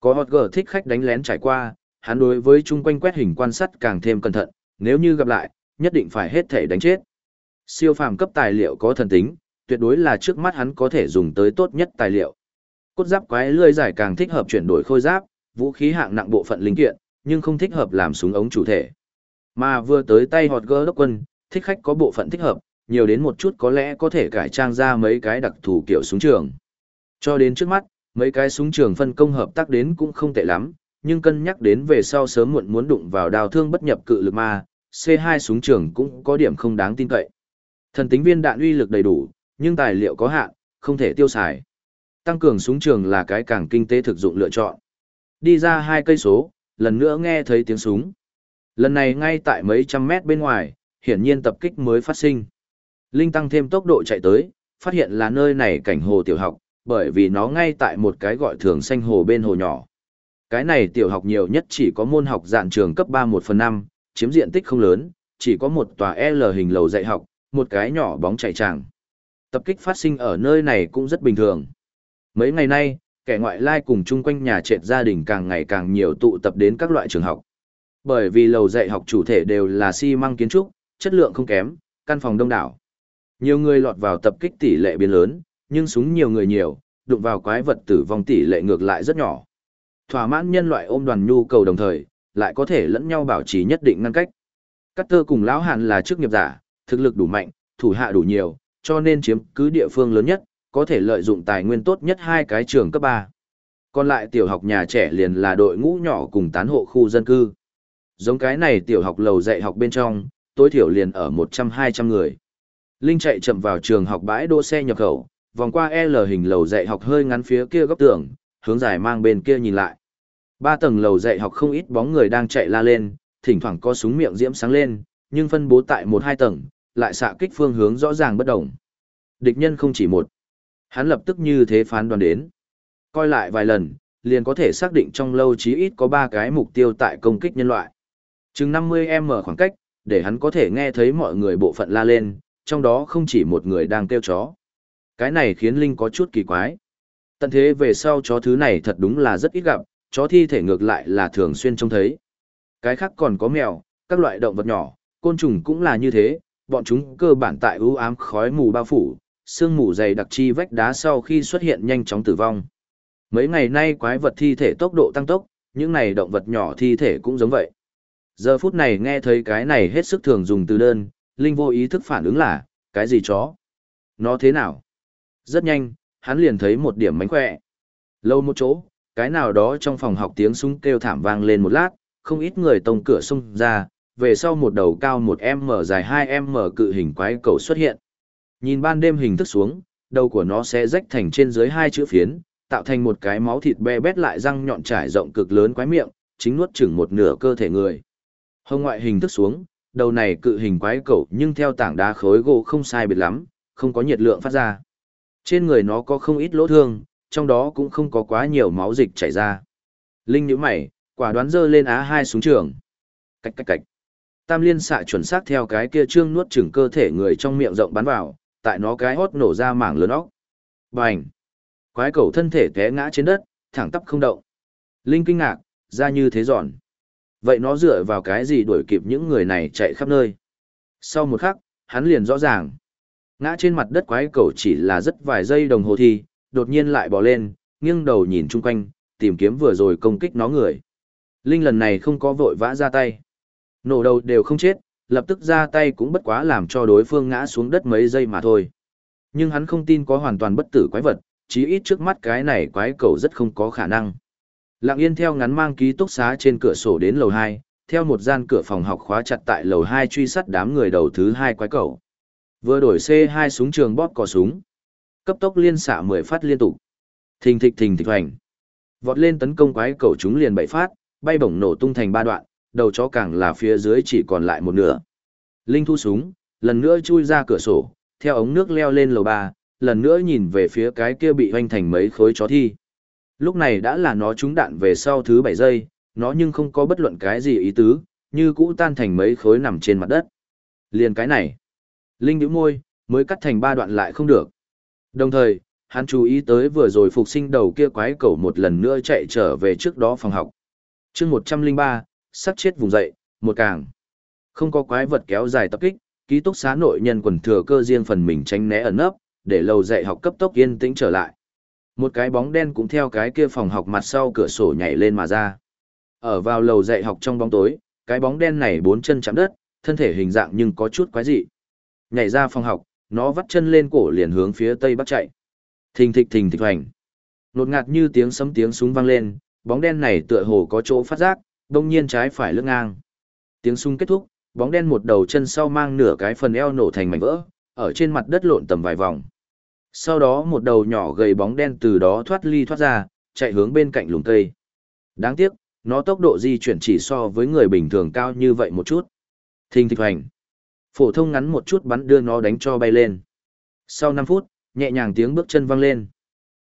Có hot girl thích khách đánh lén trải qua, hắn đối với chung quanh quét hình quan sát càng thêm cẩn thận, nếu như gặp lại, nhất định phải hết thể đánh chết. Siêu phàm cấp tài liệu có thần tính, tuyệt đối là trước mắt hắn có thể dùng tới tốt nhất tài liệu. Cốt giáp quái lươi giải càng thích hợp chuyển đổi khôi giáp, vũ khí hạng nặng bộ phận linh kiện, nhưng không thích hợp làm súng ống chủ thể. Mà vừa tới tay hot girl đốc quân, thích khách có bộ phận thích hợp, nhiều đến một chút có lẽ có thể cải trang ra mấy cái đặc thù kiểu súng trường. Cho đến trước mắt, mấy cái súng trường phân công hợp tác đến cũng không tệ lắm, nhưng cân nhắc đến về sau sớm muộn muốn đụng vào đào thương bất nhập cự lực ma, C2 súng trường cũng có điểm không đáng tin cậy. Thần tính viên đạn uy lực đầy đủ, nhưng tài liệu có hạn, không thể tiêu xài. Tăng cường súng trường là cái càng kinh tế thực dụng lựa chọn. Đi ra hai cây số, lần nữa nghe thấy tiếng súng. Lần này ngay tại mấy trăm mét bên ngoài, hiển nhiên tập kích mới phát sinh. Linh tăng thêm tốc độ chạy tới, phát hiện là nơi này cảnh hồ tiểu học, bởi vì nó ngay tại một cái gọi thường xanh hồ bên hồ nhỏ. Cái này tiểu học nhiều nhất chỉ có môn học dạng trường cấp 3 1 phần 5, chiếm diện tích không lớn, chỉ có một tòa L hình lầu dạy học, một cái nhỏ bóng chạy tràng. Tập kích phát sinh ở nơi này cũng rất bình thường. Mấy ngày nay, kẻ ngoại lai cùng chung quanh nhà trệt gia đình càng ngày càng nhiều tụ tập đến các loại trường học. Bởi vì lầu dạy học chủ thể đều là xi măng kiến trúc, chất lượng không kém, căn phòng đông đảo. Nhiều người lọt vào tập kích tỷ lệ biến lớn, nhưng súng nhiều người nhiều, đụng vào quái vật tử vong tỷ lệ ngược lại rất nhỏ. Thỏa mãn nhân loại ôm đoàn nhu cầu đồng thời, lại có thể lẫn nhau bảo trì nhất định ngăn cách. Cắt tơ cùng lão hàn là chức nghiệp giả, thực lực đủ mạnh, thủ hạ đủ nhiều, cho nên chiếm cứ địa phương lớn nhất, có thể lợi dụng tài nguyên tốt nhất hai cái trường cấp 3. Còn lại tiểu học nhà trẻ liền là đội ngũ nhỏ cùng tán hộ khu dân cư. Giống cái này tiểu học lầu dạy học bên trong, tối thiểu liền ở 100-200 người. Linh chạy chậm vào trường học bãi đỗ xe nhập khẩu, vòng qua L hình lầu dạy học hơi ngắn phía kia góc tường, hướng dài mang bên kia nhìn lại. Ba tầng lầu dạy học không ít bóng người đang chạy la lên, thỉnh thoảng có súng miệng diễm sáng lên, nhưng phân bố tại một hai tầng, lại xạ kích phương hướng rõ ràng bất đồng. Địch nhân không chỉ một. Hắn lập tức như thế phán đoán đến. Coi lại vài lần, liền có thể xác định trong lâu chí ít có ba cái mục tiêu tại công kích nhân loại. Chừng 50m khoảng cách, để hắn có thể nghe thấy mọi người bộ phận la lên, trong đó không chỉ một người đang kêu chó. Cái này khiến Linh có chút kỳ quái. Tận thế về sau chó thứ này thật đúng là rất ít gặp, chó thi thể ngược lại là thường xuyên trông thấy. Cái khác còn có mèo, các loại động vật nhỏ, côn trùng cũng là như thế, bọn chúng cơ bản tại ưu ám khói mù bao phủ, sương mù dày đặc chi vách đá sau khi xuất hiện nhanh chóng tử vong. Mấy ngày nay quái vật thi thể tốc độ tăng tốc, những này động vật nhỏ thi thể cũng giống vậy. Giờ phút này nghe thấy cái này hết sức thường dùng từ đơn, Linh vô ý thức phản ứng là, cái gì chó? Nó thế nào? Rất nhanh, hắn liền thấy một điểm mánh khỏe. Lâu một chỗ, cái nào đó trong phòng học tiếng súng kêu thảm vang lên một lát, không ít người tông cửa xông ra, về sau một đầu cao một m dài hai m cự hình quái cầu xuất hiện. Nhìn ban đêm hình thức xuống, đầu của nó sẽ rách thành trên dưới hai chữ phiến, tạo thành một cái máu thịt be bét lại răng nhọn trải rộng cực lớn quái miệng, chính nuốt chửng một nửa cơ thể người. Hông ngoại hình thức xuống, đầu này cự hình quái cầu nhưng theo tảng đá khối gỗ không sai biệt lắm, không có nhiệt lượng phát ra. Trên người nó có không ít lỗ thương, trong đó cũng không có quá nhiều máu dịch chảy ra. Linh nhíu mày, quả đoán dơ lên á hai súng trường. Cạch cạch cạch, Tam liên xạ chuẩn xác theo cái kia trương nuốt chửng cơ thể người trong miệng rộng bắn vào, tại nó cái hót nổ ra mảng lớn óc. Bành! Quái cầu thân thể té ngã trên đất, thẳng tắp không động. Linh kinh ngạc, ra như thế giòn. Vậy nó dựa vào cái gì đuổi kịp những người này chạy khắp nơi? Sau một khắc, hắn liền rõ ràng. Ngã trên mặt đất quái cầu chỉ là rất vài giây đồng hồ thì, đột nhiên lại bò lên, nghiêng đầu nhìn chung quanh, tìm kiếm vừa rồi công kích nó người. Linh lần này không có vội vã ra tay. Nổ đầu đều không chết, lập tức ra tay cũng bất quá làm cho đối phương ngã xuống đất mấy giây mà thôi. Nhưng hắn không tin có hoàn toàn bất tử quái vật, chí ít trước mắt cái này quái cầu rất không có khả năng. Lặng yên theo ngắn mang ký túc xá trên cửa sổ đến lầu 2, theo một gian cửa phòng học khóa chặt tại lầu 2 truy sát đám người đầu thứ hai quái cầu. Vừa đổi C2 súng trường bóp cò súng. Cấp tốc liên xạ 10 phát liên tục. Thình thịch thình thịch hoành. Vọt lên tấn công quái cầu chúng liền bảy phát, bay bổng nổ tung thành ba đoạn, đầu chó càng là phía dưới chỉ còn lại một nửa. Linh thu súng, lần nữa chui ra cửa sổ, theo ống nước leo lên lầu ba lần nữa nhìn về phía cái kia bị hoanh thành mấy khối chó thi. Lúc này đã là nó trúng đạn về sau thứ bảy giây, nó nhưng không có bất luận cái gì ý tứ, như cũ tan thành mấy khối nằm trên mặt đất. Liền cái này. Linh nhíu môi, mới cắt thành ba đoạn lại không được. Đồng thời, hắn chú ý tới vừa rồi phục sinh đầu kia quái cẩu một lần nữa chạy trở về trước đó phòng học. chương 103, sắc chết vùng dậy, một càng. Không có quái vật kéo dài tập kích, ký túc xá nội nhân quần thừa cơ riêng phần mình tránh né ẩn nấp, để lầu dạy học cấp tốc yên tĩnh trở lại. Một cái bóng đen cũng theo cái kia phòng học mặt sau cửa sổ nhảy lên mà ra. Ở vào lầu dạy học trong bóng tối, cái bóng đen này bốn chân chạm đất, thân thể hình dạng nhưng có chút quái dị. Nhảy ra phòng học, nó vắt chân lên cổ liền hướng phía tây bắc chạy. Thình thịch thình thịch hoành. Nột ngạt như tiếng sấm tiếng súng vang lên, bóng đen này tựa hồ có chỗ phát giác, đông nhiên trái phải lướt ngang. Tiếng súng kết thúc, bóng đen một đầu chân sau mang nửa cái phần eo nổ thành mảnh vỡ, ở trên mặt đất lộn tầm vài vòng. Sau đó một đầu nhỏ gầy bóng đen từ đó thoát ly thoát ra, chạy hướng bên cạnh lùm cây. Đáng tiếc, nó tốc độ di chuyển chỉ so với người bình thường cao như vậy một chút. Thình thịch hoành. Phổ thông ngắn một chút bắn đưa nó đánh cho bay lên. Sau 5 phút, nhẹ nhàng tiếng bước chân vang lên.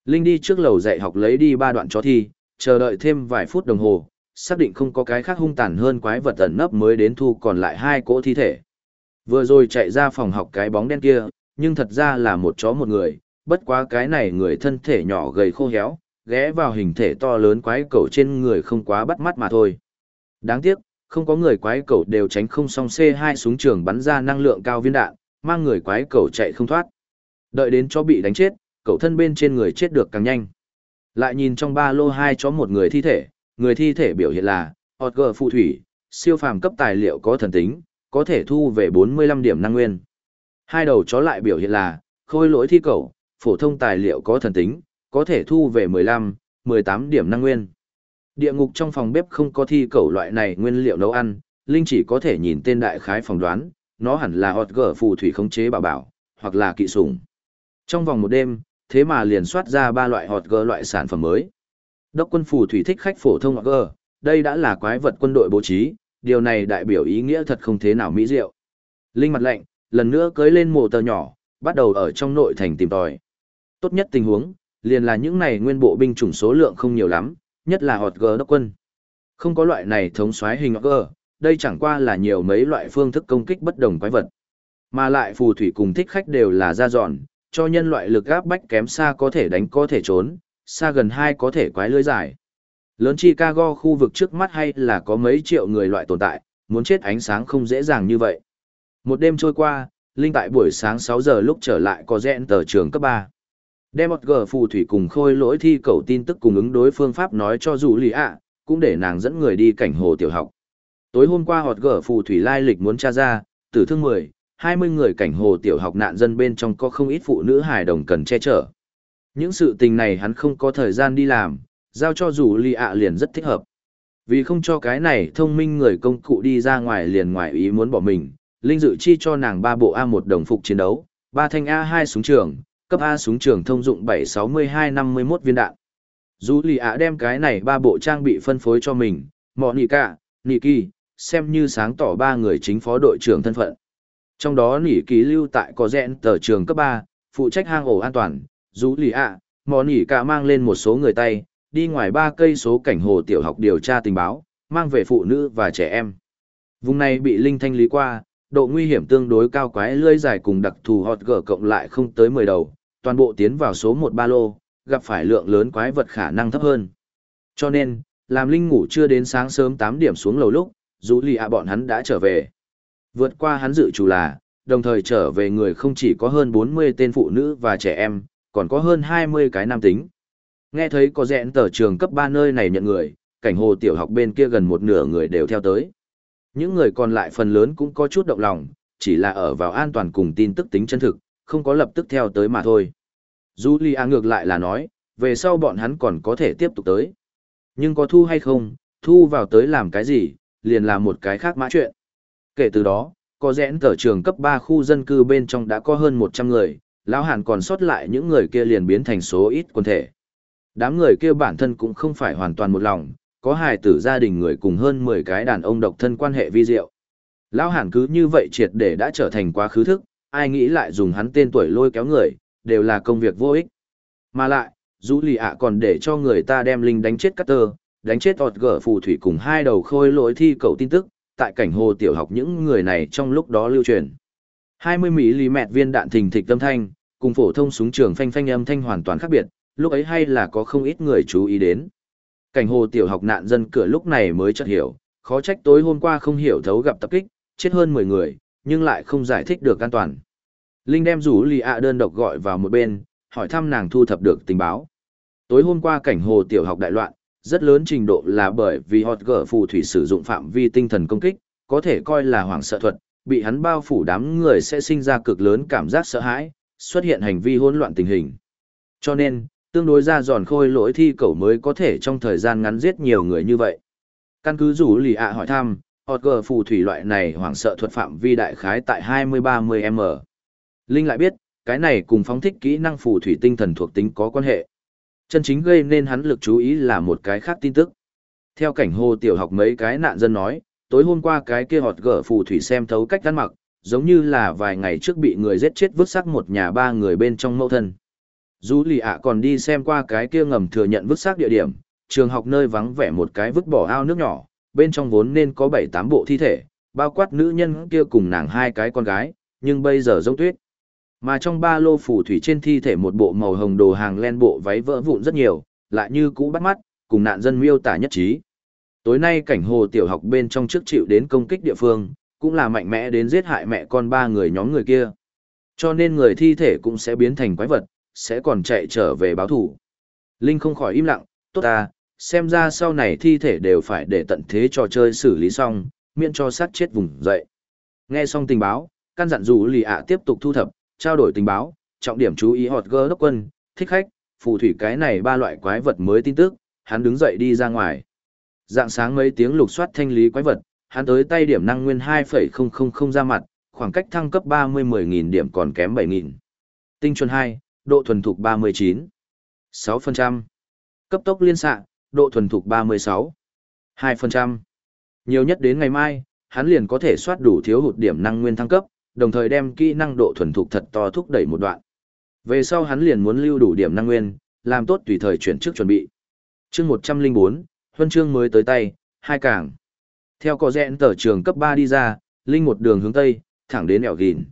Linh đi trước lầu dạy học lấy đi ba đoạn chó thi, chờ đợi thêm vài phút đồng hồ, xác định không có cái khác hung tàn hơn quái vật ẩn nấp mới đến thu còn lại hai cỗ thi thể. Vừa rồi chạy ra phòng học cái bóng đen kia, nhưng thật ra là một chó một người, bất quá cái này người thân thể nhỏ gầy khô héo, ghé vào hình thể to lớn quái cầu trên người không quá bắt mắt mà thôi. Đáng tiếc, không có người quái cầu đều tránh không xong C2 súng trường bắn ra năng lượng cao viên đạn, mang người quái cầu chạy không thoát. Đợi đến cho bị đánh chết, cậu thân bên trên người chết được càng nhanh. Lại nhìn trong ba lô hai chó một người thi thể, người thi thể biểu hiện là, hot gờ phù thủy, siêu phàm cấp tài liệu có thần tính, có thể thu về 45 điểm năng nguyên. Hai đầu chó lại biểu hiện là, khôi lỗi thi cầu, phổ thông tài liệu có thần tính, có thể thu về 15, 18 điểm năng nguyên. Địa ngục trong phòng bếp không có thi cầu loại này nguyên liệu nấu ăn, Linh chỉ có thể nhìn tên đại khái phỏng đoán, nó hẳn là hot gở phù thủy khống chế bảo bảo, hoặc là kỵ sủng. Trong vòng một đêm, thế mà liền soát ra ba loại hot gở loại sản phẩm mới. Đốc quân phù thủy thích khách phổ thông hot gở, đây đã là quái vật quân đội bố trí, điều này đại biểu ý nghĩa thật không thế nào mỹ diệu. Linh mặt lạnh, lần nữa cưới lên mồ tờ nhỏ, bắt đầu ở trong nội thành tìm tòi. Tốt nhất tình huống, liền là những này nguyên bộ binh chủng số lượng không nhiều lắm, nhất là hột gờ đốc quân. Không có loại này thống soái hình gờ, đây chẳng qua là nhiều mấy loại phương thức công kích bất đồng quái vật. Mà lại phù thủy cùng thích khách đều là ra dọn, cho nhân loại lực áp bách kém xa có thể đánh có thể trốn, xa gần hai có thể quái lưới giải. Lớn Chicago khu vực trước mắt hay là có mấy triệu người loại tồn tại, muốn chết ánh sáng không dễ dàng như vậy. Một đêm trôi qua, Linh tại buổi sáng 6 giờ lúc trở lại có dẹn tờ trường cấp 3. Đem một gờ phù thủy cùng khôi lỗi thi cầu tin tức cùng ứng đối phương pháp nói cho dù lì ạ, cũng để nàng dẫn người đi cảnh hồ tiểu học. Tối hôm qua họt gờ phù thủy lai lịch muốn tra ra, tử thương 10, 20 người cảnh hồ tiểu học nạn dân bên trong có không ít phụ nữ hài đồng cần che chở. Những sự tình này hắn không có thời gian đi làm, giao cho dù lì ạ liền rất thích hợp. Vì không cho cái này thông minh người công cụ đi ra ngoài liền ngoài ý muốn bỏ mình, Linh dự chi cho nàng ba bộ A1 đồng phục chiến đấu, ba thanh A2 súng trường, cấp A súng trường thông dụng 762-51 viên đạn. Dù lì ạ đem cái này ba bộ trang bị phân phối cho mình, mọ nỉ cả, nỉ kỳ, xem như sáng tỏ ba người chính phó đội trưởng thân phận. Trong đó nỉ kỳ lưu tại có rẽn tờ trường cấp 3, phụ trách hang ổ an toàn, dù lì ạ, mọ nỉ cả mang lên một số người tay, đi ngoài ba cây số cảnh hồ tiểu học điều tra tình báo, mang về phụ nữ và trẻ em. Vùng này bị linh thanh lý qua, độ nguy hiểm tương đối cao quái lưỡi dài cùng đặc thù hot gở cộng lại không tới 10 đầu, toàn bộ tiến vào số 1 ba lô, gặp phải lượng lớn quái vật khả năng thấp hơn. Cho nên, làm linh ngủ chưa đến sáng sớm 8 điểm xuống lầu lúc, dù lì ạ bọn hắn đã trở về. Vượt qua hắn dự chủ là, đồng thời trở về người không chỉ có hơn 40 tên phụ nữ và trẻ em, còn có hơn 20 cái nam tính. Nghe thấy có rẽn tờ trường cấp 3 nơi này nhận người, cảnh hồ tiểu học bên kia gần một nửa người đều theo tới. Những người còn lại phần lớn cũng có chút động lòng, chỉ là ở vào an toàn cùng tin tức tính chân thực, không có lập tức theo tới mà thôi. Julia ngược lại là nói, về sau bọn hắn còn có thể tiếp tục tới. Nhưng có thu hay không, thu vào tới làm cái gì, liền là một cái khác mã chuyện. Kể từ đó, có rẽn tờ trường cấp 3 khu dân cư bên trong đã có hơn 100 người, lão hàn còn sót lại những người kia liền biến thành số ít quần thể. Đám người kia bản thân cũng không phải hoàn toàn một lòng, có hài tử gia đình người cùng hơn 10 cái đàn ông độc thân quan hệ vi diệu. Lão hàn cứ như vậy triệt để đã trở thành quá khứ thức, ai nghĩ lại dùng hắn tên tuổi lôi kéo người, đều là công việc vô ích. Mà lại, dù lì ạ còn để cho người ta đem linh đánh chết Cutter, đánh chết ọt gở phù thủy cùng hai đầu khôi lỗi thi cầu tin tức, tại cảnh hồ tiểu học những người này trong lúc đó lưu truyền. 20mm viên đạn thình thịch tâm thanh, cùng phổ thông súng trường phanh phanh âm thanh hoàn toàn khác biệt, lúc ấy hay là có không ít người chú ý đến. Cảnh hồ tiểu học nạn dân cửa lúc này mới chợt hiểu, khó trách tối hôm qua không hiểu thấu gặp tập kích, chết hơn 10 người, nhưng lại không giải thích được an toàn. Linh đem rủ lì ạ đơn độc gọi vào một bên, hỏi thăm nàng thu thập được tình báo. Tối hôm qua cảnh hồ tiểu học đại loạn, rất lớn trình độ là bởi vì hot gở phù thủy sử dụng phạm vi tinh thần công kích, có thể coi là hoảng sợ thuật, bị hắn bao phủ đám người sẽ sinh ra cực lớn cảm giác sợ hãi, xuất hiện hành vi hỗn loạn tình hình. Cho nên, tương đối ra giòn khôi lỗi thi cầu mới có thể trong thời gian ngắn giết nhiều người như vậy. Căn cứ rủ lì ạ hỏi thăm, hot gở phù thủy loại này hoảng sợ thuật phạm vi đại khái tại 20-30m. Linh lại biết, cái này cùng phóng thích kỹ năng phù thủy tinh thần thuộc tính có quan hệ. Chân chính gây nên hắn lực chú ý là một cái khác tin tức. Theo cảnh hồ tiểu học mấy cái nạn dân nói, tối hôm qua cái kia họt gở phù thủy xem thấu cách ăn mặc, giống như là vài ngày trước bị người giết chết vứt xác một nhà ba người bên trong mẫu thân. Dù lì ạ còn đi xem qua cái kia ngầm thừa nhận vứt xác địa điểm, trường học nơi vắng vẻ một cái vứt bỏ ao nước nhỏ, bên trong vốn nên có bảy tám bộ thi thể, bao quát nữ nhân kia cùng nàng hai cái con gái, nhưng bây giờ giống tuyết. Mà trong ba lô phù thủy trên thi thể một bộ màu hồng đồ hàng len bộ váy vỡ vụn rất nhiều, lại như cũ bắt mắt, cùng nạn dân miêu tả nhất trí. Tối nay cảnh hồ tiểu học bên trong trước chịu đến công kích địa phương, cũng là mạnh mẽ đến giết hại mẹ con ba người nhóm người kia. Cho nên người thi thể cũng sẽ biến thành quái vật, sẽ còn chạy trở về báo thủ. Linh không khỏi im lặng, tốt à, xem ra sau này thi thể đều phải để tận thế trò chơi xử lý xong, miễn cho sát chết vùng dậy. Nghe xong tình báo, căn dặn dù lì ạ tiếp tục thu thập, trao đổi tình báo, trọng điểm chú ý hot girl đốc quân, thích khách, phù thủy cái này ba loại quái vật mới tin tức, hắn đứng dậy đi ra ngoài. Dạng sáng mấy tiếng lục soát thanh lý quái vật, hắn tới tay điểm năng nguyên 2,000 ra mặt, khoảng cách thăng cấp 30-10.000 điểm còn kém 7.000. Tinh chuẩn 2, độ thuần thục 39. 6%. Cấp tốc liên xạ, độ thuần thục 36. 2%. Nhiều nhất đến ngày mai, hắn liền có thể soát đủ thiếu hụt điểm năng nguyên thăng cấp, đồng thời đem kỹ năng độ thuần thục thật to thúc đẩy một đoạn. Về sau hắn liền muốn lưu đủ điểm năng nguyên, làm tốt tùy thời chuyển trước chuẩn bị. Chương 104, huân chương mới tới tay, hai cảng. Theo có rẽn tờ trường cấp 3 đi ra, linh một đường hướng tây, thẳng đến ẻo gìn.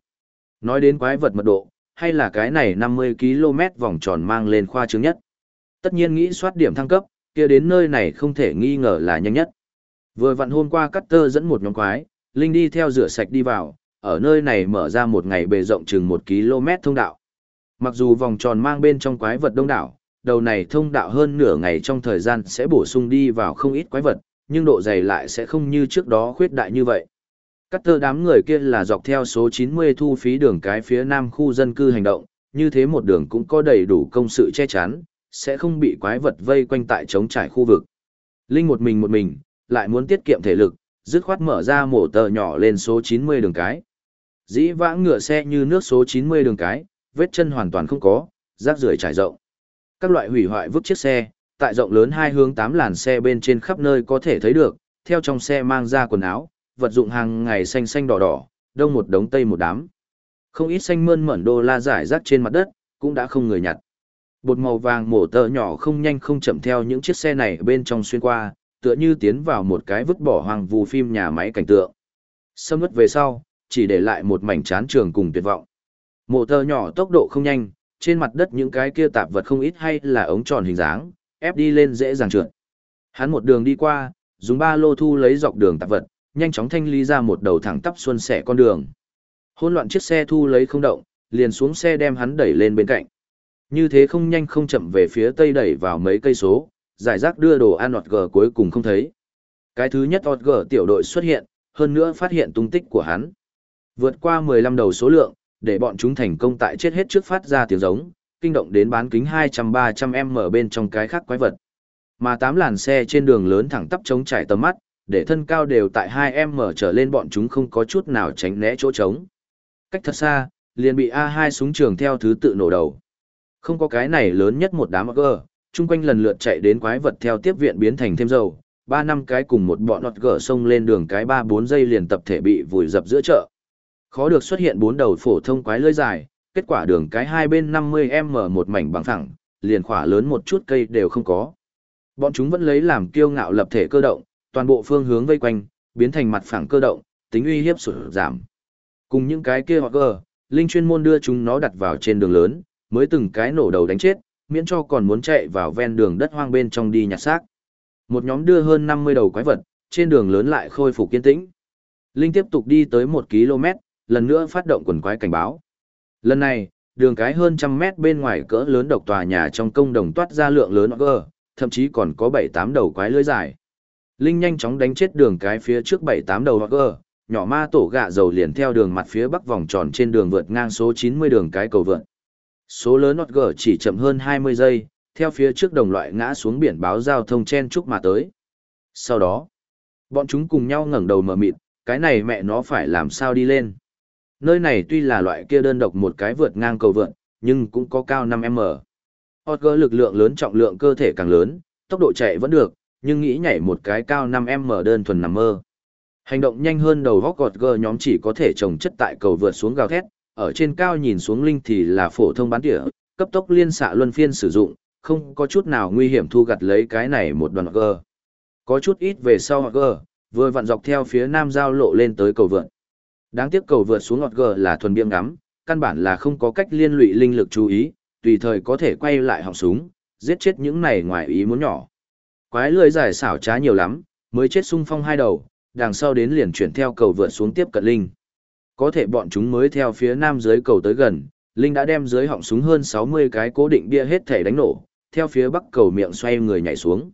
Nói đến quái vật mật độ, hay là cái này 50 km vòng tròn mang lên khoa trương nhất. Tất nhiên nghĩ soát điểm thăng cấp, kia đến nơi này không thể nghi ngờ là nhanh nhất. Vừa vặn hôm qua cắt tơ dẫn một nhóm quái, Linh đi theo rửa sạch đi vào, ở nơi này mở ra một ngày bề rộng chừng một km thông đạo. Mặc dù vòng tròn mang bên trong quái vật đông đảo, đầu này thông đạo hơn nửa ngày trong thời gian sẽ bổ sung đi vào không ít quái vật, nhưng độ dày lại sẽ không như trước đó khuyết đại như vậy. Cắt tơ đám người kia là dọc theo số 90 thu phí đường cái phía nam khu dân cư hành động, như thế một đường cũng có đầy đủ công sự che chắn, sẽ không bị quái vật vây quanh tại chống trải khu vực. Linh một mình một mình, lại muốn tiết kiệm thể lực, dứt khoát mở ra mổ tờ nhỏ lên số 90 đường cái. Dĩ vãng ngựa xe như nước số 90 đường cái, vết chân hoàn toàn không có, rác rưởi trải rộng. Các loại hủy hoại vứt chiếc xe, tại rộng lớn hai hướng tám làn xe bên trên khắp nơi có thể thấy được, theo trong xe mang ra quần áo, vật dụng hàng ngày xanh xanh đỏ đỏ, đông một đống tây một đám. Không ít xanh mơn mởn đô la giải rác trên mặt đất, cũng đã không người nhặt. Bột màu vàng mổ tờ nhỏ không nhanh không chậm theo những chiếc xe này bên trong xuyên qua, tựa như tiến vào một cái vứt bỏ hoàng vù phim nhà máy cảnh tượng. Xâm ướt về sau, chỉ để lại một mảnh chán trường cùng tuyệt vọng. Mổ tờ nhỏ tốc độ không nhanh, trên mặt đất những cái kia tạp vật không ít hay là ống tròn hình dáng, ép đi lên dễ dàng trượt. Hắn một đường đi qua, dùng ba lô thu lấy dọc đường tạp vật, nhanh chóng thanh lý ra một đầu thẳng tắp xuân sẻ con đường. Hôn loạn chiếc xe thu lấy không động, liền xuống xe đem hắn đẩy lên bên cạnh. Như thế không nhanh không chậm về phía tây đẩy vào mấy cây số, giải rác đưa đồ ăn ọt gờ cuối cùng không thấy. Cái thứ nhất ọt gờ tiểu đội xuất hiện, hơn nữa phát hiện tung tích của hắn. Vượt qua 15 đầu số lượng, để bọn chúng thành công tại chết hết trước phát ra tiếng giống, kinh động đến bán kính 200-300m bên trong cái khác quái vật. Mà tám làn xe trên đường lớn thẳng tắp chống trải tầm mắt, để thân cao đều tại 2m trở lên bọn chúng không có chút nào tránh né chỗ trống. Cách thật xa, liền bị A2 súng trường theo thứ tự nổ đầu. Không có cái này lớn nhất một đám gờ, chung quanh lần lượt chạy đến quái vật theo tiếp viện biến thành thêm dầu, ba năm cái cùng một bọn nọt gờ xông lên đường cái ba bốn giây liền tập thể bị vùi dập giữa chợ. Khó được xuất hiện bốn đầu phổ thông quái lưỡi dài, kết quả đường cái hai bên 50m một mảnh bằng phẳng, liền khỏa lớn một chút cây đều không có. Bọn chúng vẫn lấy làm kiêu ngạo lập thể cơ động, toàn bộ phương hướng vây quanh, biến thành mặt phẳng cơ động, tính uy hiếp sụt giảm. Cùng những cái kia hoặc gờ, Linh chuyên môn đưa chúng nó đặt vào trên đường lớn, mới từng cái nổ đầu đánh chết, miễn cho còn muốn chạy vào ven đường đất hoang bên trong đi nhặt xác. Một nhóm đưa hơn 50 đầu quái vật, trên đường lớn lại khôi phục kiên tĩnh. Linh tiếp tục đi tới 1 km, lần nữa phát động quần quái cảnh báo. Lần này, đường cái hơn trăm mét bên ngoài cỡ lớn độc tòa nhà trong công đồng toát ra lượng lớn gơ, thậm chí còn có 7-8 đầu quái lưới dài. Linh nhanh chóng đánh chết đường cái phía trước 7-8 đầu gơ, nhỏ ma tổ gạ dầu liền theo đường mặt phía bắc vòng tròn trên đường vượt ngang số 90 đường cái cầu vượt. Số lớn nọt gở chỉ chậm hơn 20 giây, theo phía trước đồng loại ngã xuống biển báo giao thông chen chúc mà tới. Sau đó, bọn chúng cùng nhau ngẩng đầu mở mịt, cái này mẹ nó phải làm sao đi lên. Nơi này tuy là loại kia đơn độc một cái vượt ngang cầu vượt, nhưng cũng có cao 5m. Otger lực lượng lớn trọng lượng cơ thể càng lớn, tốc độ chạy vẫn được, nhưng nghĩ nhảy một cái cao 5m đơn thuần nằm mơ. Hành động nhanh hơn đầu góc gọt gờ nhóm chỉ có thể trồng chất tại cầu vượt xuống gào thét, ở trên cao nhìn xuống linh thì là phổ thông bán tỉa, cấp tốc liên xạ luân phiên sử dụng, không có chút nào nguy hiểm thu gặt lấy cái này một đoàn gờ. Có chút ít về sau gờ, vừa vặn dọc theo phía nam giao lộ lên tới cầu vượt. Đáng tiếc cầu vượt xuống ngọt gờ là thuần biếng ngắm, căn bản là không có cách liên lụy linh lực chú ý, tùy thời có thể quay lại họng súng, giết chết những này ngoài ý muốn nhỏ. Quái lưỡi dài xảo trá nhiều lắm, mới chết sung phong hai đầu, đằng sau đến liền chuyển theo cầu vượt xuống tiếp cận linh. Có thể bọn chúng mới theo phía nam dưới cầu tới gần, linh đã đem dưới họng súng hơn 60 cái cố định bia hết thể đánh nổ, theo phía bắc cầu miệng xoay người nhảy xuống.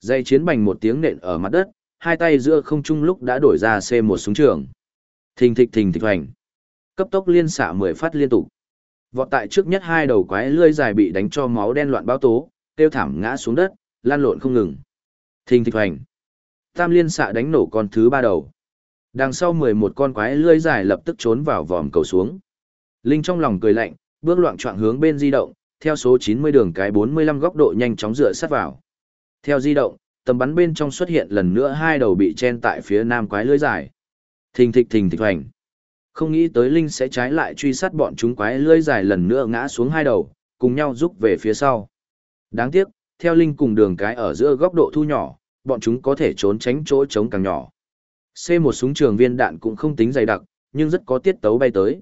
Dây chiến bành một tiếng nện ở mặt đất, hai tay giữa không trung lúc đã đổi ra C một súng trường. Thình thịch thình thịch hoành. Cấp tốc liên xạ 10 phát liên tục. Vọt tại trước nhất hai đầu quái lươi dài bị đánh cho máu đen loạn báo tố, tiêu thảm ngã xuống đất, lan lộn không ngừng. Thình thịch hoành. Tam liên xạ đánh nổ con thứ ba đầu. Đằng sau 11 con quái lươi dài lập tức trốn vào vòm cầu xuống. Linh trong lòng cười lạnh, bước loạn trọng hướng bên di động, theo số 90 đường cái 45 góc độ nhanh chóng dựa sát vào. Theo di động, tầm bắn bên trong xuất hiện lần nữa hai đầu bị chen tại phía nam quái lưới dài. Thình thịch thình thịch hoành. Không nghĩ tới Linh sẽ trái lại truy sát bọn chúng quái lưới dài lần nữa ngã xuống hai đầu, cùng nhau rút về phía sau. Đáng tiếc, theo Linh cùng đường cái ở giữa góc độ thu nhỏ, bọn chúng có thể trốn tránh chỗ trống càng nhỏ. C một súng trường viên đạn cũng không tính dày đặc, nhưng rất có tiết tấu bay tới.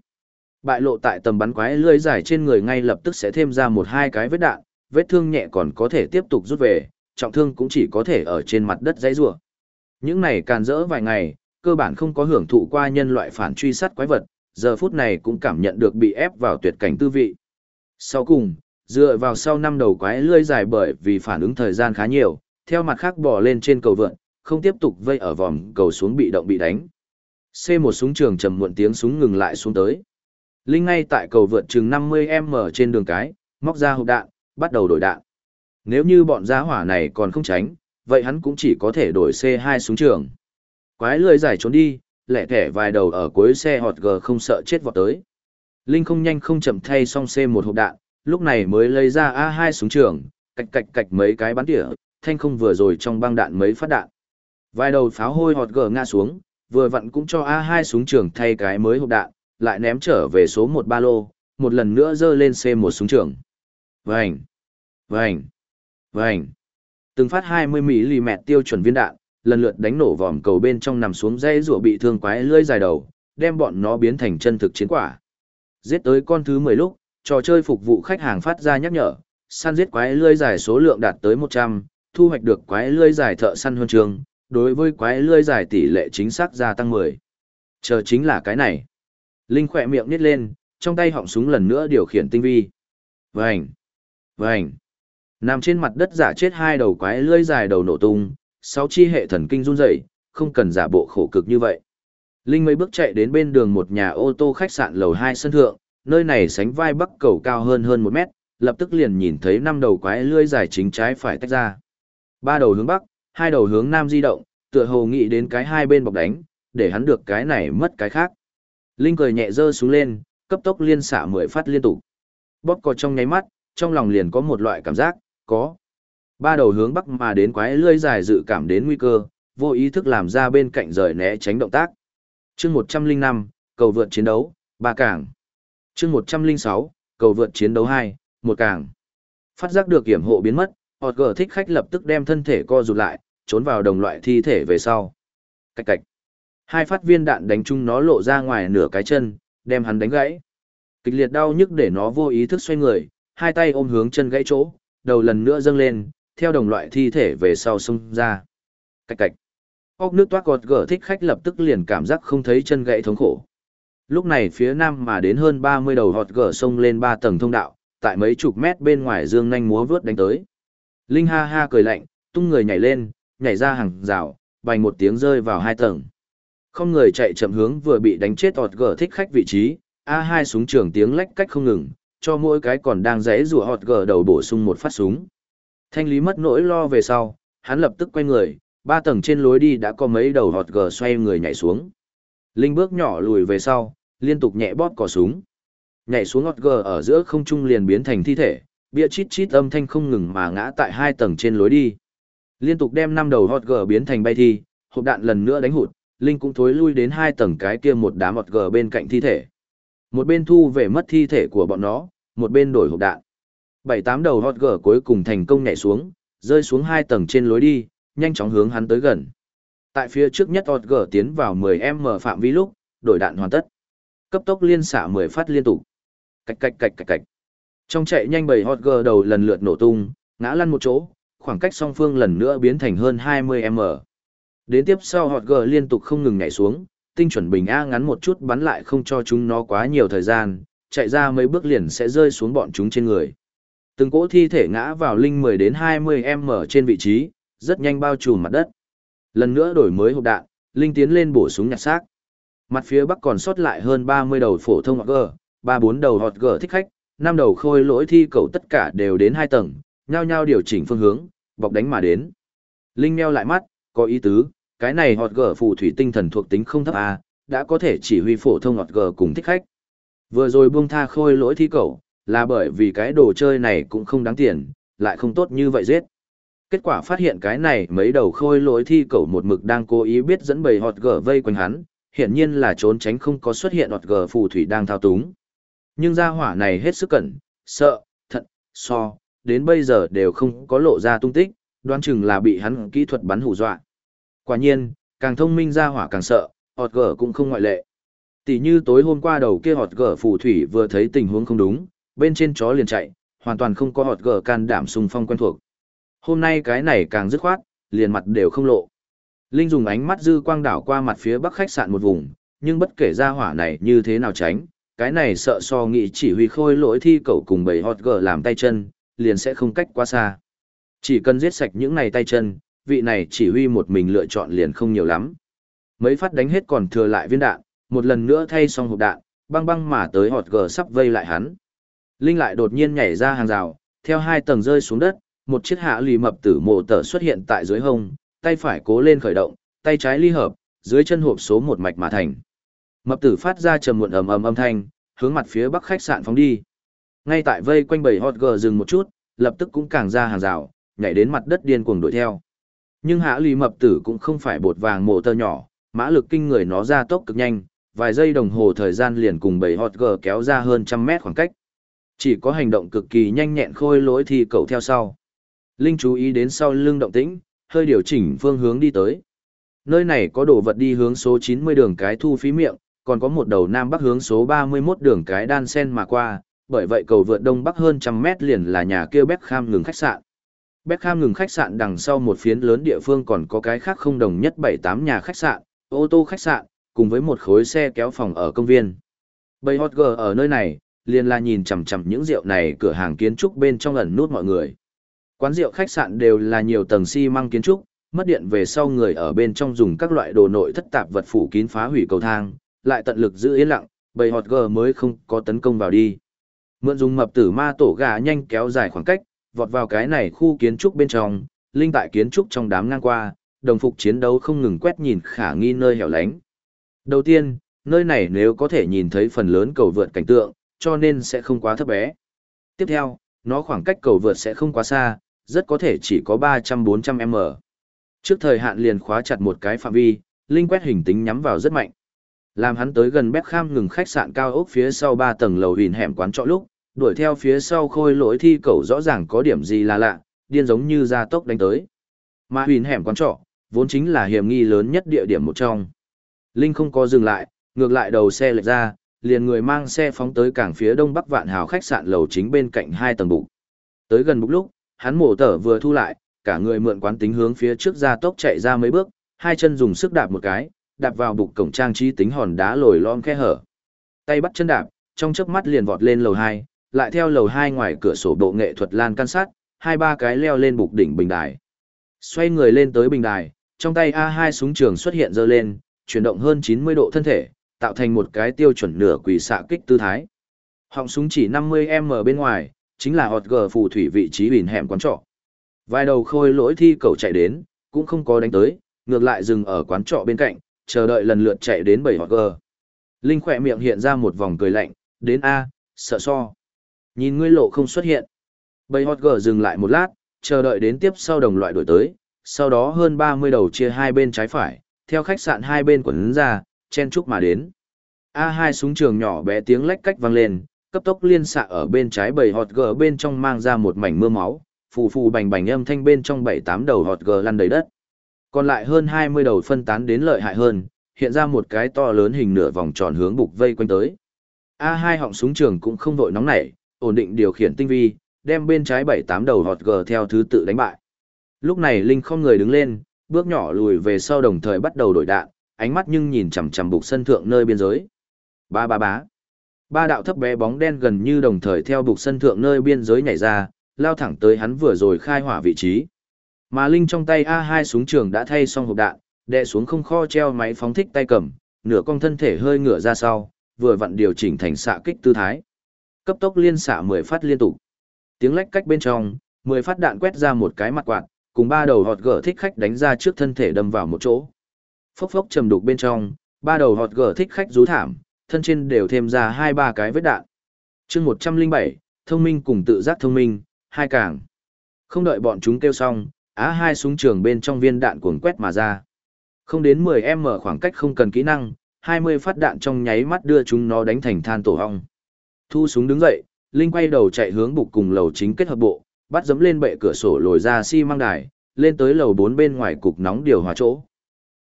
Bại lộ tại tầm bắn quái lưới dài trên người ngay lập tức sẽ thêm ra một hai cái vết đạn, vết thương nhẹ còn có thể tiếp tục rút về, trọng thương cũng chỉ có thể ở trên mặt đất dãy rủa. Những này càn rỡ vài ngày, cơ bản không có hưởng thụ qua nhân loại phản truy sát quái vật, giờ phút này cũng cảm nhận được bị ép vào tuyệt cảnh tư vị. Sau cùng, dựa vào sau năm đầu quái lưỡi dài bởi vì phản ứng thời gian khá nhiều, theo mặt khác bò lên trên cầu vượn, không tiếp tục vây ở vòm cầu xuống bị động bị đánh. C một súng trường trầm muộn tiếng súng ngừng lại xuống tới. Linh ngay tại cầu vượt chừng 50m trên đường cái, móc ra hộp đạn, bắt đầu đổi đạn. Nếu như bọn giá hỏa này còn không tránh, vậy hắn cũng chỉ có thể đổi C2 súng trường. Quái lười giải trốn đi, lẻ thẻ vài đầu ở cuối xe họt g không sợ chết vọt tới. Linh không nhanh không chậm thay xong C1 hộp đạn, lúc này mới lấy ra A2 súng trường, cạch cạch cạch mấy cái bắn tỉa, thanh không vừa rồi trong băng đạn mấy phát đạn. Vài đầu pháo hôi hột gờ ngã xuống, vừa vặn cũng cho A2 súng trường thay cái mới hộp đạn, lại ném trở về số 1 ba lô, một lần nữa dơ lên C1 súng trường. Vành! Vành! Vành! Từng phát 20mm tiêu chuẩn viên đạn, lần lượt đánh nổ vòm cầu bên trong nằm xuống dây rùa bị thương quái lưỡi dài đầu, đem bọn nó biến thành chân thực chiến quả. Giết tới con thứ 10 lúc, trò chơi phục vụ khách hàng phát ra nhắc nhở, săn giết quái lưỡi dài số lượng đạt tới 100, thu hoạch được quái lưỡi dài thợ săn huân trường, đối với quái lươi dài tỷ lệ chính xác gia tăng 10. Chờ chính là cái này. Linh khỏe miệng nít lên, trong tay họng súng lần nữa điều khiển tinh vi. Vành! Vành! Nằm trên mặt đất giả chết hai đầu quái lươi dài đầu nổ tung, sáu chi hệ thần kinh run rẩy, không cần giả bộ khổ cực như vậy. Linh mấy bước chạy đến bên đường một nhà ô tô khách sạn lầu hai sân thượng, nơi này sánh vai bắc cầu cao hơn hơn một mét, lập tức liền nhìn thấy năm đầu quái lươi dài chính trái phải tách ra. Ba đầu hướng bắc, hai đầu hướng nam di động, tựa hồ nghĩ đến cái hai bên bọc đánh, để hắn được cái này mất cái khác. Linh cười nhẹ dơ xuống lên, cấp tốc liên xả mười phát liên tục. Bóp cò trong nháy mắt, trong lòng liền có một loại cảm giác, có. Ba đầu hướng bắc mà đến quái lươi dài dự cảm đến nguy cơ, vô ý thức làm ra bên cạnh rời né tránh động tác. chương 105, cầu vượt chiến đấu, ba cảng. chương 106, cầu vượt chiến đấu 2, một cảng. Phát giác được kiểm hộ biến mất, họt gờ thích khách lập tức đem thân thể co rụt lại, trốn vào đồng loại thi thể về sau. Cạch cạch. Hai phát viên đạn đánh chung nó lộ ra ngoài nửa cái chân, đem hắn đánh gãy. Kịch liệt đau nhức để nó vô ý thức xoay người, hai tay ôm hướng chân gãy chỗ, đầu lần nữa dâng lên, theo đồng loại thi thể về sau xông ra. Cạch cạch. Ốc nước toát gọt gở thích khách lập tức liền cảm giác không thấy chân gãy thống khổ. Lúc này phía nam mà đến hơn 30 đầu họt gở sông lên ba tầng thông đạo, tại mấy chục mét bên ngoài dương nhanh múa vướt đánh tới. Linh ha ha cười lạnh, tung người nhảy lên, nhảy ra hàng rào, bành một tiếng rơi vào hai tầng. Không người chạy chậm hướng vừa bị đánh chết ọt gở thích khách vị trí, A2 súng trường tiếng lách cách không ngừng, cho mỗi cái còn đang rẽ rùa ọt gở đầu bổ sung một phát súng. Thanh lý mất nỗi lo về sau, hắn lập tức quay người, ba tầng trên lối đi đã có mấy đầu ọt gở xoay người nhảy xuống. Linh bước nhỏ lùi về sau, liên tục nhẹ bóp cò súng. Nhảy xuống ọt gở ở giữa không trung liền biến thành thi thể, bia chít chít âm thanh không ngừng mà ngã tại hai tầng trên lối đi. Liên tục đem năm đầu hot g biến thành bay thi, hộp đạn lần nữa đánh hụt, Linh cũng thối lui đến hai tầng cái kia một đám hot g bên cạnh thi thể. Một bên thu về mất thi thể của bọn nó, một bên đổi hộp đạn. Bảy tám đầu hot g cuối cùng thành công nhảy xuống, rơi xuống hai tầng trên lối đi, nhanh chóng hướng hắn tới gần. Tại phía trước nhất hot g tiến vào 10m phạm vi lúc, đổi đạn hoàn tất. Cấp tốc liên xạ 10 phát liên tục. Cạch cạch cạch cạch cạch. Trong chạy nhanh bầy hot girl đầu lần lượt nổ tung, ngã lăn một chỗ, khoảng cách song phương lần nữa biến thành hơn 20m. Đến tiếp sau hot girl liên tục không ngừng nhảy xuống, tinh chuẩn bình A ngắn một chút bắn lại không cho chúng nó quá nhiều thời gian, chạy ra mấy bước liền sẽ rơi xuống bọn chúng trên người. Từng cỗ thi thể ngã vào linh 10 đến 20m trên vị trí, rất nhanh bao trùm mặt đất. Lần nữa đổi mới hộp đạn, linh tiến lên bổ súng nhặt xác. Mặt phía bắc còn sót lại hơn 30 đầu phổ thông hot gở, 3-4 đầu hot gở thích khách, năm đầu khôi lỗi thi cầu tất cả đều đến hai tầng, nhao nhao điều chỉnh phương hướng, bọc đánh mà đến. Linh meo lại mắt, có ý tứ, cái này họt gở phù thủy tinh thần thuộc tính không thấp à, đã có thể chỉ huy phổ thông họt gở cùng thích khách. Vừa rồi buông tha khôi lỗi thi cầu, là bởi vì cái đồ chơi này cũng không đáng tiền, lại không tốt như vậy giết. Kết quả phát hiện cái này mấy đầu khôi lỗi thi cầu một mực đang cố ý biết dẫn bầy họt gở vây quanh hắn, hiển nhiên là trốn tránh không có xuất hiện họt gở phù thủy đang thao túng. Nhưng gia hỏa này hết sức cẩn, sợ, thận, so, đến bây giờ đều không có lộ ra tung tích, đoán chừng là bị hắn kỹ thuật bắn hù dọa. Quả nhiên, càng thông minh gia hỏa càng sợ, họt gở cũng không ngoại lệ. Tỷ như tối hôm qua đầu kia họt gở phù thủy vừa thấy tình huống không đúng, bên trên chó liền chạy, hoàn toàn không có họt gở can đảm xung phong quen thuộc. Hôm nay cái này càng dứt khoát, liền mặt đều không lộ. Linh dùng ánh mắt dư quang đảo qua mặt phía bắc khách sạn một vùng, nhưng bất kể ra hỏa này như thế nào tránh, cái này sợ so nghĩ chỉ huy khôi lỗi thi cậu cùng bầy hot gờ làm tay chân, liền sẽ không cách quá xa. Chỉ cần giết sạch những này tay chân, vị này chỉ huy một mình lựa chọn liền không nhiều lắm. Mấy phát đánh hết còn thừa lại viên đạn, một lần nữa thay xong hộp đạn, băng băng mà tới hot gờ sắp vây lại hắn. Linh lại đột nhiên nhảy ra hàng rào, theo hai tầng rơi xuống đất, một chiếc hạ lì mập tử mộ tờ xuất hiện tại dưới hông, tay phải cố lên khởi động, tay trái ly hợp, dưới chân hộp số một mạch mà thành. Mập tử phát ra trầm muộn ầm ầm âm thanh, hướng mặt phía bắc khách sạn phóng đi. Ngay tại vây quanh bầy hot Girl dừng một chút, lập tức cũng càng ra hàng rào, nhảy đến mặt đất điên cuồng đuổi theo. Nhưng hạ lì mập tử cũng không phải bột vàng mộ tơ nhỏ, mã lực kinh người nó ra tốc cực nhanh, vài giây đồng hồ thời gian liền cùng bầy hot Girl kéo ra hơn trăm mét khoảng cách. Chỉ có hành động cực kỳ nhanh nhẹn khôi lỗi thì cậu theo sau. Linh chú ý đến sau lưng động tĩnh, hơi điều chỉnh phương hướng đi tới. Nơi này có đồ vật đi hướng số 90 đường cái thu phí miệng, còn có một đầu nam bắc hướng số 31 đường cái đan sen mà qua, bởi vậy cầu vượt đông bắc hơn trăm mét liền là nhà kia Beckham ngừng khách sạn. Beckham ngừng khách sạn đằng sau một phiến lớn địa phương còn có cái khác không đồng nhất 7-8 nhà khách sạn, ô tô khách sạn, cùng với một khối xe kéo phòng ở công viên. Bay hot girl ở nơi này, liền là nhìn chằm chằm những rượu này cửa hàng kiến trúc bên trong ẩn nút mọi người. Quán rượu khách sạn đều là nhiều tầng xi măng kiến trúc, mất điện về sau người ở bên trong dùng các loại đồ nội thất tạp vật phủ kín phá hủy cầu thang, lại tận lực giữ yên lặng, bầy hot girl mới không có tấn công vào đi. Mượn dùng mập tử ma tổ gà nhanh kéo dài khoảng cách, vọt vào cái này khu kiến trúc bên trong, linh tại kiến trúc trong đám ngang qua, đồng phục chiến đấu không ngừng quét nhìn khả nghi nơi hẻo lánh. Đầu tiên, nơi này nếu có thể nhìn thấy phần lớn cầu vượt cảnh tượng, cho nên sẽ không quá thấp bé. Tiếp theo, nó khoảng cách cầu vượt sẽ không quá xa, rất có thể chỉ có 300-400m. Trước thời hạn liền khóa chặt một cái phạm vi, linh quét hình tính nhắm vào rất mạnh. Làm hắn tới gần Beckham ngừng khách sạn cao ốc phía sau ba tầng lầu hìn hẻm quán trọ lúc, đuổi theo phía sau khôi lỗi thi cầu rõ ràng có điểm gì là lạ, điên giống như ra tốc đánh tới. Mà hìn hẻm quán trọ, vốn chính là hiểm nghi lớn nhất địa điểm một trong. Linh không có dừng lại, ngược lại đầu xe lệch ra, liền người mang xe phóng tới cảng phía đông bắc vạn hào khách sạn lầu chính bên cạnh hai tầng bụng. Tới gần bục lúc, hắn mổ tở vừa thu lại, cả người mượn quán tính hướng phía trước ra tốc chạy ra mấy bước, hai chân dùng sức đạp một cái, đạp vào bục cổng trang trí tính hòn đá lồi lom khe hở. Tay bắt chân đạp, trong chớp mắt liền vọt lên lầu 2, lại theo lầu 2 ngoài cửa sổ bộ nghệ thuật lan can sát, hai ba cái leo lên bục đỉnh bình đài. Xoay người lên tới bình đài, trong tay A2 súng trường xuất hiện dơ lên, chuyển động hơn 90 độ thân thể, tạo thành một cái tiêu chuẩn nửa quỷ xạ kích tư thái. Họng súng chỉ 50m bên ngoài, chính là hột gờ phù thủy vị trí bình hẻm quán trọ. Vài đầu khôi lỗi thi cầu chạy đến, cũng không có đánh tới, ngược lại dừng ở quán trọ bên cạnh, chờ đợi lần lượt chạy đến bảy hột gờ. Linh khỏe miệng hiện ra một vòng cười lạnh, đến A, sợ so. Nhìn ngươi lộ không xuất hiện. bảy hot gờ dừng lại một lát, chờ đợi đến tiếp sau đồng loại đổi tới, sau đó hơn 30 đầu chia hai bên trái phải, theo khách sạn hai bên quần ra, chen chúc mà đến. A2 súng trường nhỏ bé tiếng lách cách vang lên, cấp tốc liên xạ ở bên trái bầy hot gờ bên trong mang ra một mảnh mưa máu, phù phù bành bành âm thanh bên trong bảy tám đầu hot gờ lăn đầy đất. Còn lại hơn 20 đầu phân tán đến lợi hại hơn, hiện ra một cái to lớn hình nửa vòng tròn hướng bục vây quanh tới. A2 họng súng trường cũng không vội nóng nảy, ổn định điều khiển tinh vi, đem bên trái bảy tám đầu hot gờ theo thứ tự đánh bại. Lúc này Linh không người đứng lên, bước nhỏ lùi về sau đồng thời bắt đầu đổi đạn, ánh mắt nhưng nhìn chằm chằm bục sân thượng nơi biên giới. Ba ba bá. Ba đạo thấp bé bóng đen gần như đồng thời theo bục sân thượng nơi biên giới nhảy ra, lao thẳng tới hắn vừa rồi khai hỏa vị trí. Mà Linh trong tay A2 súng trường đã thay xong hộp đạn, đè xuống không kho treo máy phóng thích tay cầm, nửa con thân thể hơi ngửa ra sau, vừa vặn điều chỉnh thành xạ kích tư thái. Cấp tốc liên xạ 10 phát liên tục. Tiếng lách cách bên trong, 10 phát đạn quét ra một cái mặt quạt, cùng ba đầu họt gở thích khách đánh ra trước thân thể đâm vào một chỗ. Phốc phốc trầm đục bên trong, ba đầu họt gở thích khách rú thảm, thân trên đều thêm ra hai ba cái vết đạn. chương 107, thông minh cùng tự giác thông minh, hai càng. Không đợi bọn chúng kêu xong, á hai súng trường bên trong viên đạn cuồng quét mà ra. Không đến 10m khoảng cách không cần kỹ năng, 20 phát đạn trong nháy mắt đưa chúng nó đánh thành than tổ hong. Thu súng đứng dậy, Linh quay đầu chạy hướng bục cùng lầu chính kết hợp bộ, bắt dấm lên bệ cửa sổ lồi ra xi si măng đài, lên tới lầu 4 bên ngoài cục nóng điều hòa chỗ.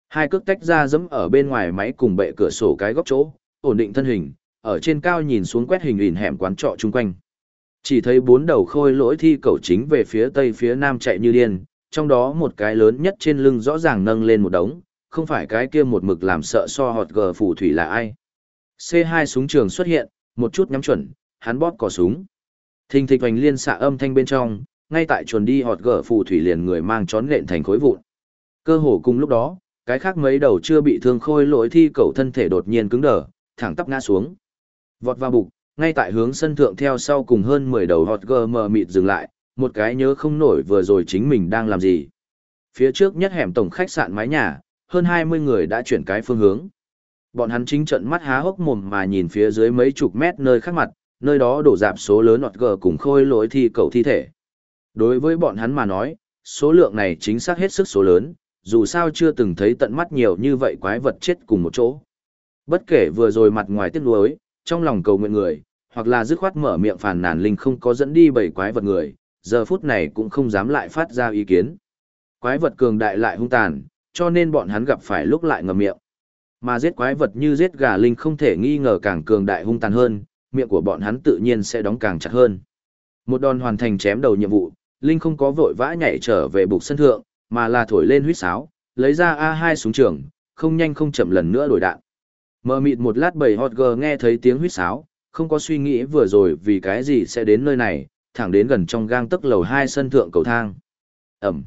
Hai cước tách ra dẫm ở bên ngoài máy cùng bệ cửa sổ cái góc chỗ, ổn định thân hình, ở trên cao nhìn xuống quét hình hình hẻm quán trọ chung quanh. Chỉ thấy bốn đầu khôi lỗi thi cầu chính về phía tây phía nam chạy như điên, trong đó một cái lớn nhất trên lưng rõ ràng nâng lên một đống, không phải cái kia một mực làm sợ so họt gờ phù thủy là ai. C2 súng trường xuất hiện, một chút nhắm chuẩn, hắn bóp cò súng. Thình thịch hoành liên xạ âm thanh bên trong, ngay tại chuồn đi họt gở phù thủy liền người mang chón nện thành khối vụn. Cơ hồ cùng lúc đó, cái khác mấy đầu chưa bị thương khôi lỗi thi cầu thân thể đột nhiên cứng đờ, thẳng tắp ngã xuống. Vọt vào bụng. ngay tại hướng sân thượng theo sau cùng hơn 10 đầu hot gờ mờ mịt dừng lại, một cái nhớ không nổi vừa rồi chính mình đang làm gì. Phía trước nhất hẻm tổng khách sạn mái nhà, hơn 20 người đã chuyển cái phương hướng. Bọn hắn chính trận mắt há hốc mồm mà nhìn phía dưới mấy chục mét nơi khác mặt, nơi đó đổ dạp số lớn ọt gờ cùng khôi lỗi thi cầu thi thể. Đối với bọn hắn mà nói, số lượng này chính xác hết sức số lớn, dù sao chưa từng thấy tận mắt nhiều như vậy quái vật chết cùng một chỗ. Bất kể vừa rồi mặt ngoài tiếc nuối, trong lòng cầu nguyện người, hoặc là dứt khoát mở miệng phàn nàn linh không có dẫn đi bảy quái vật người, giờ phút này cũng không dám lại phát ra ý kiến. Quái vật cường đại lại hung tàn, cho nên bọn hắn gặp phải lúc lại ngậm miệng. Mà giết quái vật như giết gà linh không thể nghi ngờ càng cường đại hung tàn hơn, miệng của bọn hắn tự nhiên sẽ đóng càng chặt hơn. Một đòn hoàn thành chém đầu nhiệm vụ, Linh không có vội vã nhảy trở về bục sân thượng, mà là thổi lên huýt sáo, lấy ra A2 súng trường, không nhanh không chậm lần nữa đổi đạn. Mờ mịt một lát bầy hot girl nghe thấy tiếng huýt sáo, không có suy nghĩ vừa rồi vì cái gì sẽ đến nơi này, thẳng đến gần trong gang tấc lầu hai sân thượng cầu thang. Ẩm.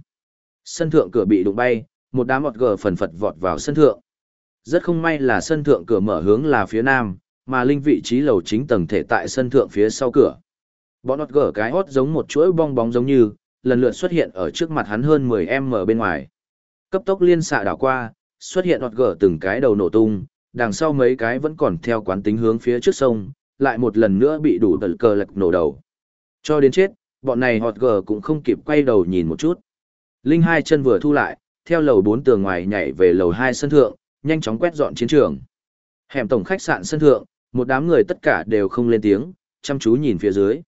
Sân thượng cửa bị đụng bay, một đám hot gờ phần phật vọt vào sân thượng. Rất không may là sân thượng cửa mở hướng là phía nam, mà linh vị trí lầu chính tầng thể tại sân thượng phía sau cửa. Bọn nọt gờ cái hót giống một chuỗi bong bóng giống như, lần lượt xuất hiện ở trước mặt hắn hơn 10m bên ngoài. Cấp tốc liên xạ đảo qua, xuất hiện nọt gờ từng cái đầu nổ tung, đằng sau mấy cái vẫn còn theo quán tính hướng phía trước sông, lại một lần nữa bị đủ tật cờ lật nổ đầu. Cho đến chết, bọn này họt gở cũng không kịp quay đầu nhìn một chút. Linh hai chân vừa thu lại, theo lầu bốn tường ngoài nhảy về lầu hai sân thượng, nhanh chóng quét dọn chiến trường. Hẻm tổng khách sạn sân thượng, một đám người tất cả đều không lên tiếng, chăm chú nhìn phía dưới.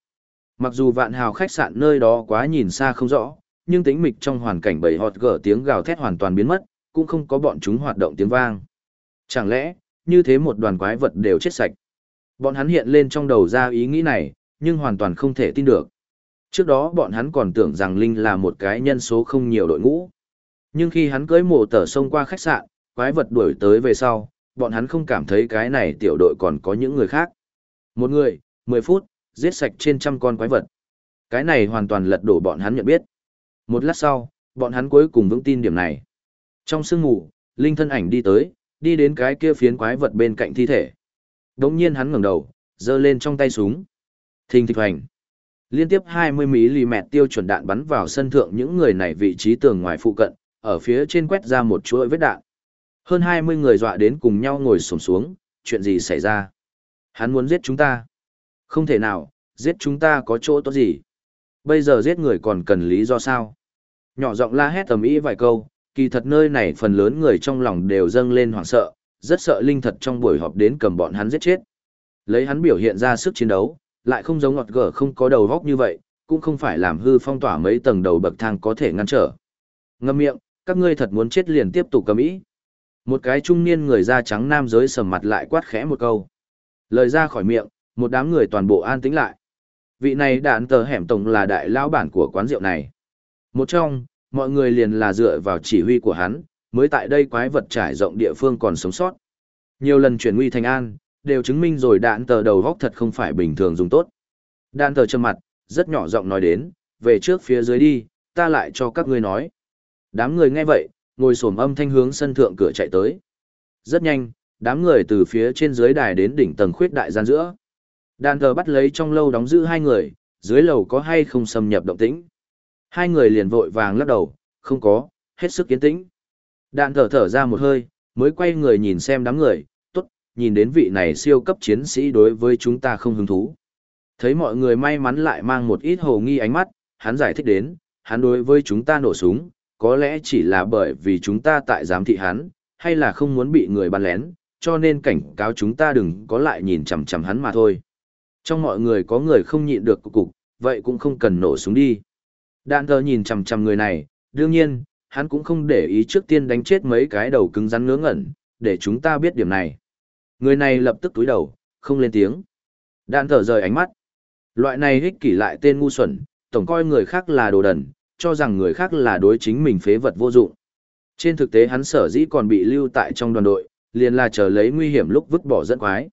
Mặc dù vạn hào khách sạn nơi đó quá nhìn xa không rõ, nhưng tính mịch trong hoàn cảnh bầy họt gở tiếng gào thét hoàn toàn biến mất, cũng không có bọn chúng hoạt động tiếng vang. Chẳng lẽ, như thế một đoàn quái vật đều chết sạch. Bọn hắn hiện lên trong đầu ra ý nghĩ này, nhưng hoàn toàn không thể tin được. Trước đó bọn hắn còn tưởng rằng Linh là một cái nhân số không nhiều đội ngũ. Nhưng khi hắn cưới mộ tờ sông qua khách sạn, quái vật đuổi tới về sau, bọn hắn không cảm thấy cái này tiểu đội còn có những người khác. Một người, 10 phút, giết sạch trên trăm con quái vật. Cái này hoàn toàn lật đổ bọn hắn nhận biết. Một lát sau, bọn hắn cuối cùng vững tin điểm này. Trong sương ngủ, Linh thân ảnh đi tới, đi đến cái kia phiến quái vật bên cạnh thi thể. Đống nhiên hắn ngẩng đầu, giơ lên trong tay súng. Thình thịch hoành. Liên tiếp 20mm tiêu chuẩn đạn bắn vào sân thượng những người này vị trí tường ngoài phụ cận, ở phía trên quét ra một chuỗi vết đạn. Hơn 20 người dọa đến cùng nhau ngồi xổm xuống, chuyện gì xảy ra? Hắn muốn giết chúng ta. Không thể nào, giết chúng ta có chỗ tốt gì? Bây giờ giết người còn cần lý do sao? Nhỏ giọng la hét tầm ý vài câu, kỳ thật nơi này phần lớn người trong lòng đều dâng lên hoảng sợ, rất sợ linh thật trong buổi họp đến cầm bọn hắn giết chết. Lấy hắn biểu hiện ra sức chiến đấu, lại không giống ngọt gở không có đầu góc như vậy, cũng không phải làm hư phong tỏa mấy tầng đầu bậc thang có thể ngăn trở. Ngâm miệng, các ngươi thật muốn chết liền tiếp tục cầm ý. Một cái trung niên người da trắng nam giới sầm mặt lại quát khẽ một câu. Lời ra khỏi miệng, một đám người toàn bộ an tĩnh lại. Vị này đạn tờ hẻm tổng là đại lão bản của quán rượu này. Một trong, mọi người liền là dựa vào chỉ huy của hắn, mới tại đây quái vật trải rộng địa phương còn sống sót. Nhiều lần chuyển nguy thành an, đều chứng minh rồi đạn tờ đầu góc thật không phải bình thường dùng tốt. Đạn tờ trầm mặt, rất nhỏ giọng nói đến, về trước phía dưới đi, ta lại cho các ngươi nói. Đám người nghe vậy, ngồi xổm âm thanh hướng sân thượng cửa chạy tới. Rất nhanh, đám người từ phía trên dưới đài đến đỉnh tầng khuyết đại gian giữa. Đàn thờ bắt lấy trong lâu đóng giữ hai người, dưới lầu có hay không xâm nhập động tĩnh. Hai người liền vội vàng lắc đầu, không có, hết sức kiến tĩnh. Đạn thở thở ra một hơi, mới quay người nhìn xem đám người, nhìn đến vị này siêu cấp chiến sĩ đối với chúng ta không hứng thú. Thấy mọi người may mắn lại mang một ít hồ nghi ánh mắt, hắn giải thích đến, hắn đối với chúng ta nổ súng, có lẽ chỉ là bởi vì chúng ta tại giám thị hắn, hay là không muốn bị người bắn lén, cho nên cảnh cáo chúng ta đừng có lại nhìn chằm chằm hắn mà thôi. Trong mọi người có người không nhịn được cục cục, vậy cũng không cần nổ súng đi. Đạn thờ nhìn chằm chằm người này, đương nhiên, hắn cũng không để ý trước tiên đánh chết mấy cái đầu cứng rắn ngớ ngẩn, để chúng ta biết điểm này. Người này lập tức túi đầu, không lên tiếng. Đạn thở rời ánh mắt. Loại này hích kỷ lại tên ngu xuẩn, tổng coi người khác là đồ đần, cho rằng người khác là đối chính mình phế vật vô dụng. Trên thực tế hắn sở dĩ còn bị lưu tại trong đoàn đội, liền là chờ lấy nguy hiểm lúc vứt bỏ dẫn quái.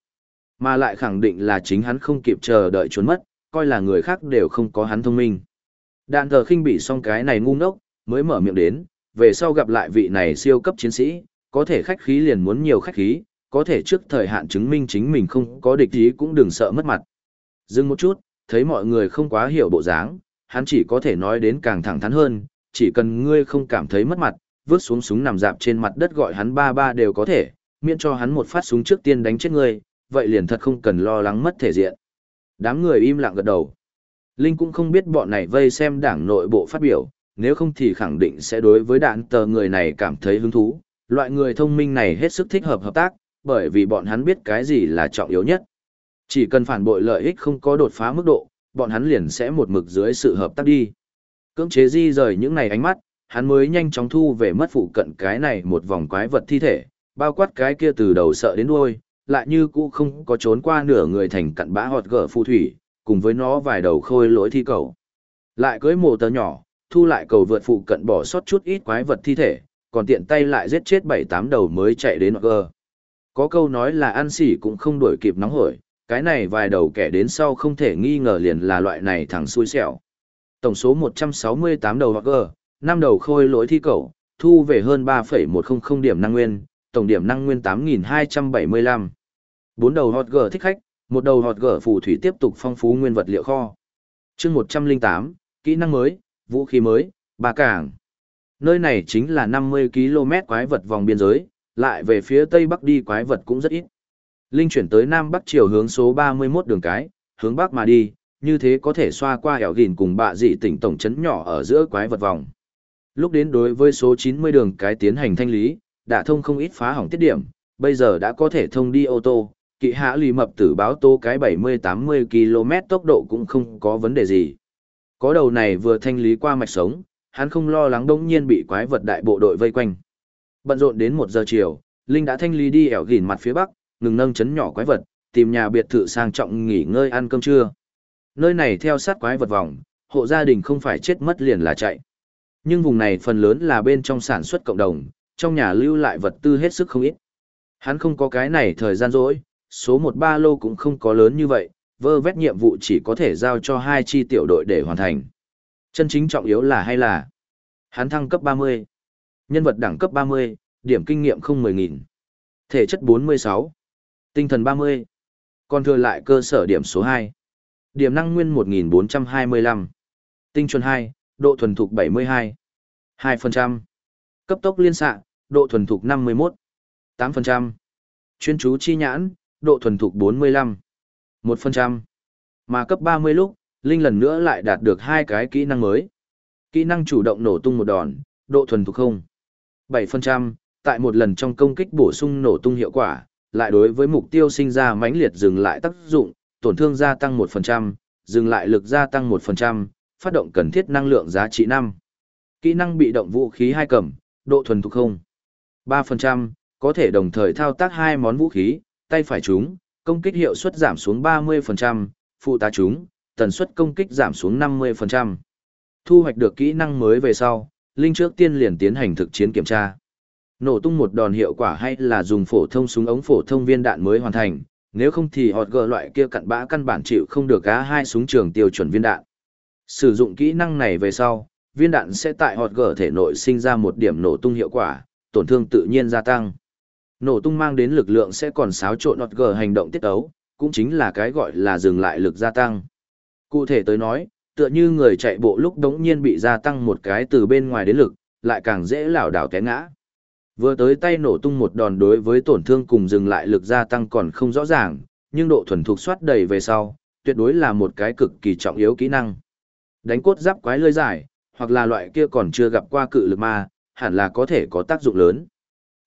Mà lại khẳng định là chính hắn không kịp chờ đợi trốn mất, coi là người khác đều không có hắn thông minh. Đạn thờ khinh bị xong cái này ngu ngốc, mới mở miệng đến, về sau gặp lại vị này siêu cấp chiến sĩ, có thể khách khí liền muốn nhiều khách khí, có thể trước thời hạn chứng minh chính mình không có địch ý cũng đừng sợ mất mặt. Dừng một chút, thấy mọi người không quá hiểu bộ dáng, hắn chỉ có thể nói đến càng thẳng thắn hơn, chỉ cần ngươi không cảm thấy mất mặt, vứt xuống súng nằm dạp trên mặt đất gọi hắn ba ba đều có thể, miễn cho hắn một phát súng trước tiên đánh chết ngươi, vậy liền thật không cần lo lắng mất thể diện. Đám người im lặng gật đầu. Linh cũng không biết bọn này vây xem đảng nội bộ phát biểu, nếu không thì khẳng định sẽ đối với đạn tờ người này cảm thấy hứng thú. Loại người thông minh này hết sức thích hợp hợp tác, bởi vì bọn hắn biết cái gì là trọng yếu nhất. Chỉ cần phản bội lợi ích không có đột phá mức độ, bọn hắn liền sẽ một mực dưới sự hợp tác đi. Cưỡng chế di rời những này ánh mắt, hắn mới nhanh chóng thu về mất phụ cận cái này một vòng quái vật thi thể, bao quát cái kia từ đầu sợ đến đuôi, lại như cũ không có trốn qua nửa người thành cặn bã hột gở phù thủy, cùng với nó vài đầu khôi lỗi thi cầu. Lại cưới mồ tờ nhỏ, thu lại cầu vượt phụ cận bỏ sót chút ít quái vật thi thể, còn tiện tay lại giết chết bảy tám đầu mới chạy đến gờ. Có câu nói là ăn xỉ cũng không đuổi kịp nóng hổi, cái này vài đầu kẻ đến sau không thể nghi ngờ liền là loại này thằng xui xẻo. Tổng số 168 đầu gờ, 5 đầu khôi lỗi thi cầu, thu về hơn 3,100 điểm năng nguyên, tổng điểm năng nguyên 8.275. Bốn đầu hot gờ thích khách, một đầu hot gờ phù thủy tiếp tục phong phú nguyên vật liệu kho. chương 108, kỹ năng mới, vũ khí mới, ba cảng. Nơi này chính là 50 km quái vật vòng biên giới, lại về phía tây bắc đi quái vật cũng rất ít. Linh chuyển tới nam bắc chiều hướng số 31 đường cái, hướng bắc mà đi, như thế có thể xoa qua hẻo gìn cùng bạ dị tỉnh tổng trấn nhỏ ở giữa quái vật vòng. Lúc đến đối với số 90 đường cái tiến hành thanh lý, đã thông không ít phá hỏng tiết điểm, bây giờ đã có thể thông đi ô tô, kỵ hạ lì mập tử báo tô cái 70-80 km tốc độ cũng không có vấn đề gì. Có đầu này vừa thanh lý qua mạch sống, hắn không lo lắng đông nhiên bị quái vật đại bộ đội vây quanh. Bận rộn đến một giờ chiều, Linh đã thanh lý đi ẻo gỉn mặt phía bắc, ngừng nâng chấn nhỏ quái vật, tìm nhà biệt thự sang trọng nghỉ ngơi ăn cơm trưa. Nơi này theo sát quái vật vòng, hộ gia đình không phải chết mất liền là chạy. Nhưng vùng này phần lớn là bên trong sản xuất cộng đồng, trong nhà lưu lại vật tư hết sức không ít. Hắn không có cái này thời gian rỗi, số một ba lô cũng không có lớn như vậy, vơ vét nhiệm vụ chỉ có thể giao cho hai chi tiểu đội để hoàn thành. Chân chính trọng yếu là hay là hắn thăng cấp 30, nhân vật đẳng cấp 30, điểm kinh nghiệm không 10.000, thể chất 46, tinh thần 30, còn thừa lại cơ sở điểm số 2. Điểm năng nguyên 1425, tinh chuẩn 2, độ thuần thục 72, 2%, cấp tốc liên xạ, độ thuần thục 51, 8%, chuyên chú chi nhãn, độ thuần thục 45, 1%. Mà cấp 30 lúc, Linh lần nữa lại đạt được hai cái kỹ năng mới. Kỹ năng chủ động nổ tung một đòn, độ thuần thục không. 7%, tại một lần trong công kích bổ sung nổ tung hiệu quả, lại đối với mục tiêu sinh ra mãnh liệt dừng lại tác dụng, tổn thương gia tăng 1%, dừng lại lực gia tăng 1%, phát động cần thiết năng lượng giá trị 5. Kỹ năng bị động vũ khí hai cầm, độ thuần thục không. 3%, có thể đồng thời thao tác hai món vũ khí, tay phải chúng, công kích hiệu suất giảm xuống 30%, phụ tá chúng, tần suất công kích giảm xuống 50%. Thu hoạch được kỹ năng mới về sau, Linh trước tiên liền tiến hành thực chiến kiểm tra. Nổ tung một đòn hiệu quả hay là dùng phổ thông súng ống phổ thông viên đạn mới hoàn thành, nếu không thì họt gờ loại kia cặn bã căn bản chịu không được cá hai súng trường tiêu chuẩn viên đạn. Sử dụng kỹ năng này về sau, viên đạn sẽ tại họt gờ thể nội sinh ra một điểm nổ tung hiệu quả, tổn thương tự nhiên gia tăng. Nổ tung mang đến lực lượng sẽ còn xáo trộn họt gờ hành động tiết ấu, cũng chính là cái gọi là dừng lại lực gia tăng. Cụ thể tới nói, tựa như người chạy bộ lúc đống nhiên bị gia tăng một cái từ bên ngoài đến lực, lại càng dễ lảo đảo té ngã. Vừa tới tay nổ tung một đòn đối với tổn thương cùng dừng lại lực gia tăng còn không rõ ràng, nhưng độ thuần thục soát đầy về sau, tuyệt đối là một cái cực kỳ trọng yếu kỹ năng. Đánh cốt giáp quái lơi dài, hoặc là loại kia còn chưa gặp qua cự lực ma, hẳn là có thể có tác dụng lớn.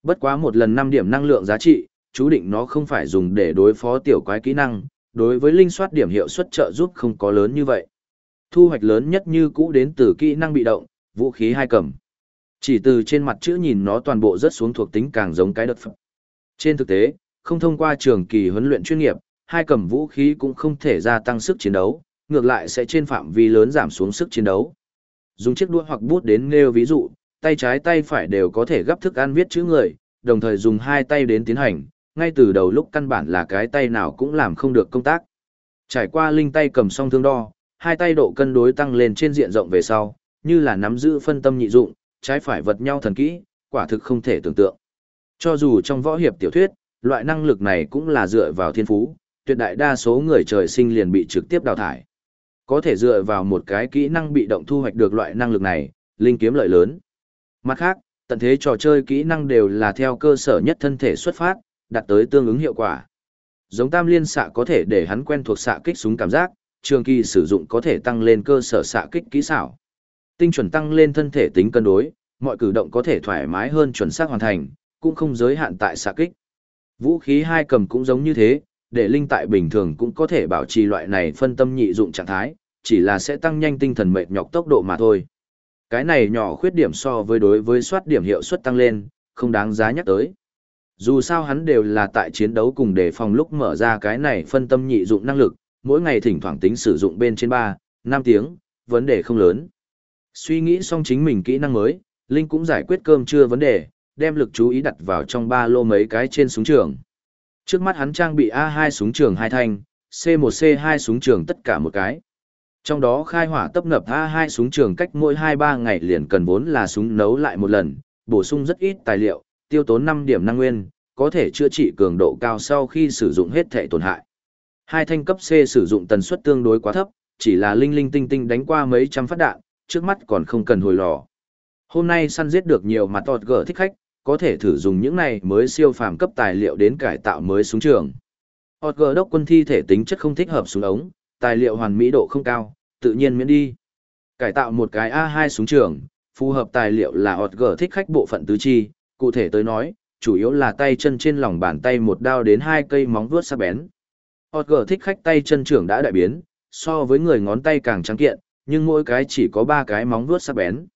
Bất quá một lần 5 điểm năng lượng giá trị, chú định nó không phải dùng để đối phó tiểu quái kỹ năng, đối với linh soát điểm hiệu suất trợ giúp không có lớn như vậy. Thu hoạch lớn nhất như cũ đến từ kỹ năng bị động, vũ khí hai cầm. Chỉ từ trên mặt chữ nhìn nó toàn bộ rất xuống thuộc tính càng giống cái đợt phẩm. Trên thực tế, không thông qua trường kỳ huấn luyện chuyên nghiệp, hai cầm vũ khí cũng không thể gia tăng sức chiến đấu, ngược lại sẽ trên phạm vi lớn giảm xuống sức chiến đấu. Dùng chiếc đũa hoặc bút đến nêu ví dụ, tay trái tay phải đều có thể gấp thức ăn viết chữ người, đồng thời dùng hai tay đến tiến hành, ngay từ đầu lúc căn bản là cái tay nào cũng làm không được công tác. Trải qua linh tay cầm song thương đo, hai tay độ cân đối tăng lên trên diện rộng về sau, như là nắm giữ phân tâm nhị dụng, trái phải vật nhau thần kỹ, quả thực không thể tưởng tượng. Cho dù trong võ hiệp tiểu thuyết, loại năng lực này cũng là dựa vào thiên phú, tuyệt đại đa số người trời sinh liền bị trực tiếp đào thải. Có thể dựa vào một cái kỹ năng bị động thu hoạch được loại năng lực này, linh kiếm lợi lớn. Mặt khác, tận thế trò chơi kỹ năng đều là theo cơ sở nhất thân thể xuất phát, đạt tới tương ứng hiệu quả. Giống tam liên xạ có thể để hắn quen thuộc xạ kích súng cảm giác, trường kỳ sử dụng có thể tăng lên cơ sở xạ kích kỹ xảo. Tinh chuẩn tăng lên thân thể tính cân đối, mọi cử động có thể thoải mái hơn chuẩn xác hoàn thành, cũng không giới hạn tại xạ kích. Vũ khí hai cầm cũng giống như thế, để linh tại bình thường cũng có thể bảo trì loại này phân tâm nhị dụng trạng thái, chỉ là sẽ tăng nhanh tinh thần mệt nhọc tốc độ mà thôi. Cái này nhỏ khuyết điểm so với đối với soát điểm hiệu suất tăng lên, không đáng giá nhắc tới. Dù sao hắn đều là tại chiến đấu cùng đề phòng lúc mở ra cái này phân tâm nhị dụng năng lực, mỗi ngày thỉnh thoảng tính sử dụng bên trên 3, 5 tiếng, vấn đề không lớn. Suy nghĩ xong chính mình kỹ năng mới, Linh cũng giải quyết cơm trưa vấn đề, đem lực chú ý đặt vào trong ba lô mấy cái trên súng trường. Trước mắt hắn trang bị A2 súng trường hai thanh, C1C2 súng trường tất cả một cái. Trong đó khai hỏa tấp nập A2 súng trường cách mỗi 2-3 ngày liền cần vốn là súng nấu lại một lần, bổ sung rất ít tài liệu, tiêu tốn 5 điểm năng nguyên, có thể chữa trị cường độ cao sau khi sử dụng hết thể tổn hại. Hai thanh cấp C sử dụng tần suất tương đối quá thấp, chỉ là linh linh tinh tinh đánh qua mấy trăm phát đạn, trước mắt còn không cần hồi lò. Hôm nay săn giết được nhiều mặt tọt gở thích khách, có thể thử dùng những này mới siêu phàm cấp tài liệu đến cải tạo mới súng trường. Tọt gờ đốc quân thi thể tính chất không thích hợp súng ống, tài liệu hoàn mỹ độ không cao, tự nhiên miễn đi. Cải tạo một cái A2 súng trường, phù hợp tài liệu là hot gờ thích khách bộ phận tứ chi, cụ thể tới nói, chủ yếu là tay chân trên lòng bàn tay một đao đến hai cây móng vuốt sắc bén. Hot gở thích khách tay chân trưởng đã đại biến, so với người ngón tay càng trắng kiện, nhưng mỗi cái chỉ có 3 cái móng vuốt sắc bén.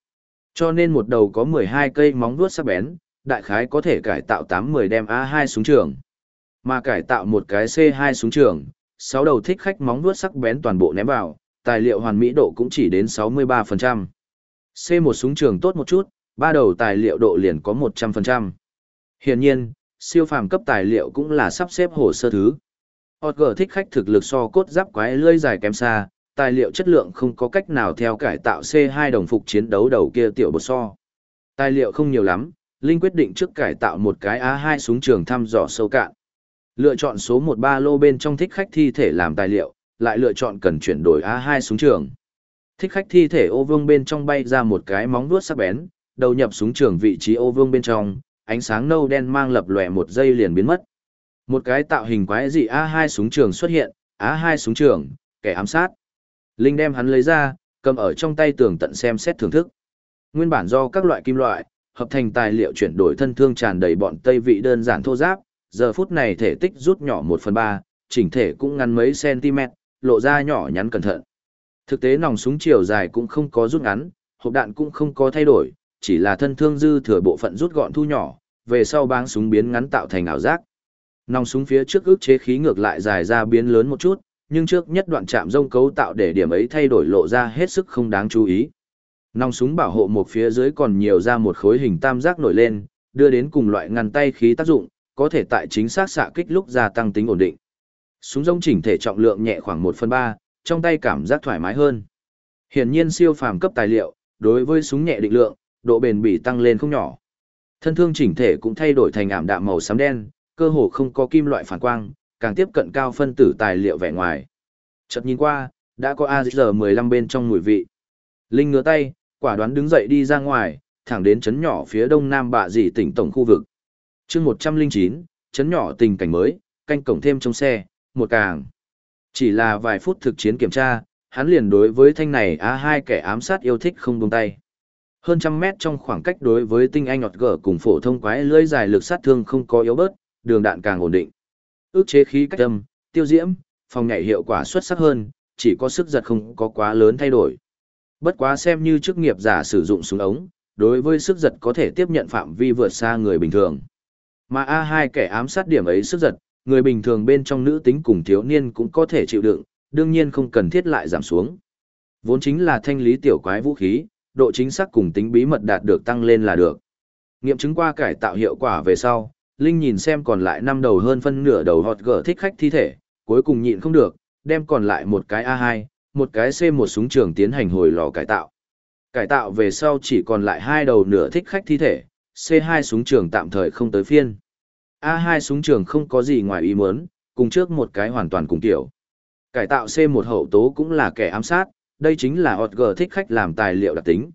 Cho nên một đầu có 12 cây móng vuốt sắc bén, đại khái có thể cải tạo 8-10 đem A2 súng trường. Mà cải tạo một cái C2 súng trường, 6 đầu thích khách móng vuốt sắc bén toàn bộ ném vào, tài liệu hoàn mỹ độ cũng chỉ đến 63%. C1 súng trường tốt một chút, ba đầu tài liệu độ liền có 100%. Hiển nhiên, siêu phàm cấp tài liệu cũng là sắp xếp hồ sơ thứ. Hotg thích khách thực lực so cốt giáp quái lưỡi dài kém xa, tài liệu chất lượng không có cách nào theo cải tạo C2 đồng phục chiến đấu đầu kia tiểu bột so. Tài liệu không nhiều lắm, Linh quyết định trước cải tạo một cái A2 súng trường thăm dò sâu cạn. Lựa chọn số 13 lô bên trong thích khách thi thể làm tài liệu, lại lựa chọn cần chuyển đổi A2 súng trường. Thích khách thi thể ô vương bên trong bay ra một cái móng vuốt sắc bén, đầu nhập súng trường vị trí ô vương bên trong, ánh sáng nâu đen mang lập lòe một giây liền biến mất. Một cái tạo hình quái dị A2 súng trường xuất hiện, A2 súng trường, kẻ ám sát. Linh đem hắn lấy ra, cầm ở trong tay tường tận xem xét thưởng thức. Nguyên bản do các loại kim loại, hợp thành tài liệu chuyển đổi thân thương tràn đầy bọn tây vị đơn giản thô giáp, giờ phút này thể tích rút nhỏ 1 phần 3, chỉnh thể cũng ngắn mấy cm, lộ ra nhỏ nhắn cẩn thận. Thực tế nòng súng chiều dài cũng không có rút ngắn, hộp đạn cũng không có thay đổi, chỉ là thân thương dư thừa bộ phận rút gọn thu nhỏ, về sau báng súng biến ngắn tạo thành ảo giác. Nòng súng phía trước ức chế khí ngược lại dài ra biến lớn một chút, nhưng trước nhất đoạn chạm rông cấu tạo để điểm ấy thay đổi lộ ra hết sức không đáng chú ý. Nòng súng bảo hộ một phía dưới còn nhiều ra một khối hình tam giác nổi lên, đưa đến cùng loại ngăn tay khí tác dụng, có thể tại chính xác xạ kích lúc gia tăng tính ổn định. Súng rông chỉnh thể trọng lượng nhẹ khoảng 1 phần 3, trong tay cảm giác thoải mái hơn. Hiển nhiên siêu phàm cấp tài liệu, đối với súng nhẹ định lượng, độ bền bỉ tăng lên không nhỏ. Thân thương chỉnh thể cũng thay đổi thành ảm đạm màu xám đen, cơ hồ không có kim loại phản quang, càng tiếp cận cao phân tử tài liệu vẻ ngoài. Chợt nhìn qua, đã có AZR15 bên trong mùi vị. Linh ngửa tay, quả đoán đứng dậy đi ra ngoài, thẳng đến chấn nhỏ phía đông nam bạ dị tỉnh tổng khu vực. chương 109, chấn nhỏ tình cảnh mới, canh cổng thêm trong xe, một càng. Chỉ là vài phút thực chiến kiểm tra, hắn liền đối với thanh này A2 kẻ ám sát yêu thích không buông tay. Hơn trăm mét trong khoảng cách đối với tinh anh ngọt gở cùng phổ thông quái lưỡi dài lực sát thương không có yếu bớt, đường đạn càng ổn định. Ước chế khí cách âm, tiêu diễm, phòng nhảy hiệu quả xuất sắc hơn, chỉ có sức giật không có quá lớn thay đổi. Bất quá xem như chức nghiệp giả sử dụng súng ống, đối với sức giật có thể tiếp nhận phạm vi vượt xa người bình thường. Mà A2 kẻ ám sát điểm ấy sức giật, người bình thường bên trong nữ tính cùng thiếu niên cũng có thể chịu đựng, đương nhiên không cần thiết lại giảm xuống. Vốn chính là thanh lý tiểu quái vũ khí, độ chính xác cùng tính bí mật đạt được tăng lên là được. Nghiệm chứng qua cải tạo hiệu quả về sau, Linh nhìn xem còn lại năm đầu hơn phân nửa đầu hot gở thích khách thi thể, cuối cùng nhịn không được, đem còn lại một cái A2, một cái C1 súng trường tiến hành hồi lò cải tạo. Cải tạo về sau chỉ còn lại hai đầu nửa thích khách thi thể, C2 súng trường tạm thời không tới phiên. A2 súng trường không có gì ngoài ý muốn, cùng trước một cái hoàn toàn cùng tiểu. Cải tạo C1 hậu tố cũng là kẻ ám sát, đây chính là hot gở thích khách làm tài liệu đặc tính.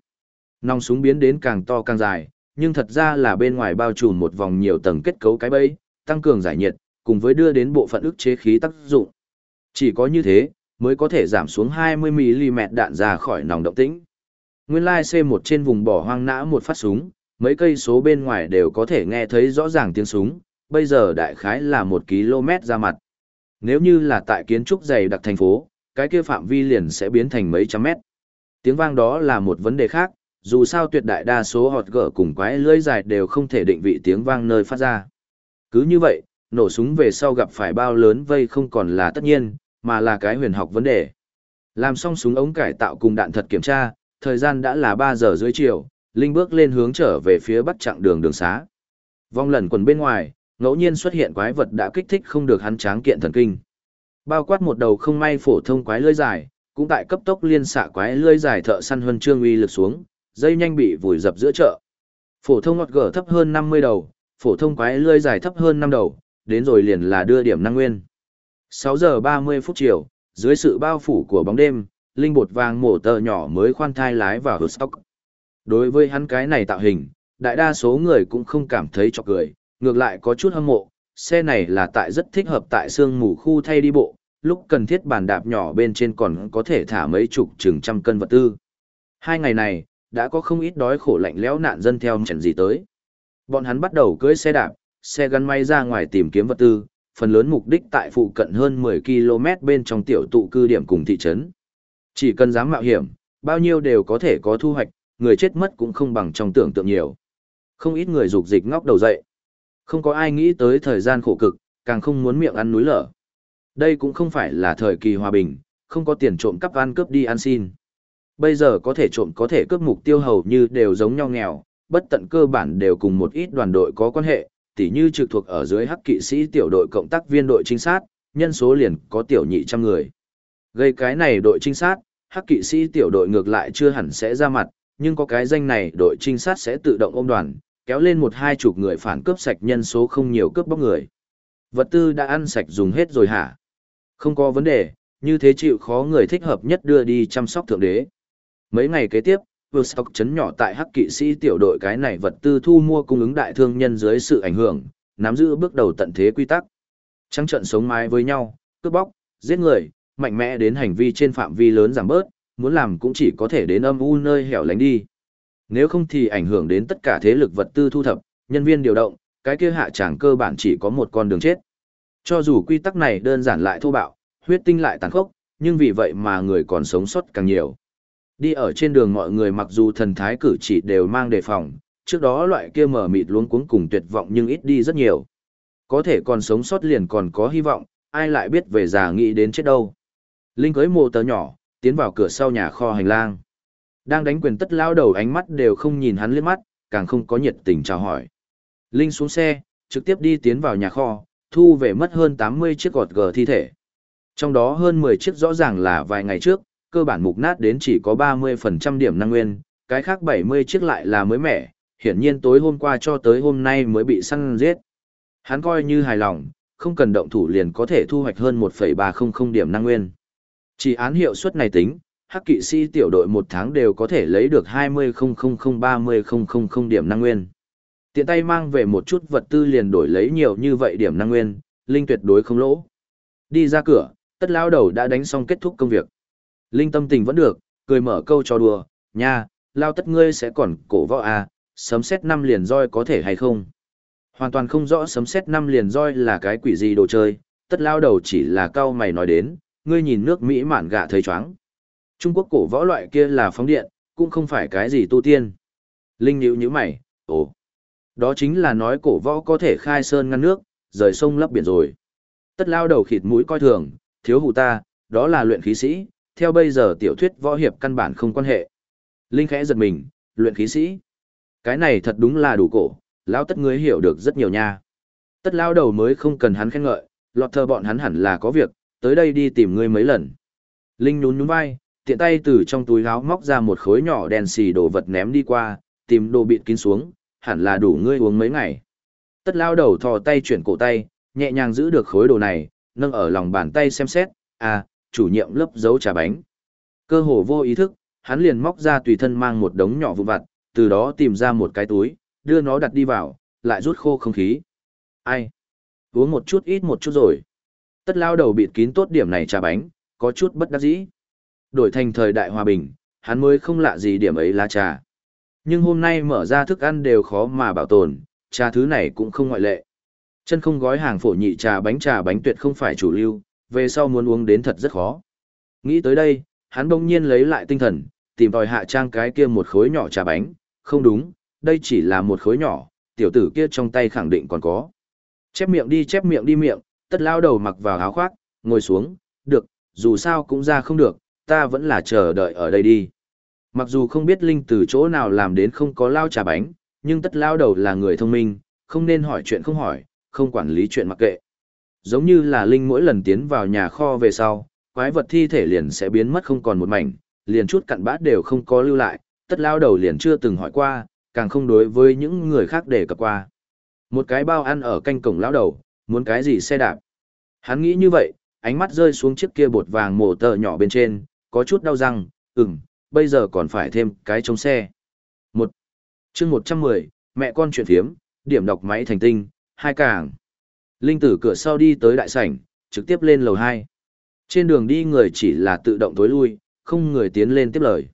Nòng súng biến đến càng to càng dài, nhưng thật ra là bên ngoài bao trùm một vòng nhiều tầng kết cấu cái bẫy, tăng cường giải nhiệt, cùng với đưa đến bộ phận ức chế khí tác dụng. Chỉ có như thế, mới có thể giảm xuống 20mm đạn ra khỏi nòng động tĩnh. Nguyên lai C1 trên vùng bỏ hoang nã một phát súng, mấy cây số bên ngoài đều có thể nghe thấy rõ ràng tiếng súng, bây giờ đại khái là 1 km ra mặt. Nếu như là tại kiến trúc dày đặc thành phố, cái kia phạm vi liền sẽ biến thành mấy trăm mét. Tiếng vang đó là một vấn đề khác, dù sao tuyệt đại đa số họt gở cùng quái lưỡi dài đều không thể định vị tiếng vang nơi phát ra. Cứ như vậy, nổ súng về sau gặp phải bao lớn vây không còn là tất nhiên, mà là cái huyền học vấn đề. Làm xong súng ống cải tạo cùng đạn thật kiểm tra, thời gian đã là 3 giờ dưới chiều, Linh bước lên hướng trở về phía bắc chặng đường đường xá. Vong lần quần bên ngoài, ngẫu nhiên xuất hiện quái vật đã kích thích không được hắn tráng kiện thần kinh. Bao quát một đầu không may phổ thông quái lưỡi dài, cũng tại cấp tốc liên xạ quái lưỡi dài thợ săn huân chương uy lực xuống, dây nhanh bị vùi dập giữa chợ. Phổ thông ngọt gở thấp hơn 50 đầu, phổ thông quái lươi dài thấp hơn 5 đầu, đến rồi liền là đưa điểm năng nguyên. 6 giờ 30 phút chiều, dưới sự bao phủ của bóng đêm, linh bột vàng mổ tờ nhỏ mới khoan thai lái vào hột stock. Đối với hắn cái này tạo hình, đại đa số người cũng không cảm thấy cho cười, ngược lại có chút hâm mộ, xe này là tại rất thích hợp tại sương mù khu thay đi bộ, lúc cần thiết bàn đạp nhỏ bên trên còn có thể thả mấy chục chừng trăm cân vật tư. Hai ngày này, đã có không ít đói khổ lạnh lẽo nạn dân theo chẳng gì tới. Bọn hắn bắt đầu cưỡi xe đạp, xe gắn máy ra ngoài tìm kiếm vật tư, phần lớn mục đích tại phụ cận hơn 10 km bên trong tiểu tụ cư điểm cùng thị trấn. Chỉ cần dám mạo hiểm, bao nhiêu đều có thể có thu hoạch, người chết mất cũng không bằng trong tưởng tượng nhiều. Không ít người dục dịch ngóc đầu dậy. Không có ai nghĩ tới thời gian khổ cực, càng không muốn miệng ăn núi lở. Đây cũng không phải là thời kỳ hòa bình, không có tiền trộm cắp ăn cướp đi ăn xin. Bây giờ có thể trộm có thể cướp mục tiêu hầu như đều giống nhau nghèo, bất tận cơ bản đều cùng một ít đoàn đội có quan hệ, tỉ như trực thuộc ở dưới hắc kỵ sĩ tiểu đội cộng tác viên đội trinh sát, nhân số liền có tiểu nhị trăm người. Gây cái này đội trinh sát, hắc kỵ sĩ tiểu đội ngược lại chưa hẳn sẽ ra mặt, nhưng có cái danh này đội trinh sát sẽ tự động ôm đoàn, kéo lên một hai chục người phản cướp sạch nhân số không nhiều cướp bóc người. Vật tư đã ăn sạch dùng hết rồi hả? Không có vấn đề, như thế chịu khó người thích hợp nhất đưa đi chăm sóc thượng đế. Mấy ngày kế tiếp, Woodstock chấn nhỏ tại hắc kỵ sĩ tiểu đội cái này vật tư thu mua cung ứng đại thương nhân dưới sự ảnh hưởng, nắm giữ bước đầu tận thế quy tắc. Trăng trận sống mái với nhau, cướp bóc, giết người, mạnh mẽ đến hành vi trên phạm vi lớn giảm bớt, muốn làm cũng chỉ có thể đến âm u nơi hẻo lánh đi. Nếu không thì ảnh hưởng đến tất cả thế lực vật tư thu thập, nhân viên điều động, cái kia hạ tràng cơ bản chỉ có một con đường chết. Cho dù quy tắc này đơn giản lại thô bạo, huyết tinh lại tàn khốc, nhưng vì vậy mà người còn sống sót càng nhiều. Đi ở trên đường mọi người mặc dù thần thái cử chỉ đều mang đề phòng, trước đó loại kia mở mịt luống cuống cùng tuyệt vọng nhưng ít đi rất nhiều. Có thể còn sống sót liền còn có hy vọng, ai lại biết về già nghĩ đến chết đâu. Linh cưới mồ tờ nhỏ, tiến vào cửa sau nhà kho hành lang. Đang đánh quyền tất lao đầu ánh mắt đều không nhìn hắn liếc mắt, càng không có nhiệt tình chào hỏi. Linh xuống xe, trực tiếp đi tiến vào nhà kho, thu về mất hơn 80 chiếc gọt gờ thi thể. Trong đó hơn 10 chiếc rõ ràng là vài ngày trước, cơ bản mục nát đến chỉ có 30% điểm năng nguyên, cái khác 70 chiếc lại là mới mẻ, hiển nhiên tối hôm qua cho tới hôm nay mới bị săn giết. Hắn coi như hài lòng, không cần động thủ liền có thể thu hoạch hơn 1,300 điểm năng nguyên. Chỉ án hiệu suất này tính, hắc kỵ sĩ tiểu đội một tháng đều có thể lấy được 20,000-30,000 điểm năng nguyên. Tiện tay mang về một chút vật tư liền đổi lấy nhiều như vậy điểm năng nguyên, Linh tuyệt đối không lỗ. Đi ra cửa, tất lao đầu đã đánh xong kết thúc công việc. Linh tâm tình vẫn được, cười mở câu cho đùa, nha, lao tất ngươi sẽ còn cổ võ à, sấm xét năm liền roi có thể hay không. Hoàn toàn không rõ sấm xét năm liền roi là cái quỷ gì đồ chơi, tất lao đầu chỉ là cao mày nói đến, ngươi nhìn nước Mỹ mạn gạ thấy chóng. Trung Quốc cổ võ loại kia là phóng điện, cũng không phải cái gì tu tiên. Linh nhíu nhíu mày, ồ. Đó chính là nói cổ võ có thể khai sơn ngăn nước, rời sông lấp biển rồi. Tất lao đầu khịt mũi coi thường, thiếu hụ ta, đó là luyện khí sĩ, theo bây giờ tiểu thuyết võ hiệp căn bản không quan hệ. Linh khẽ giật mình, luyện khí sĩ. Cái này thật đúng là đủ cổ, lão tất ngươi hiểu được rất nhiều nha. Tất lao đầu mới không cần hắn khen ngợi, lọt thờ bọn hắn hẳn là có việc, tới đây đi tìm ngươi mấy lần. Linh nhún nhún vai, tiện tay từ trong túi áo móc ra một khối nhỏ đèn xì đồ vật ném đi qua, tìm đồ bịt kín xuống, hẳn là đủ ngươi uống mấy ngày. Tất lao đầu thò tay chuyển cổ tay, nhẹ nhàng giữ được khối đồ này, nâng ở lòng bàn tay xem xét, à, chủ nhiệm lớp giấu trà bánh. Cơ hồ vô ý thức, hắn liền móc ra tùy thân mang một đống nhỏ vụn vặt, từ đó tìm ra một cái túi, đưa nó đặt đi vào, lại rút khô không khí. Ai? Uống một chút ít một chút rồi. Tất lao đầu bịt kín tốt điểm này trà bánh, có chút bất đắc dĩ. Đổi thành thời đại hòa bình, hắn mới không lạ gì điểm ấy là trà. Nhưng hôm nay mở ra thức ăn đều khó mà bảo tồn, trà thứ này cũng không ngoại lệ. Chân không gói hàng phổ nhị trà bánh trà bánh tuyệt không phải chủ lưu, về sau muốn uống đến thật rất khó. Nghĩ tới đây, hắn bỗng nhiên lấy lại tinh thần, tìm tòi hạ trang cái kia một khối nhỏ trà bánh, không đúng, đây chỉ là một khối nhỏ, tiểu tử kia trong tay khẳng định còn có. Chép miệng đi chép miệng đi miệng, tất lao đầu mặc vào áo khoác, ngồi xuống, được, dù sao cũng ra không được, ta vẫn là chờ đợi ở đây đi. Mặc dù không biết Linh từ chỗ nào làm đến không có lao trà bánh, nhưng tất lao đầu là người thông minh, không nên hỏi chuyện không hỏi, không quản lý chuyện mặc kệ. Giống như là Linh mỗi lần tiến vào nhà kho về sau, quái vật thi thể liền sẽ biến mất không còn một mảnh, liền chút cặn bã đều không có lưu lại, tất lao đầu liền chưa từng hỏi qua, càng không đối với những người khác để cập qua. Một cái bao ăn ở canh cổng lao đầu, muốn cái gì xe đạp. Hắn nghĩ như vậy, ánh mắt rơi xuống chiếc kia bột vàng mổ tờ nhỏ bên trên, có chút đau răng, ừm, bây giờ còn phải thêm cái chống xe. Một chương một trăm mười mẹ con chuyện thiếm, điểm đọc máy thành tinh, hai càng. Linh tử cửa sau đi tới đại sảnh, trực tiếp lên lầu hai. Trên đường đi người chỉ là tự động tối lui, không người tiến lên tiếp lời.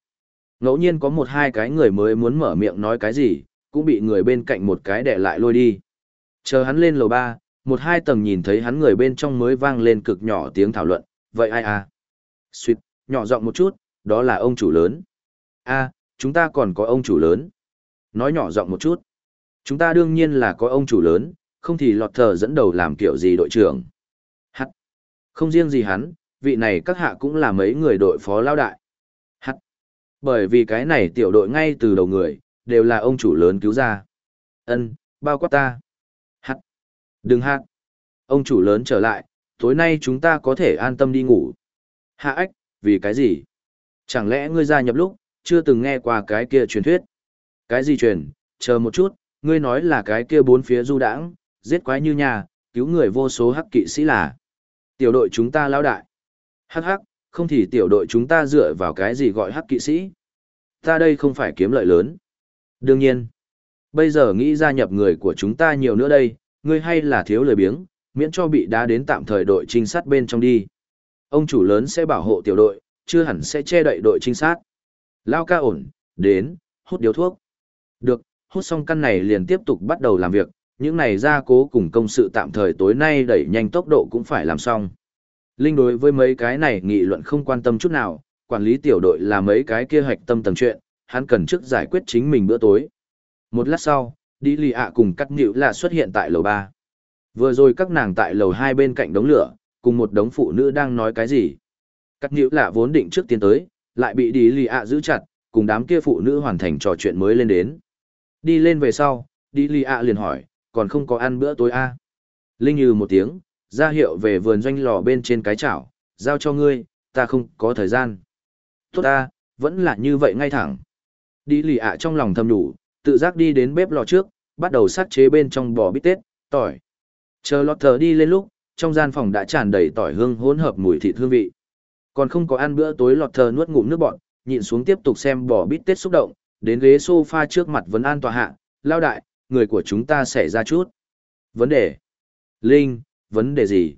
Ngẫu nhiên có một hai cái người mới muốn mở miệng nói cái gì, cũng bị người bên cạnh một cái đè lại lôi đi. Chờ hắn lên lầu ba, một hai tầng nhìn thấy hắn người bên trong mới vang lên cực nhỏ tiếng thảo luận, vậy ai à? Xuyệt, nhỏ giọng một chút, đó là ông chủ lớn. a chúng ta còn có ông chủ lớn. Nói nhỏ giọng một chút. Chúng ta đương nhiên là có ông chủ lớn, không thì lọt thờ dẫn đầu làm kiểu gì đội trưởng. Hắt. Không riêng gì hắn, vị này các hạ cũng là mấy người đội phó lao đại. Hắt. Bởi vì cái này tiểu đội ngay từ đầu người, đều là ông chủ lớn cứu ra. Ân, bao quát ta. Hắt. Đừng hát. Ông chủ lớn trở lại, tối nay chúng ta có thể an tâm đi ngủ. Hạ ách, vì cái gì? Chẳng lẽ ngươi gia nhập lúc, chưa từng nghe qua cái kia truyền thuyết? Cái gì truyền? Chờ một chút, ngươi nói là cái kia bốn phía du đãng, giết quái như nhà, cứu người vô số hắc kỵ sĩ là. Tiểu đội chúng ta lao đại. Hắc hắc, không thì tiểu đội chúng ta dựa vào cái gì gọi hắc kỵ sĩ. Ta đây không phải kiếm lợi lớn. Đương nhiên, bây giờ nghĩ gia nhập người của chúng ta nhiều nữa đây, ngươi hay là thiếu lời biếng, miễn cho bị đá đến tạm thời đội trinh sát bên trong đi. Ông chủ lớn sẽ bảo hộ tiểu đội, chưa hẳn sẽ che đậy đội trinh sát. Lao ca ổn, đến, hút điếu thuốc. Được, hút xong căn này liền tiếp tục bắt đầu làm việc, những này gia cố cùng công sự tạm thời tối nay đẩy nhanh tốc độ cũng phải làm xong. Linh đối với mấy cái này nghị luận không quan tâm chút nào, quản lý tiểu đội là mấy cái kia hoạch tâm tầng chuyện, hắn cần trước giải quyết chính mình bữa tối. Một lát sau, đi lì ạ cùng cắt nhịu là xuất hiện tại lầu 3. Vừa rồi các nàng tại lầu hai bên cạnh đống lửa, cùng một đống phụ nữ đang nói cái gì. Cắt nhịu là vốn định trước tiến tới, lại bị đi lì ạ giữ chặt, cùng đám kia phụ nữ hoàn thành trò chuyện mới lên đến. Đi lên về sau, đi lì ạ liền hỏi, còn không có ăn bữa tối a à? Linh như một tiếng, ra hiệu về vườn doanh lò bên trên cái chảo, giao cho ngươi, ta không có thời gian. Tốt ta, vẫn là như vậy ngay thẳng. Đi lì ạ trong lòng thầm đủ, tự giác đi đến bếp lò trước, bắt đầu sát chế bên trong bò bít tết, tỏi. Chờ lọt thờ đi lên lúc, trong gian phòng đã tràn đầy tỏi hương hỗn hợp mùi thịt hương vị. Còn không có ăn bữa tối lọt thờ nuốt ngụm nước bọt, nhịn xuống tiếp tục xem bò bít tết xúc động, đến ghế sofa trước mặt vấn an tòa hạ, lao đại, người của chúng ta xảy ra chút. Vấn đề? Linh, vấn đề gì?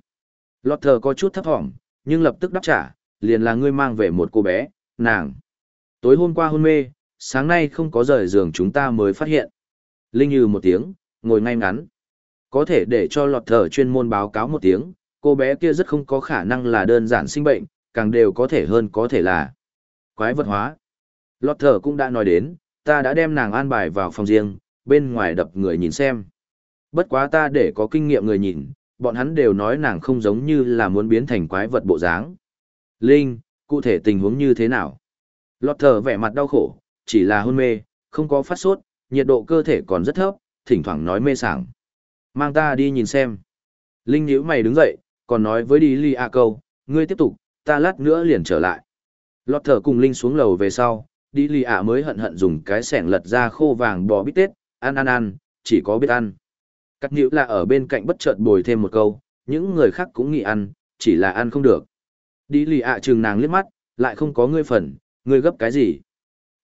Lọt thờ có chút thấp thỏm, nhưng lập tức đáp trả, liền là ngươi mang về một cô bé, nàng. Tối hôm qua hôn mê, sáng nay không có rời giường chúng ta mới phát hiện. Linh như một tiếng, ngồi ngay ngắn. Có thể để cho lọt thờ chuyên môn báo cáo một tiếng, cô bé kia rất không có khả năng là đơn giản sinh bệnh, càng đều có thể hơn có thể là quái vật hóa. Lọt thờ cũng đã nói đến, ta đã đem nàng an bài vào phòng riêng, bên ngoài đập người nhìn xem. Bất quá ta để có kinh nghiệm người nhìn, bọn hắn đều nói nàng không giống như là muốn biến thành quái vật bộ dáng. Linh, cụ thể tình huống như thế nào? Lọt thở vẻ mặt đau khổ, chỉ là hôn mê, không có phát sốt, nhiệt độ cơ thể còn rất thấp, thỉnh thoảng nói mê sảng. Mang ta đi nhìn xem. Linh nhíu mày đứng dậy, còn nói với đi Ly A câu, ngươi tiếp tục, ta lát nữa liền trở lại. Lọt thở cùng Linh xuống lầu về sau, đi Li A mới hận hận dùng cái sẻng lật ra khô vàng bò bít tết, ăn ăn ăn, chỉ có biết ăn. Cắt nhữ là ở bên cạnh bất chợt bồi thêm một câu, những người khác cũng nghĩ ăn, chỉ là ăn không được. Đi Ly ạ, trừng nàng liếc mắt, lại không có ngươi phần, ngươi gấp cái gì?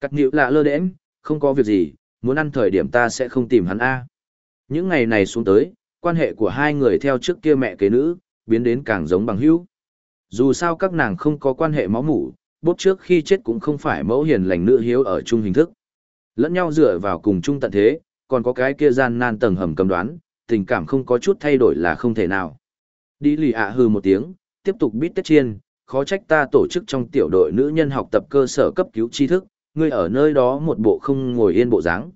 Cắt nhữ là lơ đễnh, không có việc gì, muốn ăn thời điểm ta sẽ không tìm hắn A. Những ngày này xuống tới, quan hệ của hai người theo trước kia mẹ kế nữ, biến đến càng giống bằng hữu. Dù sao các nàng không có quan hệ máu mủ, bốt trước khi chết cũng không phải mẫu hiền lành nữ hiếu ở chung hình thức. Lẫn nhau dựa vào cùng chung tận thế, còn có cái kia gian nan tầng hầm cầm đoán, tình cảm không có chút thay đổi là không thể nào. Đi lì ạ hư một tiếng, tiếp tục bít tết chiên, khó trách ta tổ chức trong tiểu đội nữ nhân học tập cơ sở cấp cứu tri thức, ngươi ở nơi đó một bộ không ngồi yên bộ dáng.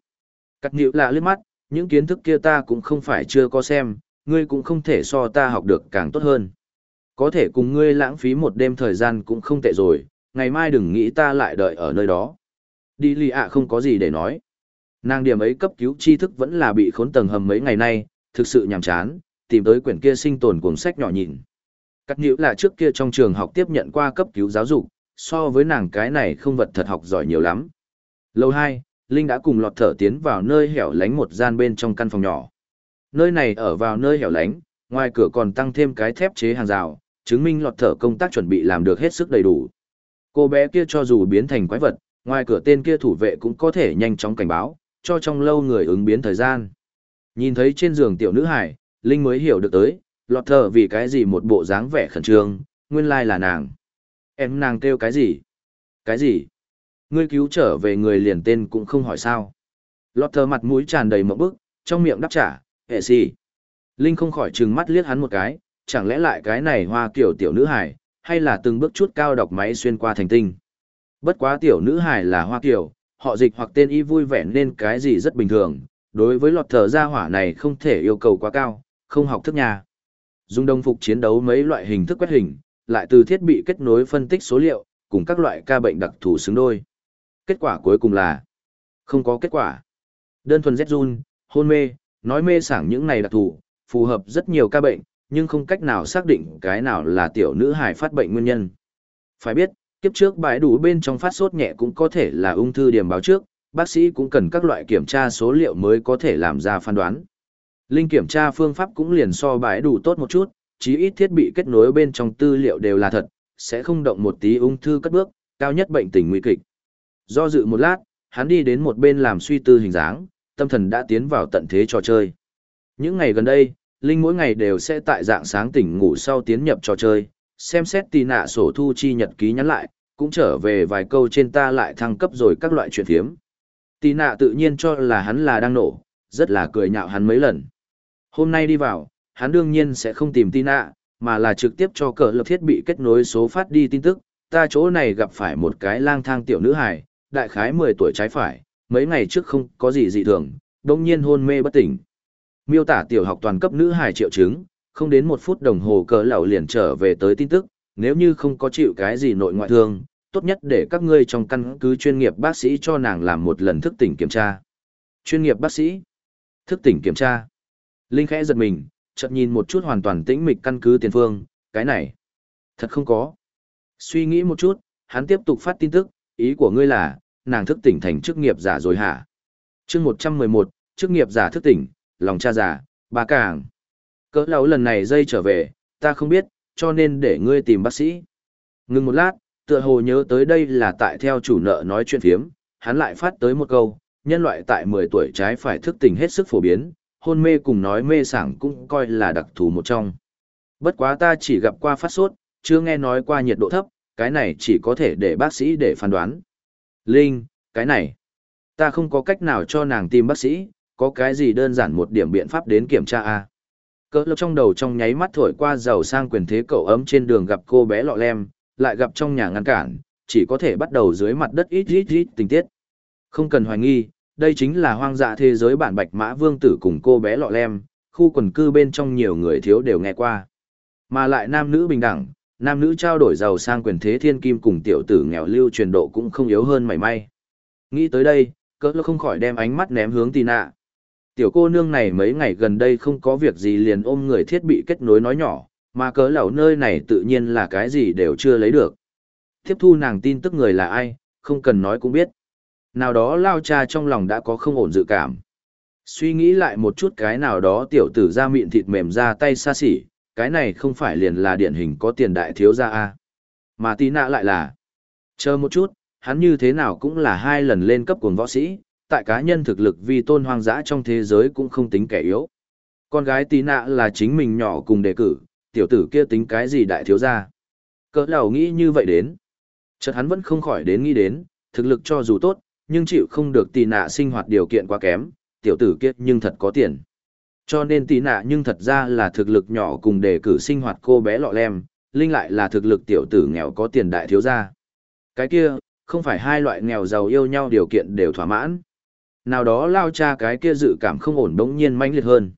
Cắt nhịu lạ lướt mắt, những kiến thức kia ta cũng không phải chưa có xem, ngươi cũng không thể so ta học được càng tốt hơn. Có thể cùng ngươi lãng phí một đêm thời gian cũng không tệ rồi, ngày mai đừng nghĩ ta lại đợi ở nơi đó. Đi lì ạ không có gì để nói. Nàng điểm ấy cấp cứu tri thức vẫn là bị khốn tầng hầm mấy ngày nay, thực sự nhàm chán, tìm tới quyển kia sinh tồn cuốn sách nhỏ nhìn. Cắt nhữ là trước kia trong trường học tiếp nhận qua cấp cứu giáo dục, so với nàng cái này không vật thật học giỏi nhiều lắm. Lâu hai, Linh đã cùng lọt thở tiến vào nơi hẻo lánh một gian bên trong căn phòng nhỏ. Nơi này ở vào nơi hẻo lánh, ngoài cửa còn tăng thêm cái thép chế hàng rào, chứng minh lọt thở công tác chuẩn bị làm được hết sức đầy đủ. Cô bé kia cho dù biến thành quái vật, ngoài cửa tên kia thủ vệ cũng có thể nhanh chóng cảnh báo, cho trong lâu người ứng biến thời gian. Nhìn thấy trên giường tiểu nữ hải, Linh mới hiểu được tới, lọt thở vì cái gì một bộ dáng vẻ khẩn trương, nguyên lai là nàng. Em nàng kêu cái gì? Cái gì? Ngươi cứu trở về người liền tên cũng không hỏi sao. Lọt thờ mặt mũi tràn đầy mộng bức, trong miệng đáp trả, hệ gì. Linh không khỏi trừng mắt liếc hắn một cái, chẳng lẽ lại cái này hoa kiểu tiểu nữ hải, hay là từng bước chút cao đọc máy xuyên qua thành tinh. Bất quá tiểu nữ hải là hoa kiểu, họ dịch hoặc tên y vui vẻ nên cái gì rất bình thường, Đối với lọt thở ra hỏa này không thể yêu cầu quá cao, không học thức nhà. Dùng đồng phục chiến đấu mấy loại hình thức quét hình, lại từ thiết bị kết nối phân tích số liệu, cùng các loại ca bệnh đặc thù xứng đôi. Kết quả cuối cùng là không có kết quả. Đơn thuần rét run, hôn mê, nói mê sảng những này đặc thù, phù hợp rất nhiều ca bệnh, nhưng không cách nào xác định cái nào là tiểu nữ hài phát bệnh nguyên nhân. Phải biết, kiếp trước bãi đủ bên trong phát sốt nhẹ cũng có thể là ung thư điểm báo trước, bác sĩ cũng cần các loại kiểm tra số liệu mới có thể làm ra phán đoán. Linh kiểm tra phương pháp cũng liền so bãi đủ tốt một chút, chí ít thiết bị kết nối bên trong tư liệu đều là thật, sẽ không động một tí ung thư cất bước, cao nhất bệnh tình nguy kịch. Do dự một lát, hắn đi đến một bên làm suy tư hình dáng, tâm thần đã tiến vào tận thế trò chơi. Những ngày gần đây, Linh mỗi ngày đều sẽ tại dạng sáng tỉnh ngủ sau tiến nhập trò chơi, xem xét tì nạ sổ thu chi nhật ký nhắn lại, cũng trở về vài câu trên ta lại thăng cấp rồi các loại chuyện thiếm. Tì nạ tự nhiên cho là hắn là đang nổ, rất là cười nhạo hắn mấy lần. Hôm nay đi vào, hắn đương nhiên sẽ không tìm tì nạ, mà là trực tiếp cho cờ lập thiết bị kết nối số phát đi tin tức, ta chỗ này gặp phải một cái lang thang tiểu nữ hài, đại khái 10 tuổi trái phải, mấy ngày trước không có gì dị thường, đông nhiên hôn mê bất tỉnh. Miêu tả tiểu học toàn cấp nữ hài triệu chứng, không đến một phút đồng hồ cờ lẩu liền trở về tới tin tức, nếu như không có chịu cái gì nội ngoại thương, tốt nhất để các ngươi trong căn cứ chuyên nghiệp bác sĩ cho nàng làm một lần thức tỉnh kiểm tra. Chuyên nghiệp bác sĩ? Thức tỉnh kiểm tra. Linh khẽ giật mình, chợt nhìn một chút hoàn toàn tĩnh mịch căn cứ tiền phương, cái này. Thật không có. Suy nghĩ một chút, hắn tiếp tục phát tin tức, ý của ngươi là, nàng thức tỉnh thành chức nghiệp giả rồi hả? chương 111, chức nghiệp giả thức tỉnh, lòng cha giả, ba càng. Cỡ lâu lần này dây trở về, ta không biết, cho nên để ngươi tìm bác sĩ. Ngừng một lát, tựa hồ nhớ tới đây là tại theo chủ nợ nói chuyện phiếm, hắn lại phát tới một câu, nhân loại tại 10 tuổi trái phải thức tỉnh hết sức phổ biến, hôn mê cùng nói mê sảng cũng coi là đặc thù một trong. Bất quá ta chỉ gặp qua phát sốt, chưa nghe nói qua nhiệt độ thấp, cái này chỉ có thể để bác sĩ để phán đoán. Linh, cái này, ta không có cách nào cho nàng tìm bác sĩ, có cái gì đơn giản một điểm biện pháp đến kiểm tra a à? Cỡ lộc trong đầu trong nháy mắt thổi qua giàu sang quyền thế cậu ấm trên đường gặp cô bé lọ lem, lại gặp trong nhà ngăn cản, chỉ có thể bắt đầu dưới mặt đất ít ít ít tình tiết. Không cần hoài nghi, đây chính là hoang dã thế giới bản bạch mã vương tử cùng cô bé lọ lem, khu quần cư bên trong nhiều người thiếu đều nghe qua. Mà lại nam nữ bình đẳng, nam nữ trao đổi giàu sang quyền thế thiên kim cùng tiểu tử nghèo lưu truyền độ cũng không yếu hơn mảy may. Nghĩ tới đây, cỡ lộc không khỏi đem ánh mắt ném hướng tì nạ Tiểu cô nương này mấy ngày gần đây không có việc gì liền ôm người thiết bị kết nối nói nhỏ, mà cớ lẩu nơi này tự nhiên là cái gì đều chưa lấy được. Tiếp thu nàng tin tức người là ai, không cần nói cũng biết. Nào đó lao cha trong lòng đã có không ổn dự cảm. Suy nghĩ lại một chút cái nào đó tiểu tử ra miệng thịt mềm ra tay xa xỉ, cái này không phải liền là điển hình có tiền đại thiếu gia a Mà tí nạ lại là, chờ một chút, hắn như thế nào cũng là hai lần lên cấp cuồng võ sĩ, tại cá nhân thực lực vì tôn hoang dã trong thế giới cũng không tính kẻ yếu. Con gái tí nạ là chính mình nhỏ cùng đề cử, tiểu tử kia tính cái gì đại thiếu gia. Cỡ lầu nghĩ như vậy đến. Chợt hắn vẫn không khỏi đến nghĩ đến, thực lực cho dù tốt, nhưng chịu không được tì nạ sinh hoạt điều kiện quá kém, tiểu tử kia nhưng thật có tiền. Cho nên tì nạ nhưng thật ra là thực lực nhỏ cùng đề cử sinh hoạt cô bé lọ lem, Linh lại là thực lực tiểu tử nghèo có tiền đại thiếu gia. Cái kia, không phải hai loại nghèo giàu yêu nhau điều kiện đều thỏa mãn nào đó lao cha cái kia dự cảm không ổn đống nhiên mãnh liệt hơn.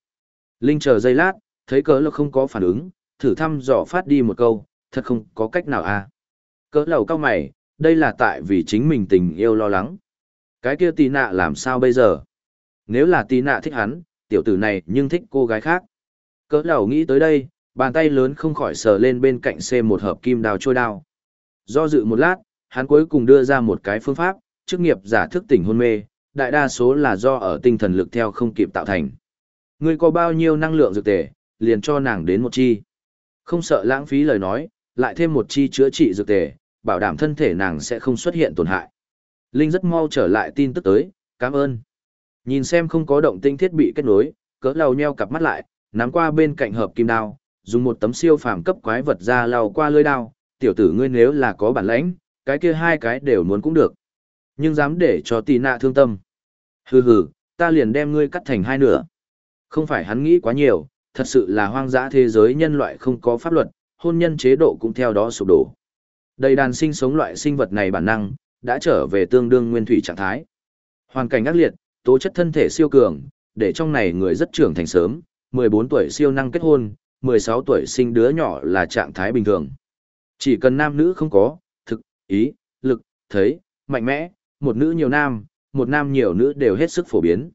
Linh chờ giây lát, thấy cỡ lầu không có phản ứng, thử thăm dò phát đi một câu, thật không có cách nào à. Cỡ lầu cao mày, đây là tại vì chính mình tình yêu lo lắng. Cái kia tì nạ làm sao bây giờ? Nếu là tì nạ thích hắn, tiểu tử này nhưng thích cô gái khác. Cỡ lầu nghĩ tới đây, bàn tay lớn không khỏi sờ lên bên cạnh xe một hộp kim đào trôi đao. Do dự một lát, hắn cuối cùng đưa ra một cái phương pháp, chức nghiệp giả thức tỉnh hôn mê, đại đa số là do ở tinh thần lực theo không kịp tạo thành. Ngươi có bao nhiêu năng lượng dược tề, liền cho nàng đến một chi. Không sợ lãng phí lời nói, lại thêm một chi chữa trị dược tề, bảo đảm thân thể nàng sẽ không xuất hiện tổn hại. Linh rất mau trở lại tin tức tới, cảm ơn. Nhìn xem không có động tinh thiết bị kết nối, cỡ lầu nheo cặp mắt lại, nắm qua bên cạnh hợp kim đao, dùng một tấm siêu phàm cấp quái vật ra lao qua lưỡi đao, tiểu tử ngươi nếu là có bản lãnh, cái kia hai cái đều muốn cũng được. Nhưng dám để cho tì nạ thương tâm. Hừ hừ, ta liền đem ngươi cắt thành hai nửa. Không phải hắn nghĩ quá nhiều, thật sự là hoang dã thế giới nhân loại không có pháp luật, hôn nhân chế độ cũng theo đó sụp đổ. Đầy đàn sinh sống loại sinh vật này bản năng, đã trở về tương đương nguyên thủy trạng thái. Hoàn cảnh ác liệt, tố chất thân thể siêu cường, để trong này người rất trưởng thành sớm, 14 tuổi siêu năng kết hôn, 16 tuổi sinh đứa nhỏ là trạng thái bình thường. Chỉ cần nam nữ không có, thực, ý, lực, thấy, mạnh mẽ, một nữ nhiều nam, một nam nhiều nữ đều hết sức phổ biến.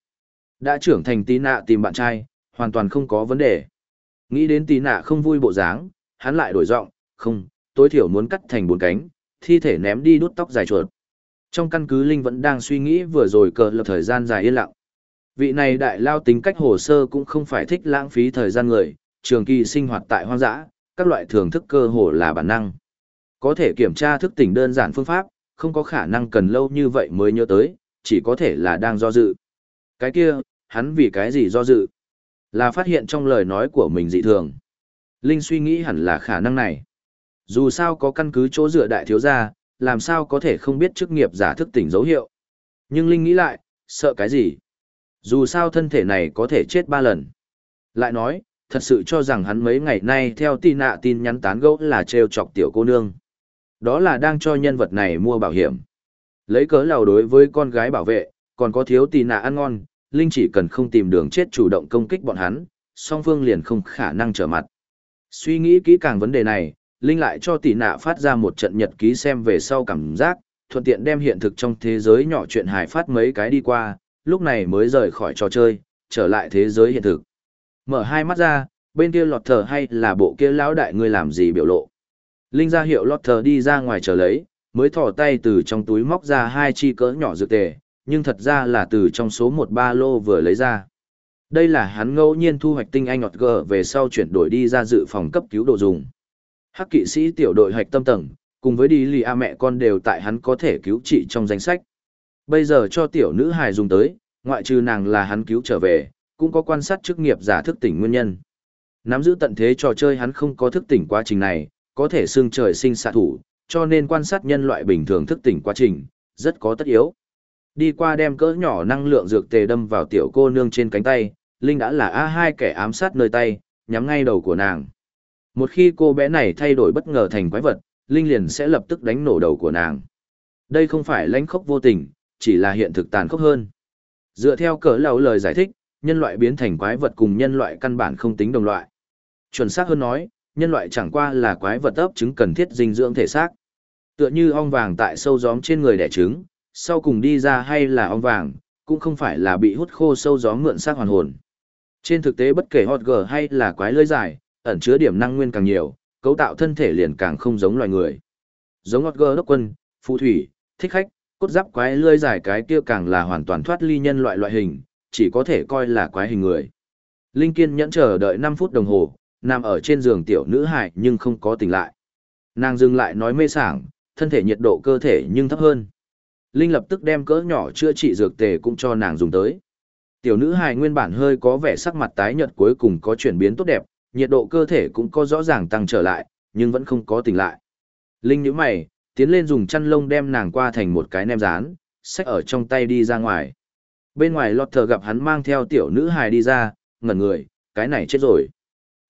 Đã trưởng thành tí nạ tìm bạn trai, hoàn toàn không có vấn đề. Nghĩ đến tí nạ không vui bộ dáng, hắn lại đổi giọng, không, tối thiểu muốn cắt thành bốn cánh, thi thể ném đi đút tóc dài chuột. Trong căn cứ Linh vẫn đang suy nghĩ vừa rồi cờ lập thời gian dài yên lặng. Vị này đại lao tính cách hồ sơ cũng không phải thích lãng phí thời gian người, trường kỳ sinh hoạt tại hoang dã, các loại thưởng thức cơ hồ là bản năng. Có thể kiểm tra thức tỉnh đơn giản phương pháp, không có khả năng cần lâu như vậy mới nhớ tới, chỉ có thể là đang do dự. Cái kia, hắn vì cái gì do dự? Là phát hiện trong lời nói của mình dị thường. Linh suy nghĩ hẳn là khả năng này. Dù sao có căn cứ chỗ dựa đại thiếu gia, làm sao có thể không biết chức nghiệp giả thức tỉnh dấu hiệu. Nhưng Linh nghĩ lại, sợ cái gì? Dù sao thân thể này có thể chết ba lần. Lại nói, thật sự cho rằng hắn mấy ngày nay theo tin nạ tin nhắn tán gẫu là trêu chọc tiểu cô nương. Đó là đang cho nhân vật này mua bảo hiểm. Lấy cớ lào đối với con gái bảo vệ, còn có thiếu tì nạ ăn ngon, Linh chỉ cần không tìm đường chết chủ động công kích bọn hắn, song phương liền không khả năng trở mặt. Suy nghĩ kỹ càng vấn đề này, Linh lại cho tỷ nạ phát ra một trận nhật ký xem về sau cảm giác, thuận tiện đem hiện thực trong thế giới nhỏ chuyện hài phát mấy cái đi qua, lúc này mới rời khỏi trò chơi, trở lại thế giới hiện thực. Mở hai mắt ra, bên kia lọt thờ hay là bộ kia lão đại ngươi làm gì biểu lộ. Linh ra hiệu lọt thờ đi ra ngoài chờ lấy, mới thò tay từ trong túi móc ra hai chi cỡ nhỏ dược tề, nhưng thật ra là từ trong số một ba lô vừa lấy ra. Đây là hắn ngẫu nhiên thu hoạch tinh anh ngọt gờ về sau chuyển đổi đi ra dự phòng cấp cứu đồ dùng. Hắc kỵ sĩ tiểu đội hoạch tâm tầng, cùng với đi lì a mẹ con đều tại hắn có thể cứu trị trong danh sách. Bây giờ cho tiểu nữ hài dùng tới, ngoại trừ nàng là hắn cứu trở về, cũng có quan sát chức nghiệp giả thức tỉnh nguyên nhân. Nắm giữ tận thế trò chơi hắn không có thức tỉnh quá trình này, có thể xương trời sinh xạ thủ, cho nên quan sát nhân loại bình thường thức tỉnh quá trình, rất có tất yếu. Đi qua đem cỡ nhỏ năng lượng dược tề đâm vào tiểu cô nương trên cánh tay, Linh đã là a hai kẻ ám sát nơi tay, nhắm ngay đầu của nàng. Một khi cô bé này thay đổi bất ngờ thành quái vật, Linh liền sẽ lập tức đánh nổ đầu của nàng. Đây không phải lãnh khốc vô tình, chỉ là hiện thực tàn khốc hơn. Dựa theo cỡ lầu lời giải thích, nhân loại biến thành quái vật cùng nhân loại căn bản không tính đồng loại. Chuẩn xác hơn nói, nhân loại chẳng qua là quái vật ấp trứng cần thiết dinh dưỡng thể xác. Tựa như ong vàng tại sâu gióm trên người đẻ trứng, sau cùng đi ra hay là ong vàng, cũng không phải là bị hút khô sâu gióm mượn xác hoàn hồn. Trên thực tế bất kể hot g hay là quái lưỡi dài, ẩn chứa điểm năng nguyên càng nhiều, cấu tạo thân thể liền càng không giống loài người. Giống hot g đốc quân, phù thủy, thích khách, cốt giáp quái lưỡi dài cái kia càng là hoàn toàn thoát ly nhân loại loại hình, chỉ có thể coi là quái hình người. Linh kiên nhẫn chờ đợi 5 phút đồng hồ, nằm ở trên giường tiểu nữ hải nhưng không có tỉnh lại. Nàng dừng lại nói mê sảng, thân thể nhiệt độ cơ thể nhưng thấp hơn. Linh lập tức đem cỡ nhỏ chữa trị dược tề cũng cho nàng dùng tới. Tiểu nữ hài nguyên bản hơi có vẻ sắc mặt tái nhợt cuối cùng có chuyển biến tốt đẹp, nhiệt độ cơ thể cũng có rõ ràng tăng trở lại, nhưng vẫn không có tỉnh lại. Linh nhíu mày, tiến lên dùng chăn lông đem nàng qua thành một cái nem rán, xách ở trong tay đi ra ngoài. Bên ngoài lọt thờ gặp hắn mang theo tiểu nữ hài đi ra, ngẩn người, cái này chết rồi.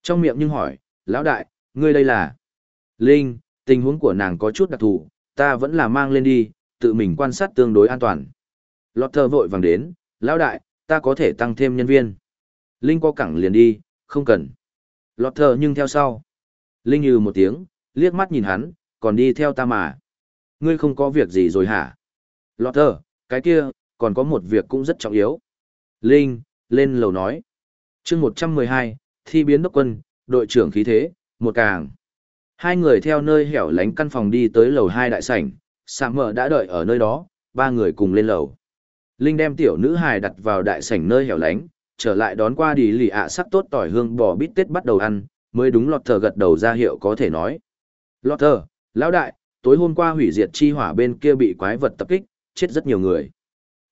Trong miệng nhưng hỏi, lão đại, ngươi đây là... Linh, tình huống của nàng có chút đặc thù, ta vẫn là mang lên đi, tự mình quan sát tương đối an toàn. Lọt thờ vội vàng đến, lão đại, ta có thể tăng thêm nhân viên. Linh có cẳng liền đi, không cần. Lọt thờ nhưng theo sau. Linh như một tiếng, liếc mắt nhìn hắn, còn đi theo ta mà. Ngươi không có việc gì rồi hả? Lọt thờ, cái kia, còn có một việc cũng rất trọng yếu. Linh, lên lầu nói. chương 112, thi biến đốc quân, đội trưởng khí thế, một càng. Hai người theo nơi hẻo lánh căn phòng đi tới lầu hai đại sảnh, Sạm mở đã đợi ở nơi đó, ba người cùng lên lầu. Linh đem tiểu nữ hài đặt vào đại sảnh nơi hẻo lánh, trở lại đón qua đi lì ạ sắc tốt tỏi hương bò bít tết bắt đầu ăn, mới đúng lọt thờ gật đầu ra hiệu có thể nói. Lọt thờ, lão đại, tối hôm qua hủy diệt chi hỏa bên kia bị quái vật tập kích, chết rất nhiều người.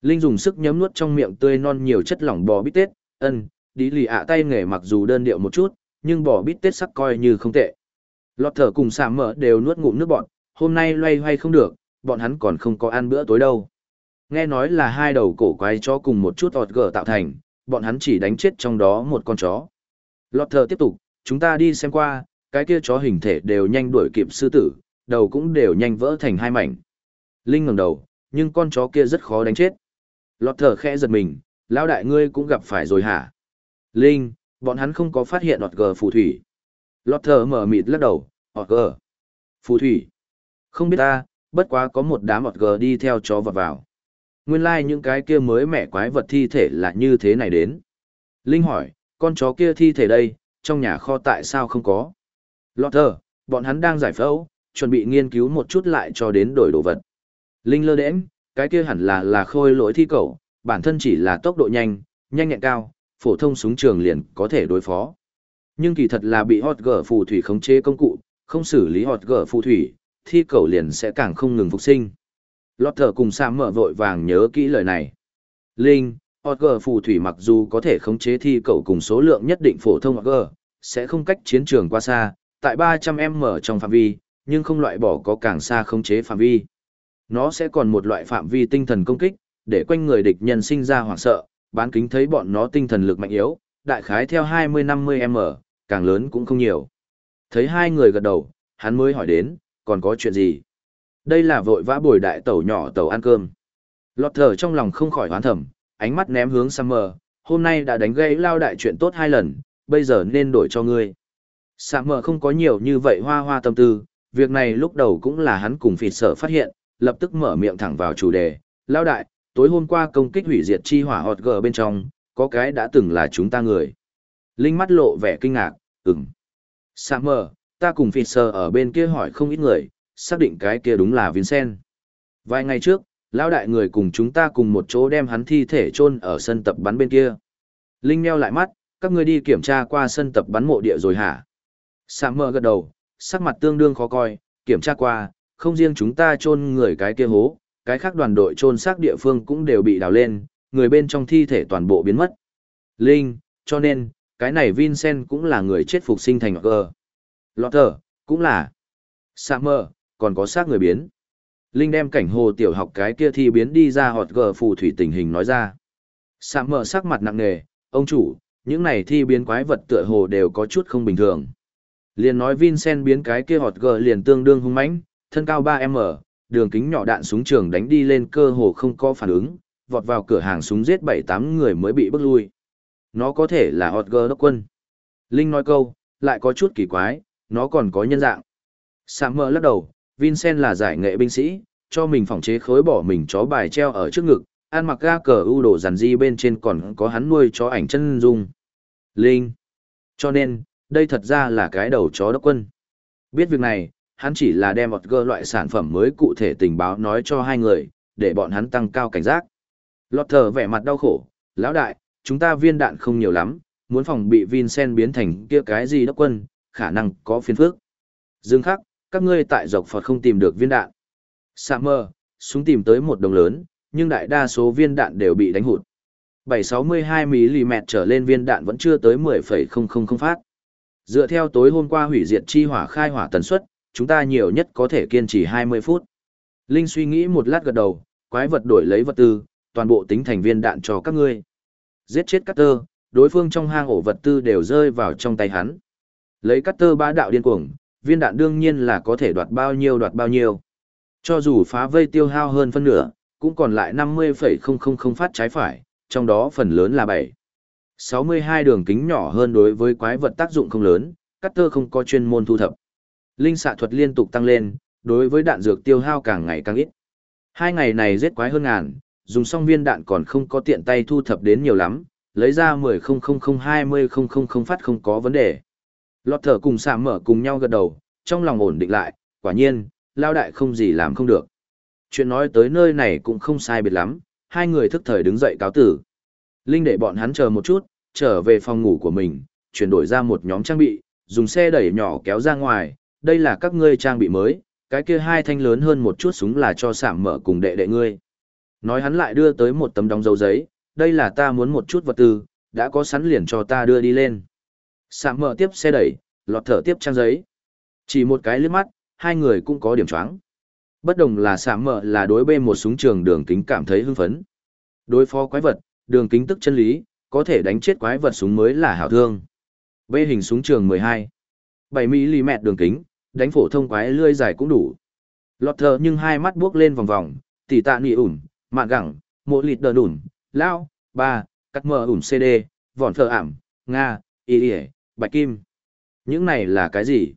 Linh dùng sức nhấm nuốt trong miệng tươi non nhiều chất lỏng bò bít tết, ân, đi lì ạ tay nghề mặc dù đơn điệu một chút, nhưng bò bít tết sắc coi như không tệ. Lọt thở cùng xả mở đều nuốt ngụm nước bọn, hôm nay loay hoay không được, bọn hắn còn không có ăn bữa tối đâu. Nghe nói là hai đầu cổ quái chó cùng một chút ọt gở tạo thành, bọn hắn chỉ đánh chết trong đó một con chó. Lọt thở tiếp tục, chúng ta đi xem qua, cái kia chó hình thể đều nhanh đuổi kịp sư tử, đầu cũng đều nhanh vỡ thành hai mảnh. Linh ngẩng đầu, nhưng con chó kia rất khó đánh chết. Lọt thở khẽ giật mình, Lão đại ngươi cũng gặp phải rồi hả? Linh, bọn hắn không có phát hiện ọt gờ phù thủy. Lọt thờ mở mịt lắc đầu, ọt gờ. Phù thủy. Không biết ta, bất quá có một đám ọt gờ đi theo chó vọt vào. Nguyên lai những cái kia mới mẻ quái vật thi thể là như thế này đến. Linh hỏi, con chó kia thi thể đây, trong nhà kho tại sao không có? Lọt thờ, bọn hắn đang giải phẫu, chuẩn bị nghiên cứu một chút lại cho đến đổi đồ vật. Linh lơ đễm cái kia hẳn là là khôi lỗi thi cầu, bản thân chỉ là tốc độ nhanh, nhanh nhẹn cao, phổ thông súng trường liền có thể đối phó. Nhưng kỳ thật là bị hot gở phù thủy khống chế công cụ, không xử lý hot gở phù thủy, thi cầu liền sẽ càng không ngừng phục sinh. Lọt thở cùng Sam mở vội vàng nhớ kỹ lời này. Linh, hot gở phù thủy mặc dù có thể khống chế thi cầu cùng số lượng nhất định phổ thông hot gở, sẽ không cách chiến trường qua xa, tại 300m trong phạm vi, nhưng không loại bỏ có càng xa khống chế phạm vi. Nó sẽ còn một loại phạm vi tinh thần công kích, để quanh người địch nhân sinh ra hoảng sợ, bán kính thấy bọn nó tinh thần lực mạnh yếu, đại khái theo 20-50m, càng lớn cũng không nhiều. Thấy hai người gật đầu, hắn mới hỏi đến, còn có chuyện gì? Đây là vội vã bồi đại tẩu nhỏ tẩu ăn cơm. Lọt thở trong lòng không khỏi hoán thầm, ánh mắt ném hướng Summer, hôm nay đã đánh gây lao đại chuyện tốt hai lần, bây giờ nên đổi cho ngươi. Summer không có nhiều như vậy hoa hoa tâm tư, việc này lúc đầu cũng là hắn cùng phịt sở phát hiện, lập tức mở miệng thẳng vào chủ đề. Lao đại, tối hôm qua công kích hủy diệt chi hỏa họt gờ bên trong, có cái đã từng là chúng ta người. Linh mắt lộ vẻ kinh ngạc, ừm. mờ ta cùng Fisher ở bên kia hỏi không ít người, xác định cái kia đúng là Vincent. Vài ngày trước, lão đại người cùng chúng ta cùng một chỗ đem hắn thi thể chôn ở sân tập bắn bên kia. Linh meo lại mắt, các ngươi đi kiểm tra qua sân tập bắn mộ địa rồi hả? Summer gật đầu, sắc mặt tương đương khó coi, kiểm tra qua, không riêng chúng ta chôn người cái kia hố, cái khác đoàn đội chôn xác địa phương cũng đều bị đào lên, người bên trong thi thể toàn bộ biến mất. Linh, cho nên, cái này Vincent cũng là người chết phục sinh thành gờ. Lotter, cũng là. Summer, còn có xác người biến. Linh đem cảnh hồ tiểu học cái kia thi biến đi ra họt gờ phù thủy tình hình nói ra. Summer sắc mặt nặng nề, ông chủ, những này thi biến quái vật tựa hồ đều có chút không bình thường. Liền nói Vincent biến cái kia họt gờ liền tương đương hung mãnh, thân cao 3m, đường kính nhỏ đạn súng trường đánh đi lên cơ hồ không có phản ứng, vọt vào cửa hàng súng giết 7-8 người mới bị bức lui. Nó có thể là hot girl đốc quân. Linh nói câu, lại có chút kỳ quái, nó còn có nhân dạng. Sạm mơ lắc đầu, Vincent là giải nghệ binh sĩ, cho mình phòng chế khối bỏ mình chó bài treo ở trước ngực, ăn mặc ga cờ ưu đồ dàn di bên trên còn có hắn nuôi chó ảnh chân dung. Linh. Cho nên, đây thật ra là cái đầu chó đốc quân. Biết việc này, hắn chỉ là đem một gơ loại sản phẩm mới cụ thể tình báo nói cho hai người, để bọn hắn tăng cao cảnh giác. Lọt thở vẻ mặt đau khổ, lão đại, chúng ta viên đạn không nhiều lắm, muốn phòng bị Vincent biến thành kia cái gì đốc quân, khả năng có phiên phước. Dương khắc, các ngươi tại dọc Phật không tìm được viên đạn. Summer, súng tìm tới một đồng lớn, nhưng đại đa số viên đạn đều bị đánh hụt. 762mm trở lên viên đạn vẫn chưa tới 10,000 phát. Dựa theo tối hôm qua hủy diệt chi hỏa khai hỏa tần suất, chúng ta nhiều nhất có thể kiên trì 20 phút. Linh suy nghĩ một lát gật đầu, quái vật đổi lấy vật tư, toàn bộ tính thành viên đạn cho các ngươi. Giết chết Cutter, đối phương trong hang ổ vật tư đều rơi vào trong tay hắn. Lấy Cutter bá đạo điên cuồng, viên đạn đương nhiên là có thể đoạt bao nhiêu đoạt bao nhiêu. Cho dù phá vây tiêu hao hơn phân nửa, cũng còn lại 50,000 phát trái phải, trong đó phần lớn là 7. 62 đường kính nhỏ hơn đối với quái vật tác dụng không lớn, Cutter không có chuyên môn thu thập linh xạ thuật liên tục tăng lên, đối với đạn dược tiêu hao càng ngày càng ít. Hai ngày này giết quái hơn ngàn, dùng xong viên đạn còn không có tiện tay thu thập đến nhiều lắm, lấy ra 10.000-20.000 phát không có vấn đề. Lọt thở cùng sạm mở cùng nhau gật đầu, trong lòng ổn định lại, quả nhiên, lao đại không gì làm không được. Chuyện nói tới nơi này cũng không sai biệt lắm, hai người thức thời đứng dậy cáo tử. Linh để bọn hắn chờ một chút, trở về phòng ngủ của mình, chuyển đổi ra một nhóm trang bị, dùng xe đẩy nhỏ kéo ra ngoài, đây là các ngươi trang bị mới, cái kia hai thanh lớn hơn một chút súng là cho sảm mở cùng đệ đệ ngươi. Nói hắn lại đưa tới một tấm đóng dấu giấy, đây là ta muốn một chút vật tư, đã có sẵn liền cho ta đưa đi lên. sạm mở tiếp xe đẩy, lọt thở tiếp trang giấy. Chỉ một cái liếc mắt, hai người cũng có điểm choáng. Bất đồng là sạm mở là đối bê một súng trường đường kính cảm thấy hưng phấn. Đối phó quái vật, đường kính tức chân lý, có thể đánh chết quái vật súng mới là hảo thương. Bê hình súng trường 12. 7mm đường kính, đánh phổ thông quái lươi dài cũng đủ. Lọt thở nhưng hai mắt buốc lên vòng vòng, tỉ tạ nị ủn, mạn gẳng, mộ lịt đờ đủn, lao, ba, cắt mờ ủn CD, vòn thờ ảm, Nga, y y, bạch kim. Những này là cái gì?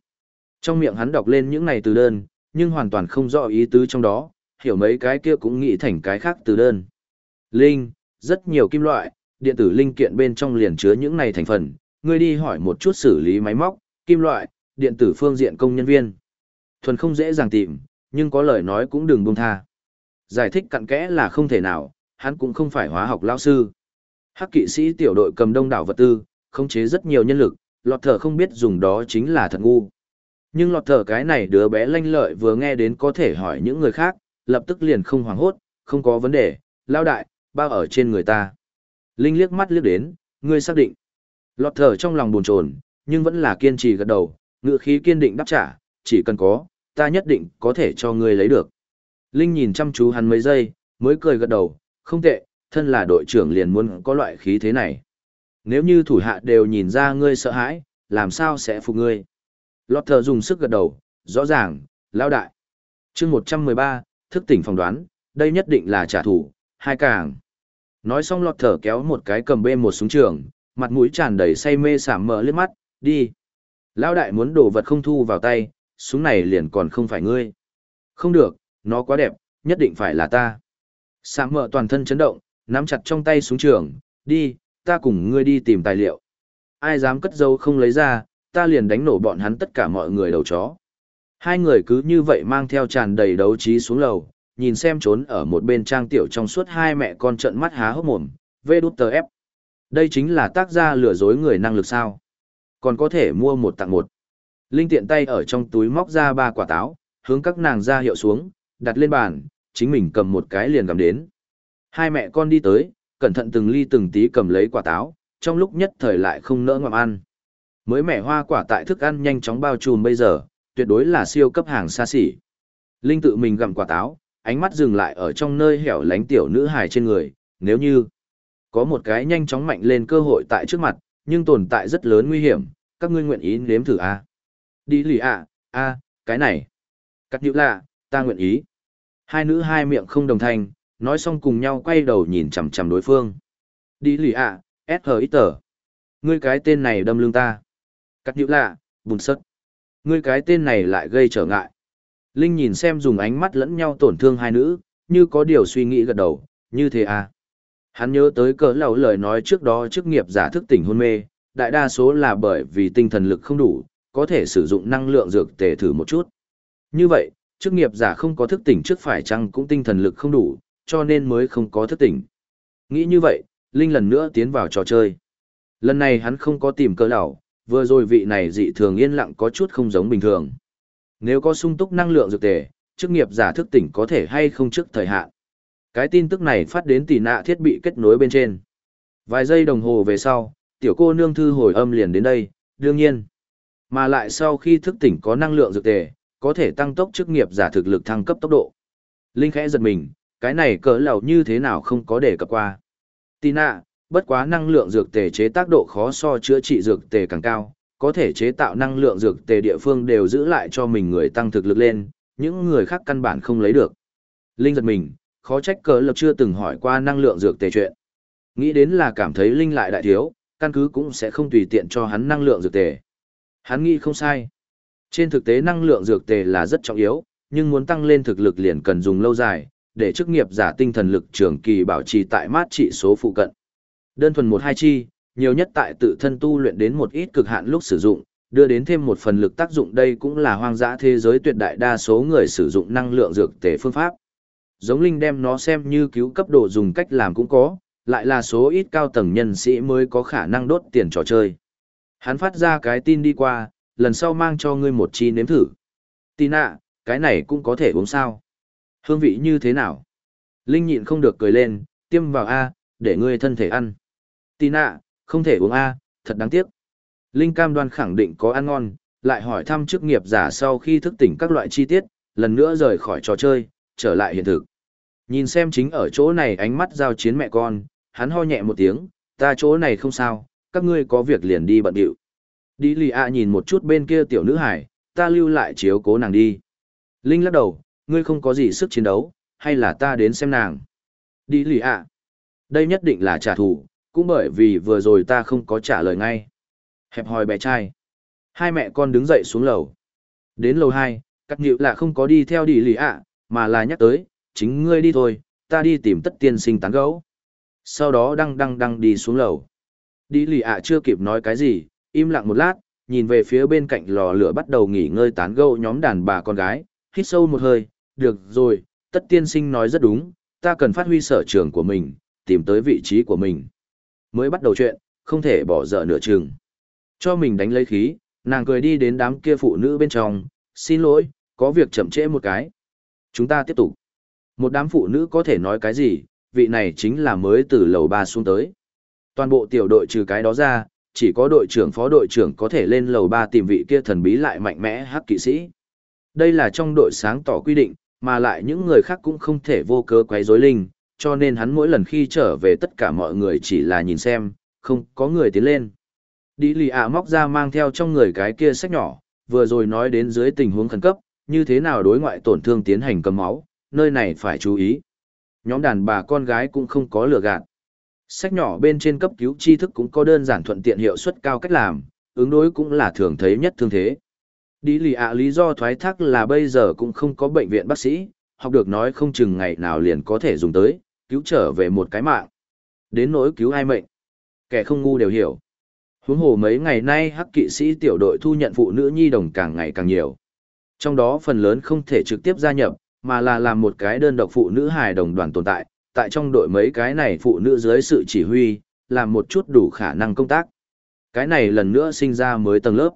Trong miệng hắn đọc lên những này từ đơn, nhưng hoàn toàn không rõ ý tứ trong đó, hiểu mấy cái kia cũng nghĩ thành cái khác từ đơn. Linh, rất nhiều kim loại, điện tử linh kiện bên trong liền chứa những này thành phần, ngươi đi hỏi một chút xử lý máy móc, kim loại, điện tử phương diện công nhân viên. Thuần không dễ dàng tìm, nhưng có lời nói cũng đừng buông tha. Giải thích cặn kẽ là không thể nào, hắn cũng không phải hóa học lão sư. Hắc kỵ sĩ tiểu đội cầm đông đảo vật tư, khống chế rất nhiều nhân lực, lọt thở không biết dùng đó chính là thật ngu. Nhưng lọt thở cái này đứa bé lanh lợi vừa nghe đến có thể hỏi những người khác, lập tức liền không hoảng hốt, không có vấn đề, lao đại, bao ở trên người ta. Linh liếc mắt liếc đến, ngươi xác định. Lọt thở trong lòng buồn chồn, nhưng vẫn là kiên trì gật đầu, ngựa khí kiên định đáp trả, chỉ cần có, ta nhất định có thể cho ngươi lấy được. Linh nhìn chăm chú hắn mấy giây, mới cười gật đầu, không tệ, thân là đội trưởng liền muốn có loại khí thế này. Nếu như thủ hạ đều nhìn ra ngươi sợ hãi, làm sao sẽ phục ngươi? Lọt thở dùng sức gật đầu, rõ ràng, lao đại. chương 113, thức tỉnh phòng đoán, đây nhất định là trả thù, hai càng. Nói xong lọt thở kéo một cái cầm bê một súng trường, mặt mũi tràn đầy say mê sảm mở liếc mắt, đi. Lão đại muốn đổ vật không thu vào tay, súng này liền còn không phải ngươi. Không được, nó quá đẹp, nhất định phải là ta. Sảm mở toàn thân chấn động, nắm chặt trong tay súng trường, đi, ta cùng ngươi đi tìm tài liệu. Ai dám cất dấu không lấy ra, ta liền đánh nổ bọn hắn tất cả mọi người đầu chó. Hai người cứ như vậy mang theo tràn đầy đấu trí xuống lầu, nhìn xem trốn ở một bên trang tiểu trong suốt hai mẹ con trận mắt há hốc mồm, vê đút tờ ép. Đây chính là tác gia lừa dối người năng lực sao. Còn có thể mua một tặng một. Linh tiện tay ở trong túi móc ra ba quả táo, hướng các nàng ra hiệu xuống, đặt lên bàn, chính mình cầm một cái liền cầm đến. Hai mẹ con đi tới, cẩn thận từng ly từng tí cầm lấy quả táo, trong lúc nhất thời lại không nỡ ngậm ăn. Mới mẻ hoa quả tại thức ăn nhanh chóng bao trùm bây giờ, tuyệt đối là siêu cấp hàng xa xỉ. Linh tự mình gặm quả táo, ánh mắt dừng lại ở trong nơi hẻo lánh tiểu nữ hài trên người, nếu như có một cái nhanh chóng mạnh lên cơ hội tại trước mặt, nhưng tồn tại rất lớn nguy hiểm, các ngươi nguyện ý nếm thử a à? Đi lì ạ, a, cái này. Cắt nhữ lạ, ta nguyện ý. Hai nữ hai miệng không đồng thanh, nói xong cùng nhau quay đầu nhìn chằm chằm đối phương. Đi lì ạ, à, S ít tờ. Ngươi cái tên này đâm lưng ta. Cắt nhữ lạ, bùn sất. Ngươi cái tên này lại gây trở ngại. Linh nhìn xem dùng ánh mắt lẫn nhau tổn thương hai nữ, như có điều suy nghĩ gật đầu, như thế à. Hắn nhớ tới cỡ lầu lời nói trước đó chức nghiệp giả thức tỉnh hôn mê, đại đa số là bởi vì tinh thần lực không đủ, có thể sử dụng năng lượng dược tề thử một chút. Như vậy, chức nghiệp giả không có thức tỉnh trước phải chăng cũng tinh thần lực không đủ, cho nên mới không có thức tỉnh. Nghĩ như vậy, Linh lần nữa tiến vào trò chơi. Lần này hắn không có tìm cơ lão, vừa rồi vị này dị thường yên lặng có chút không giống bình thường. Nếu có sung túc năng lượng dược tề, chức nghiệp giả thức tỉnh có thể hay không trước thời hạn. Cái tin tức này phát đến tỷ nạ thiết bị kết nối bên trên. Vài giây đồng hồ về sau, tiểu cô nương thư hồi âm liền đến đây, đương nhiên. Mà lại sau khi thức tỉnh có năng lượng dược tề, có thể tăng tốc chức nghiệp giả thực lực thăng cấp tốc độ. Linh khẽ giật mình, cái này cỡ lầu như thế nào không có để cập qua. Tina, bất quá năng lượng dược tề chế tác độ khó so chữa trị dược tề càng cao, có thể chế tạo năng lượng dược tề địa phương đều giữ lại cho mình người tăng thực lực lên, những người khác căn bản không lấy được. Linh giật mình, khó trách cỡ lầu chưa từng hỏi qua năng lượng dược tề chuyện. Nghĩ đến là cảm thấy Linh lại đại thiếu, căn cứ cũng sẽ không tùy tiện cho hắn năng lượng dược tề. Hắn nghĩ không sai. Trên thực tế năng lượng dược tề là rất trọng yếu, nhưng muốn tăng lên thực lực liền cần dùng lâu dài, để chức nghiệp giả tinh thần lực trường kỳ bảo trì tại mát trị số phụ cận. Đơn thuần một hai chi, nhiều nhất tại tự thân tu luyện đến một ít cực hạn lúc sử dụng, đưa đến thêm một phần lực tác dụng đây cũng là hoang dã thế giới tuyệt đại đa số người sử dụng năng lượng dược tề phương pháp. Giống Linh đem nó xem như cứu cấp độ dùng cách làm cũng có, lại là số ít cao tầng nhân sĩ mới có khả năng đốt tiền trò chơi. Hắn phát ra cái tin đi qua, lần sau mang cho ngươi một chi nếm thử. Tina, cái này cũng có thể uống sao? Hương vị như thế nào? Linh nhịn không được cười lên, tiêm vào A, để ngươi thân thể ăn. Tina, không thể uống A, thật đáng tiếc. Linh cam đoan khẳng định có ăn ngon, lại hỏi thăm chức nghiệp giả sau khi thức tỉnh các loại chi tiết, lần nữa rời khỏi trò chơi, trở lại hiện thực. Nhìn xem chính ở chỗ này ánh mắt giao chiến mẹ con, hắn ho nhẹ một tiếng, ta chỗ này không sao, các ngươi có việc liền đi bận điệu. Đi lì ạ nhìn một chút bên kia tiểu nữ hải, ta lưu lại chiếu cố nàng đi. Linh lắc đầu, ngươi không có gì sức chiến đấu, hay là ta đến xem nàng. Đi lì ạ. Đây nhất định là trả thù, cũng bởi vì vừa rồi ta không có trả lời ngay. Hẹp hòi bé trai. Hai mẹ con đứng dậy xuống lầu. Đến lầu hai, các nhịu là không có đi theo đi lì ạ, mà là nhắc tới, chính ngươi đi thôi, ta đi tìm tất tiên sinh tán gấu. Sau đó đăng đăng đăng đi xuống lầu. Đi lì ạ chưa kịp nói cái gì, im lặng một lát, nhìn về phía bên cạnh lò lửa bắt đầu nghỉ ngơi tán gẫu nhóm đàn bà con gái, hít sâu một hơi, được rồi, tất tiên sinh nói rất đúng, ta cần phát huy sở trường của mình, tìm tới vị trí của mình. Mới bắt đầu chuyện, không thể bỏ dở nửa chừng. Cho mình đánh lấy khí, nàng cười đi đến đám kia phụ nữ bên trong, xin lỗi, có việc chậm trễ một cái. Chúng ta tiếp tục. Một đám phụ nữ có thể nói cái gì, vị này chính là mới từ lầu ba xuống tới. Toàn bộ tiểu đội trừ cái đó ra, chỉ có đội trưởng phó đội trưởng có thể lên lầu ba tìm vị kia thần bí lại mạnh mẽ hắc kỵ sĩ. Đây là trong đội sáng tỏ quy định, mà lại những người khác cũng không thể vô cớ quấy rối linh, cho nên hắn mỗi lần khi trở về tất cả mọi người chỉ là nhìn xem, không có người tiến lên. Đi lì ạ móc ra mang theo trong người cái kia sách nhỏ, vừa rồi nói đến dưới tình huống khẩn cấp, như thế nào đối ngoại tổn thương tiến hành cầm máu, nơi này phải chú ý. Nhóm đàn bà con gái cũng không có lừa gạt. Sách nhỏ bên trên cấp cứu tri thức cũng có đơn giản thuận tiện hiệu suất cao cách làm, ứng đối cũng là thường thấy nhất thương thế. Đi lì ạ lý do thoái thác là bây giờ cũng không có bệnh viện bác sĩ, học được nói không chừng ngày nào liền có thể dùng tới, cứu trở về một cái mạng. Đến nỗi cứu ai mệnh. Kẻ không ngu đều hiểu. Huống hồ mấy ngày nay hắc kỵ sĩ tiểu đội thu nhận phụ nữ nhi đồng càng ngày càng nhiều. Trong đó phần lớn không thể trực tiếp gia nhập, mà là làm một cái đơn độc phụ nữ hài đồng đoàn tồn tại, tại trong đội mấy cái này phụ nữ dưới sự chỉ huy, làm một chút đủ khả năng công tác. Cái này lần nữa sinh ra mới tầng lớp.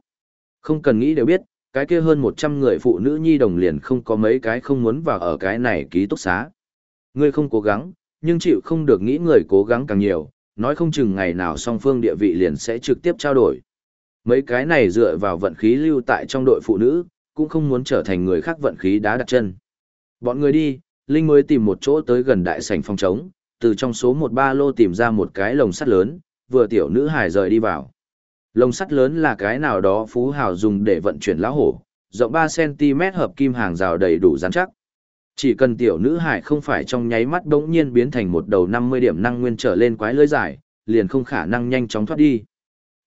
Không cần nghĩ đều biết, cái kia hơn 100 người phụ nữ nhi đồng liền không có mấy cái không muốn vào ở cái này ký túc xá. Ngươi không cố gắng, nhưng chịu không được nghĩ người cố gắng càng nhiều, nói không chừng ngày nào song phương địa vị liền sẽ trực tiếp trao đổi. Mấy cái này dựa vào vận khí lưu tại trong đội phụ nữ, cũng không muốn trở thành người khác vận khí đá đặt chân. Bọn người đi, Linh mới tìm một chỗ tới gần đại sảnh phòng trống, từ trong số một ba lô tìm ra một cái lồng sắt lớn, vừa tiểu nữ hải rời đi vào. Lồng sắt lớn là cái nào đó phú hào dùng để vận chuyển lá hổ, rộng 3cm hợp kim hàng rào đầy đủ rắn chắc. Chỉ cần tiểu nữ hải không phải trong nháy mắt đống nhiên biến thành một đầu 50 điểm năng nguyên trở lên quái lưới dài, liền không khả năng nhanh chóng thoát đi.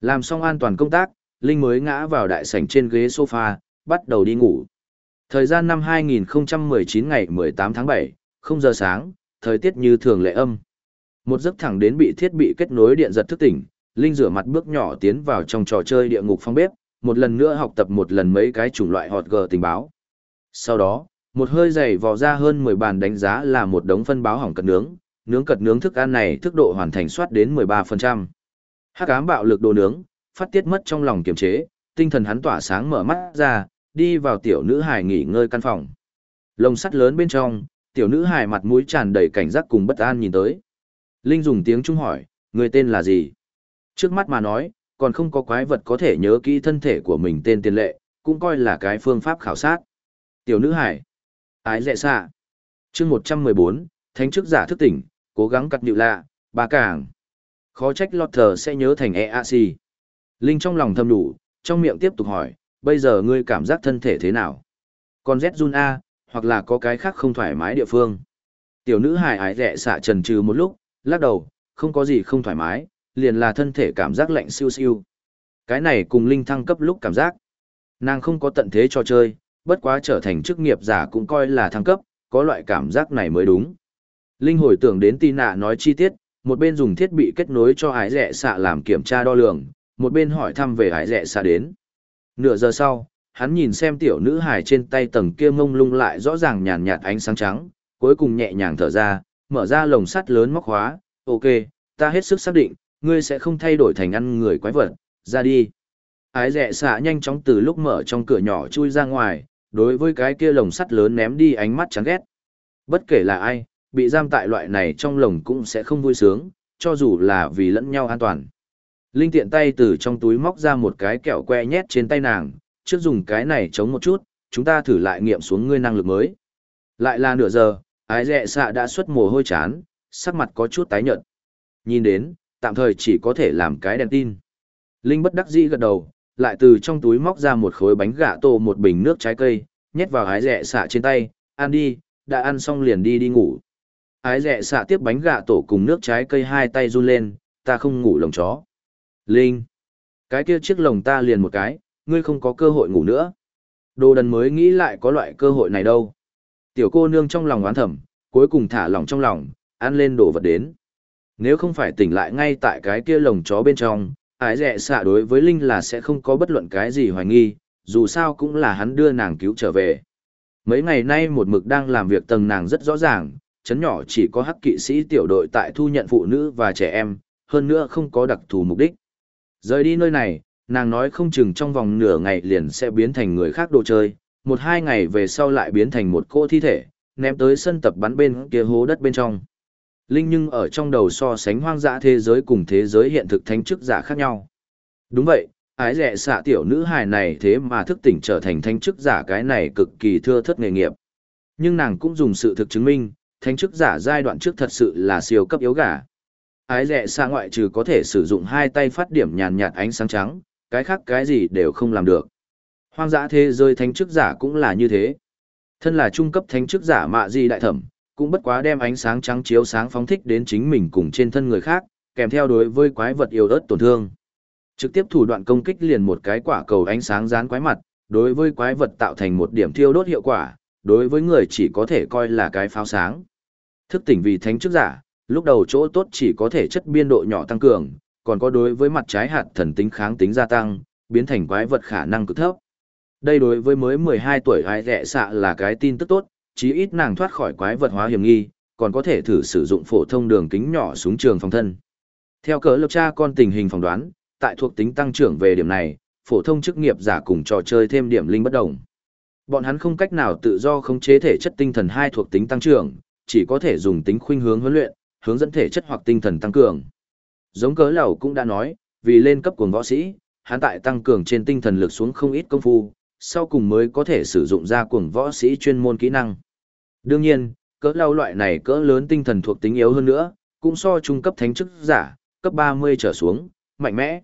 Làm xong an toàn công tác, Linh mới ngã vào đại sảnh trên ghế sofa, bắt đầu đi ngủ. Thời gian năm 2019 ngày 18 tháng 7, 0 giờ sáng, thời tiết như thường lệ âm. Một giấc thẳng đến bị thiết bị kết nối điện giật thức tỉnh, Linh rửa mặt bước nhỏ tiến vào trong trò chơi địa ngục phong bếp, một lần nữa học tập một lần mấy cái chủng loại hot g tình báo. Sau đó, một hơi dày vò ra hơn 10 bàn đánh giá là một đống phân báo hỏng cật nướng, nướng cật nướng thức ăn này thức độ hoàn thành soát đến 13%. Hắc ám bạo lực đồ nướng, phát tiết mất trong lòng kiềm chế, tinh thần hắn tỏa sáng mở mắt ra, đi vào tiểu nữ hài nghỉ ngơi căn phòng. Lồng sắt lớn bên trong, tiểu nữ hài mặt mũi tràn đầy cảnh giác cùng bất an nhìn tới. Linh dùng tiếng Trung hỏi, người tên là gì? Trước mắt mà nói, còn không có quái vật có thể nhớ kỹ thân thể của mình tên tiền lệ, cũng coi là cái phương pháp khảo sát. Tiểu nữ hải. Ái lệ xạ. chương 114, thánh chức giả thức tỉnh, cố gắng cắt điệu lạ, bà càng. Khó trách lọt thờ sẽ nhớ thành EAC. Linh trong lòng thầm đủ, trong miệng tiếp tục hỏi, bây giờ ngươi cảm giác thân thể thế nào? Còn Zun A, hoặc là có cái khác không thoải mái địa phương. Tiểu nữ hài ái rẻ xạ trần trừ một lúc, lắc đầu, không có gì không thoải mái, liền là thân thể cảm giác lạnh siêu siêu. Cái này cùng linh thăng cấp lúc cảm giác. Nàng không có tận thế cho chơi, bất quá trở thành chức nghiệp giả cũng coi là thăng cấp, có loại cảm giác này mới đúng. Linh hồi tưởng đến tì nạ nói chi tiết, một bên dùng thiết bị kết nối cho ái rẻ xạ làm kiểm tra đo lường, một bên hỏi thăm về ái rẻ xạ đến. Nửa giờ sau, hắn nhìn xem tiểu nữ hài trên tay tầng kia mông lung lại rõ ràng nhàn nhạt ánh sáng trắng, cuối cùng nhẹ nhàng thở ra, mở ra lồng sắt lớn móc khóa, ok, ta hết sức xác định, ngươi sẽ không thay đổi thành ăn người quái vật, ra đi. Ái rẻ xạ nhanh chóng từ lúc mở trong cửa nhỏ chui ra ngoài, đối với cái kia lồng sắt lớn ném đi ánh mắt chán ghét. Bất kể là ai, bị giam tại loại này trong lồng cũng sẽ không vui sướng, cho dù là vì lẫn nhau an toàn. Linh tiện tay từ trong túi móc ra một cái kẹo que nhét trên tay nàng, trước dùng cái này chống một chút, chúng ta thử lại nghiệm xuống ngươi năng lực mới. Lại là nửa giờ, ái dẹ xạ đã xuất mồ hôi chán, sắc mặt có chút tái nhợt. Nhìn đến, tạm thời chỉ có thể làm cái đèn tin. Linh bất đắc dĩ gật đầu, lại từ trong túi móc ra một khối bánh gạ tổ một bình nước trái cây, nhét vào ái dẹ xạ trên tay, ăn đi, đã ăn xong liền đi đi ngủ. Ái dẹ xạ tiếp bánh gạ tổ cùng nước trái cây hai tay run lên, ta không ngủ lồng chó. Linh, cái kia chiếc lồng ta liền một cái, ngươi không có cơ hội ngủ nữa. Đồ đần mới nghĩ lại có loại cơ hội này đâu. Tiểu cô nương trong lòng oán thầm, cuối cùng thả lòng trong lòng, ăn lên đồ vật đến. Nếu không phải tỉnh lại ngay tại cái kia lồng chó bên trong, ái rẻ xạ đối với Linh là sẽ không có bất luận cái gì hoài nghi, dù sao cũng là hắn đưa nàng cứu trở về. Mấy ngày nay một mực đang làm việc tầng nàng rất rõ ràng, chấn nhỏ chỉ có hắc kỵ sĩ tiểu đội tại thu nhận phụ nữ và trẻ em, hơn nữa không có đặc thù mục đích. Rời đi nơi này, nàng nói không chừng trong vòng nửa ngày liền sẽ biến thành người khác đồ chơi, một hai ngày về sau lại biến thành một cô thi thể, ném tới sân tập bắn bên kia hố đất bên trong. Linh nhưng ở trong đầu so sánh hoang dã thế giới cùng thế giới hiện thực thánh chức giả khác nhau. Đúng vậy, ái rẻ xạ tiểu nữ hài này thế mà thức tỉnh trở thành thánh chức giả cái này cực kỳ thưa thất nghề nghiệp. Nhưng nàng cũng dùng sự thực chứng minh, thánh chức giả giai đoạn trước thật sự là siêu cấp yếu gà. Ái rẻ xa ngoại trừ có thể sử dụng hai tay phát điểm nhàn nhạt ánh sáng trắng, cái khác cái gì đều không làm được. Hoang dã thế giới thánh chức giả cũng là như thế. Thân là trung cấp thánh chức giả mạ di đại thẩm, cũng bất quá đem ánh sáng trắng chiếu sáng phóng thích đến chính mình cùng trên thân người khác, kèm theo đối với quái vật yêu ớt tổn thương. Trực tiếp thủ đoạn công kích liền một cái quả cầu ánh sáng dán quái mặt, đối với quái vật tạo thành một điểm thiêu đốt hiệu quả, đối với người chỉ có thể coi là cái pháo sáng. Thức tỉnh vì thánh chức giả, lúc đầu chỗ tốt chỉ có thể chất biên độ nhỏ tăng cường, còn có đối với mặt trái hạt thần tính kháng tính gia tăng, biến thành quái vật khả năng cực thấp. Đây đối với mới 12 tuổi ai rẻ xạ là cái tin tức tốt, chí ít nàng thoát khỏi quái vật hóa hiểm nghi, còn có thể thử sử dụng phổ thông đường kính nhỏ xuống trường phòng thân. Theo cỡ lập cha con tình hình phỏng đoán, tại thuộc tính tăng trưởng về điểm này, phổ thông chức nghiệp giả cùng trò chơi thêm điểm linh bất đồng. Bọn hắn không cách nào tự do khống chế thể chất tinh thần hai thuộc tính tăng trưởng, chỉ có thể dùng tính khuynh hướng huấn luyện, hướng dẫn thể chất hoặc tinh thần tăng cường. Giống cớ lầu cũng đã nói, vì lên cấp cuồng võ sĩ, hắn tại tăng cường trên tinh thần lực xuống không ít công phu, sau cùng mới có thể sử dụng ra cuồng võ sĩ chuyên môn kỹ năng. Đương nhiên, cỡ lao loại này cỡ lớn tinh thần thuộc tính yếu hơn nữa, cũng so trung cấp thánh chức giả, cấp 30 trở xuống, mạnh mẽ.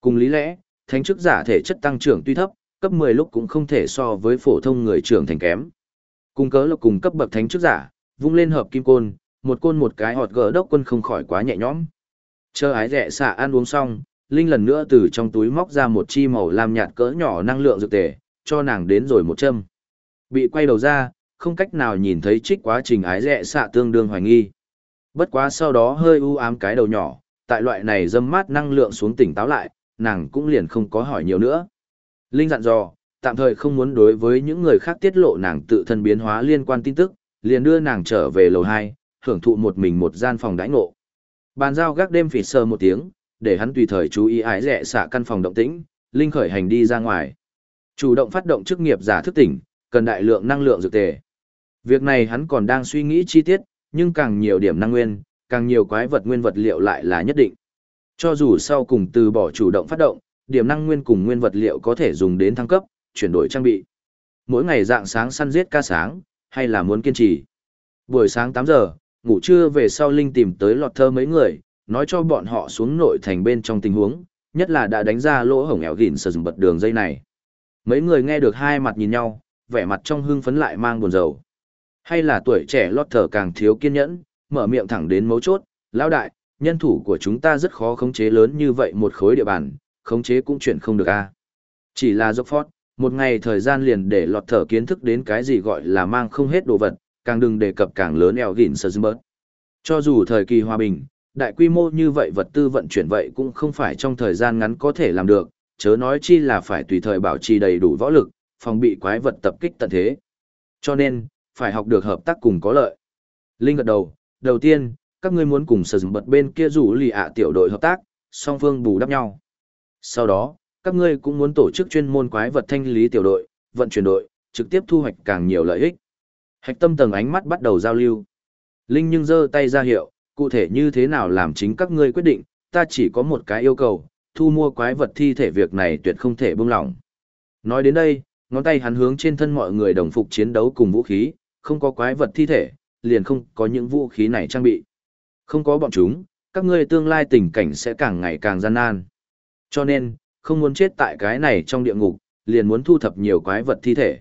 Cùng lý lẽ, thánh chức giả thể chất tăng trưởng tuy thấp, cấp 10 lúc cũng không thể so với phổ thông người trưởng thành kém. Cùng cỡ là cùng cấp bậc thánh chức giả, vung lên hợp kim côn, một côn một cái họt gỡ đốc quân không khỏi quá nhẹ nhõm. Chờ ái rẻ xạ ăn uống xong, Linh lần nữa từ trong túi móc ra một chi màu lam nhạt cỡ nhỏ năng lượng dược tề, cho nàng đến rồi một châm. Bị quay đầu ra, không cách nào nhìn thấy trích quá trình ái rẻ xạ tương đương hoài nghi. Bất quá sau đó hơi u ám cái đầu nhỏ, tại loại này dâm mát năng lượng xuống tỉnh táo lại, nàng cũng liền không có hỏi nhiều nữa. Linh dặn dò, tạm thời không muốn đối với những người khác tiết lộ nàng tự thân biến hóa liên quan tin tức, liền đưa nàng trở về lầu 2, hưởng thụ một mình một gian phòng đãi ngộ. Bàn giao gác đêm phỉ sờ một tiếng, để hắn tùy thời chú ý ái rẻ xạ căn phòng động tĩnh, Linh khởi hành đi ra ngoài. Chủ động phát động chức nghiệp giả thức tỉnh, cần đại lượng năng lượng dược tề. Việc này hắn còn đang suy nghĩ chi tiết, nhưng càng nhiều điểm năng nguyên, càng nhiều quái vật nguyên vật liệu lại là nhất định. Cho dù sau cùng từ bỏ chủ động phát động, điểm năng nguyên cùng nguyên vật liệu có thể dùng đến thăng cấp, chuyển đổi trang bị. Mỗi ngày dạng sáng săn giết ca sáng, hay là muốn kiên trì. Buổi sáng 8 giờ, ngủ trưa về sau Linh tìm tới lọt thơ mấy người, nói cho bọn họ xuống nội thành bên trong tình huống, nhất là đã đánh ra lỗ hổng ẻo gỉn sử dụng bật đường dây này. Mấy người nghe được hai mặt nhìn nhau, vẻ mặt trong hưng phấn lại mang buồn rầu. Hay là tuổi trẻ lọt thở càng thiếu kiên nhẫn, mở miệng thẳng đến mấu chốt, lão đại, nhân thủ của chúng ta rất khó khống chế lớn như vậy một khối địa bàn, khống chế cũng chuyển không được a. Chỉ là dốc phót, một ngày thời gian liền để lọt thở kiến thức đến cái gì gọi là mang không hết đồ vật, càng đừng đề cập càng lớn eo gỉn sơ bớt. Cho dù thời kỳ hòa bình, đại quy mô như vậy vật tư vận chuyển vậy cũng không phải trong thời gian ngắn có thể làm được, chớ nói chi là phải tùy thời bảo trì đầy đủ võ lực, phòng bị quái vật tập kích tận thế. Cho nên, phải học được hợp tác cùng có lợi. Linh gật đầu, đầu tiên, các ngươi muốn cùng sử dụng bật bên kia rủ lì ạ tiểu đội hợp tác, song phương bù đắp nhau. Sau đó, các ngươi cũng muốn tổ chức chuyên môn quái vật thanh lý tiểu đội, vận chuyển đội, trực tiếp thu hoạch càng nhiều lợi ích. Hạch tâm tầng ánh mắt bắt đầu giao lưu. Linh nhưng giơ tay ra hiệu, cụ thể như thế nào làm chính các ngươi quyết định, ta chỉ có một cái yêu cầu, thu mua quái vật thi thể việc này tuyệt không thể buông lỏng. Nói đến đây, ngón tay hắn hướng trên thân mọi người đồng phục chiến đấu cùng vũ khí, không có quái vật thi thể, liền không có những vũ khí này trang bị. Không có bọn chúng, các ngươi tương lai tình cảnh sẽ càng ngày càng gian nan. Cho nên, không muốn chết tại cái này trong địa ngục, liền muốn thu thập nhiều quái vật thi thể.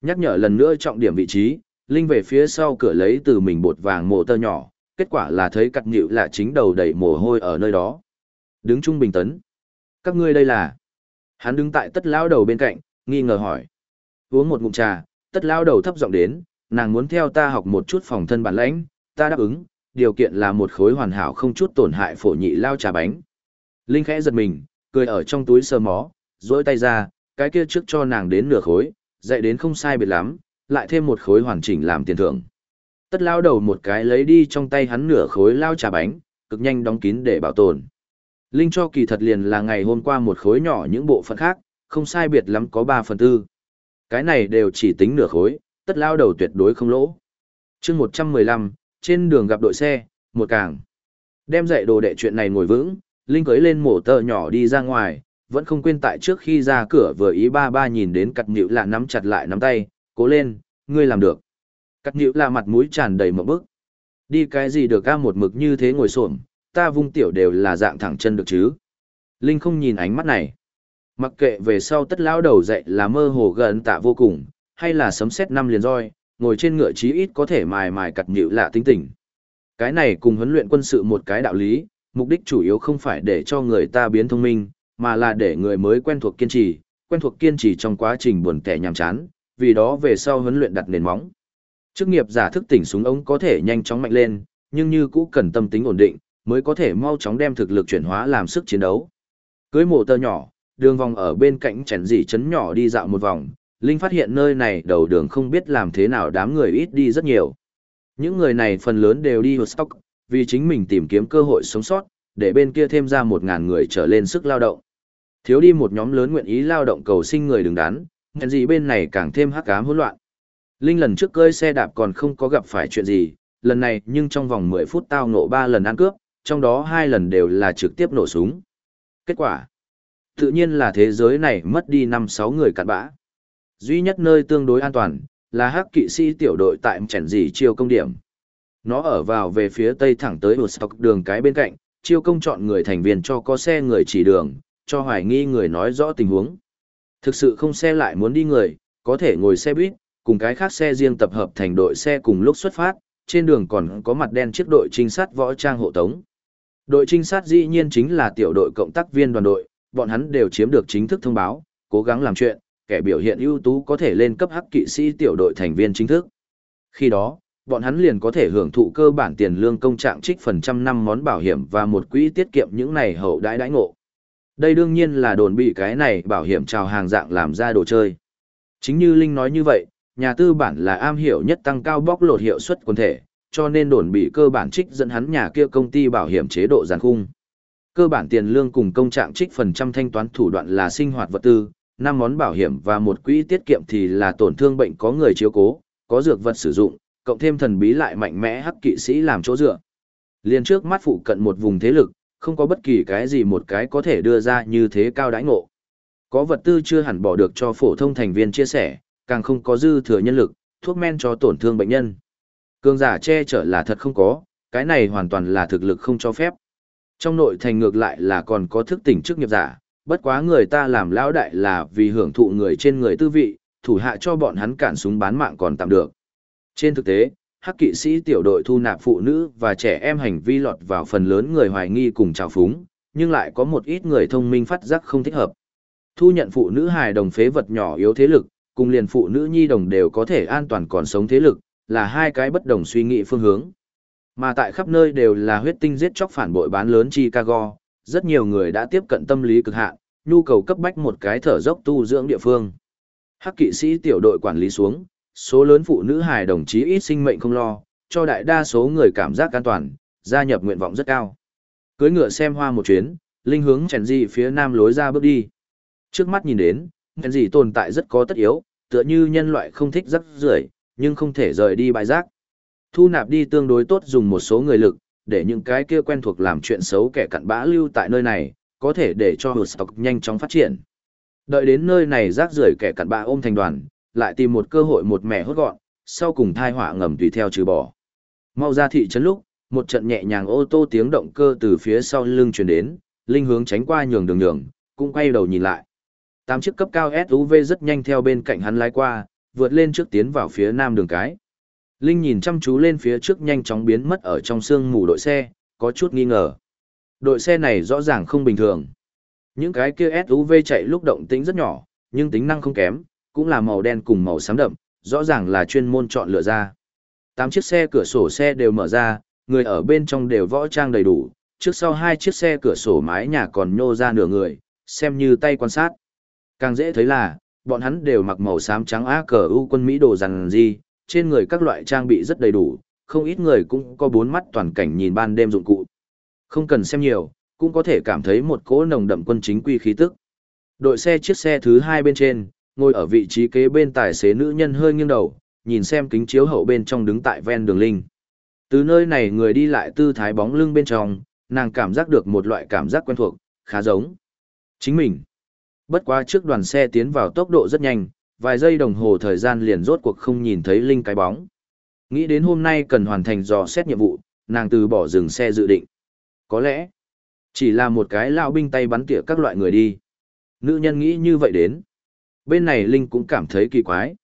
Nhắc nhở lần nữa trọng điểm vị trí, Linh về phía sau cửa lấy từ mình bột vàng mồ tơ nhỏ, kết quả là thấy cặt nhịu là chính đầu đầy mồ hôi ở nơi đó. Đứng trung bình tấn. Các ngươi đây là? Hắn đứng tại tất lao đầu bên cạnh, nghi ngờ hỏi. Uống một ngụm trà, tất lao đầu thấp giọng đến, nàng muốn theo ta học một chút phòng thân bản lãnh, ta đáp ứng, điều kiện là một khối hoàn hảo không chút tổn hại phổ nhị lao trà bánh. Linh khẽ giật mình, cười ở trong túi sờ mó, duỗi tay ra, cái kia trước cho nàng đến nửa khối, dạy đến không sai biệt lắm, lại thêm một khối hoàn chỉnh làm tiền thưởng. Tất lao đầu một cái lấy đi trong tay hắn nửa khối lao trà bánh, cực nhanh đóng kín để bảo tồn. Linh cho kỳ thật liền là ngày hôm qua một khối nhỏ những bộ phận khác, không sai biệt lắm có 3 phần tư. Cái này đều chỉ tính nửa khối, tất lao đầu tuyệt đối không lỗ. chương 115, trên đường gặp đội xe, một càng. Đem dạy đồ đệ chuyện này ngồi vững, Linh cưới lên mổ tờ nhỏ đi ra ngoài, vẫn không quên tại trước khi ra cửa vừa ý ba ba nhìn đến cặt nhịu lạ nắm chặt lại nắm tay, cố lên, ngươi làm được. Cắt nhữ là mặt mũi tràn đầy một bức. Đi cái gì được ca một mực như thế ngồi xổm ta vung tiểu đều là dạng thẳng chân được chứ. Linh không nhìn ánh mắt này. Mặc kệ về sau tất lão đầu dậy là mơ hồ gần tạ vô cùng, hay là sấm xét năm liền roi, ngồi trên ngựa chí ít có thể mài mài cặt nhịu lạ tính tình. Cái này cùng huấn luyện quân sự một cái đạo lý, mục đích chủ yếu không phải để cho người ta biến thông minh, mà là để người mới quen thuộc kiên trì, quen thuộc kiên trì trong quá trình buồn tẻ nhàm chán, vì đó về sau huấn luyện đặt nền móng. Chức nghiệp giả thức tỉnh súng ống có thể nhanh chóng mạnh lên, nhưng như cũ cần tâm tính ổn định, mới có thể mau chóng đem thực lực chuyển hóa làm sức chiến đấu. Cưới mộ tơ nhỏ, đường vòng ở bên cạnh chèn dỉ chấn nhỏ đi dạo một vòng, Linh phát hiện nơi này đầu đường không biết làm thế nào đám người ít đi rất nhiều. Những người này phần lớn đều đi stock, vì chính mình tìm kiếm cơ hội sống sót, để bên kia thêm ra một ngàn người trở lên sức lao động. Thiếu đi một nhóm lớn nguyện ý lao động cầu sinh người đứng đắn, Nhận gì bên này càng thêm hắc ám hỗn loạn. Linh lần trước cơi xe đạp còn không có gặp phải chuyện gì, lần này nhưng trong vòng 10 phút tao nộ 3 lần ăn cướp, trong đó hai lần đều là trực tiếp nổ súng. Kết quả, tự nhiên là thế giới này mất đi 5-6 người cặn bã. Duy nhất nơi tương đối an toàn, là hắc kỵ sĩ tiểu đội tại chèn gì chiêu công điểm. Nó ở vào về phía tây thẳng tới Woodstock đường cái bên cạnh, chiêu công chọn người thành viên cho có xe người chỉ đường, cho hoài nghi người nói rõ tình huống. Thực sự không xe lại muốn đi người, có thể ngồi xe buýt, cùng cái khác xe riêng tập hợp thành đội xe cùng lúc xuất phát, trên đường còn có mặt đen chiếc đội trinh sát võ trang hộ tống. Đội trinh sát dĩ nhiên chính là tiểu đội cộng tác viên đoàn đội, bọn hắn đều chiếm được chính thức thông báo, cố gắng làm chuyện, kẻ biểu hiện ưu tú có thể lên cấp hắc kỵ sĩ tiểu đội thành viên chính thức. Khi đó, bọn hắn liền có thể hưởng thụ cơ bản tiền lương công trạng trích phần trăm năm món bảo hiểm và một quỹ tiết kiệm những này hậu đãi đãi ngộ. Đây đương nhiên là đồn bị cái này bảo hiểm chào hàng dạng làm ra đồ chơi. Chính như Linh nói như vậy, nhà tư bản là am hiểu nhất tăng cao bóc lột hiệu suất quần thể, cho nên đồn bị cơ bản trích dẫn hắn nhà kia công ty bảo hiểm chế độ giàn khung. Cơ bản tiền lương cùng công trạng trích phần trăm thanh toán thủ đoạn là sinh hoạt vật tư, năm món bảo hiểm và một quỹ tiết kiệm thì là tổn thương bệnh có người chiếu cố, có dược vật sử dụng, cộng thêm thần bí lại mạnh mẽ hắc kỵ sĩ làm chỗ dựa. Liên trước mắt phụ cận một vùng thế lực, không có bất kỳ cái gì một cái có thể đưa ra như thế cao đãi ngộ. Có vật tư chưa hẳn bỏ được cho phổ thông thành viên chia sẻ, càng không có dư thừa nhân lực, thuốc men cho tổn thương bệnh nhân. Cường giả che chở là thật không có, cái này hoàn toàn là thực lực không cho phép. Trong nội thành ngược lại là còn có thức tỉnh chức nghiệp giả, bất quá người ta làm lão đại là vì hưởng thụ người trên người tư vị, thủ hạ cho bọn hắn cản súng bán mạng còn tạm được. Trên thực tế, hắc kỵ sĩ tiểu đội thu nạp phụ nữ và trẻ em hành vi lọt vào phần lớn người hoài nghi cùng trào phúng, nhưng lại có một ít người thông minh phát giác không thích hợp. Thu nhận phụ nữ hài đồng phế vật nhỏ yếu thế lực, cùng liền phụ nữ nhi đồng đều có thể an toàn còn sống thế lực, là hai cái bất đồng suy nghĩ phương hướng. Mà tại khắp nơi đều là huyết tinh giết chóc phản bội bán lớn Chicago, rất nhiều người đã tiếp cận tâm lý cực hạn, nhu cầu cấp bách một cái thở dốc tu dưỡng địa phương. Hắc kỵ sĩ tiểu đội quản lý xuống, số lớn phụ nữ hài đồng chí ít sinh mệnh không lo, cho đại đa số người cảm giác an toàn, gia nhập nguyện vọng rất cao. Cưới ngựa xem hoa một chuyến, linh hướng chèn gì phía nam lối ra bước đi. Trước mắt nhìn đến, chèn gì tồn tại rất có tất yếu, tựa như nhân loại không thích rắc rưởi, nhưng không thể rời đi bãi rác. Thu nạp đi tương đối tốt dùng một số người lực, để những cái kia quen thuộc làm chuyện xấu kẻ cặn bã lưu tại nơi này, có thể để cho Woodstock nhanh chóng phát triển. Đợi đến nơi này rác rưởi kẻ cặn bã ôm thành đoàn, lại tìm một cơ hội một mẻ hốt gọn, sau cùng thai họa ngầm tùy theo trừ bỏ. Mau ra thị trấn lúc, một trận nhẹ nhàng ô tô tiếng động cơ từ phía sau lưng truyền đến, linh hướng tránh qua nhường đường nhường, cũng quay đầu nhìn lại. Tám chiếc cấp cao SUV rất nhanh theo bên cạnh hắn lái qua, vượt lên trước tiến vào phía nam đường cái. Linh nhìn chăm chú lên phía trước nhanh chóng biến mất ở trong sương mù đội xe, có chút nghi ngờ. Đội xe này rõ ràng không bình thường. Những cái kia SUV chạy lúc động tính rất nhỏ, nhưng tính năng không kém, cũng là màu đen cùng màu xám đậm, rõ ràng là chuyên môn chọn lựa ra. Tám chiếc xe cửa sổ xe đều mở ra, người ở bên trong đều võ trang đầy đủ, trước sau hai chiếc xe cửa sổ mái nhà còn nhô ra nửa người, xem như tay quan sát. Càng dễ thấy là, bọn hắn đều mặc màu xám trắng á cờ u quân Mỹ đồ rằng gì, trên người các loại trang bị rất đầy đủ, không ít người cũng có bốn mắt toàn cảnh nhìn ban đêm dụng cụ. Không cần xem nhiều, cũng có thể cảm thấy một cỗ nồng đậm quân chính quy khí tức. Đội xe chiếc xe thứ hai bên trên, ngồi ở vị trí kế bên tài xế nữ nhân hơi nghiêng đầu, nhìn xem kính chiếu hậu bên trong đứng tại ven đường linh. Từ nơi này người đi lại tư thái bóng lưng bên trong, nàng cảm giác được một loại cảm giác quen thuộc, khá giống. Chính mình. Bất quá trước đoàn xe tiến vào tốc độ rất nhanh, vài giây đồng hồ thời gian liền rốt cuộc không nhìn thấy Linh cái bóng. Nghĩ đến hôm nay cần hoàn thành dò xét nhiệm vụ, nàng từ bỏ dừng xe dự định. Có lẽ, chỉ là một cái lao binh tay bắn tỉa các loại người đi. Nữ nhân nghĩ như vậy đến. Bên này Linh cũng cảm thấy kỳ quái.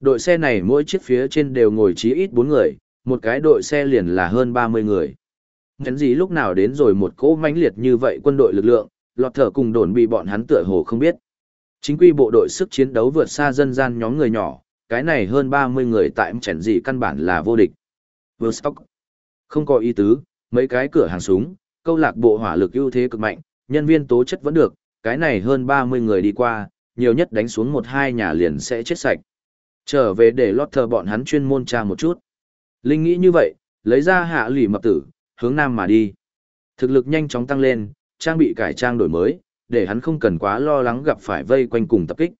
Đội xe này mỗi chiếc phía trên đều ngồi chí ít 4 người, một cái đội xe liền là hơn 30 người. Nhấn gì lúc nào đến rồi một cỗ mãnh liệt như vậy quân đội lực lượng, lọt thở cùng đồn bị bọn hắn tựa hồ không biết. Chính quy bộ đội sức chiến đấu vượt xa dân gian nhóm người nhỏ, cái này hơn 30 người tại chẩn gì căn bản là vô địch. Vừa. Không có ý tứ, mấy cái cửa hàng súng, câu lạc bộ hỏa lực ưu thế cực mạnh, nhân viên tố chất vẫn được, cái này hơn 30 người đi qua, nhiều nhất đánh xuống một hai nhà liền sẽ chết sạch. Trở về để lót thờ bọn hắn chuyên môn tra một chút. Linh nghĩ như vậy, lấy ra hạ lì mập tử, hướng nam mà đi. Thực lực nhanh chóng tăng lên, trang bị cải trang đổi mới, để hắn không cần quá lo lắng gặp phải vây quanh cùng tập kích.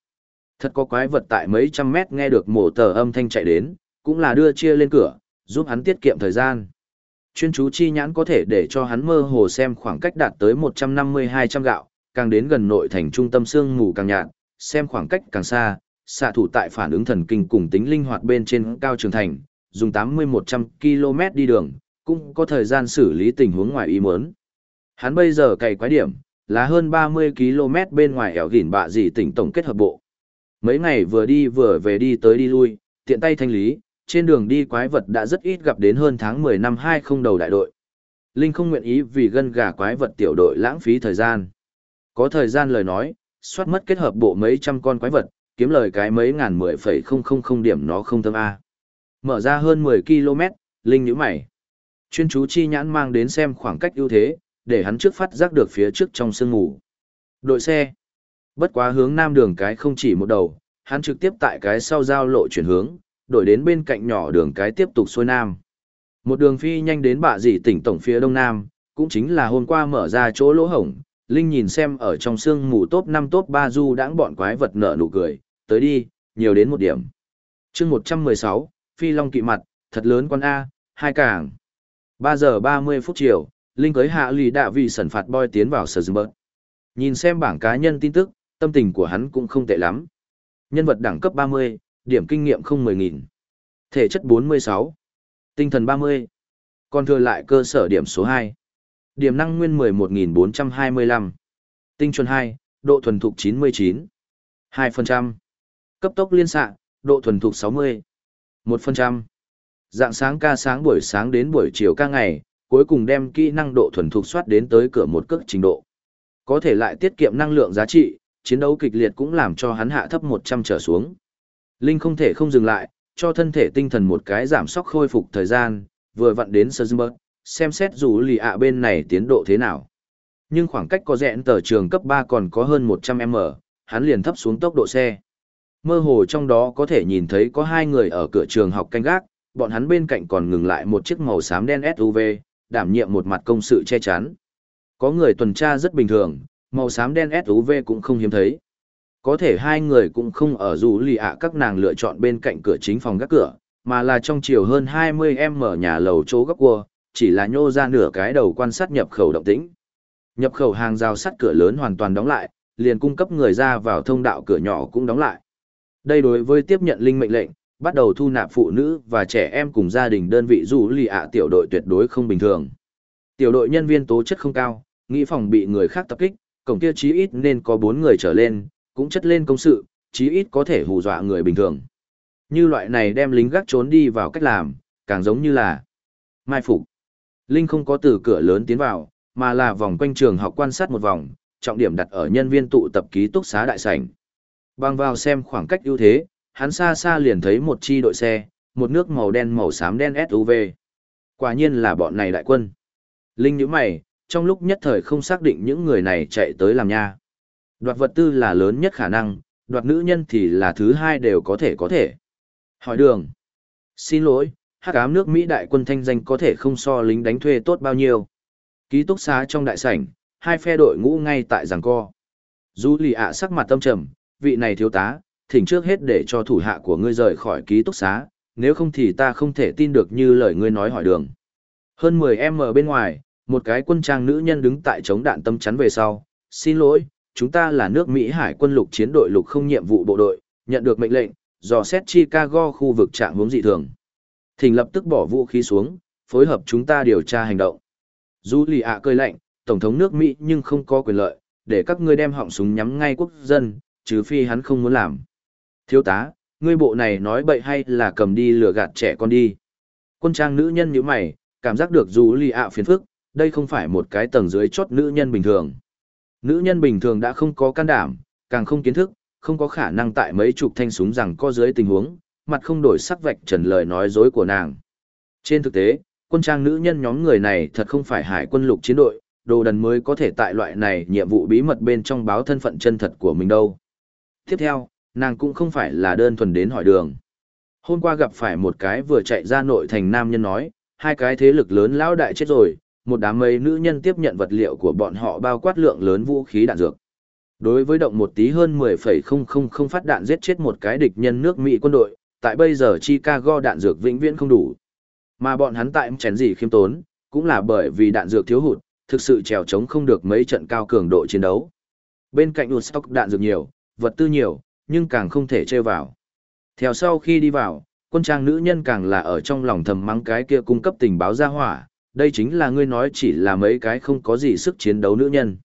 Thật có quái vật tại mấy trăm mét nghe được mổ tờ âm thanh chạy đến, cũng là đưa chia lên cửa, giúp hắn tiết kiệm thời gian. Chuyên chú chi nhãn có thể để cho hắn mơ hồ xem khoảng cách đạt tới 150-200 gạo, càng đến gần nội thành trung tâm xương mù càng nhạt, xem khoảng cách càng xa, xạ thủ tại phản ứng thần kinh cùng tính linh hoạt bên trên cao trường thành, dùng 80-100 km đi đường, cũng có thời gian xử lý tình huống ngoài ý muốn. Hắn bây giờ cày quái điểm, là hơn 30 km bên ngoài ẻo gỉn bạ gì tỉnh tổng kết hợp bộ. Mấy ngày vừa đi vừa về đi tới đi lui, tiện tay thanh lý, trên đường đi quái vật đã rất ít gặp đến hơn tháng 10 năm 20 đầu đại đội. Linh không nguyện ý vì gân gà quái vật tiểu đội lãng phí thời gian. Có thời gian lời nói, soát mất kết hợp bộ mấy trăm con quái vật, kiếm lời cái mấy ngàn mười phẩy không không không điểm nó không thâm A. Mở ra hơn 10 km, Linh nhíu mày. Chuyên chú chi nhãn mang đến xem khoảng cách ưu thế, để hắn trước phát giác được phía trước trong sương ngủ. Đội xe. Bất quá hướng nam đường cái không chỉ một đầu, hắn trực tiếp tại cái sau giao lộ chuyển hướng, đổi đến bên cạnh nhỏ đường cái tiếp tục xuôi nam. Một đường phi nhanh đến bạ dị tỉnh tổng phía đông nam, cũng chính là hôm qua mở ra chỗ lỗ hổng, Linh nhìn xem ở trong sương mù top 5 top 3 du đãng bọn quái vật nở nụ cười, tới đi, nhiều đến một điểm. chương 116, Phi Long kỵ mặt, thật lớn con A, hai cảng. 3 giờ 30 phút chiều, Linh cưới hạ lì đạ vì sẩn phạt boy tiến vào sở dương bớt. Nhìn xem bảng cá nhân tin tức, tâm tình của hắn cũng không tệ lắm. Nhân vật đẳng cấp 30, điểm kinh nghiệm không 10.000. Thể chất 46. Tinh thần 30. Còn thừa lại cơ sở điểm số 2. Điểm năng nguyên 11.425. Tinh chuẩn 2, độ thuần thục 99. 2%. Cấp tốc liên xạ, độ thuần thục 60. 1%. Dạng sáng ca sáng buổi sáng đến buổi chiều ca ngày, cuối cùng đem kỹ năng độ thuần thục soát đến tới cửa một cước trình độ. Có thể lại tiết kiệm năng lượng giá trị, chiến đấu kịch liệt cũng làm cho hắn hạ thấp 100 trở xuống. Linh không thể không dừng lại, cho thân thể tinh thần một cái giảm sóc khôi phục thời gian, vừa vặn đến Sơ xem xét dù lì ạ bên này tiến độ thế nào. Nhưng khoảng cách có rẽn tờ trường cấp 3 còn có hơn 100m, hắn liền thấp xuống tốc độ xe. Mơ hồ trong đó có thể nhìn thấy có hai người ở cửa trường học canh gác, bọn hắn bên cạnh còn ngừng lại một chiếc màu xám đen SUV, đảm nhiệm một mặt công sự che chắn. Có người tuần tra rất bình thường, màu xám đen SUV cũng không hiếm thấy. Có thể hai người cũng không ở dù lì ạ các nàng lựa chọn bên cạnh cửa chính phòng gác cửa, mà là trong chiều hơn 20 em mở nhà lầu chỗ góc cua, chỉ là nhô ra nửa cái đầu quan sát nhập khẩu động tĩnh. Nhập khẩu hàng rào sắt cửa lớn hoàn toàn đóng lại, liền cung cấp người ra vào thông đạo cửa nhỏ cũng đóng lại. Đây đối với tiếp nhận linh mệnh lệnh, bắt đầu thu nạp phụ nữ và trẻ em cùng gia đình đơn vị dù lì ạ tiểu đội tuyệt đối không bình thường. Tiểu đội nhân viên tố chất không cao, nghĩ phòng bị người khác tập kích, cổng kia chí ít nên có 4 người trở lên, cũng chất lên công sự, chí ít có thể hù dọa người bình thường. Như loại này đem lính gác trốn đi vào cách làm, càng giống như là mai phục. Linh không có từ cửa lớn tiến vào, mà là vòng quanh trường học quan sát một vòng, trọng điểm đặt ở nhân viên tụ tập ký túc xá đại sảnh. Bằng vào xem khoảng cách ưu thế, hắn xa xa liền thấy một chi đội xe, một nước màu đen màu xám đen SUV. Quả nhiên là bọn này đại quân. Linh nhíu mày, trong lúc nhất thời không xác định những người này chạy tới làm nha. Đoạt vật tư là lớn nhất khả năng, đoạt nữ nhân thì là thứ hai đều có thể có thể. Hỏi đường. Xin lỗi, hắc ám nước Mỹ đại quân thanh danh có thể không so lính đánh thuê tốt bao nhiêu. Ký túc xá trong đại sảnh, hai phe đội ngũ ngay tại giằng co. Du lì ạ sắc mặt tâm trầm, vị này thiếu tá, thỉnh trước hết để cho thủ hạ của ngươi rời khỏi ký túc xá, nếu không thì ta không thể tin được như lời ngươi nói hỏi đường. Hơn 10 em ở bên ngoài, một cái quân trang nữ nhân đứng tại chống đạn tâm chắn về sau. Xin lỗi, chúng ta là nước Mỹ Hải quân lục chiến đội lục không nhiệm vụ bộ đội, nhận được mệnh lệnh, dò xét Chicago khu vực trạng hướng dị thường. Thỉnh lập tức bỏ vũ khí xuống, phối hợp chúng ta điều tra hành động. Dù lì ạ cơi lạnh, Tổng thống nước Mỹ nhưng không có quyền lợi, để các ngươi đem họng súng nhắm ngay quốc dân, trừ phi hắn không muốn làm. Thiếu tá, ngươi bộ này nói bậy hay là cầm đi lừa gạt trẻ con đi. Quân trang nữ nhân như mày, cảm giác được dù lì ạ phiền phức, đây không phải một cái tầng dưới chốt nữ nhân bình thường. Nữ nhân bình thường đã không có can đảm, càng không kiến thức, không có khả năng tại mấy chục thanh súng rằng có dưới tình huống, mặt không đổi sắc vạch trần lời nói dối của nàng. Trên thực tế, quân trang nữ nhân nhóm người này thật không phải hải quân lục chiến đội, đồ đần mới có thể tại loại này nhiệm vụ bí mật bên trong báo thân phận chân thật của mình đâu. Tiếp theo, nàng cũng không phải là đơn thuần đến hỏi đường. Hôm qua gặp phải một cái vừa chạy ra nội thành nam nhân nói, hai cái thế lực lớn lão đại chết rồi, một đám mây nữ nhân tiếp nhận vật liệu của bọn họ bao quát lượng lớn vũ khí đạn dược. Đối với động một tí hơn 10,000 phát đạn giết chết một cái địch nhân nước Mỹ quân đội, tại bây giờ Chicago đạn dược vĩnh viễn không đủ. Mà bọn hắn tại chén gì khiêm tốn, cũng là bởi vì đạn dược thiếu hụt, thực sự trèo chống không được mấy trận cao cường độ chiến đấu. Bên cạnh stock đạn dược nhiều, vật tư nhiều, nhưng càng không thể chơi vào. Theo sau khi đi vào, quân trang nữ nhân càng là ở trong lòng thầm mắng cái kia cung cấp tình báo ra hỏa, đây chính là ngươi nói chỉ là mấy cái không có gì sức chiến đấu nữ nhân.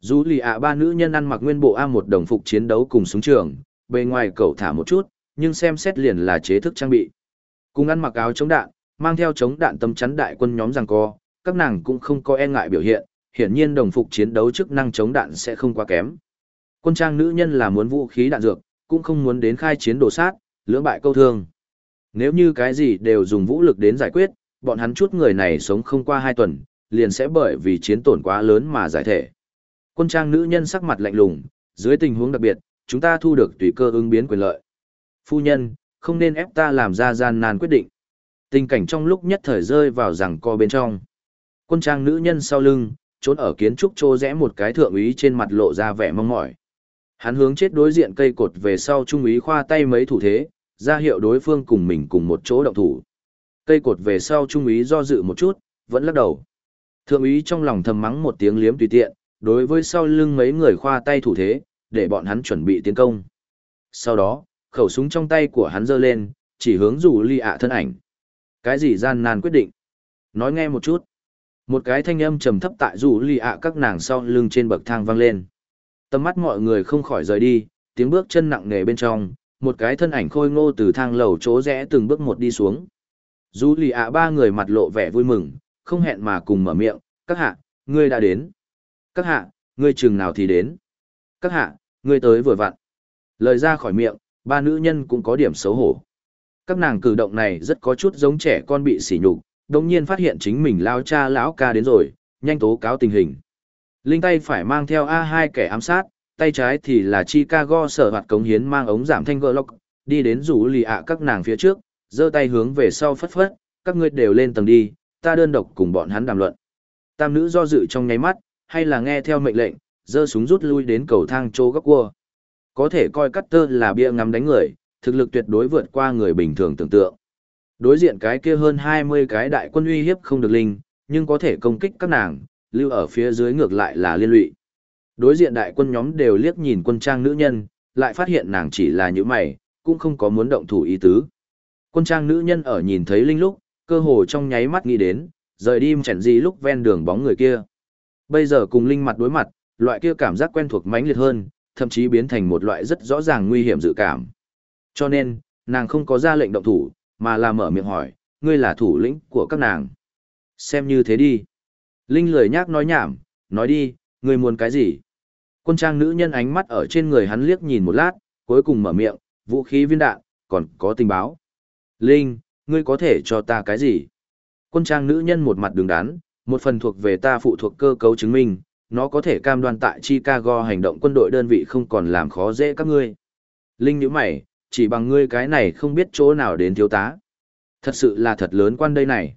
Dù lì ạ ba nữ nhân ăn mặc nguyên bộ A1 đồng phục chiến đấu cùng súng trường, bề ngoài cậu thả một chút, nhưng xem xét liền là chế thức trang bị. Cùng ăn mặc áo chống đạn, mang theo chống đạn tâm chắn đại quân nhóm rằng co, các nàng cũng không có e ngại biểu hiện, hiển nhiên đồng phục chiến đấu chức năng chống đạn sẽ không quá kém. Quân trang nữ nhân là muốn vũ khí đạn dược, cũng không muốn đến khai chiến đồ sát, lưỡng bại câu thương. Nếu như cái gì đều dùng vũ lực đến giải quyết, bọn hắn chút người này sống không qua hai tuần, liền sẽ bởi vì chiến tổn quá lớn mà giải thể. Quân trang nữ nhân sắc mặt lạnh lùng, dưới tình huống đặc biệt, chúng ta thu được tùy cơ ứng biến quyền lợi. Phu nhân, không nên ép ta làm ra gian nan quyết định. Tình cảnh trong lúc nhất thời rơi vào rằng co bên trong. Quân trang nữ nhân sau lưng, trốn ở kiến trúc trô rẽ một cái thượng úy trên mặt lộ ra vẻ mong mỏi. Hắn hướng chết đối diện cây cột về sau trung úy khoa tay mấy thủ thế, ra hiệu đối phương cùng mình cùng một chỗ động thủ. Cây cột về sau trung úy do dự một chút, vẫn lắc đầu. Thượng úy trong lòng thầm mắng một tiếng liếm tùy tiện, đối với sau lưng mấy người khoa tay thủ thế, để bọn hắn chuẩn bị tiến công. Sau đó, khẩu súng trong tay của hắn giơ lên, chỉ hướng rủ ly ạ thân ảnh. Cái gì gian nan quyết định? Nói nghe một chút. Một cái thanh âm trầm thấp tại rủ ly ạ các nàng sau lưng trên bậc thang vang lên. Tầm mắt mọi người không khỏi rời đi, tiếng bước chân nặng nề bên trong, một cái thân ảnh khôi ngô từ thang lầu chỗ rẽ từng bước một đi xuống. Rủ ly ạ ba người mặt lộ vẻ vui mừng, không hẹn mà cùng mở miệng, các hạ, ngươi đã đến. Các hạ, ngươi chừng nào thì đến. Các hạ, ngươi tới vừa vặn. Lời ra khỏi miệng, ba nữ nhân cũng có điểm xấu hổ. Các nàng cử động này rất có chút giống trẻ con bị sỉ nhục, đồng nhiên phát hiện chính mình lao cha lão ca đến rồi, nhanh tố cáo tình hình. Linh tay phải mang theo A2 kẻ ám sát, tay trái thì là Chicago sở hoạt cống hiến mang ống giảm thanh gỡ lọc, đi đến rủ lì ạ các nàng phía trước, giơ tay hướng về sau phất phất, các ngươi đều lên tầng đi, ta đơn độc cùng bọn hắn đàm luận. Tam nữ do dự trong nháy mắt, hay là nghe theo mệnh lệnh, giơ súng rút lui đến cầu thang chỗ góc cua. Có thể coi cắt tơ là bia ngắm đánh người, thực lực tuyệt đối vượt qua người bình thường tưởng tượng. Đối diện cái kia hơn 20 cái đại quân uy hiếp không được linh, nhưng có thể công kích các nàng, lưu ở phía dưới ngược lại là liên lụy. Đối diện đại quân nhóm đều liếc nhìn quân trang nữ nhân, lại phát hiện nàng chỉ là những mày, cũng không có muốn động thủ ý tứ. Quân trang nữ nhân ở nhìn thấy Linh lúc, cơ hồ trong nháy mắt nghĩ đến, rời đi chẳng gì lúc ven đường bóng người kia. Bây giờ cùng Linh mặt đối mặt, loại kia cảm giác quen thuộc mãnh liệt hơn, thậm chí biến thành một loại rất rõ ràng nguy hiểm dự cảm. Cho nên, Nàng không có ra lệnh động thủ, mà là mở miệng hỏi, ngươi là thủ lĩnh của các nàng. Xem như thế đi. Linh lười nhác nói nhảm, nói đi, ngươi muốn cái gì? Quân trang nữ nhân ánh mắt ở trên người hắn liếc nhìn một lát, cuối cùng mở miệng, vũ khí viên đạn, còn có tình báo. Linh, ngươi có thể cho ta cái gì? Quân trang nữ nhân một mặt đường đắn, một phần thuộc về ta phụ thuộc cơ cấu chứng minh, nó có thể cam đoan tại Chicago hành động quân đội đơn vị không còn làm khó dễ các ngươi. Linh nhíu mày, chỉ bằng ngươi cái này không biết chỗ nào đến thiếu tá. Thật sự là thật lớn quan đây này.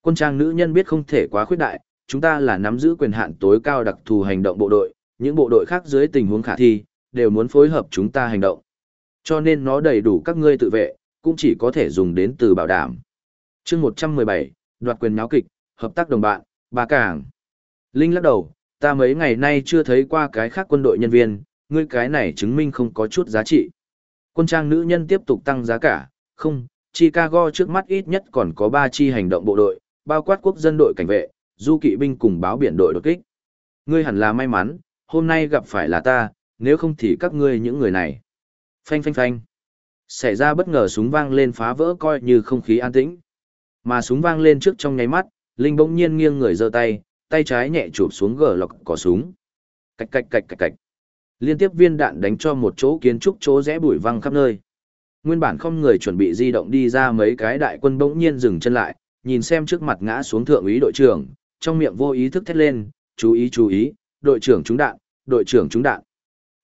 Quân trang nữ nhân biết không thể quá khuyết đại, chúng ta là nắm giữ quyền hạn tối cao đặc thù hành động bộ đội, những bộ đội khác dưới tình huống khả thi, đều muốn phối hợp chúng ta hành động. Cho nên nó đầy đủ các ngươi tự vệ, cũng chỉ có thể dùng đến từ bảo đảm. chương 117, đoạt quyền náo kịch, hợp tác đồng bạn, ba cảng. Linh lắc đầu, ta mấy ngày nay chưa thấy qua cái khác quân đội nhân viên, ngươi cái này chứng minh không có chút giá trị. Quân trang nữ nhân tiếp tục tăng giá cả, không, Chicago trước mắt ít nhất còn có 3 chi hành động bộ đội, bao quát quốc dân đội cảnh vệ, du kỵ binh cùng báo biển đội đột kích. Ngươi hẳn là may mắn, hôm nay gặp phải là ta, nếu không thì các ngươi những người này. Phanh phanh phanh. Xảy ra bất ngờ súng vang lên phá vỡ coi như không khí an tĩnh. Mà súng vang lên trước trong nháy mắt, Linh bỗng nhiên nghiêng người giơ tay, tay trái nhẹ chụp xuống gờ lọc cỏ súng. Cạch cạch cạch cạch cạch. Liên tiếp viên đạn đánh cho một chỗ kiến trúc chỗ rẽ bụi văng khắp nơi. Nguyên bản không người chuẩn bị di động đi ra mấy cái đại quân bỗng nhiên dừng chân lại, nhìn xem trước mặt ngã xuống thượng úy đội trưởng, trong miệng vô ý thức thét lên, chú ý chú ý, đội trưởng trúng đạn, đội trưởng trúng đạn.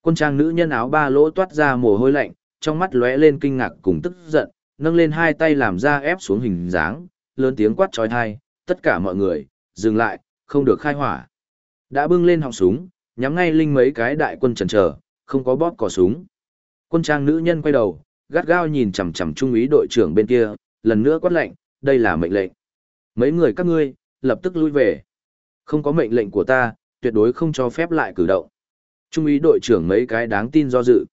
Quân trang nữ nhân áo ba lỗ toát ra mồ hôi lạnh, trong mắt lóe lên kinh ngạc cùng tức giận, nâng lên hai tay làm ra ép xuống hình dáng, lớn tiếng quát trói thai, tất cả mọi người, dừng lại, không được khai hỏa. Đã bưng lên họng súng, nhắm ngay linh mấy cái đại quân trần trở, không có bóp cò súng. Quân trang nữ nhân quay đầu, gắt gao nhìn chằm chằm trung úy đội trưởng bên kia, lần nữa quát lệnh, đây là mệnh lệnh. Mấy người các ngươi, lập tức lui về. Không có mệnh lệnh của ta, tuyệt đối không cho phép lại cử động. Trung úy đội trưởng mấy cái đáng tin do dự.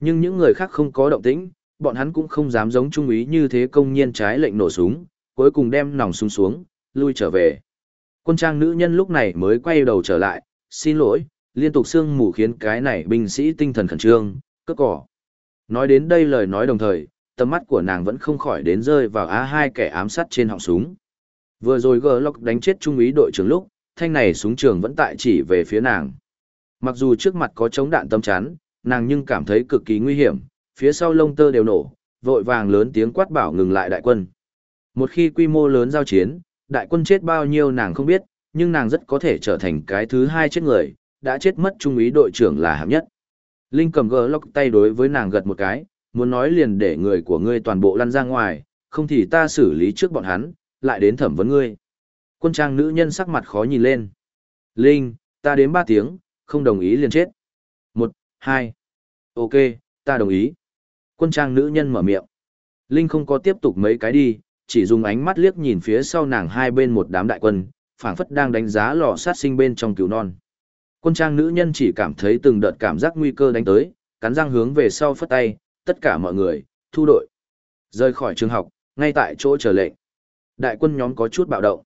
Nhưng những người khác không có động tĩnh, bọn hắn cũng không dám giống trung úy như thế công nhiên trái lệnh nổ súng, cuối cùng đem nòng súng xuống, lui trở về. Quân trang nữ nhân lúc này mới quay đầu trở lại, xin lỗi, liên tục sương mù khiến cái này binh sĩ tinh thần khẩn trương, cất cỏ. Nói đến đây lời nói đồng thời, tầm mắt của nàng vẫn không khỏi đến rơi vào á hai kẻ ám sát trên họng súng. Vừa rồi gờ đánh chết trung úy đội trưởng lúc, thanh này súng trường vẫn tại chỉ về phía nàng. Mặc dù trước mặt có chống đạn tâm chắn, nàng nhưng cảm thấy cực kỳ nguy hiểm, phía sau lông tơ đều nổ, vội vàng lớn tiếng quát bảo ngừng lại đại quân. Một khi quy mô lớn giao chiến, đại quân chết bao nhiêu nàng không biết, nhưng nàng rất có thể trở thành cái thứ hai chết người, đã chết mất trung úy đội trưởng là hạng nhất. Linh cầm gờ lóc tay đối với nàng gật một cái, muốn nói liền để người của ngươi toàn bộ lăn ra ngoài, không thì ta xử lý trước bọn hắn, lại đến thẩm vấn ngươi. Quân trang nữ nhân sắc mặt khó nhìn lên. Linh, ta đến ba tiếng, không đồng ý liền chết. Một, hai. Ok, ta đồng ý. Quân trang nữ nhân mở miệng. Linh không có tiếp tục mấy cái đi, chỉ dùng ánh mắt liếc nhìn phía sau nàng hai bên một đám đại quân, phảng phất đang đánh giá lò sát sinh bên trong cứu non. Quân trang nữ nhân chỉ cảm thấy từng đợt cảm giác nguy cơ đánh tới, cắn răng hướng về sau phất tay, tất cả mọi người, thu đội. Rời khỏi trường học, ngay tại chỗ chờ lệnh. Đại quân nhóm có chút bạo động.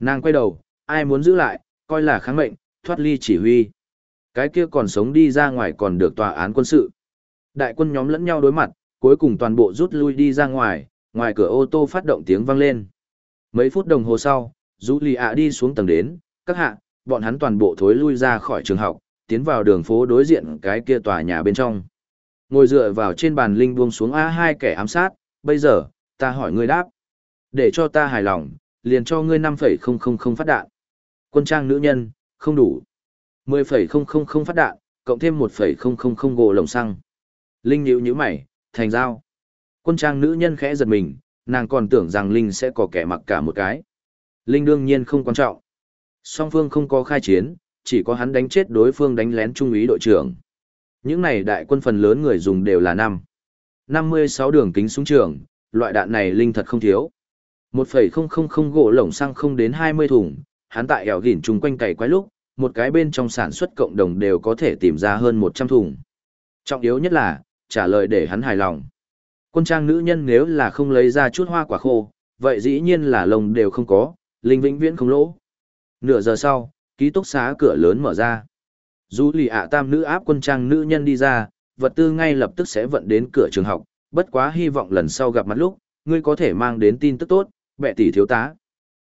Nàng quay đầu, ai muốn giữ lại, coi là kháng mệnh, thoát ly chỉ huy. Cái kia còn sống đi ra ngoài còn được tòa án quân sự. Đại quân nhóm lẫn nhau đối mặt, cuối cùng toàn bộ rút lui đi ra ngoài, ngoài cửa ô tô phát động tiếng vang lên. Mấy phút đồng hồ sau, Dũ Lì ạ đi xuống tầng đến, các hạ, bọn hắn toàn bộ thối lui ra khỏi trường học, tiến vào đường phố đối diện cái kia tòa nhà bên trong. Ngồi dựa vào trên bàn linh buông xuống a hai kẻ ám sát, bây giờ, ta hỏi ngươi đáp. Để cho ta hài lòng, liền cho ngươi 5,000 phát đạn. Quân trang nữ nhân, không đủ. 10,000 phát đạn, cộng thêm 1,000 gỗ lồng xăng. Linh nhíu nhíu mày, thành giao. Quân trang nữ nhân khẽ giật mình, nàng còn tưởng rằng Linh sẽ có kẻ mặc cả một cái. Linh đương nhiên không quan trọng. Song phương không có khai chiến, chỉ có hắn đánh chết đối phương đánh lén trung úy đội trưởng. Những này đại quân phần lớn người dùng đều là năm. 56 đường kính súng trường, loại đạn này Linh thật không thiếu. 1,000 gỗ lồng xăng không đến 20 thùng, hắn tại ẻo gỉn chung quanh cày quái lúc, một cái bên trong sản xuất cộng đồng đều có thể tìm ra hơn 100 thùng. Trọng yếu nhất là, trả lời để hắn hài lòng. Quân trang nữ nhân nếu là không lấy ra chút hoa quả khô, vậy dĩ nhiên là lồng đều không có, linh vĩnh viễn không lỗ. Nửa giờ sau, ký túc xá cửa lớn mở ra. Dù lì ạ tam nữ áp quân trang nữ nhân đi ra, vật tư ngay lập tức sẽ vận đến cửa trường học, bất quá hy vọng lần sau gặp mặt lúc, ngươi có thể mang đến tin tức tốt, bệ tỷ thiếu tá.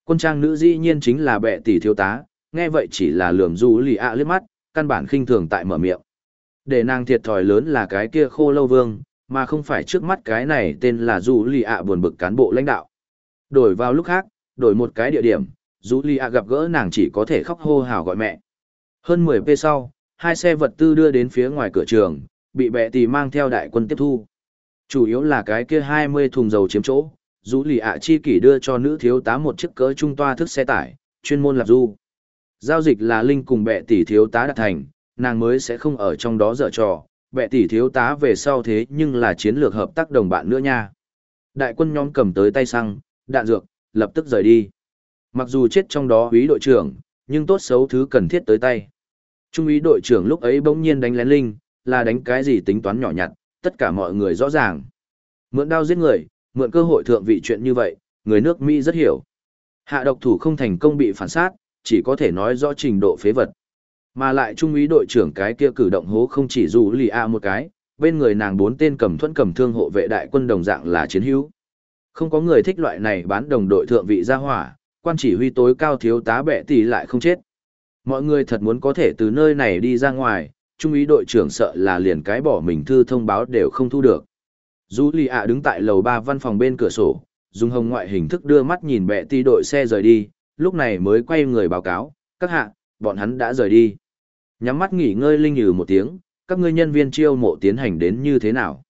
Quân trang nữ dĩ nhiên chính là bệ tỷ thiếu tá, nghe vậy chỉ là lườm du lì ạ liếc mắt, căn bản khinh thường tại mở miệng. Để nàng thiệt thòi lớn là cái kia khô lâu vương, mà không phải trước mắt cái này tên là du lì ạ buồn bực cán bộ lãnh đạo. Đổi vào lúc khác, đổi một cái địa điểm, du lì ạ gặp gỡ nàng chỉ có thể khóc hô hào gọi mẹ. Hơn 10 p sau, hai xe vật tư đưa đến phía ngoài cửa trường, bị bẹ tì mang theo đại quân tiếp thu. Chủ yếu là cái kia 20 thùng dầu chiếm chỗ, dù lì ạ chi kỷ đưa cho nữ thiếu tá một chiếc cỡ trung toa thức xe tải, chuyên môn lạp du. Giao dịch là Linh cùng bẹ tỷ thiếu tá đạt thành, nàng mới sẽ không ở trong đó dở trò, bệ tỷ thiếu tá về sau thế nhưng là chiến lược hợp tác đồng bạn nữa nha. Đại quân nhóm cầm tới tay xăng, đạn dược, lập tức rời đi. Mặc dù chết trong đó úy đội trưởng, nhưng tốt xấu thứ cần thiết tới tay. Trung úy đội trưởng lúc ấy bỗng nhiên đánh lén Linh, là đánh cái gì tính toán nhỏ nhặt, tất cả mọi người rõ ràng. Mượn đao giết người, mượn cơ hội thượng vị chuyện như vậy, người nước Mỹ rất hiểu. Hạ độc thủ không thành công bị phản sát, chỉ có thể nói rõ trình độ phế vật. Mà lại trung úy đội trưởng cái kia cử động hố không chỉ dù lì a một cái, bên người nàng bốn tên cầm thuẫn cầm thương hộ vệ đại quân đồng dạng là chiến hữu. Không có người thích loại này bán đồng đội thượng vị ra hỏa, quan chỉ huy tối cao thiếu tá bệ tỷ lại không chết. Mọi người thật muốn có thể từ nơi này đi ra ngoài, trung úy đội trưởng sợ là liền cái bỏ mình thư thông báo đều không thu được. Dù lì ạ đứng tại lầu ba văn phòng bên cửa sổ, dùng hồng ngoại hình thức đưa mắt nhìn bệ ti đội xe rời đi, lúc này mới quay người báo cáo, các hạ, bọn hắn đã rời đi. Nhắm mắt nghỉ ngơi linh nhừ một tiếng, các ngươi nhân viên chiêu mộ tiến hành đến như thế nào.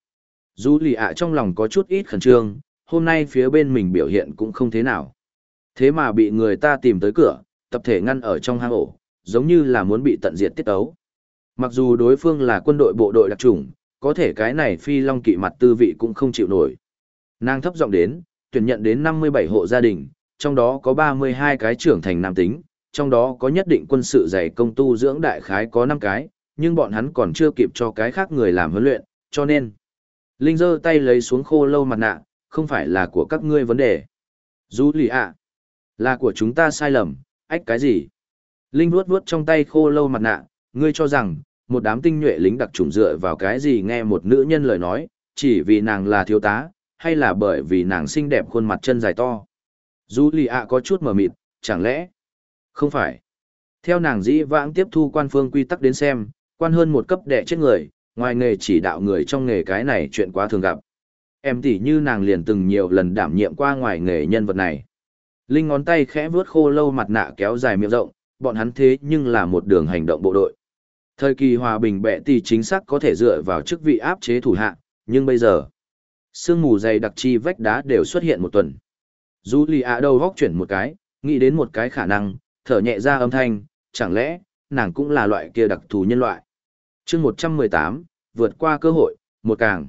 Dù lì ạ trong lòng có chút ít khẩn trương, hôm nay phía bên mình biểu hiện cũng không thế nào. Thế mà bị người ta tìm tới cửa, tập thể ngăn ở trong hang ổ, giống như là muốn bị tận diệt tiết ấu. Mặc dù đối phương là quân đội bộ đội đặc trùng, có thể cái này phi long kỵ mặt tư vị cũng không chịu nổi. Nàng thấp giọng đến, tuyển nhận đến 57 hộ gia đình, trong đó có 32 cái trưởng thành nam tính, trong đó có nhất định quân sự dày công tu dưỡng đại khái có 5 cái, nhưng bọn hắn còn chưa kịp cho cái khác người làm huấn luyện, cho nên. Linh giơ tay lấy xuống khô lâu mặt nạ, không phải là của các ngươi vấn đề. Du lì ạ, là của chúng ta sai lầm, ách cái gì? Linh vuốt vuốt trong tay khô lâu mặt nạ, ngươi cho rằng, một đám tinh nhuệ lính đặc trùng dựa vào cái gì nghe một nữ nhân lời nói, chỉ vì nàng là thiếu tá, hay là bởi vì nàng xinh đẹp khuôn mặt chân dài to. Du lì ạ có chút mờ mịt, chẳng lẽ? Không phải. Theo nàng dĩ vãng tiếp thu quan phương quy tắc đến xem, quan hơn một cấp đệ chết người, ngoài nghề chỉ đạo người trong nghề cái này chuyện quá thường gặp. Em tỉ như nàng liền từng nhiều lần đảm nhiệm qua ngoài nghề nhân vật này. Linh ngón tay khẽ vuốt khô lâu mặt nạ kéo dài miệng rộng, bọn hắn thế nhưng là một đường hành động bộ đội. Thời kỳ hòa bình bệ tỷ chính xác có thể dựa vào chức vị áp chế thủ hạ, nhưng bây giờ, sương mù dày đặc chi vách đá đều xuất hiện một tuần. Dù lì ạ đầu góc chuyển một cái, nghĩ đến một cái khả năng, thở nhẹ ra âm thanh, chẳng lẽ, nàng cũng là loại kia đặc thù nhân loại. chương 118, vượt qua cơ hội, một càng.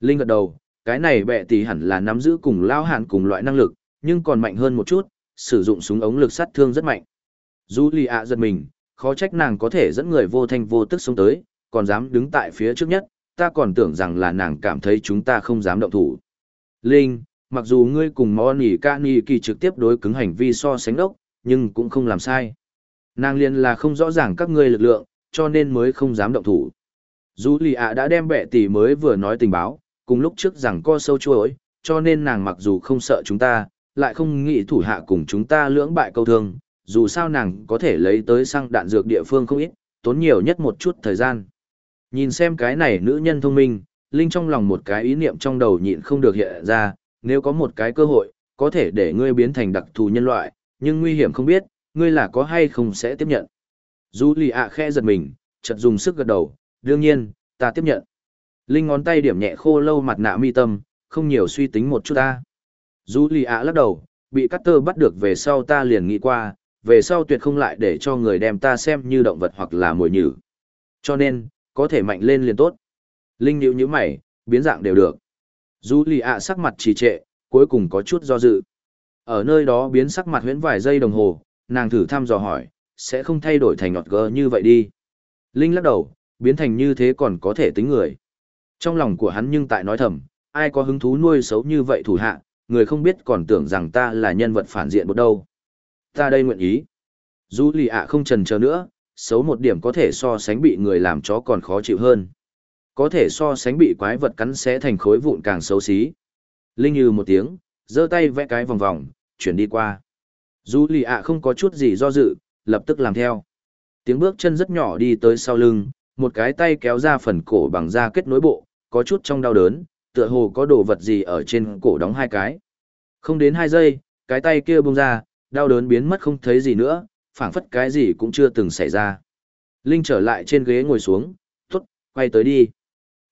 Linh gật đầu, cái này bệ tỷ hẳn là nắm giữ cùng lao hạn cùng loại năng lực, nhưng còn mạnh hơn một chút, sử dụng súng ống lực sát thương rất mạnh. Dù lì ạ giật mình, khó trách nàng có thể dẫn người vô thanh vô tức xuống tới, còn dám đứng tại phía trước nhất, ta còn tưởng rằng là nàng cảm thấy chúng ta không dám động thủ. Linh, mặc dù ngươi cùng Moni nỉ kỳ trực tiếp đối cứng hành vi so sánh đốc, nhưng cũng không làm sai. Nàng liền là không rõ ràng các ngươi lực lượng, cho nên mới không dám động thủ. Dù lì ạ đã đem bệ tỷ mới vừa nói tình báo, cùng lúc trước rằng co sâu chuối, cho nên nàng mặc dù không sợ chúng ta, lại không nghĩ thủ hạ cùng chúng ta lưỡng bại câu thương, dù sao nàng có thể lấy tới xăng đạn dược địa phương không ít, tốn nhiều nhất một chút thời gian. Nhìn xem cái này nữ nhân thông minh, Linh trong lòng một cái ý niệm trong đầu nhịn không được hiện ra, nếu có một cái cơ hội, có thể để ngươi biến thành đặc thù nhân loại, nhưng nguy hiểm không biết, ngươi là có hay không sẽ tiếp nhận. Dù lì ạ khẽ giật mình, chợt dùng sức gật đầu, đương nhiên, ta tiếp nhận. Linh ngón tay điểm nhẹ khô lâu mặt nạ mi tâm, không nhiều suy tính một chút ta. Dù lì ạ lắc đầu, bị cắt tơ bắt được về sau ta liền nghĩ qua, về sau tuyệt không lại để cho người đem ta xem như động vật hoặc là mồi nhử. Cho nên, có thể mạnh lên liền tốt. Linh nhíu như mày, biến dạng đều được. Dù lì ạ sắc mặt trì trệ, cuối cùng có chút do dự. Ở nơi đó biến sắc mặt huyễn vài giây đồng hồ, nàng thử thăm dò hỏi, sẽ không thay đổi thành ngọt gờ như vậy đi. Linh lắc đầu, biến thành như thế còn có thể tính người. Trong lòng của hắn nhưng tại nói thầm, ai có hứng thú nuôi xấu như vậy thủ hạ, người không biết còn tưởng rằng ta là nhân vật phản diện một đâu. Ta đây nguyện ý. Dù lì ạ không trần chờ nữa, xấu một điểm có thể so sánh bị người làm chó còn khó chịu hơn. Có thể so sánh bị quái vật cắn xé thành khối vụn càng xấu xí. Linh như một tiếng, giơ tay vẽ cái vòng vòng, chuyển đi qua. Dù lì ạ không có chút gì do dự, lập tức làm theo. Tiếng bước chân rất nhỏ đi tới sau lưng, một cái tay kéo ra phần cổ bằng da kết nối bộ, có chút trong đau đớn, tựa hồ có đồ vật gì ở trên cổ đóng hai cái. Không đến hai giây, cái tay kia bung ra, đau đớn biến mất không thấy gì nữa, phảng phất cái gì cũng chưa từng xảy ra. Linh trở lại trên ghế ngồi xuống, tốt, quay tới đi.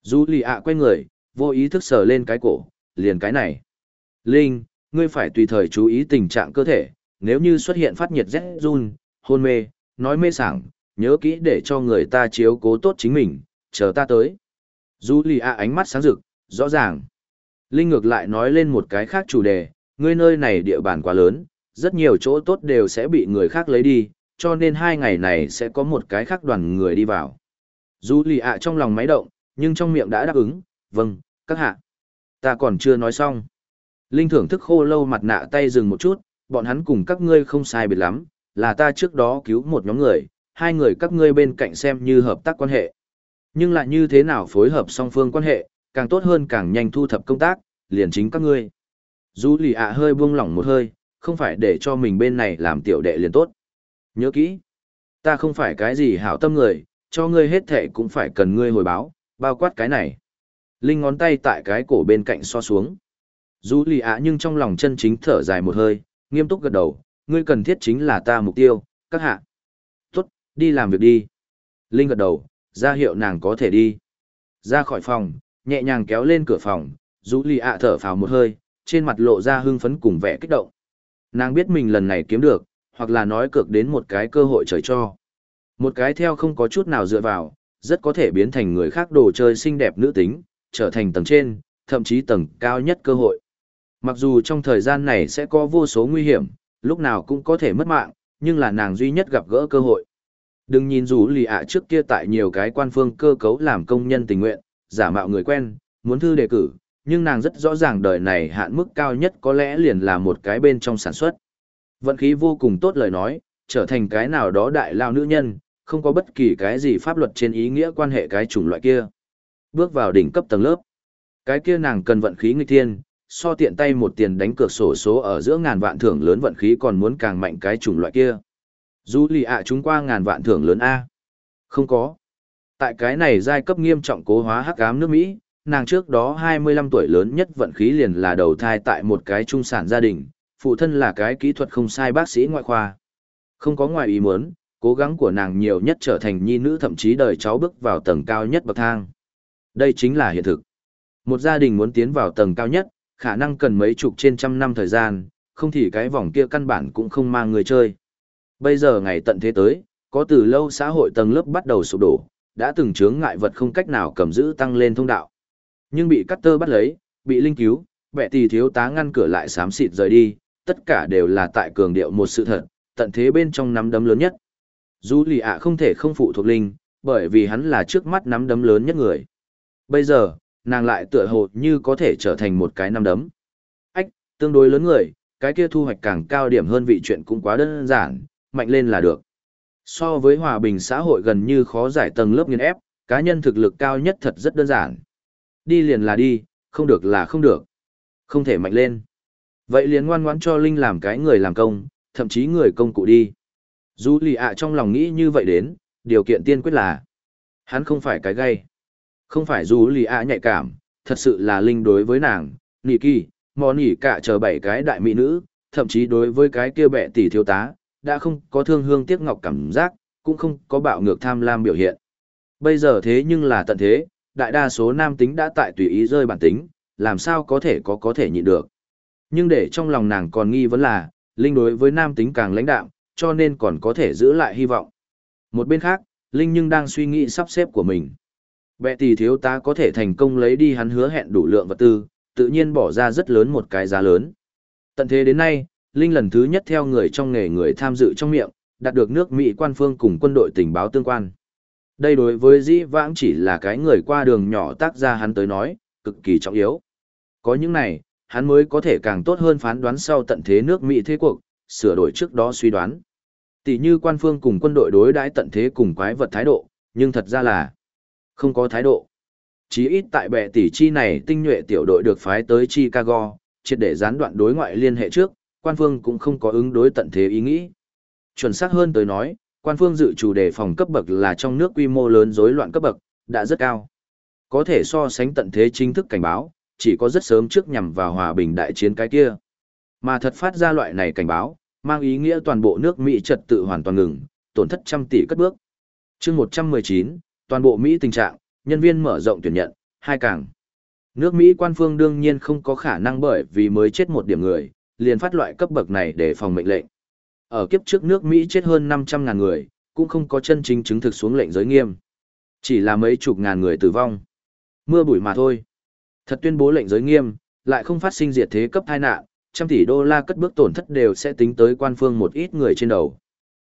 Dù lì ạ quay người, vô ý thức sờ lên cái cổ, liền cái này. Linh, ngươi phải tùy thời chú ý tình trạng cơ thể, nếu như xuất hiện phát nhiệt rét run, hôn mê, nói mê sảng, nhớ kỹ để cho người ta chiếu cố tốt chính mình, chờ ta tới. Julia ánh mắt sáng rực, rõ ràng. Linh ngược lại nói lên một cái khác chủ đề, ngươi nơi này địa bàn quá lớn, rất nhiều chỗ tốt đều sẽ bị người khác lấy đi, cho nên hai ngày này sẽ có một cái khác đoàn người đi vào. Julia trong lòng máy động, nhưng trong miệng đã đáp ứng, vâng, các hạ. Ta còn chưa nói xong. Linh thưởng thức khô lâu mặt nạ tay dừng một chút, bọn hắn cùng các ngươi không sai biệt lắm, là ta trước đó cứu một nhóm người, hai người các ngươi bên cạnh xem như hợp tác quan hệ. Nhưng lại như thế nào phối hợp song phương quan hệ, càng tốt hơn càng nhanh thu thập công tác, liền chính các ngươi. Dù lì ạ hơi buông lỏng một hơi, không phải để cho mình bên này làm tiểu đệ liền tốt. Nhớ kỹ, ta không phải cái gì hảo tâm người, cho ngươi hết thệ cũng phải cần ngươi hồi báo, bao quát cái này. Linh ngón tay tại cái cổ bên cạnh so xuống. Dù lì ạ nhưng trong lòng chân chính thở dài một hơi, nghiêm túc gật đầu, ngươi cần thiết chính là ta mục tiêu, các hạ. Tốt, đi làm việc đi. Linh gật đầu, ra hiệu nàng có thể đi. Ra khỏi phòng, nhẹ nhàng kéo lên cửa phòng, dù lì ạ thở phào một hơi, trên mặt lộ ra hưng phấn cùng vẻ kích động. Nàng biết mình lần này kiếm được, hoặc là nói cược đến một cái cơ hội trời cho. Một cái theo không có chút nào dựa vào, rất có thể biến thành người khác đồ chơi xinh đẹp nữ tính, trở thành tầng trên, thậm chí tầng cao nhất cơ hội. Mặc dù trong thời gian này sẽ có vô số nguy hiểm, lúc nào cũng có thể mất mạng, nhưng là nàng duy nhất gặp gỡ cơ hội. Đừng nhìn dù lì ạ trước kia tại nhiều cái quan phương cơ cấu làm công nhân tình nguyện, giả mạo người quen, muốn thư đề cử, nhưng nàng rất rõ ràng đời này hạn mức cao nhất có lẽ liền là một cái bên trong sản xuất. Vận khí vô cùng tốt lời nói, trở thành cái nào đó đại lao nữ nhân, không có bất kỳ cái gì pháp luật trên ý nghĩa quan hệ cái chủng loại kia. Bước vào đỉnh cấp tầng lớp. Cái kia nàng cần vận khí nghịch thiên, so tiện tay một tiền đánh cược sổ số ở giữa ngàn vạn thưởng lớn vận khí còn muốn càng mạnh cái chủng loại kia. Dù lì ạ chúng qua ngàn vạn thưởng lớn A. Không có. Tại cái này giai cấp nghiêm trọng cố hóa hắc ám nước Mỹ, nàng trước đó 25 tuổi lớn nhất vận khí liền là đầu thai tại một cái trung sản gia đình, phụ thân là cái kỹ thuật không sai bác sĩ ngoại khoa. Không có ngoài ý muốn, cố gắng của nàng nhiều nhất trở thành nhi nữ thậm chí đời cháu bước vào tầng cao nhất bậc thang. Đây chính là hiện thực. Một gia đình muốn tiến vào tầng cao nhất, khả năng cần mấy chục trên trăm năm thời gian, không thì cái vòng kia căn bản cũng không mang người chơi. Bây giờ ngày tận thế tới, có từ lâu xã hội tầng lớp bắt đầu sụp đổ, đã từng chướng ngại vật không cách nào cầm giữ tăng lên thông đạo. Nhưng bị cắt tơ bắt lấy, bị linh cứu, bệ tỷ thiếu tá ngăn cửa lại xám xịt rời đi, tất cả đều là tại cường điệu một sự thật, tận thế bên trong nắm đấm lớn nhất. Dù lì ạ không thể không phụ thuộc linh, bởi vì hắn là trước mắt nắm đấm lớn nhất người. Bây giờ, nàng lại tựa hồ như có thể trở thành một cái năm đấm. Ách, tương đối lớn người, cái kia thu hoạch càng cao điểm hơn vị chuyện cũng quá đơn giản, mạnh lên là được. So với hòa bình xã hội gần như khó giải tầng lớp nghiên ép, cá nhân thực lực cao nhất thật rất đơn giản. Đi liền là đi, không được là không được. Không thể mạnh lên. Vậy liền ngoan ngoãn cho Linh làm cái người làm công, thậm chí người công cụ đi. Dù lì ạ trong lòng nghĩ như vậy đến, điều kiện tiên quyết là hắn không phải cái gay. Không phải dù lì ạ nhạy cảm, thật sự là Linh đối với nàng, nỉ kỳ, mò nỉ cả chờ bảy cái đại mỹ nữ, thậm chí đối với cái kia bệ tỷ thiếu tá, đã không có thương hương tiếc ngọc cảm giác, cũng không có bạo ngược tham lam biểu hiện. Bây giờ thế nhưng là tận thế, đại đa số nam tính đã tại tùy ý rơi bản tính, làm sao có thể có có thể nhịn được. Nhưng để trong lòng nàng còn nghi vấn là, Linh đối với nam tính càng lãnh đạm, cho nên còn có thể giữ lại hy vọng. Một bên khác, Linh nhưng đang suy nghĩ sắp xếp của mình. Bệ tỷ thiếu tá có thể thành công lấy đi hắn hứa hẹn đủ lượng vật tư, tự nhiên bỏ ra rất lớn một cái giá lớn. Tận thế đến nay, Linh lần thứ nhất theo người trong nghề người tham dự trong miệng, đạt được nước Mỹ quan phương cùng quân đội tình báo tương quan. Đây đối với dĩ vãng chỉ là cái người qua đường nhỏ tác ra hắn tới nói, cực kỳ trọng yếu. Có những này, hắn mới có thể càng tốt hơn phán đoán sau tận thế nước Mỹ thế cuộc, sửa đổi trước đó suy đoán. Tỷ như quan phương cùng quân đội đối đãi tận thế cùng quái vật thái độ, nhưng thật ra là không có thái độ. Chí ít tại bệ tỷ chi này tinh nhuệ tiểu đội được phái tới Chicago, triệt để gián đoạn đối ngoại liên hệ trước, quan phương cũng không có ứng đối tận thế ý nghĩ. Chuẩn xác hơn tới nói, quan phương dự chủ đề phòng cấp bậc là trong nước quy mô lớn rối loạn cấp bậc, đã rất cao. Có thể so sánh tận thế chính thức cảnh báo, chỉ có rất sớm trước nhằm vào hòa bình đại chiến cái kia. Mà thật phát ra loại này cảnh báo, mang ý nghĩa toàn bộ nước Mỹ trật tự hoàn toàn ngừng, tổn thất trăm tỷ cất bước. chương 119, toàn bộ Mỹ tình trạng, nhân viên mở rộng tuyển nhận, hai càng. Nước Mỹ quan phương đương nhiên không có khả năng bởi vì mới chết một điểm người, liền phát loại cấp bậc này để phòng mệnh lệnh. Ở kiếp trước nước Mỹ chết hơn 500.000 người, cũng không có chân chính chứng thực xuống lệnh giới nghiêm. Chỉ là mấy chục ngàn người tử vong. Mưa bụi mà thôi. Thật tuyên bố lệnh giới nghiêm, lại không phát sinh diệt thế cấp tai nạn, trăm tỷ đô la cất bước tổn thất đều sẽ tính tới quan phương một ít người trên đầu.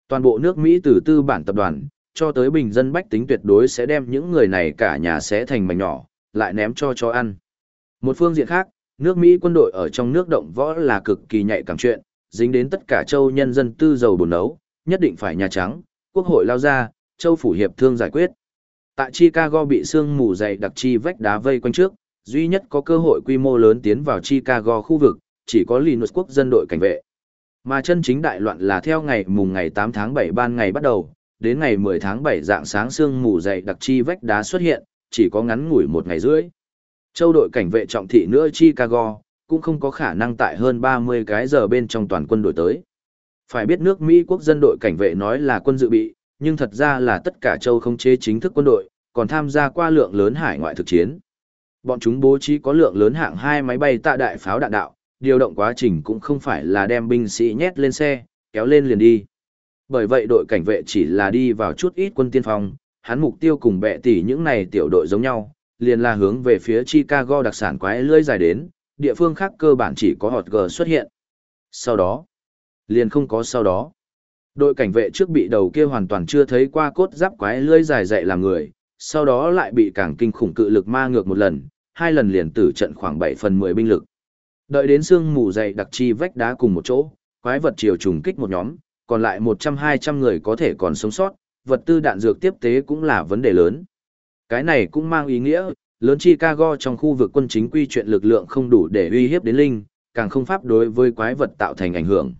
Toàn bộ nước Mỹ từ tư bản tập đoàn, cho tới bình dân bách tính tuyệt đối sẽ đem những người này cả nhà sẽ thành mảnh nhỏ, lại ném cho chó ăn. Một phương diện khác, nước Mỹ quân đội ở trong nước động võ là cực kỳ nhạy cảm chuyện, dính đến tất cả châu nhân dân tư dầu bồn nấu, nhất định phải Nhà Trắng, Quốc hội lao ra, châu phủ hiệp thương giải quyết. Tại Chicago bị sương mù dày đặc chi vách đá vây quanh trước, duy nhất có cơ hội quy mô lớn tiến vào Chicago khu vực, chỉ có Linus quốc dân đội cảnh vệ. Mà chân chính đại loạn là theo ngày mùng ngày 8 tháng 7 ban ngày bắt đầu, đến ngày 10 tháng 7 dạng sáng sương mù dày đặc chi vách đá xuất hiện, chỉ có ngắn ngủi một ngày rưỡi. Châu đội cảnh vệ trọng thị nữa Chicago, cũng không có khả năng tại hơn 30 cái giờ bên trong toàn quân đội tới. Phải biết nước Mỹ quốc dân đội cảnh vệ nói là quân dự bị, nhưng thật ra là tất cả châu không chế chính thức quân đội, còn tham gia qua lượng lớn hải ngoại thực chiến. Bọn chúng bố trí có lượng lớn hạng hai máy bay tạ đại pháo đạn đạo, điều động quá trình cũng không phải là đem binh sĩ nhét lên xe, kéo lên liền đi. Bởi vậy đội cảnh vệ chỉ là đi vào chút ít quân tiên phong, hắn mục tiêu cùng bệ tỷ những này tiểu đội giống nhau, liền là hướng về phía Chicago đặc sản quái lưỡi dài đến, địa phương khác cơ bản chỉ có hot G xuất hiện. Sau đó, liền không có sau đó. Đội cảnh vệ trước bị đầu kia hoàn toàn chưa thấy qua cốt giáp quái lưỡi dài dậy làm người, sau đó lại bị càng kinh khủng cự lực ma ngược một lần, hai lần liền tử trận khoảng 7 phần 10 binh lực. Đợi đến sương mù dày đặc chi vách đá cùng một chỗ, quái vật chiều trùng kích một nhóm, còn lại 100-200 người có thể còn sống sót, vật tư đạn dược tiếp tế cũng là vấn đề lớn. Cái này cũng mang ý nghĩa, lớn Chicago trong khu vực quân chính quy chuyện lực lượng không đủ để uy hiếp đến Linh, càng không pháp đối với quái vật tạo thành ảnh hưởng.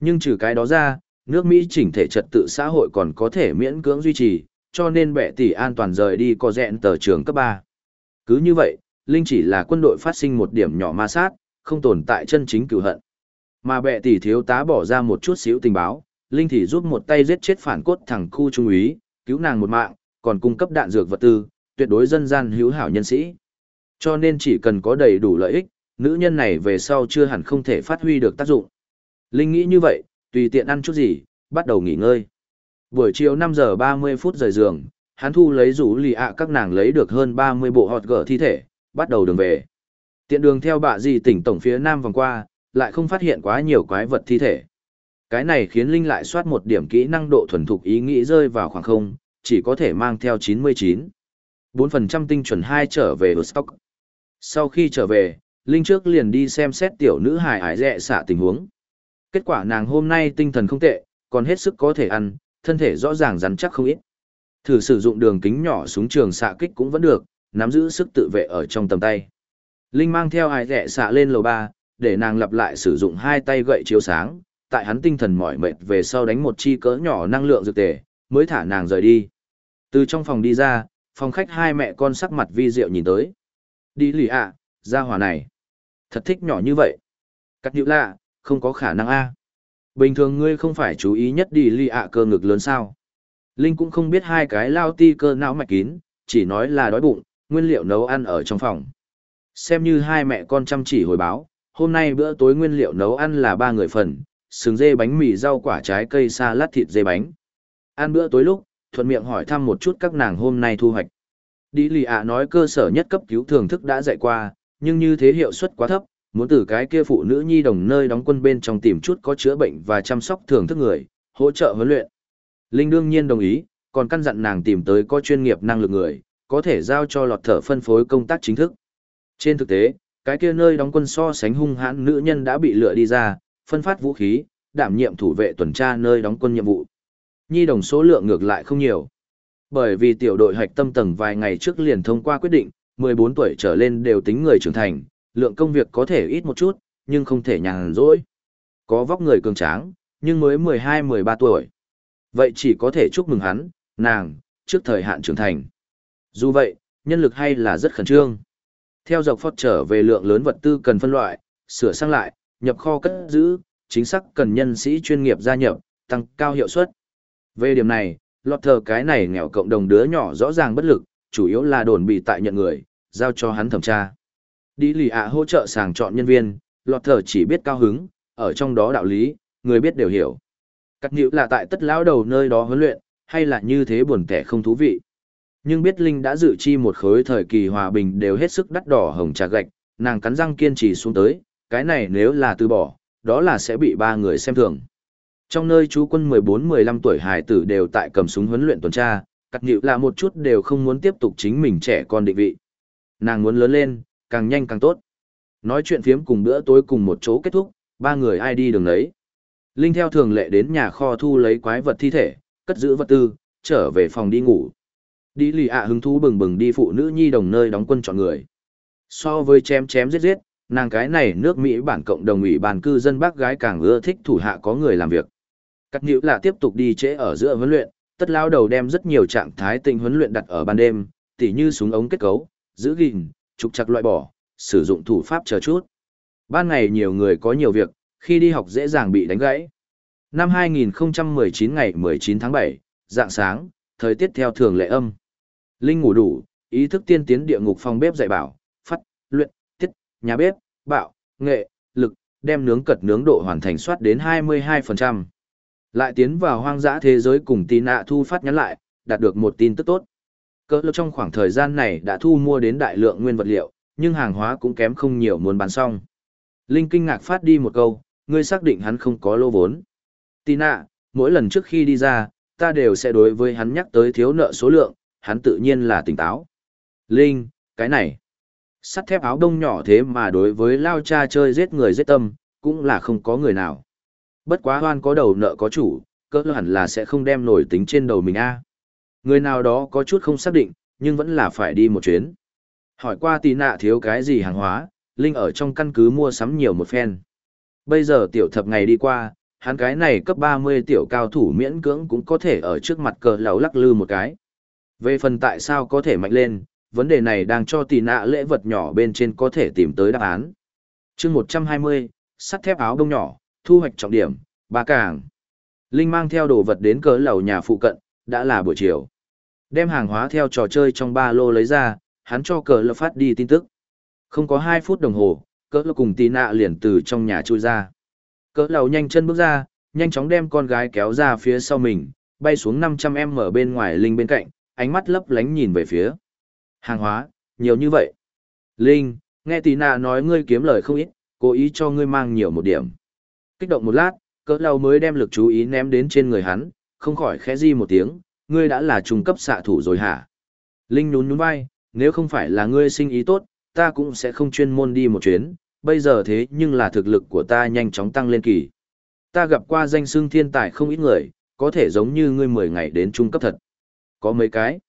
Nhưng trừ cái đó ra, nước Mỹ chỉnh thể trật tự xã hội còn có thể miễn cưỡng duy trì, cho nên bệ tỷ an toàn rời đi có dẹn tờ trường cấp 3. Cứ như vậy, Linh chỉ là quân đội phát sinh một điểm nhỏ ma sát, không tồn tại chân chính cửu hận. Mà bệ tỷ thiếu tá bỏ ra một chút xíu tình báo, Linh thì giúp một tay giết chết phản cốt thằng khu trung úy, cứu nàng một mạng, còn cung cấp đạn dược vật tư, tuyệt đối dân gian hữu hảo nhân sĩ. Cho nên chỉ cần có đầy đủ lợi ích, nữ nhân này về sau chưa hẳn không thể phát huy được tác dụng. Linh nghĩ như vậy, tùy tiện ăn chút gì, bắt đầu nghỉ ngơi. Buổi chiều 5 giờ 30 phút rời giường, hắn thu lấy rủ lì ạ các nàng lấy được hơn 30 bộ hot gở thi thể, bắt đầu đường về. Tiện đường theo bạ gì tỉnh tổng phía nam vòng qua, lại không phát hiện quá nhiều quái vật thi thể. Cái này khiến Linh lại soát một điểm kỹ năng độ thuần thục ý nghĩ rơi vào khoảng không, chỉ có thể mang theo 99. 4% tinh chuẩn 2 trở về ở stock. Sau khi trở về, Linh trước liền đi xem xét tiểu nữ hài ái dẹ xạ tình huống. Kết quả nàng hôm nay tinh thần không tệ, còn hết sức có thể ăn, thân thể rõ ràng rắn chắc không ít. Thử sử dụng đường kính nhỏ súng trường xạ kích cũng vẫn được, nắm giữ sức tự vệ ở trong tầm tay. Linh mang theo ái dẹ xạ lên lầu 3, để nàng lặp lại sử dụng hai tay gậy chiếu sáng, tại hắn tinh thần mỏi mệt về sau đánh một chi cỡ nhỏ năng lượng dược tề, mới thả nàng rời đi. Từ trong phòng đi ra, phòng khách hai mẹ con sắc mặt vi diệu nhìn tới. Đi lì ạ, ra hòa này. Thật thích nhỏ như vậy. Cắt nhữ lạ, không có khả năng a. Bình thường ngươi không phải chú ý nhất đi lì ạ cơ ngực lớn sao. Linh cũng không biết hai cái lao ti cơ não mạch kín, chỉ nói là đói bụng, nguyên liệu nấu ăn ở trong phòng. Xem như hai mẹ con chăm chỉ hồi báo, hôm nay bữa tối nguyên liệu nấu ăn là ba người phần, sừng dê bánh mì rau quả trái cây sa lát thịt dê bánh. Ăn bữa tối lúc, thuận miệng hỏi thăm một chút các nàng hôm nay thu hoạch. Đi lì ạ nói cơ sở nhất cấp cứu thường thức đã dạy qua, nhưng như thế hiệu suất quá thấp, muốn từ cái kia phụ nữ nhi đồng nơi đóng quân bên trong tìm chút có chữa bệnh và chăm sóc thường thức người, hỗ trợ huấn luyện. Linh đương nhiên đồng ý, còn căn dặn nàng tìm tới có chuyên nghiệp năng lực người, có thể giao cho lọt thở phân phối công tác chính thức. Trên thực tế, cái kia nơi đóng quân so sánh hung hãn nữ nhân đã bị lựa đi ra, phân phát vũ khí, đảm nhiệm thủ vệ tuần tra nơi đóng quân nhiệm vụ. Nhi đồng số lượng ngược lại không nhiều. Bởi vì tiểu đội hạch tâm tầng vài ngày trước liền thông qua quyết định, 14 tuổi trở lên đều tính người trưởng thành, lượng công việc có thể ít một chút, nhưng không thể nhàn rỗi. Có vóc người cường tráng, nhưng mới 12-13 tuổi. Vậy chỉ có thể chúc mừng hắn, nàng, trước thời hạn trưởng thành. Dù vậy, nhân lực hay là rất khẩn trương. Theo dọc phót trở về lượng lớn vật tư cần phân loại, sửa sang lại, nhập kho cất giữ, chính xác cần nhân sĩ chuyên nghiệp gia nhập, tăng cao hiệu suất. Về điểm này, lọt thờ cái này nghèo cộng đồng đứa nhỏ rõ ràng bất lực, chủ yếu là đồn bị tại nhận người, giao cho hắn thẩm tra. Đi lì ạ hỗ trợ sàng chọn nhân viên, lọt thờ chỉ biết cao hứng, ở trong đó đạo lý, người biết đều hiểu. Cắt nhữ là tại tất lão đầu nơi đó huấn luyện, hay là như thế buồn tẻ không thú vị. Nhưng biết Linh đã dự chi một khối thời kỳ hòa bình đều hết sức đắt đỏ hồng trà gạch, nàng cắn răng kiên trì xuống tới, cái này nếu là từ bỏ, đó là sẽ bị ba người xem thường. Trong nơi chú quân 14-15 tuổi hải tử đều tại cầm súng huấn luyện tuần tra, cắt nhịu là một chút đều không muốn tiếp tục chính mình trẻ con định vị. Nàng muốn lớn lên, càng nhanh càng tốt. Nói chuyện phiếm cùng bữa tối cùng một chỗ kết thúc, ba người ai đi đường đấy. Linh theo thường lệ đến nhà kho thu lấy quái vật thi thể, cất giữ vật tư, trở về phòng đi ngủ. Đi lì ạ hứng thú bừng bừng đi phụ nữ nhi đồng nơi đóng quân chọn người. So với chém chém giết giết, nàng cái này nước Mỹ bản cộng đồng ủy bàn cư dân bác gái càng ưa thích thủ hạ có người làm việc. Cắt nhữ là tiếp tục đi trễ ở giữa huấn luyện, tất lao đầu đem rất nhiều trạng thái tinh huấn luyện đặt ở ban đêm, tỉ như súng ống kết cấu, giữ gìn, trục chặt loại bỏ, sử dụng thủ pháp chờ chút. Ban ngày nhiều người có nhiều việc, khi đi học dễ dàng bị đánh gãy. Năm 2019 ngày 19 tháng 7, dạng sáng, thời tiết theo thường lệ âm. Linh ngủ đủ, ý thức tiên tiến địa ngục phòng bếp dạy bảo, phát, luyện, tiết, nhà bếp, bạo, nghệ, lực, đem nướng cật nướng độ hoàn thành soát đến 22%. Lại tiến vào hoang dã thế giới cùng tì nạ thu phát nhắn lại, đạt được một tin tức tốt. Cỡ lực trong khoảng thời gian này đã thu mua đến đại lượng nguyên vật liệu, nhưng hàng hóa cũng kém không nhiều muốn bán xong. Linh kinh ngạc phát đi một câu, ngươi xác định hắn không có lô vốn. Tì nạ, mỗi lần trước khi đi ra, ta đều sẽ đối với hắn nhắc tới thiếu nợ số lượng, hắn tự nhiên là tỉnh táo. Linh, cái này, sắt thép áo đông nhỏ thế mà đối với lao cha chơi giết người giết tâm, cũng là không có người nào. Bất quá hoan có đầu nợ có chủ, cỡ hẳn là sẽ không đem nổi tính trên đầu mình a. Người nào đó có chút không xác định, nhưng vẫn là phải đi một chuyến. Hỏi qua tì nạ thiếu cái gì hàng hóa, Linh ở trong căn cứ mua sắm nhiều một phen. Bây giờ tiểu thập ngày đi qua, hắn cái này cấp 30 tiểu cao thủ miễn cưỡng cũng có thể ở trước mặt cờ lầu lắc lư một cái. Về phần tại sao có thể mạnh lên, vấn đề này đang cho tỷ nạ lễ vật nhỏ bên trên có thể tìm tới đáp án. chương 120, sắt thép áo đông nhỏ, thu hoạch trọng điểm, ba càng. Linh mang theo đồ vật đến cỡ lầu nhà phụ cận, đã là buổi chiều. Đem hàng hóa theo trò chơi trong ba lô lấy ra, hắn cho cỡ lầu phát đi tin tức. Không có 2 phút đồng hồ, cỡ lầu cùng tỷ nạ liền từ trong nhà chui ra. Cỡ lầu nhanh chân bước ra, nhanh chóng đem con gái kéo ra phía sau mình, bay xuống 500m ở bên ngoài Linh bên cạnh, ánh mắt lấp lánh nhìn về phía. Hàng hóa, nhiều như vậy. Linh, nghe tí nạ nói ngươi kiếm lời không ít, cố ý cho ngươi mang nhiều một điểm. Kích động một lát, cỡ lâu mới đem lực chú ý ném đến trên người hắn, không khỏi khẽ di một tiếng, ngươi đã là trung cấp xạ thủ rồi hả? Linh nhún nhún vai, nếu không phải là ngươi sinh ý tốt, ta cũng sẽ không chuyên môn đi một chuyến, bây giờ thế nhưng là thực lực của ta nhanh chóng tăng lên kỳ. Ta gặp qua danh xưng thiên tài không ít người, có thể giống như ngươi 10 ngày đến trung cấp thật. Có mấy cái.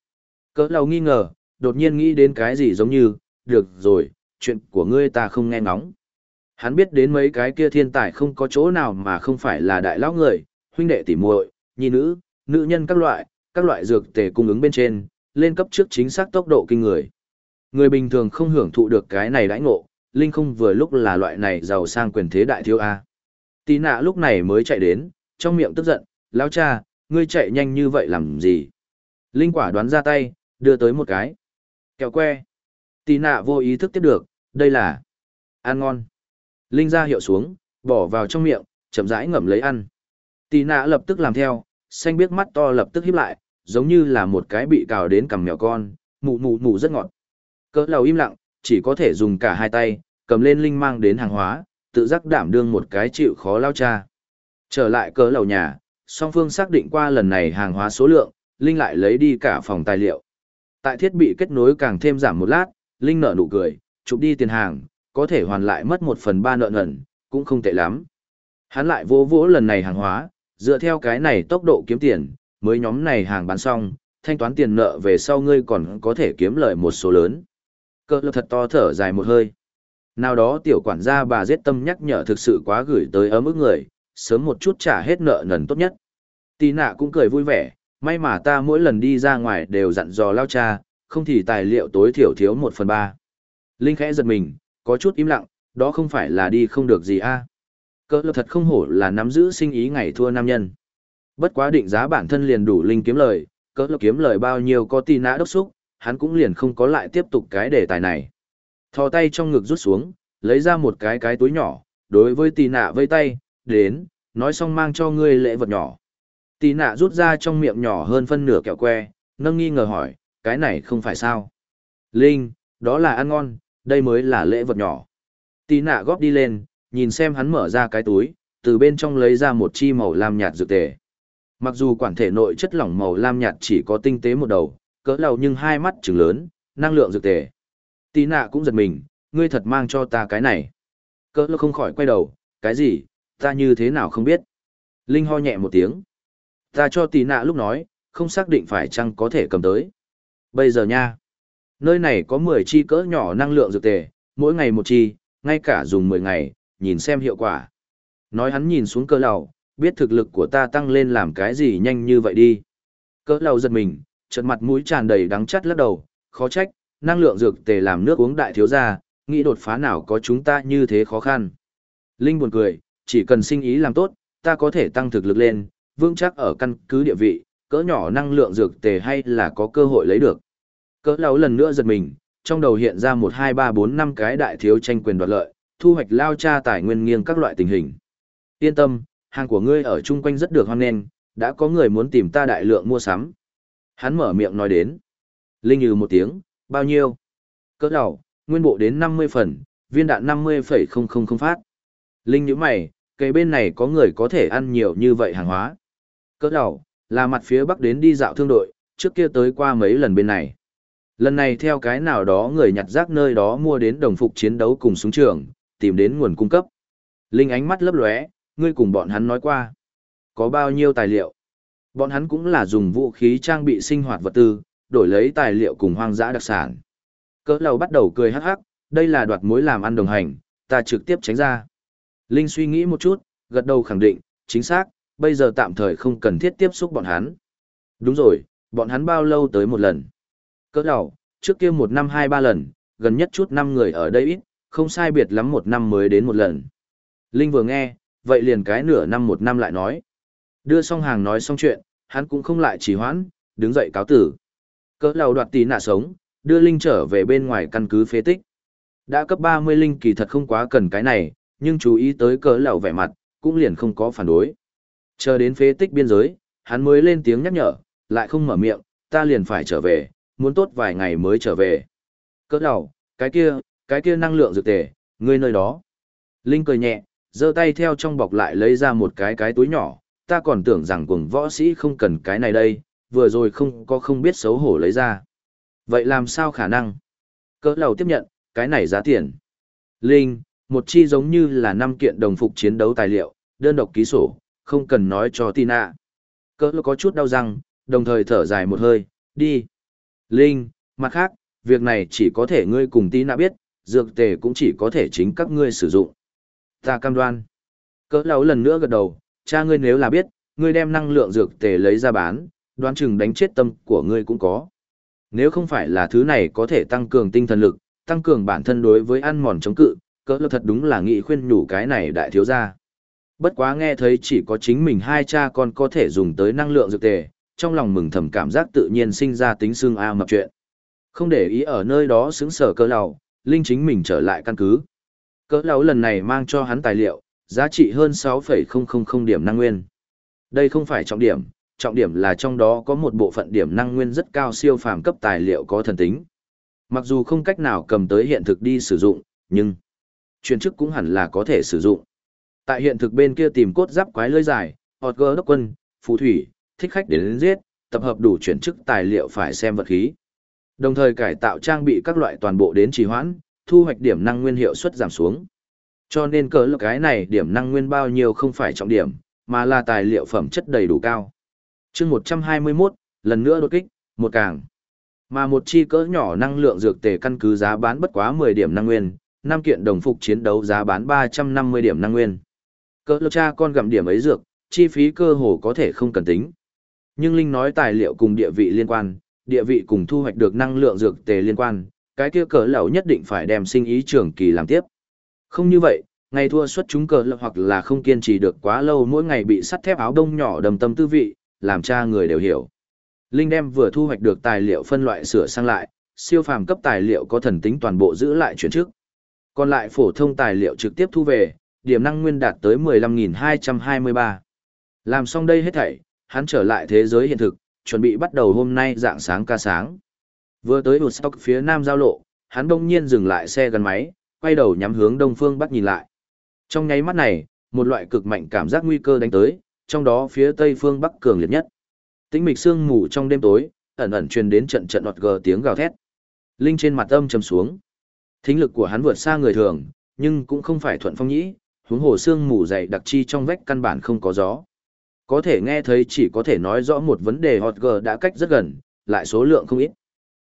Cỡ lâu nghi ngờ, đột nhiên nghĩ đến cái gì giống như, được rồi, chuyện của ngươi ta không nghe ngóng. Hắn biết đến mấy cái kia thiên tài không có chỗ nào mà không phải là đại lão người, huynh đệ tỉ muội, nhi nữ, nữ nhân các loại, các loại dược tề cung ứng bên trên, lên cấp trước chính xác tốc độ kinh người. Người bình thường không hưởng thụ được cái này đãi ngộ, Linh không vừa lúc là loại này giàu sang quyền thế đại thiếu A. Tí nạ lúc này mới chạy đến, trong miệng tức giận, lão cha, ngươi chạy nhanh như vậy làm gì? Linh quả đoán ra tay, đưa tới một cái. Kẹo que. Tì nạ vô ý thức tiếp được, đây là ăn ngon. Linh ra hiệu xuống, bỏ vào trong miệng, chậm rãi ngậm lấy ăn. Tì nạ lập tức làm theo, xanh biếc mắt to lập tức híp lại, giống như là một cái bị cào đến cầm mèo con, mụ mụ mụ rất ngọt. Cỡ lầu im lặng, chỉ có thể dùng cả hai tay, cầm lên Linh mang đến hàng hóa, tự giác đảm đương một cái chịu khó lao cha. Trở lại cỡ lầu nhà, song phương xác định qua lần này hàng hóa số lượng, Linh lại lấy đi cả phòng tài liệu. Tại thiết bị kết nối càng thêm giảm một lát, Linh nở nụ cười, chụp đi tiền hàng, có thể hoàn lại mất một phần ba nợ nần, cũng không tệ lắm. Hắn lại vô vỗ lần này hàng hóa, dựa theo cái này tốc độ kiếm tiền, mới nhóm này hàng bán xong, thanh toán tiền nợ về sau ngươi còn có thể kiếm lợi một số lớn. Cơ lực thật to thở dài một hơi. Nào đó tiểu quản gia bà giết tâm nhắc nhở thực sự quá gửi tới ấm ức người, sớm một chút trả hết nợ nần tốt nhất. Tì nạ cũng cười vui vẻ, may mà ta mỗi lần đi ra ngoài đều dặn dò lao cha, không thì tài liệu tối thiểu thiếu một phần ba. Linh khẽ giật mình, có chút im lặng, đó không phải là đi không được gì a à? Cỡ lực thật không hổ là nắm giữ sinh ý ngày thua nam nhân. Bất quá định giá bản thân liền đủ Linh kiếm lời, cỡ lực kiếm lời bao nhiêu có tì nã đốc xúc, hắn cũng liền không có lại tiếp tục cái đề tài này. Thò tay trong ngực rút xuống, lấy ra một cái cái túi nhỏ, đối với tì nạ vây tay, đến, nói xong mang cho ngươi lễ vật nhỏ. Tì nạ rút ra trong miệng nhỏ hơn phân nửa kẹo que, nâng nghi ngờ hỏi, cái này không phải sao. Linh, đó là ăn ngon, đây mới là lễ vật nhỏ. Tì nạ góp đi lên, nhìn xem hắn mở ra cái túi, từ bên trong lấy ra một chi màu lam nhạt dược tề. Mặc dù quản thể nội chất lỏng màu lam nhạt chỉ có tinh tế một đầu, cỡ lầu nhưng hai mắt trừng lớn, năng lượng dược tề. Tì nạ cũng giật mình, ngươi thật mang cho ta cái này. Cỡ lầu không khỏi quay đầu, cái gì, ta như thế nào không biết. Linh ho nhẹ một tiếng. Ta cho tì nạ lúc nói, không xác định phải chăng có thể cầm tới. Bây giờ nha, nơi này có 10 chi cỡ nhỏ năng lượng dược tề, mỗi ngày một chi, ngay cả dùng 10 ngày, nhìn xem hiệu quả. Nói hắn nhìn xuống cỡ lầu, biết thực lực của ta tăng lên làm cái gì nhanh như vậy đi. Cỡ lầu giật mình, chợt mặt mũi tràn đầy đắng chắt lắc đầu, khó trách, năng lượng dược tề làm nước uống đại thiếu gia, nghĩ đột phá nào có chúng ta như thế khó khăn. Linh buồn cười, chỉ cần sinh ý làm tốt, ta có thể tăng thực lực lên, vững chắc ở căn cứ địa vị, cỡ nhỏ năng lượng dược tề hay là có cơ hội lấy được. Cỡ lão lần nữa giật mình, trong đầu hiện ra một hai ba bốn năm cái đại thiếu tranh quyền đoạt lợi, thu hoạch lao cha tài nguyên nghiêng các loại tình hình. Yên tâm, hàng của ngươi ở chung quanh rất được hoan nghênh, đã có người muốn tìm ta đại lượng mua sắm. Hắn mở miệng nói đến. Linh như một tiếng, bao nhiêu? Cỡ đầu, nguyên bộ đến 50 phần, viên đạn 50,000 phát. Linh như mày, cây bên này có người có thể ăn nhiều như vậy hàng hóa. Cỡ đầu, là mặt phía bắc đến đi dạo thương đội, trước kia tới qua mấy lần bên này. Lần này theo cái nào đó người nhặt rác nơi đó mua đến đồng phục chiến đấu cùng súng trường, tìm đến nguồn cung cấp. Linh ánh mắt lấp lóe, ngươi cùng bọn hắn nói qua. Có bao nhiêu tài liệu? Bọn hắn cũng là dùng vũ khí trang bị sinh hoạt vật tư, đổi lấy tài liệu cùng hoang dã đặc sản. Cỡ lầu bắt đầu cười hắc hắc, đây là đoạt mối làm ăn đồng hành, ta trực tiếp tránh ra. Linh suy nghĩ một chút, gật đầu khẳng định, chính xác, bây giờ tạm thời không cần thiết tiếp xúc bọn hắn. Đúng rồi, bọn hắn bao lâu tới một lần? Cỡ đầu, trước kia một năm hai ba lần, gần nhất chút năm người ở đây ít, không sai biệt lắm một năm mới đến một lần. Linh vừa nghe, vậy liền cái nửa năm một năm lại nói. Đưa xong hàng nói xong chuyện, hắn cũng không lại trì hoãn, đứng dậy cáo tử. Cỡ đầu đoạt tí nạ sống, đưa Linh trở về bên ngoài căn cứ phế tích. Đã cấp 30 Linh kỳ thật không quá cần cái này, nhưng chú ý tới cỡ lầu vẻ mặt, cũng liền không có phản đối. Chờ đến phế tích biên giới, hắn mới lên tiếng nhắc nhở, lại không mở miệng, ta liền phải trở về, muốn tốt vài ngày mới trở về. Cỡ đầu, cái kia, cái kia năng lượng dược tề, ngươi nơi đó. Linh cười nhẹ, giơ tay theo trong bọc lại lấy ra một cái cái túi nhỏ, ta còn tưởng rằng cuồng võ sĩ không cần cái này đây, vừa rồi không có không biết xấu hổ lấy ra. Vậy làm sao khả năng? Cỡ đầu tiếp nhận, cái này giá tiền. Linh, một chi giống như là năm kiện đồng phục chiến đấu tài liệu, đơn độc ký sổ, không cần nói cho Tina. Cỡ có chút đau răng, đồng thời thở dài một hơi, đi. Linh, mặt khác, việc này chỉ có thể ngươi cùng Tina biết, dược tề cũng chỉ có thể chính các ngươi sử dụng. Ta cam đoan. Cỡ lầu lần nữa gật đầu, cha ngươi nếu là biết, ngươi đem năng lượng dược tề lấy ra bán, đoán chừng đánh chết tâm của ngươi cũng có. Nếu không phải là thứ này có thể tăng cường tinh thần lực, tăng cường bản thân đối với ăn mòn chống cự, cỡ lầu thật đúng là nghị khuyên nhủ cái này đại thiếu gia. Bất quá nghe thấy chỉ có chính mình hai cha con có thể dùng tới năng lượng dược tề, trong lòng mừng thầm cảm giác tự nhiên sinh ra tính xương A mập chuyện. Không để ý ở nơi đó xứng sở cỡ lầu, Linh chính mình trở lại căn cứ. Cỡ lầu lần này mang cho hắn tài liệu, giá trị hơn 6,000 điểm năng nguyên. Đây không phải trọng điểm, trọng điểm là trong đó có một bộ phận điểm năng nguyên rất cao siêu phàm cấp tài liệu có thần tính. Mặc dù không cách nào cầm tới hiện thực đi sử dụng, nhưng chuyển chức cũng hẳn là có thể sử dụng. Tại hiện thực bên kia tìm cốt giáp quái lưỡi dài, hot gơ đốc quân, phù thủy, thích khách đến, đến giết, tập hợp đủ chuyển chức tài liệu phải xem vật khí. Đồng thời cải tạo trang bị các loại toàn bộ đến trì hoãn, thu hoạch điểm năng nguyên hiệu suất giảm xuống. Cho nên cỡ lực cái này điểm năng nguyên bao nhiêu không phải trọng điểm, mà là tài liệu phẩm chất đầy đủ cao. chương 121, lần nữa đột kích, một càng. Mà một chi cỡ nhỏ năng lượng dược tề căn cứ giá bán bất quá 10 điểm năng nguyên, năm kiện đồng phục chiến đấu giá bán 350 điểm năng nguyên. Cỡ lơ cha con gặm điểm ấy dược, chi phí cơ hồ có thể không cần tính. Nhưng Linh nói tài liệu cùng địa vị liên quan, địa vị cùng thu hoạch được năng lượng dược tề liên quan, cái kia cỡ lẩu nhất định phải đem sinh ý trưởng kỳ làm tiếp. Không như vậy, ngày thua xuất chúng cờ lập hoặc là không kiên trì được quá lâu mỗi ngày bị sắt thép áo đông nhỏ đầm tâm tư vị, làm cha người đều hiểu. Linh đem vừa thu hoạch được tài liệu phân loại sửa sang lại, siêu phàm cấp tài liệu có thần tính toàn bộ giữ lại chuyển trước. Còn lại phổ thông tài liệu trực tiếp thu về, điểm năng nguyên đạt tới 15.223. Làm xong đây hết thảy, hắn trở lại thế giới hiện thực, chuẩn bị bắt đầu hôm nay dạng sáng ca sáng. Vừa tới Woodstock phía nam giao lộ, hắn đông nhiên dừng lại xe gắn máy, quay đầu nhắm hướng đông phương bắc nhìn lại. Trong nháy mắt này, một loại cực mạnh cảm giác nguy cơ đánh tới, trong đó phía tây phương bắc cường liệt nhất. Tĩnh mịch sương mù trong đêm tối, ẩn ẩn truyền đến trận trận ọt gờ tiếng gào thét. Linh trên mặt âm trầm xuống. Thính lực của hắn vượt xa người thường, nhưng cũng không phải thuận phong nhĩ, huống hồ sương mù dày đặc chi trong vách căn bản không có gió. Có thể nghe thấy chỉ có thể nói rõ một vấn đề hot g đã cách rất gần, lại số lượng không ít.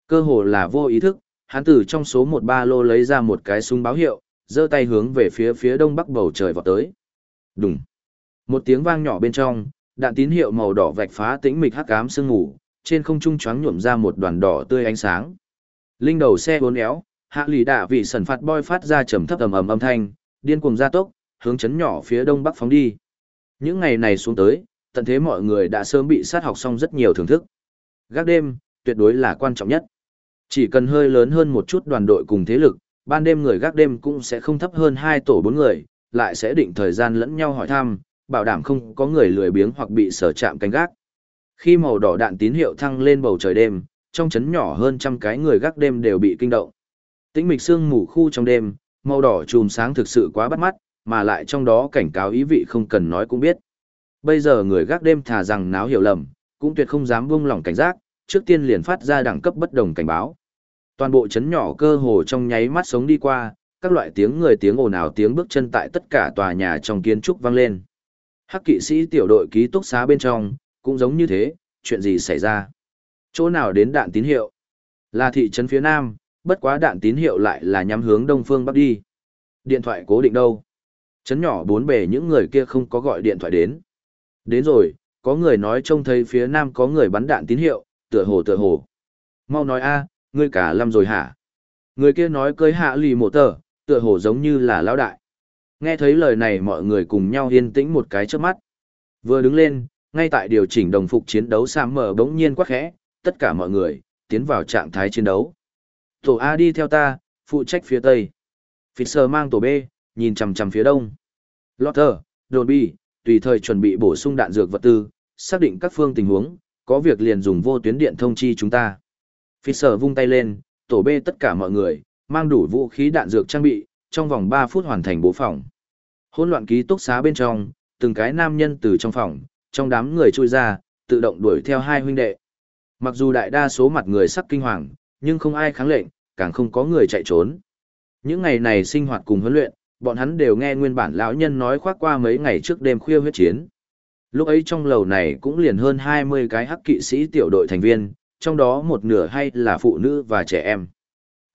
Cơ hồ là vô ý thức, hắn từ trong số một ba lô lấy ra một cái súng báo hiệu, giơ tay hướng về phía phía đông bắc bầu trời vọt tới. Đùng. Một tiếng vang nhỏ bên trong, đạn tín hiệu màu đỏ vạch phá tĩnh mịch hắc ám sương ngủ, trên không trung choáng nhuộm ra một đoàn đỏ tươi ánh sáng. Linh đầu xe uốn éo, hạ lì đạ vị sần phạt boy phát ra trầm thấp ầm ầm âm thanh, điên cuồng gia tốc, hướng chấn nhỏ phía đông bắc phóng đi. Những ngày này xuống tới, tận thế mọi người đã sớm bị sát học xong rất nhiều thưởng thức. Gác đêm, tuyệt đối là quan trọng nhất. Chỉ cần hơi lớn hơn một chút đoàn đội cùng thế lực, ban đêm người gác đêm cũng sẽ không thấp hơn hai tổ bốn người, lại sẽ định thời gian lẫn nhau hỏi thăm, bảo đảm không có người lười biếng hoặc bị sở chạm canh gác. Khi màu đỏ đạn tín hiệu thăng lên bầu trời đêm, trong chấn nhỏ hơn trăm cái người gác đêm đều bị kinh động. Tĩnh mịch sương mù khu trong đêm, màu đỏ chùm sáng thực sự quá bắt mắt, mà lại trong đó cảnh cáo ý vị không cần nói cũng biết. Bây giờ người gác đêm thà rằng náo hiểu lầm, cũng tuyệt không dám buông lỏng cảnh giác, trước tiên liền phát ra đẳng cấp bất đồng cảnh báo. Toàn bộ chấn nhỏ cơ hồ trong nháy mắt sống đi qua, các loại tiếng người tiếng ồn ào tiếng bước chân tại tất cả tòa nhà trong kiến trúc vang lên. Hắc kỵ sĩ tiểu đội ký túc xá bên trong, cũng giống như thế, chuyện gì xảy ra? Chỗ nào đến đạn tín hiệu? Là thị trấn phía nam, bất quá đạn tín hiệu lại là nhắm hướng đông phương bắc đi. Điện thoại cố định đâu? Chấn nhỏ bốn bề những người kia không có gọi điện thoại đến. Đến rồi, có người nói trông thấy phía nam có người bắn đạn tín hiệu, tựa hồ tựa hồ. Mau nói a, ngươi cả lâm rồi hả? Người kia nói cưới hạ lì một tờ, tựa hồ giống như là lão đại. Nghe thấy lời này mọi người cùng nhau yên tĩnh một cái trước mắt. Vừa đứng lên, ngay tại điều chỉnh đồng phục chiến đấu Sam mở bỗng nhiên quắc khẽ, tất cả mọi người, tiến vào trạng thái chiến đấu. Tổ A đi theo ta, phụ trách phía tây. Fisher mang tổ B, nhìn chằm chằm phía đông. Lotter, Đồn Bi, tùy thời chuẩn bị bổ sung đạn dược vật tư, xác định các phương tình huống, có việc liền dùng vô tuyến điện thông chi chúng ta. Fisher vung tay lên, tổ B tất cả mọi người, mang đủ vũ khí đạn dược trang bị, trong vòng 3 phút hoàn thành bố phòng. Hỗn loạn ký túc xá bên trong, từng cái nam nhân từ trong phòng, trong đám người chui ra, tự động đuổi theo hai huynh đệ. Mặc dù đại đa số mặt người sắc kinh hoàng, nhưng không ai kháng lệnh, càng không có người chạy trốn. Những ngày này sinh hoạt cùng huấn luyện, bọn hắn đều nghe nguyên bản lão nhân nói khoác qua mấy ngày trước đêm khuya huyết chiến. Lúc ấy trong lầu này cũng liền hơn 20 cái hắc kỵ sĩ tiểu đội thành viên, trong đó một nửa hay là phụ nữ và trẻ em.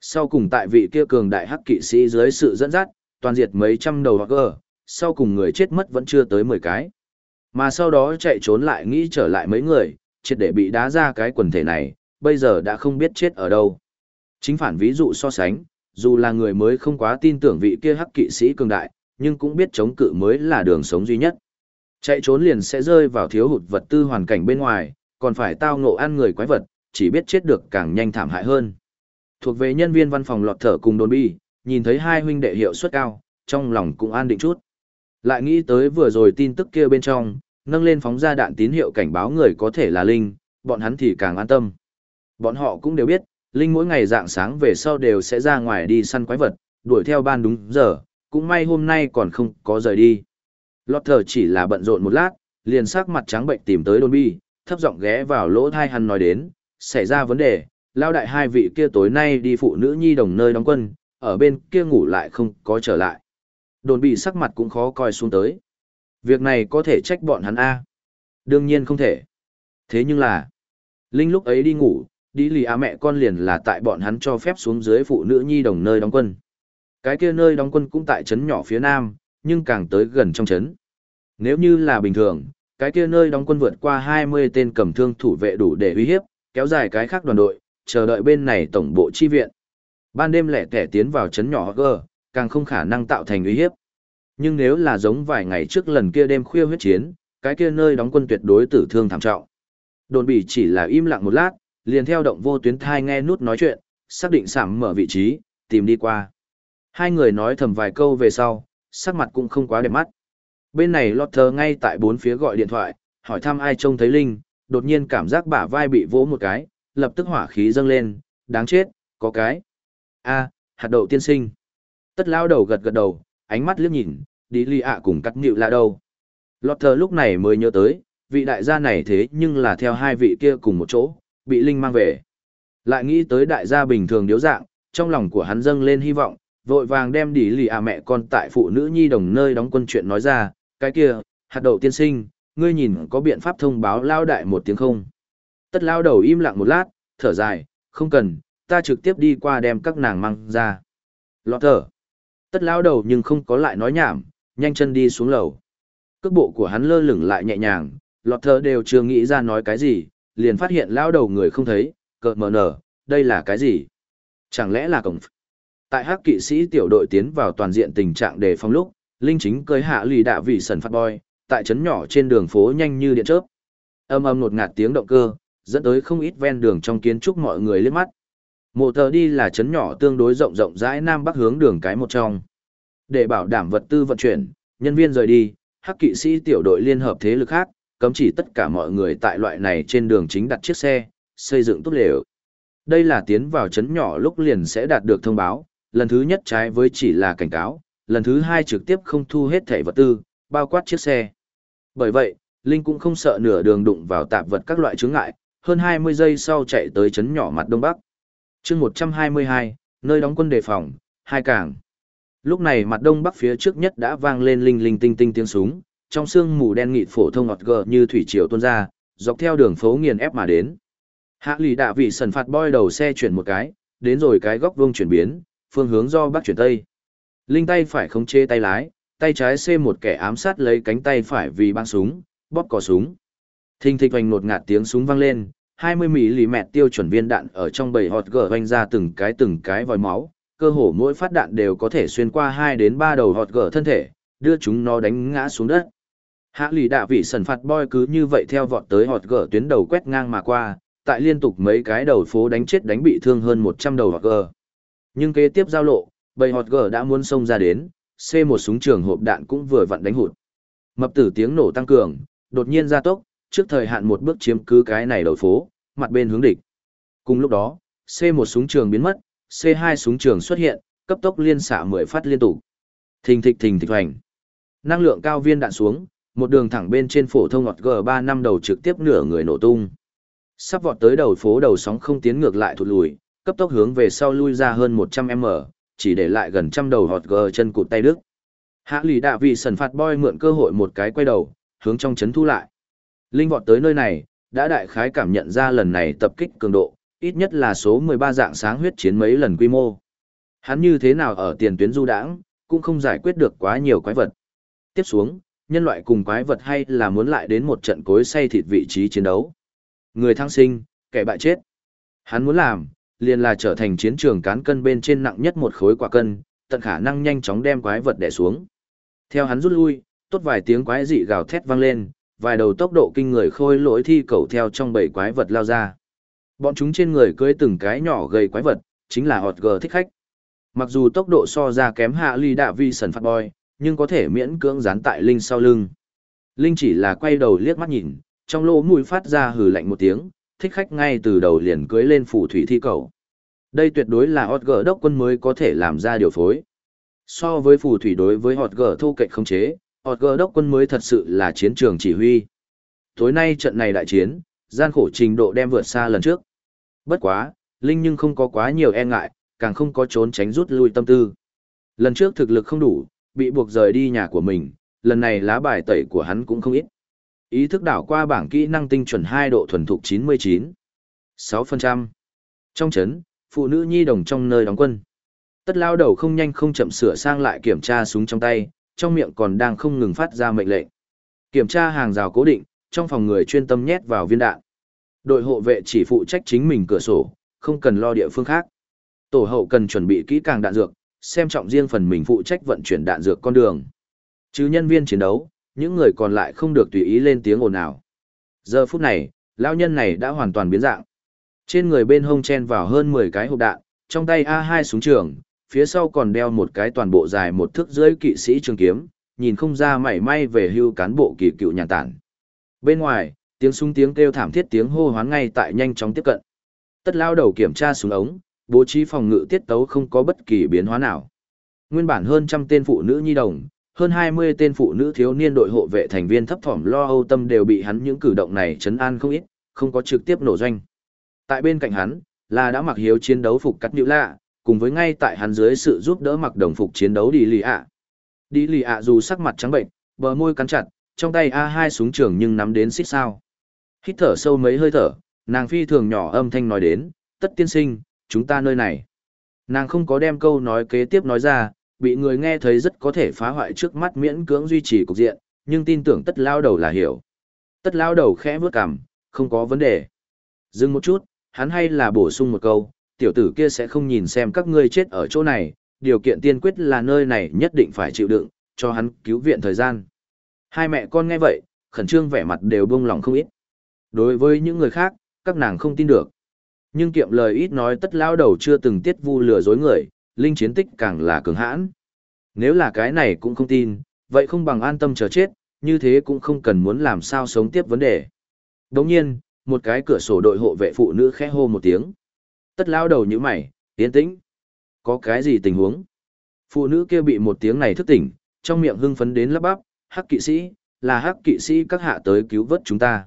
Sau cùng tại vị kia cường đại hắc kỵ sĩ dưới sự dẫn dắt, toàn diệt mấy trăm đầu gờ, sau cùng người chết mất vẫn chưa tới 10 cái. Mà sau đó chạy trốn lại nghĩ trở lại mấy người, triệt để bị đá ra cái quần thể này, bây giờ đã không biết chết ở đâu. Chính phản ví dụ so sánh, dù là người mới không quá tin tưởng vị kia hắc kỵ sĩ cường đại, nhưng cũng biết chống cự mới là đường sống duy nhất. Chạy trốn liền sẽ rơi vào thiếu hụt vật tư hoàn cảnh bên ngoài, còn phải tao ngộ ăn người quái vật, chỉ biết chết được càng nhanh thảm hại hơn. Thuộc về nhân viên văn phòng lọt thở cùng đồn bi, nhìn thấy hai huynh đệ hiệu suất cao, trong lòng cũng an định chút. Lại nghĩ tới vừa rồi tin tức kia bên trong, nâng lên phóng ra đạn tín hiệu cảnh báo người có thể là Linh, bọn hắn thì càng an tâm. Bọn họ cũng đều biết, Linh mỗi ngày dạng sáng về sau đều sẽ ra ngoài đi săn quái vật, đuổi theo ban đúng giờ, cũng may hôm nay còn không có rời đi. Lọt thở chỉ là bận rộn một lát, liền sắc mặt trắng bệnh tìm tới đồn bi, thấp giọng ghé vào lỗ thai hắn nói đến, xảy ra vấn đề, lao đại hai vị kia tối nay đi phụ nữ nhi đồng nơi đóng quân, ở bên kia ngủ lại không có trở lại. Đồn bị sắc mặt cũng khó coi xuống tới. Việc này có thể trách bọn hắn A. Đương nhiên không thể. Thế nhưng là, Linh lúc ấy đi ngủ, đi lì á mẹ con liền là tại bọn hắn cho phép xuống dưới phụ nữ nhi đồng nơi đóng quân. Cái kia nơi đóng quân cũng tại trấn nhỏ phía nam, nhưng càng tới gần trong trấn. Nếu như là bình thường, cái kia nơi đóng quân vượt qua 20 tên cầm thương thủ vệ đủ để uy hiếp, kéo dài cái khác đoàn đội, chờ đợi bên này tổng bộ chi viện. Ban đêm lẻ tẻ tiến vào trấn nhỏ gờ, càng không khả năng tạo thành uy hiếp. Nhưng nếu là giống vài ngày trước lần kia đêm khuya huyết chiến, cái kia nơi đóng quân tuyệt đối tử thương thảm trọng. Đồn bỉ chỉ là im lặng một lát, liền theo động vô tuyến thai nghe nút nói chuyện, xác định sảm mở vị trí, tìm đi qua. Hai người nói thầm vài câu về sau, sắc mặt cũng không quá đẹp mắt. Bên này Lotter ngay tại bốn phía gọi điện thoại, hỏi thăm ai trông thấy Linh, đột nhiên cảm giác bả vai bị vỗ một cái, lập tức hỏa khí dâng lên, đáng chết, có cái. a hạt đậu tiên sinh. Tất lao đầu gật gật đầu, ánh mắt liếc nhìn, đi ly ạ cùng cắt nhịu là đâu. Lotter lúc này mới nhớ tới, vị đại gia này thế nhưng là theo hai vị kia cùng một chỗ, bị Linh mang về. Lại nghĩ tới đại gia bình thường điếu dạng, trong lòng của hắn dâng lên hy vọng, vội vàng đem đi lì à mẹ con tại phụ nữ nhi đồng nơi đóng quân chuyện nói ra, cái kia, hạt đậu tiên sinh, ngươi nhìn có biện pháp thông báo lao đại một tiếng không? Tất lao đầu im lặng một lát, thở dài, không cần, ta trực tiếp đi qua đem các nàng mang ra. Lọt thở. Tất lao đầu nhưng không có lại nói nhảm, nhanh chân đi xuống lầu. Cước bộ của hắn lơ lửng lại nhẹ nhàng, lọt thở đều chưa nghĩ ra nói cái gì, liền phát hiện lao đầu người không thấy, cợt mờ nở, đây là cái gì? Chẳng lẽ là cổng Tại hắc kỵ sĩ tiểu đội tiến vào toàn diện tình trạng đề phòng lúc, Linh chính cưới hạ lì đạ vị sần phát boy, tại trấn nhỏ trên đường phố nhanh như điện chớp. Âm âm nột ngạt tiếng động cơ, dẫn tới không ít ven đường trong kiến trúc mọi người liếc mắt. Mộ tờ đi là trấn nhỏ tương đối rộng rộng rãi nam bắc hướng đường cái một trong. Để bảo đảm vật tư vận chuyển, nhân viên rời đi, hắc kỵ sĩ tiểu đội liên hợp thế lực khác, cấm chỉ tất cả mọi người tại loại này trên đường chính đặt chiếc xe, xây dựng tốt lều. Đây là tiến vào trấn nhỏ lúc liền sẽ đạt được thông báo, lần thứ nhất trái với chỉ là cảnh cáo, lần thứ hai trực tiếp không thu hết thẻ vật tư, bao quát chiếc xe. Bởi vậy, Linh cũng không sợ nửa đường đụng vào tạp vật các loại chướng ngại, hơn 20 giây sau chạy tới chấn nhỏ mặt đông bắc. chương 122, nơi đóng quân đề phòng, hai cảng. Lúc này mặt đông bắc phía trước nhất đã vang lên linh linh tinh tinh tiếng súng, trong sương mù đen nghịt phổ thông ngọt gờ như thủy triều tuôn ra, dọc theo đường phố nghiền ép mà đến. Hạ lì đạ vị sần phạt boy đầu xe chuyển một cái, đến rồi cái góc vuông chuyển biến, phương hướng do bắc chuyển tây. Linh tay phải không chế tay lái, tay trái xê một kẻ ám sát lấy cánh tay phải vì băng súng, bóp cò súng. Thình thịch hoành nột ngạt tiếng súng vang lên, 20 mm tiêu chuẩn viên đạn ở trong bầy hot gở hoành ra từng cái từng cái vòi máu, cơ hồ mỗi phát đạn đều có thể xuyên qua 2 đến 3 đầu hot gở thân thể, đưa chúng nó đánh ngã xuống đất. Hạ lì đạ vị sần phạt boy cứ như vậy theo vọt tới họt gở tuyến đầu quét ngang mà qua, tại liên tục mấy cái đầu phố đánh chết đánh bị thương hơn 100 đầu họt gở. Nhưng kế tiếp giao lộ, bầy họt gở đã muốn xông ra đến, C một súng trường hộp đạn cũng vừa vặn đánh hụt. Mập tử tiếng nổ tăng cường, đột nhiên ra tốc, trước thời hạn một bước chiếm cứ cái này đầu phố, mặt bên hướng địch. Cùng lúc đó, C một súng trường biến mất, C hai súng trường xuất hiện, cấp tốc liên xạ mười phát liên tục. Thình thịch thình thịch hoành. Năng lượng cao viên đạn xuống, một đường thẳng bên trên phổ thông ngọt G3 năm đầu trực tiếp nửa người nổ tung. Sắp vọt tới đầu phố đầu sóng không tiến ngược lại thụt lùi, cấp tốc hướng về sau lui ra hơn 100m, chỉ để lại gần trăm đầu hot g chân cụt tay đức. Hạ lì đạ vị sần phạt boy mượn cơ hội một cái quay đầu, hướng trong chấn thu lại. Linh vọt tới nơi này, đã đại khái cảm nhận ra lần này tập kích cường độ, ít nhất là số 13 dạng sáng huyết chiến mấy lần quy mô. Hắn như thế nào ở tiền tuyến du đãng, cũng không giải quyết được quá nhiều quái vật. Tiếp xuống, nhân loại cùng quái vật hay là muốn lại đến một trận cối say thịt vị trí chiến đấu. Người thăng sinh, kẻ bại chết. Hắn muốn làm, liền là trở thành chiến trường cán cân bên trên nặng nhất một khối quả cân, tận khả năng nhanh chóng đem quái vật đè xuống. Theo hắn rút lui, tốt vài tiếng quái dị gào thét vang lên, vài đầu tốc độ kinh người khôi lỗi thi cầu theo trong bầy quái vật lao ra. Bọn chúng trên người cưới từng cái nhỏ gầy quái vật, chính là hot gờ thích khách. Mặc dù tốc độ so ra kém hạ ly đạ vi sần phát boy, nhưng có thể miễn cưỡng dán tại Linh sau lưng. Linh chỉ là quay đầu liếc mắt nhìn, trong lỗ mũi phát ra hừ lạnh một tiếng, thích khách ngay từ đầu liền cưới lên phù thủy thi cầu. Đây tuyệt đối là hot gở đốc quân mới có thể làm ra điều phối. So với phù thủy đối với hot gở thu cạnh không chế, hot gở đốc quân mới thật sự là chiến trường chỉ huy. Tối nay trận này đại chiến, gian khổ trình độ đem vượt xa lần trước. Bất quá, Linh nhưng không có quá nhiều e ngại, càng không có trốn tránh rút lui tâm tư. Lần trước thực lực không đủ, bị buộc rời đi nhà của mình, lần này lá bài tẩy của hắn cũng không ít. Ý thức đảo qua bảng kỹ năng tinh chuẩn 2 độ thuần thục 99. 6%. Trong chấn phụ nữ nhi đồng trong nơi đóng quân. Tất lao đầu không nhanh không chậm sửa sang lại kiểm tra súng trong tay, trong miệng còn đang không ngừng phát ra mệnh lệnh. Kiểm tra hàng rào cố định, trong phòng người chuyên tâm nhét vào viên đạn. Đội hộ vệ chỉ phụ trách chính mình cửa sổ, không cần lo địa phương khác. Tổ hậu cần chuẩn bị kỹ càng đạn dược, xem trọng riêng phần mình phụ trách vận chuyển đạn dược con đường. Chứ nhân viên chiến đấu, những người còn lại không được tùy ý lên tiếng ồn ào. Giờ phút này, lão nhân này đã hoàn toàn biến dạng. Trên người bên hông chen vào hơn 10 cái hộp đạn, trong tay A2 súng trường, phía sau còn đeo một cái toàn bộ dài một thước dưới kỵ sĩ trường kiếm, nhìn không ra mảy may về hưu cán bộ kỳ cựu nhà tản. Bên ngoài, tiếng súng tiếng kêu thảm thiết tiếng hô hoán ngay tại nhanh chóng tiếp cận. Tất lao đầu kiểm tra súng ống, bố trí phòng ngự tiết tấu không có bất kỳ biến hóa nào. Nguyên bản hơn trăm tên phụ nữ nhi đồng, hơn 20 tên phụ nữ thiếu niên đội hộ vệ thành viên thấp thỏm lo âu tâm đều bị hắn những cử động này chấn an không ít, không có trực tiếp nổ doanh. Tại bên cạnh hắn, là đã mặc hiếu chiến đấu phục cắt nữ lạ, cùng với ngay tại hắn dưới sự giúp đỡ mặc đồng phục chiến đấu đi lì ạ. Đi lì ạ dù sắc mặt trắng bệnh, bờ môi cắn chặt, trong tay A2 súng trường nhưng nắm đến xích sao. Hít thở sâu mấy hơi thở, nàng phi thường nhỏ âm thanh nói đến, tất tiên sinh, chúng ta nơi này. Nàng không có đem câu nói kế tiếp nói ra, bị người nghe thấy rất có thể phá hoại trước mắt miễn cưỡng duy trì cục diện, nhưng tin tưởng tất lao đầu là hiểu. Tất lao đầu khẽ bước cằm, không có vấn đề. Dừng một chút, hắn hay là bổ sung một câu, tiểu tử kia sẽ không nhìn xem các ngươi chết ở chỗ này, điều kiện tiên quyết là nơi này nhất định phải chịu đựng, cho hắn cứu viện thời gian. Hai mẹ con nghe vậy, khẩn trương vẻ mặt đều buông lòng không ít. Đối với những người khác, các nàng không tin được. Nhưng kiệm lời ít nói tất lao đầu chưa từng tiết vu lừa dối người, linh chiến tích càng là cường hãn. Nếu là cái này cũng không tin, vậy không bằng an tâm chờ chết, như thế cũng không cần muốn làm sao sống tiếp vấn đề. Đồng nhiên, một cái cửa sổ đội hộ vệ phụ nữ khẽ hô một tiếng. Tất lao đầu như mày, tiến tĩnh. Có cái gì tình huống? Phụ nữ kia bị một tiếng này thức tỉnh, trong miệng hưng phấn đến lắp bắp, hắc kỵ sĩ, là hắc kỵ sĩ các hạ tới cứu vớt chúng ta.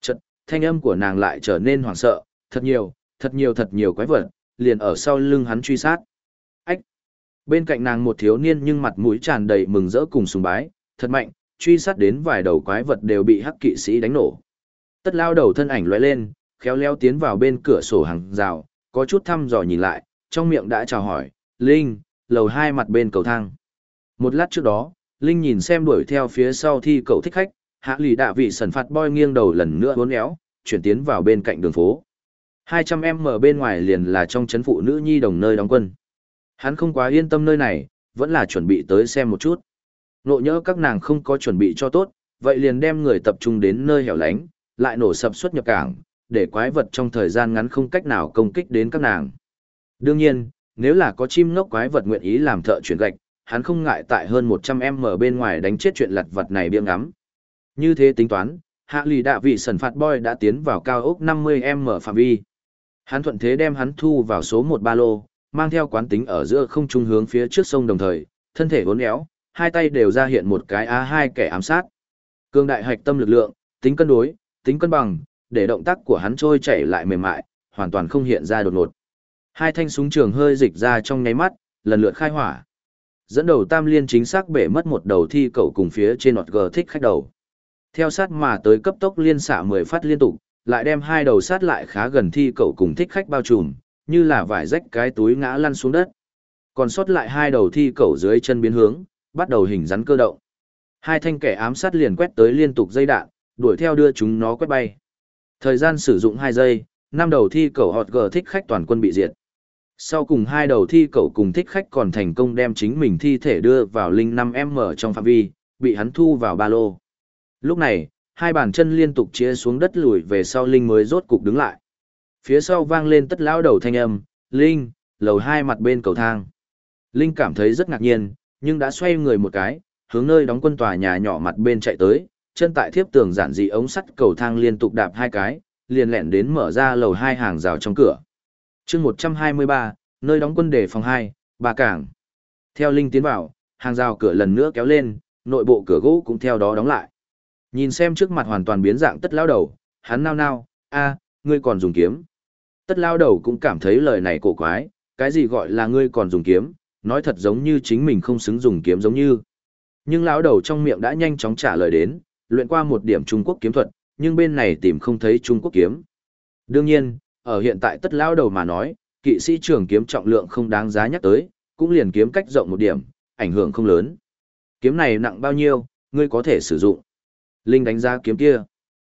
Chật, thanh âm của nàng lại trở nên hoảng sợ, thật nhiều, thật nhiều thật nhiều quái vật, liền ở sau lưng hắn truy sát. Ách! Bên cạnh nàng một thiếu niên nhưng mặt mũi tràn đầy mừng rỡ cùng sùng bái, thật mạnh, truy sát đến vài đầu quái vật đều bị hắc kỵ sĩ đánh nổ. Tất lao đầu thân ảnh lóe lên, khéo léo tiến vào bên cửa sổ hàng rào, có chút thăm dò nhìn lại, trong miệng đã chào hỏi, Linh, lầu hai mặt bên cầu thang. Một lát trước đó, Linh nhìn xem đuổi theo phía sau thi cậu thích khách, hạ lì đạ vị sần phạt boy nghiêng đầu lần nữa uốn éo, chuyển tiến vào bên cạnh đường phố. 200 em mở bên ngoài liền là trong chấn phụ nữ nhi đồng nơi đóng quân. Hắn không quá yên tâm nơi này, vẫn là chuẩn bị tới xem một chút. Nộ nhỡ các nàng không có chuẩn bị cho tốt, vậy liền đem người tập trung đến nơi hẻo lánh, lại nổ sập xuất nhập cảng, để quái vật trong thời gian ngắn không cách nào công kích đến các nàng. Đương nhiên, nếu là có chim ngốc quái vật nguyện ý làm thợ chuyển gạch, hắn không ngại tại hơn 100m bên ngoài đánh chết chuyện lặt vật này biếng ngắm. Như thế tính toán, hạ lì đạ vị sần phạt boy đã tiến vào cao ốc 50m phạm vi. Hắn thuận thế đem hắn thu vào số 1 ba lô, mang theo quán tính ở giữa không trung hướng phía trước sông đồng thời, thân thể uốn éo, hai tay đều ra hiện một cái A2 kẻ ám sát. Cương đại hạch tâm lực lượng, tính cân đối, tính cân bằng, để động tác của hắn trôi chảy lại mềm mại, hoàn toàn không hiện ra đột ngột. Hai thanh súng trường hơi dịch ra trong nháy mắt, lần lượt khai hỏa. Dẫn đầu Tam Liên chính xác bể mất một đầu thi cầu cùng phía trên nọt gờ thích khách đầu. Theo sát mà tới cấp tốc liên xạ 10 phát liên tục, lại đem hai đầu sát lại khá gần thi cậu cùng thích khách bao trùm, như là vải rách cái túi ngã lăn xuống đất. Còn sót lại hai đầu thi cậu dưới chân biến hướng, bắt đầu hình rắn cơ động. Hai thanh kẻ ám sát liền quét tới liên tục dây đạn, đuổi theo đưa chúng nó quét bay. Thời gian sử dụng 2 giây, năm đầu thi cầu hot gờ thích khách toàn quân bị diệt. Sau cùng hai đầu thi cầu cùng thích khách còn thành công đem chính mình thi thể đưa vào linh 5M trong phạm vi, bị hắn thu vào ba lô. Lúc này, hai bàn chân liên tục chia xuống đất lùi về sau linh mới rốt cục đứng lại. Phía sau vang lên tất lão đầu thanh âm, Linh, lầu hai mặt bên cầu thang. Linh cảm thấy rất ngạc nhiên, nhưng đã xoay người một cái, hướng nơi đóng quân tòa nhà nhỏ mặt bên chạy tới, chân tại thiếp tường giản dị ống sắt cầu thang liên tục đạp hai cái, liền lẹn đến mở ra lầu hai hàng rào trong cửa. chương 123, nơi đóng quân đề phòng 2, bà cảng. Theo Linh tiến vào, hàng rào cửa lần nữa kéo lên, nội bộ cửa gỗ cũng theo đó đóng lại. Nhìn xem trước mặt hoàn toàn biến dạng tất lao đầu, hắn nao nao, a ngươi còn dùng kiếm. Tất lao đầu cũng cảm thấy lời này cổ quái, cái gì gọi là ngươi còn dùng kiếm, nói thật giống như chính mình không xứng dùng kiếm giống như. Nhưng lão đầu trong miệng đã nhanh chóng trả lời đến, luyện qua một điểm Trung Quốc kiếm thuật, nhưng bên này tìm không thấy Trung Quốc kiếm. Đương nhiên, ở hiện tại tất lao đầu mà nói, kỵ sĩ trường kiếm trọng lượng không đáng giá nhắc tới, cũng liền kiếm cách rộng một điểm, ảnh hưởng không lớn. Kiếm này nặng bao nhiêu, ngươi có thể sử dụng. Linh đánh giá kiếm kia.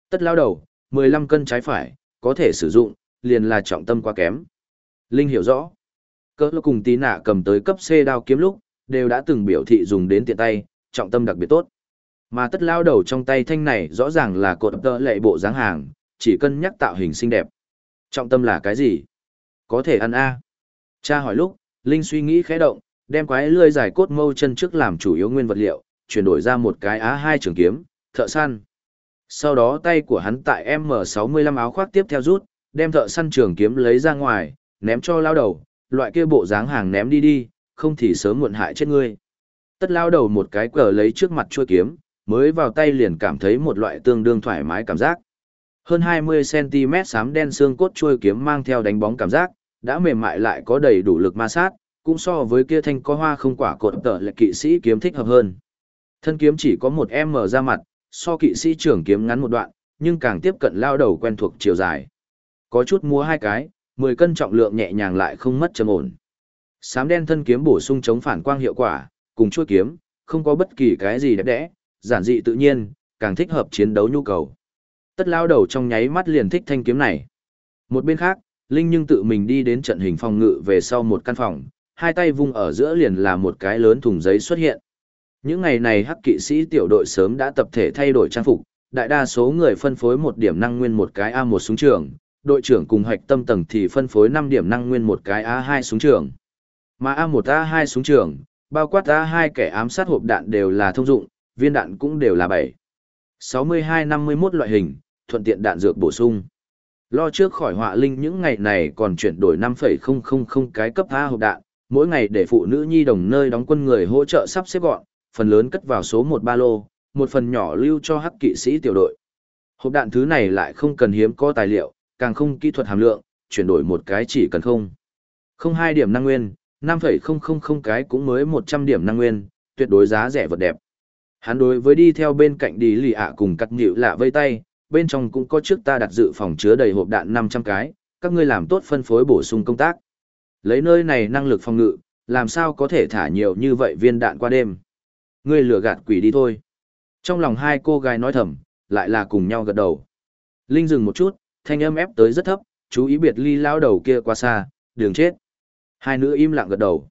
Tất lao đầu, 15 cân trái phải, có thể sử dụng, liền là trọng tâm quá kém. Linh hiểu rõ. Cỡ cùng tí nạ cầm tới cấp C đao kiếm lúc, đều đã từng biểu thị dùng đến tiện tay, trọng tâm đặc biệt tốt. Mà tất lao đầu trong tay thanh này rõ ràng là cột tơ lệ bộ dáng hàng, chỉ cân nhắc tạo hình xinh đẹp. Trọng tâm là cái gì? Có thể ăn a Cha hỏi lúc, Linh suy nghĩ khẽ động, đem quái lươi dài cốt mâu chân trước làm chủ yếu nguyên vật liệu, chuyển đổi ra một cái á hai trường kiếm, thợ săn. Sau đó tay của hắn tại M65 áo khoác tiếp theo rút, đem thợ săn trường kiếm lấy ra ngoài, ném cho lao đầu, loại kia bộ dáng hàng ném đi đi, không thì sớm muộn hại chết ngươi. Tất lao đầu một cái cờ lấy trước mặt chuôi kiếm, mới vào tay liền cảm thấy một loại tương đương thoải mái cảm giác. Hơn 20cm xám đen xương cốt chuôi kiếm mang theo đánh bóng cảm giác, đã mềm mại lại có đầy đủ lực ma sát, cũng so với kia thanh có hoa không quả cột tờ lệ kỵ sĩ kiếm thích hợp hơn. Thân kiếm chỉ có một m ra mặt, so kỵ sĩ trưởng kiếm ngắn một đoạn, nhưng càng tiếp cận lao đầu quen thuộc chiều dài. Có chút mua hai cái, 10 cân trọng lượng nhẹ nhàng lại không mất trầm ổn. Sám đen thân kiếm bổ sung chống phản quang hiệu quả, cùng chuôi kiếm, không có bất kỳ cái gì đẹp đẽ, giản dị tự nhiên, càng thích hợp chiến đấu nhu cầu. Tất lao đầu trong nháy mắt liền thích thanh kiếm này. Một bên khác, Linh nhưng tự mình đi đến trận hình phòng ngự về sau một căn phòng, hai tay vung ở giữa liền là một cái lớn thùng giấy xuất hiện. Những ngày này hắc kỵ sĩ tiểu đội sớm đã tập thể thay đổi trang phục, đại đa số người phân phối một điểm năng nguyên một cái A1 súng trường, đội trưởng cùng hoạch tâm tầng thì phân phối 5 điểm năng nguyên một cái A2 súng trường. Mà A1 A2 súng trường, bao quát A2 kẻ ám sát hộp đạn đều là thông dụng, viên đạn cũng đều là 7. 62-51 loại hình, thuận tiện đạn dược bổ sung. Lo trước khỏi họa linh những ngày này còn chuyển đổi 5,000 cái cấp A hộp đạn, mỗi ngày để phụ nữ nhi đồng nơi đóng quân người hỗ trợ sắp xếp gọn, phần lớn cất vào số một ba lô, một phần nhỏ lưu cho hắc kỵ sĩ tiểu đội. Hộp đạn thứ này lại không cần hiếm có tài liệu, càng không kỹ thuật hàm lượng, chuyển đổi một cái chỉ cần không. Không hai điểm năng nguyên, 5,000 cái cũng mới 100 điểm năng nguyên, tuyệt đối giá rẻ vật đẹp. Hắn đối với đi theo bên cạnh đi lì ạ cùng cắt nhịu lạ vây tay, bên trong cũng có trước ta đặt dự phòng chứa đầy hộp đạn 500 cái, các ngươi làm tốt phân phối bổ sung công tác. Lấy nơi này năng lực phòng ngự, làm sao có thể thả nhiều như vậy viên đạn qua đêm. Ngươi lừa gạt quỷ đi thôi. Trong lòng hai cô gái nói thầm, lại là cùng nhau gật đầu. Linh dừng một chút, thanh âm ép tới rất thấp, chú ý biệt ly lao đầu kia qua xa, đường chết. Hai nữ im lặng gật đầu.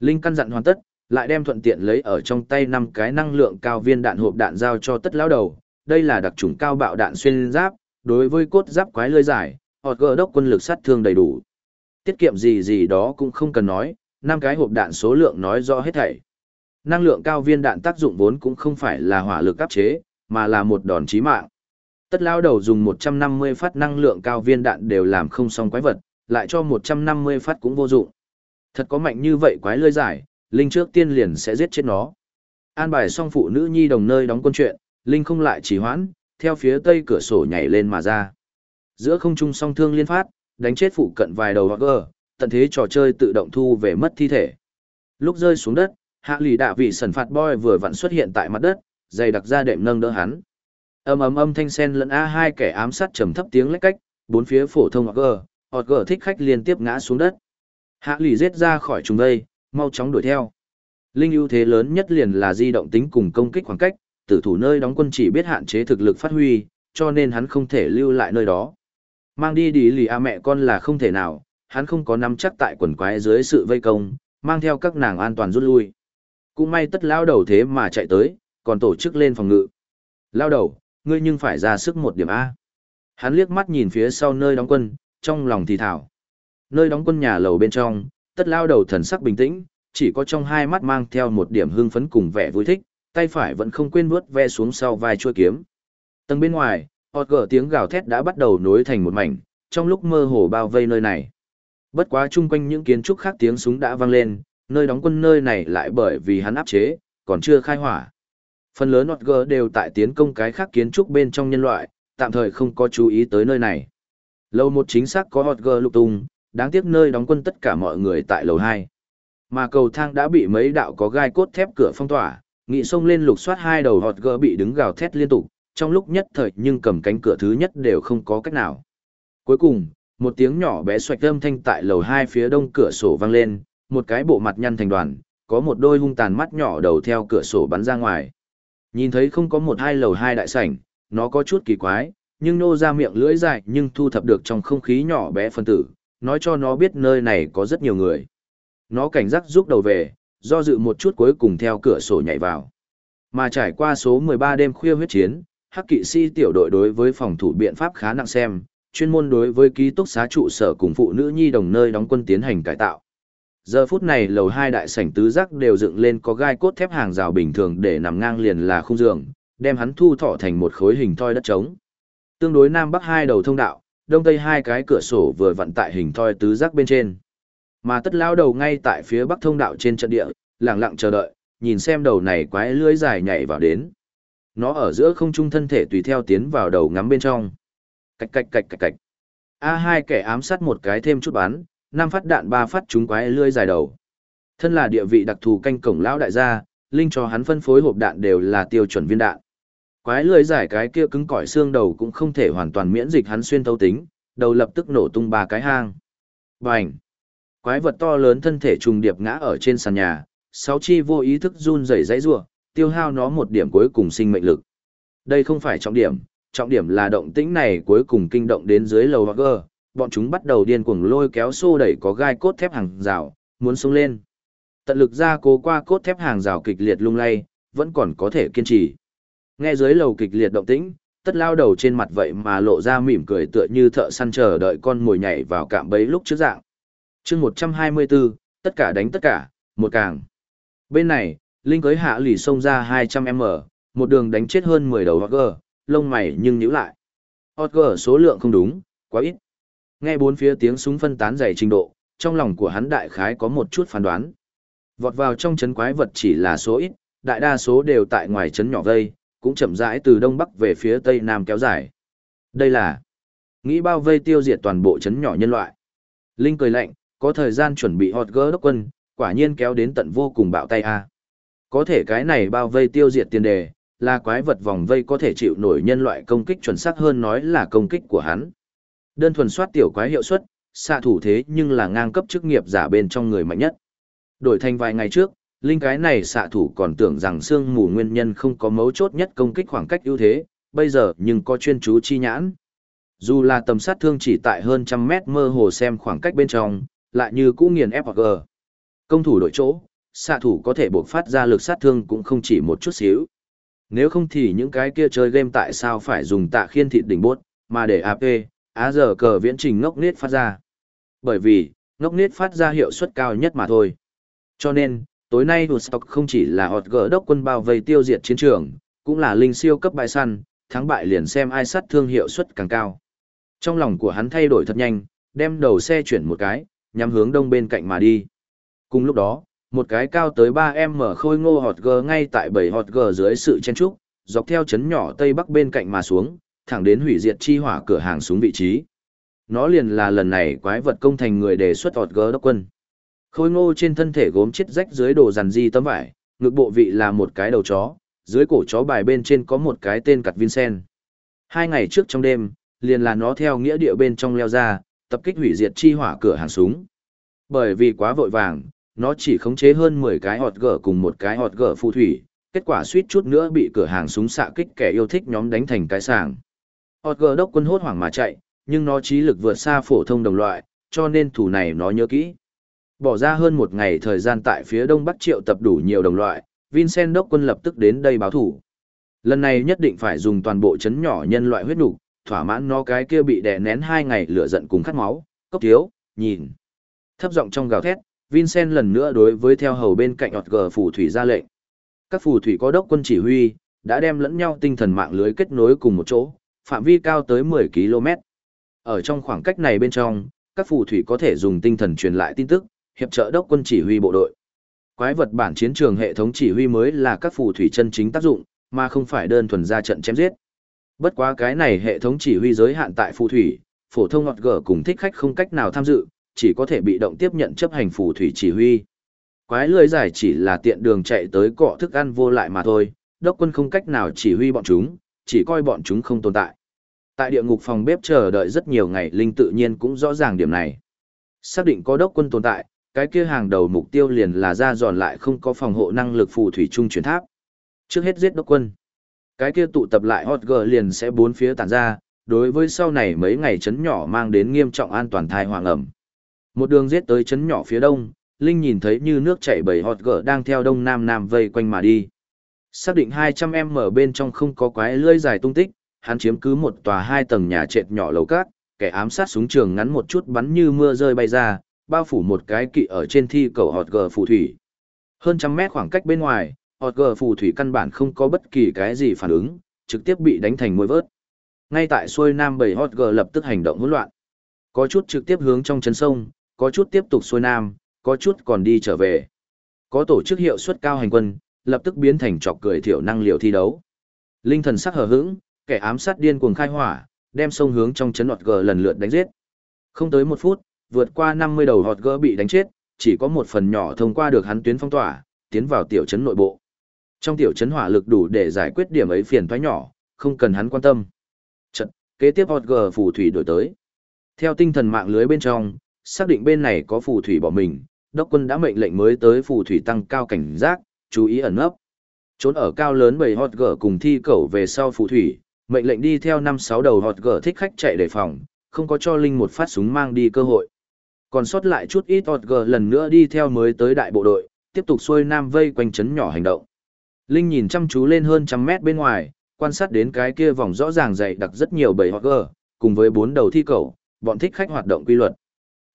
Linh căn dặn hoàn tất, lại đem thuận tiện lấy ở trong tay năm cái năng lượng cao viên đạn hộp đạn giao cho tất lao đầu. Đây là đặc trùng cao bạo đạn xuyên giáp, đối với cốt giáp quái lơi dài, hoặc gỡ đốc quân lực sát thương đầy đủ. Tiết kiệm gì gì đó cũng không cần nói, năm cái hộp đạn số lượng nói rõ hết thảy. Năng lượng cao viên đạn tác dụng vốn cũng không phải là hỏa lực áp chế, mà là một đòn chí mạng. Tất lao đầu dùng 150 phát năng lượng cao viên đạn đều làm không xong quái vật, lại cho 150 phát cũng vô dụng. Thật có mạnh như vậy quái lơi giải, Linh trước tiên liền sẽ giết chết nó. An bài xong phụ nữ nhi đồng nơi đóng quân chuyện, Linh không lại trì hoãn, theo phía tây cửa sổ nhảy lên mà ra. Giữa không trung song thương liên phát, đánh chết phụ cận vài đầu hoặc gờ, tận thế trò chơi tự động thu về mất thi thể. Lúc rơi xuống đất, hạ lì đạ vị sần phạt boy vừa vặn xuất hiện tại mặt đất, dày đặc ra đệm nâng đỡ hắn. ầm ầm âm thanh sen lẫn a hai kẻ ám sát trầm thấp tiếng lách cách, bốn phía phổ thông hoặc gờ, hoặc gờ thích khách liên tiếp ngã xuống đất. Hạ lì rết ra khỏi chúng đây, mau chóng đuổi theo. Linh ưu thế lớn nhất liền là di động tính cùng công kích khoảng cách, tử thủ nơi đóng quân chỉ biết hạn chế thực lực phát huy, cho nên hắn không thể lưu lại nơi đó. Mang đi đi lì a mẹ con là không thể nào, hắn không có nắm chắc tại quần quái dưới sự vây công, mang theo các nàng an toàn rút lui. Cũng may tất lao đầu thế mà chạy tới, còn tổ chức lên phòng ngự. Lao đầu, ngươi nhưng phải ra sức một điểm A. Hắn liếc mắt nhìn phía sau nơi đóng quân, trong lòng thì thảo. Nơi đóng quân nhà lầu bên trong, tất lao đầu thần sắc bình tĩnh, chỉ có trong hai mắt mang theo một điểm hưng phấn cùng vẻ vui thích, tay phải vẫn không quên vuốt ve xuống sau vai chuôi kiếm. Tầng bên ngoài, họt gở tiếng gào thét đã bắt đầu nối thành một mảnh, trong lúc mơ hồ bao vây nơi này. Bất quá chung quanh những kiến trúc khác tiếng súng đã vang lên, nơi đóng quân nơi này lại bởi vì hắn áp chế, còn chưa khai hỏa. Phần lớn họt gờ đều tại tiến công cái khác kiến trúc bên trong nhân loại, tạm thời không có chú ý tới nơi này. Lầu một chính xác có hot girl lục tung, đáng tiếc nơi đóng quân tất cả mọi người tại lầu hai. Mà cầu thang đã bị mấy đạo có gai cốt thép cửa phong tỏa, nghị xông lên lục soát hai đầu hot girl bị đứng gào thét liên tục, trong lúc nhất thời nhưng cầm cánh cửa thứ nhất đều không có cách nào. Cuối cùng, một tiếng nhỏ bé xoạch âm thanh tại lầu hai phía đông cửa sổ vang lên, một cái bộ mặt nhăn thành đoàn, có một đôi hung tàn mắt nhỏ đầu theo cửa sổ bắn ra ngoài. Nhìn thấy không có một hai lầu hai đại sảnh, nó có chút kỳ quái, nhưng nô ra miệng lưỡi dài nhưng thu thập được trong không khí nhỏ bé phân tử, nói cho nó biết nơi này có rất nhiều người. Nó cảnh giác rút đầu về, do dự một chút cuối cùng theo cửa sổ nhảy vào. Mà trải qua số 13 đêm khuya huyết chiến, hắc kỵ sĩ tiểu đội đối với phòng thủ biện pháp khá nặng xem, chuyên môn đối với ký túc xá trụ sở cùng phụ nữ nhi đồng nơi đóng quân tiến hành cải tạo. Giờ phút này lầu hai đại sảnh tứ giác đều dựng lên có gai cốt thép hàng rào bình thường để nằm ngang liền là khung giường, đem hắn thu thọ thành một khối hình thoi đất trống. Tương đối nam bắc hai đầu thông đạo, đông tây hai cái cửa sổ vừa vặn tại hình thoi tứ giác bên trên. Mà tất lao đầu ngay tại phía bắc thông đạo trên trận địa, lặng lặng chờ đợi, nhìn xem đầu này quái lưới dài nhảy vào đến. Nó ở giữa không trung thân thể tùy theo tiến vào đầu ngắm bên trong. Cạch cạch cạch cạch cạch. A hai kẻ ám sát một cái thêm chút bắn, năm phát đạn ba phát trúng quái lươi dài đầu. Thân là địa vị đặc thù canh cổng lão đại gia, linh cho hắn phân phối hộp đạn đều là tiêu chuẩn viên đạn. Quái lưỡi dài cái kia cứng cỏi xương đầu cũng không thể hoàn toàn miễn dịch hắn xuyên thấu tính, đầu lập tức nổ tung ba cái hang. Bành! Quái vật to lớn thân thể trùng điệp ngã ở trên sàn nhà, sáu chi vô ý thức run rẩy dãy rủa, tiêu hao nó một điểm cuối cùng sinh mệnh lực. Đây không phải trọng điểm, trọng điểm là động tĩnh này cuối cùng kinh động đến dưới lầu Hogger, bọn chúng bắt đầu điên cuồng lôi kéo xô đẩy có gai cốt thép hàng rào, muốn xuống lên. Tận lực ra cố qua cốt thép hàng rào kịch liệt lung lay, vẫn còn có thể kiên trì. Nghe dưới lầu kịch liệt động tĩnh, tất lao đầu trên mặt vậy mà lộ ra mỉm cười tựa như thợ săn chờ đợi con mồi nhảy vào cạm bẫy lúc trước dạng. chương 124, tất cả đánh tất cả, một càng. Bên này, Linh cưới hạ lì xông ra 200m, một đường đánh chết hơn 10 đầu Hotger, lông mày nhưng nhíu lại. Hotger số lượng không đúng, quá ít. Nghe bốn phía tiếng súng phân tán dày trình độ, trong lòng của hắn đại khái có một chút phán đoán. Vọt vào trong chấn quái vật chỉ là số ít, đại đa số đều tại ngoài chấn nhỏ vây, cũng chậm rãi từ đông bắc về phía tây nam kéo dài. Đây là nghĩ bao vây tiêu diệt toàn bộ chấn nhỏ nhân loại. Linh cười lạnh, có thời gian chuẩn bị hot girl đốc quân, quả nhiên kéo đến tận vô cùng bạo tay a. Có thể cái này bao vây tiêu diệt tiền đề, là quái vật vòng vây có thể chịu nổi nhân loại công kích chuẩn xác hơn nói là công kích của hắn. Đơn thuần soát tiểu quái hiệu suất, xạ thủ thế nhưng là ngang cấp chức nghiệp giả bên trong người mạnh nhất. Đổi thành vài ngày trước, linh cái này xạ thủ còn tưởng rằng xương mù nguyên nhân không có mấu chốt nhất công kích khoảng cách ưu thế, bây giờ nhưng có chuyên chú chi nhãn. Dù là tầm sát thương chỉ tại hơn trăm mét mơ hồ xem khoảng cách bên trong, lại như cũ nghiền ép hoặc g. Công thủ đội chỗ, xạ thủ có thể buộc phát ra lực sát thương cũng không chỉ một chút xíu. Nếu không thì những cái kia chơi game tại sao phải dùng tạ khiên thịt đỉnh bốt, mà để AP, á giờ cờ viễn trình ngốc nết phát ra. Bởi vì, ngốc nết phát ra hiệu suất cao nhất mà thôi. Cho nên, tối nay Woodstock không chỉ là họt gỡ đốc quân bao vây tiêu diệt chiến trường, cũng là linh siêu cấp bại săn, thắng bại liền xem ai sát thương hiệu suất càng cao. Trong lòng của hắn thay đổi thật nhanh, đem đầu xe chuyển một cái, nhắm hướng đông bên cạnh mà đi. Cùng lúc đó, một cái cao tới 3M khôi ngô hot gờ ngay tại bảy hot gờ dưới sự chen trúc, dọc theo chấn nhỏ tây bắc bên cạnh mà xuống, thẳng đến hủy diệt chi hỏa cửa hàng xuống vị trí. Nó liền là lần này quái vật công thành người đề xuất ọt g đốc quân. Khôi ngô trên thân thể gốm chết rách dưới đồ rằn di tấm vải, ngực bộ vị là một cái đầu chó, dưới cổ chó bài bên trên có một cái tên cặt Vincent. Hai ngày trước trong đêm, liền là nó theo nghĩa địa bên trong leo ra, tập kích hủy diệt chi hỏa cửa hàng súng. Bởi vì quá vội vàng, nó chỉ khống chế hơn 10 cái hột gở cùng một cái hột gở phù thủy, kết quả suýt chút nữa bị cửa hàng súng xạ kích kẻ yêu thích nhóm đánh thành cái sàng. Họt Gờ đốc quân hốt hoảng mà chạy, nhưng nó trí lực vượt xa phổ thông đồng loại, cho nên thủ này nó nhớ kỹ. Bỏ ra hơn một ngày thời gian tại phía đông bắc triệu tập đủ nhiều đồng loại, Vincent đốc quân lập tức đến đây báo thủ. Lần này nhất định phải dùng toàn bộ chấn nhỏ nhân loại huyết đủ, thỏa mãn nó cái kia bị đè nén hai ngày lửa giận cùng khát máu, cốc thiếu, nhìn. Thấp giọng trong gào thét, Vincent lần nữa đối với theo hầu bên cạnh ọt gờ phù thủy ra lệnh. Các phù thủy có đốc quân chỉ huy, đã đem lẫn nhau tinh thần mạng lưới kết nối cùng một chỗ, phạm vi cao tới 10 km. Ở trong khoảng cách này bên trong, các phù thủy có thể dùng tinh thần truyền lại tin tức, hiệp trợ đốc quân chỉ huy bộ đội. Quái vật bản chiến trường hệ thống chỉ huy mới là các phù thủy chân chính tác dụng, mà không phải đơn thuần ra trận chém giết. Bất quá cái này hệ thống chỉ huy giới hạn tại phù thủy, phổ thông ngọt gở cùng thích khách không cách nào tham dự, chỉ có thể bị động tiếp nhận chấp hành phù thủy chỉ huy. Quái lưới giải chỉ là tiện đường chạy tới cọ thức ăn vô lại mà thôi, đốc quân không cách nào chỉ huy bọn chúng, chỉ coi bọn chúng không tồn tại. Tại địa ngục phòng bếp chờ đợi rất nhiều ngày Linh tự nhiên cũng rõ ràng điểm này. Xác định có đốc quân tồn tại, cái kia hàng đầu mục tiêu liền là ra giòn lại không có phòng hộ năng lực phù thủy trung chuyển tháp. Trước hết giết đốc quân. Cái kia tụ tập lại hot girl liền sẽ bốn phía tản ra, đối với sau này mấy ngày chấn nhỏ mang đến nghiêm trọng an toàn thai hoàng ẩm. Một đường giết tới chấn nhỏ phía đông, Linh nhìn thấy như nước chảy bầy hot girl đang theo đông nam nam vây quanh mà đi. Xác định 200m bên trong không có quái lưỡi dài tung tích, hắn chiếm cứ một tòa hai tầng nhà trệt nhỏ lầu cát, kẻ ám sát súng trường ngắn một chút bắn như mưa rơi bay ra, bao phủ một cái kỵ ở trên thi cầu hot gờ phù thủy. Hơn trăm mét khoảng cách bên ngoài, hot gờ phù thủy căn bản không có bất kỳ cái gì phản ứng, trực tiếp bị đánh thành môi vớt. Ngay tại xuôi nam bầy hot gờ lập tức hành động hỗn loạn. Có chút trực tiếp hướng trong chân sông, có chút tiếp tục xuôi nam, có chút còn đi trở về. Có tổ chức hiệu suất cao hành quân, lập tức biến thành trọc cười thiểu năng liệu thi đấu. Linh thần sắc hờ hững, kẻ ám sát điên cuồng khai hỏa, đem sông hướng trong chấn hot gờ lần lượt đánh giết. Không tới một phút, vượt qua 50 đầu hot gờ bị đánh chết, chỉ có một phần nhỏ thông qua được hắn tuyến phong tỏa, tiến vào tiểu trấn nội bộ. Trong tiểu trấn hỏa lực đủ để giải quyết điểm ấy phiền toái nhỏ, không cần hắn quan tâm. Trận, kế tiếp hot gờ phù thủy đổi tới. Theo tinh thần mạng lưới bên trong, xác định bên này có phù thủy bỏ mình, đốc quân đã mệnh lệnh mới tới phù thủy tăng cao cảnh giác, chú ý ẩn nấp. Trốn ở cao lớn bầy hot gờ cùng thi cẩu về sau phù thủy, mệnh lệnh đi theo năm sáu đầu hot gở thích khách chạy đề phòng, không có cho Linh một phát súng mang đi cơ hội. Còn sót lại chút ít hot gở lần nữa đi theo mới tới đại bộ đội, tiếp tục xuôi nam vây quanh chấn nhỏ hành động. Linh nhìn chăm chú lên hơn trăm mét bên ngoài, quan sát đến cái kia vòng rõ ràng dày đặc rất nhiều bầy hot gở, cùng với bốn đầu thi cẩu, bọn thích khách hoạt động quy luật.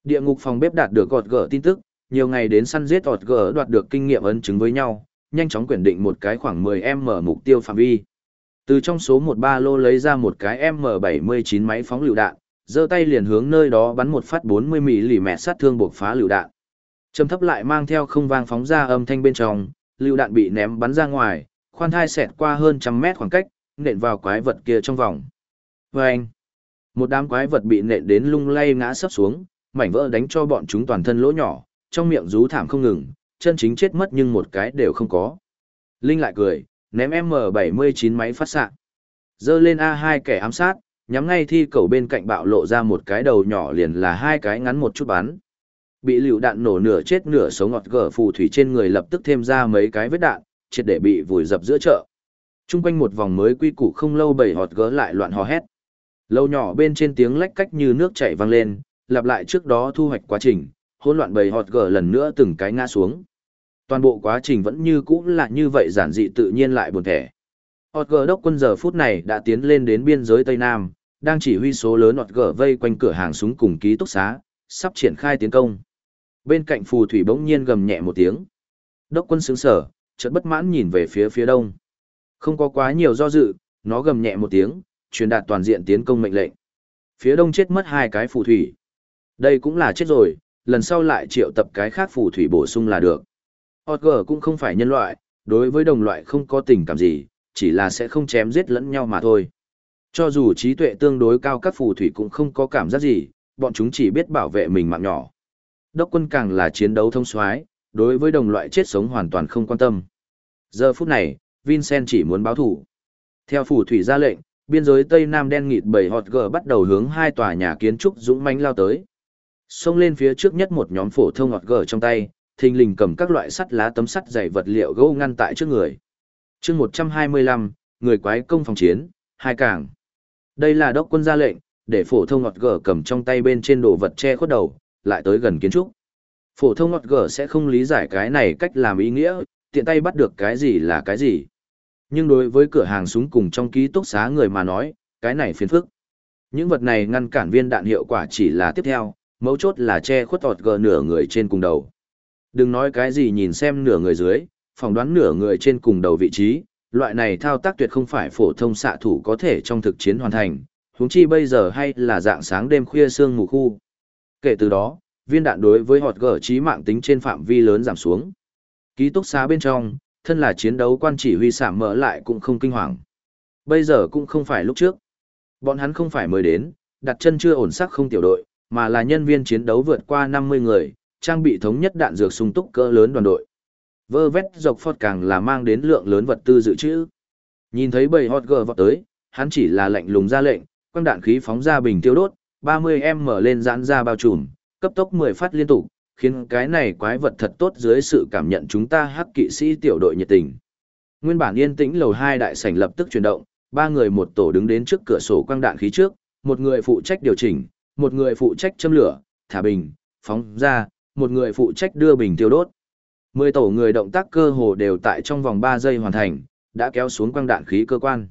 Địa ngục phòng bếp đạt được gọt gở tin tức, nhiều ngày đến săn giết ọt gở đoạt được kinh nghiệm ấn chứng với nhau, nhanh chóng quyển định một cái khoảng 10m mục tiêu phạm vi. Từ trong số một ba lô lấy ra một cái M79 máy phóng lựu đạn, giơ tay liền hướng nơi đó bắn một phát 40mm sát thương buộc phá lựu đạn. Trầm thấp lại mang theo không vang phóng ra âm thanh bên trong, lựu đạn bị ném bắn ra ngoài, khoan thai xẹt qua hơn trăm mét khoảng cách, nện vào quái vật kia trong vòng. Vâng! Một đám quái vật bị nện đến lung lay ngã sấp xuống, mảnh vỡ đánh cho bọn chúng toàn thân lỗ nhỏ, trong miệng rú thảm không ngừng, chân chính chết mất nhưng một cái đều không có. Linh lại cười, ném M79 máy phát xạ. Dơ lên A2 kẻ ám sát, nhắm ngay thi cầu bên cạnh bạo lộ ra một cái đầu nhỏ liền là hai cái ngắn một chút bắn. Bị liều đạn nổ nửa chết nửa sống ngọt gở phù thủy trên người lập tức thêm ra mấy cái vết đạn, triệt để bị vùi dập giữa chợ. Trung quanh một vòng mới quy củ không lâu bầy họt gỡ lại loạn hò hét. Lâu nhỏ bên trên tiếng lách cách như nước chảy vang lên, lặp lại trước đó thu hoạch quá trình, hỗn loạn bầy hot gở lần nữa từng cái ngã xuống toàn bộ quá trình vẫn như cũ là như vậy giản dị tự nhiên lại buồn thẻ. Hot gờ đốc quân giờ phút này đã tiến lên đến biên giới Tây Nam, đang chỉ huy số lớn hot gờ vây quanh cửa hàng súng cùng ký túc xá, sắp triển khai tiến công. Bên cạnh phù thủy bỗng nhiên gầm nhẹ một tiếng. Đốc quân sướng sở, chợt bất mãn nhìn về phía phía đông. Không có quá nhiều do dự, nó gầm nhẹ một tiếng, truyền đạt toàn diện tiến công mệnh lệnh. Phía đông chết mất hai cái phù thủy. Đây cũng là chết rồi, lần sau lại triệu tập cái khác phù thủy bổ sung là được. Otger cũng không phải nhân loại, đối với đồng loại không có tình cảm gì, chỉ là sẽ không chém giết lẫn nhau mà thôi. Cho dù trí tuệ tương đối cao các phù thủy cũng không có cảm giác gì, bọn chúng chỉ biết bảo vệ mình mạng nhỏ. Đốc quân càng là chiến đấu thông soái, đối với đồng loại chết sống hoàn toàn không quan tâm. Giờ phút này, Vincent chỉ muốn báo thủ. Theo phù thủy ra lệnh, biên giới Tây Nam đen nghịt bầy hot gờ bắt đầu hướng hai tòa nhà kiến trúc dũng mãnh lao tới. Xông lên phía trước nhất một nhóm phổ thông ngọt gờ trong tay, thình lình cầm các loại sắt lá tấm sắt dày vật liệu gỗ ngăn tại trước người. chương 125, người quái công phòng chiến, hai càng. Đây là đốc quân ra lệnh, để phổ thông ngọt gở cầm trong tay bên trên đồ vật che khuất đầu, lại tới gần kiến trúc. Phổ thông ngọt gở sẽ không lý giải cái này cách làm ý nghĩa, tiện tay bắt được cái gì là cái gì. Nhưng đối với cửa hàng súng cùng trong ký túc xá người mà nói, cái này phiền phức. Những vật này ngăn cản viên đạn hiệu quả chỉ là tiếp theo, mấu chốt là che khuất tọt gờ nửa người trên cùng đầu. Đừng nói cái gì nhìn xem nửa người dưới, phỏng đoán nửa người trên cùng đầu vị trí, loại này thao tác tuyệt không phải phổ thông xạ thủ có thể trong thực chiến hoàn thành, huống chi bây giờ hay là dạng sáng đêm khuya sương mù khu. Kể từ đó, viên đạn đối với họt gở trí mạng tính trên phạm vi lớn giảm xuống. Ký túc xá bên trong, thân là chiến đấu quan chỉ huy sảm mở lại cũng không kinh hoàng. Bây giờ cũng không phải lúc trước. Bọn hắn không phải mới đến, đặt chân chưa ổn sắc không tiểu đội, mà là nhân viên chiến đấu vượt qua 50 người, trang bị thống nhất đạn dược sung túc cỡ lớn đoàn đội. Vơ vét dọc phọt càng là mang đến lượng lớn vật tư dự trữ. Nhìn thấy bầy hot girl vọt tới, hắn chỉ là lệnh lùng ra lệnh, quang đạn khí phóng ra bình tiêu đốt, 30m lên giãn ra bao trùm, cấp tốc 10 phát liên tục, khiến cái này quái vật thật tốt dưới sự cảm nhận chúng ta hắc kỵ sĩ tiểu đội nhiệt tình. Nguyên bản yên tĩnh lầu 2 đại sảnh lập tức chuyển động, ba người một tổ đứng đến trước cửa sổ quang đạn khí trước, một người phụ trách điều chỉnh, một người phụ trách châm lửa, thả bình, phóng ra, một người phụ trách đưa bình tiêu đốt. Mười tổ người động tác cơ hồ đều tại trong vòng 3 giây hoàn thành, đã kéo xuống quang đạn khí cơ quan.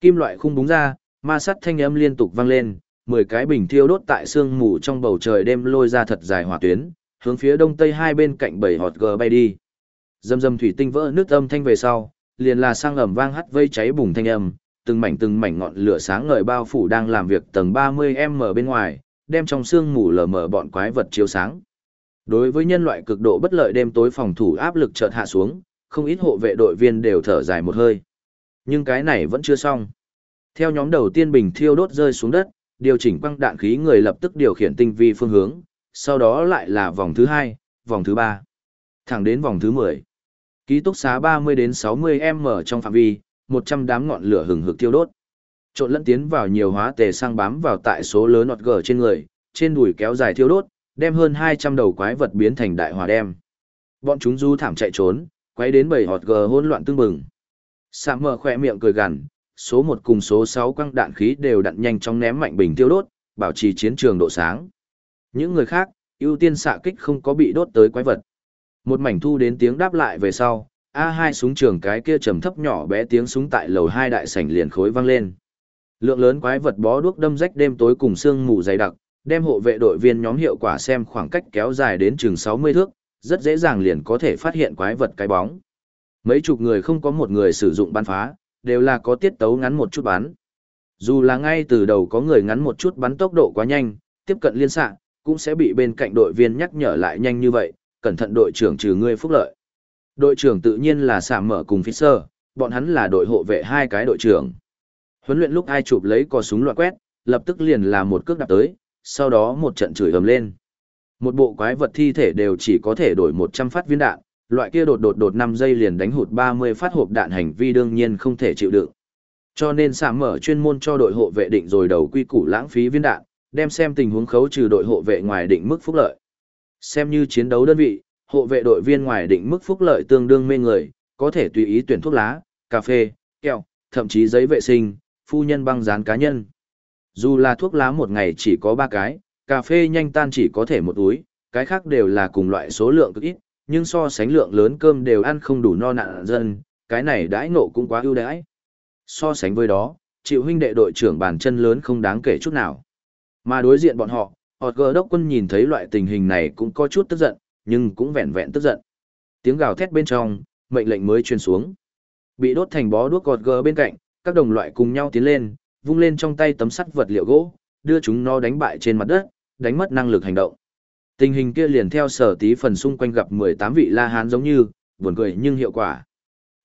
Kim loại khung búng ra, ma sắt thanh âm liên tục vang lên, 10 cái bình thiêu đốt tại sương mù trong bầu trời đêm lôi ra thật dài hỏa tuyến, hướng phía đông tây hai bên cạnh bảy hột gờ bay đi. Dầm dầm thủy tinh vỡ nước âm thanh về sau, liền là sang ẩm vang hắt vây cháy bùng thanh âm, từng mảnh từng mảnh ngọn lửa sáng ngời bao phủ đang làm việc tầng 30m bên ngoài, đem trong sương mù lờ mờ bọn quái vật chiếu sáng. Đối với nhân loại cực độ bất lợi đêm tối phòng thủ áp lực chợt hạ xuống, không ít hộ vệ đội viên đều thở dài một hơi. Nhưng cái này vẫn chưa xong. Theo nhóm đầu tiên bình thiêu đốt rơi xuống đất, điều chỉnh quăng đạn khí người lập tức điều khiển tinh vi phương hướng, sau đó lại là vòng thứ hai, vòng thứ ba, thẳng đến vòng thứ 10. Ký túc xá 30 đến 60 m trong phạm vi, 100 đám ngọn lửa hừng hực thiêu đốt. Trộn lẫn tiến vào nhiều hóa tề sang bám vào tại số lớn nọt gở trên người, trên đùi kéo dài thiêu đốt, đem hơn 200 đầu quái vật biến thành đại hỏa đem. Bọn chúng du thảm chạy trốn, quay đến bầy họt gờ hỗn loạn tương bừng. Sạm mở khỏe miệng cười gằn, số một cùng số sáu quăng đạn khí đều đặn nhanh chóng ném mạnh bình tiêu đốt, bảo trì chiến trường độ sáng. Những người khác, ưu tiên xạ kích không có bị đốt tới quái vật. Một mảnh thu đến tiếng đáp lại về sau, A2 súng trường cái kia trầm thấp nhỏ bé tiếng súng tại lầu 2 đại sảnh liền khối vang lên. Lượng lớn quái vật bó đuốc đâm rách đêm tối cùng sương mù dày đặc, đem hộ vệ đội viên nhóm hiệu quả xem khoảng cách kéo dài đến chừng 60 thước, rất dễ dàng liền có thể phát hiện quái vật cái bóng. Mấy chục người không có một người sử dụng bắn phá, đều là có tiết tấu ngắn một chút bắn. Dù là ngay từ đầu có người ngắn một chút bắn tốc độ quá nhanh, tiếp cận liên xạ, cũng sẽ bị bên cạnh đội viên nhắc nhở lại nhanh như vậy, cẩn thận đội trưởng trừ ngươi phúc lợi. Đội trưởng tự nhiên là Sạm Mở cùng Fisher, bọn hắn là đội hộ vệ hai cái đội trưởng. Huấn luyện lúc ai chụp lấy cò súng loại quét, lập tức liền là một cước đạp tới, sau đó một trận chửi ầm lên. Một bộ quái vật thi thể đều chỉ có thể đổi 100 phát viên đạn, loại kia đột đột đột 5 giây liền đánh hụt 30 phát hộp đạn hành vi đương nhiên không thể chịu đựng. Cho nên Sạm Mở chuyên môn cho đội hộ vệ định rồi đầu quy củ lãng phí viên đạn, đem xem tình huống khấu trừ đội hộ vệ ngoài định mức phúc lợi. Xem như chiến đấu đơn vị, hộ vệ đội viên ngoài định mức phúc lợi tương đương mê người, có thể tùy ý tuyển thuốc lá, cà phê, kẹo, thậm chí giấy vệ sinh, phu nhân băng dán cá nhân. Dù là thuốc lá một ngày chỉ có 3 cái, cà phê nhanh tan chỉ có thể một túi, cái khác đều là cùng loại số lượng cực ít, nhưng so sánh lượng lớn cơm đều ăn không đủ no nạn dân, cái này đãi nộ cũng quá ưu đãi. So sánh với đó, chịu huynh đệ đội trưởng bàn chân lớn không đáng kể chút nào. Mà đối diện bọn họ, Họt gờ đốc quân nhìn thấy loại tình hình này cũng có chút tức giận, nhưng cũng vẹn vẹn tức giận. Tiếng gào thét bên trong, mệnh lệnh mới truyền xuống. Bị đốt thành bó đuốc gọt gờ bên cạnh, các đồng loại cùng nhau tiến lên, vung lên trong tay tấm sắt vật liệu gỗ, đưa chúng nó đánh bại trên mặt đất, đánh mất năng lực hành động. Tình hình kia liền theo sở tí phần xung quanh gặp 18 vị La Hán giống như, buồn cười nhưng hiệu quả.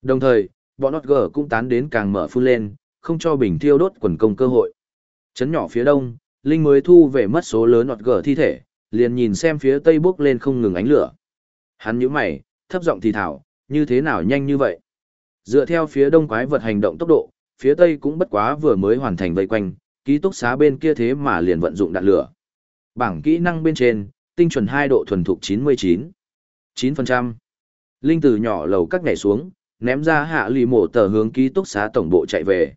Đồng thời, bọn nọt gờ cũng tán đến càng mở phun lên, không cho bình thiêu đốt quần công cơ hội. Chấn nhỏ phía đông, Linh mới thu về mất số lớn nọt gờ thi thể, liền nhìn xem phía tây bước lên không ngừng ánh lửa. Hắn nhíu mày, thấp giọng thì thảo, như thế nào nhanh như vậy? Dựa theo phía đông quái vật hành động tốc độ, phía tây cũng bất quá vừa mới hoàn thành vây quanh, ký túc xá bên kia thế mà liền vận dụng đạn lửa. Bảng kỹ năng bên trên, tinh chuẩn 2 độ thuần thục 99. 9%. Linh từ nhỏ lầu các nhảy xuống, ném ra hạ lì mổ tờ hướng ký túc xá tổng bộ chạy về.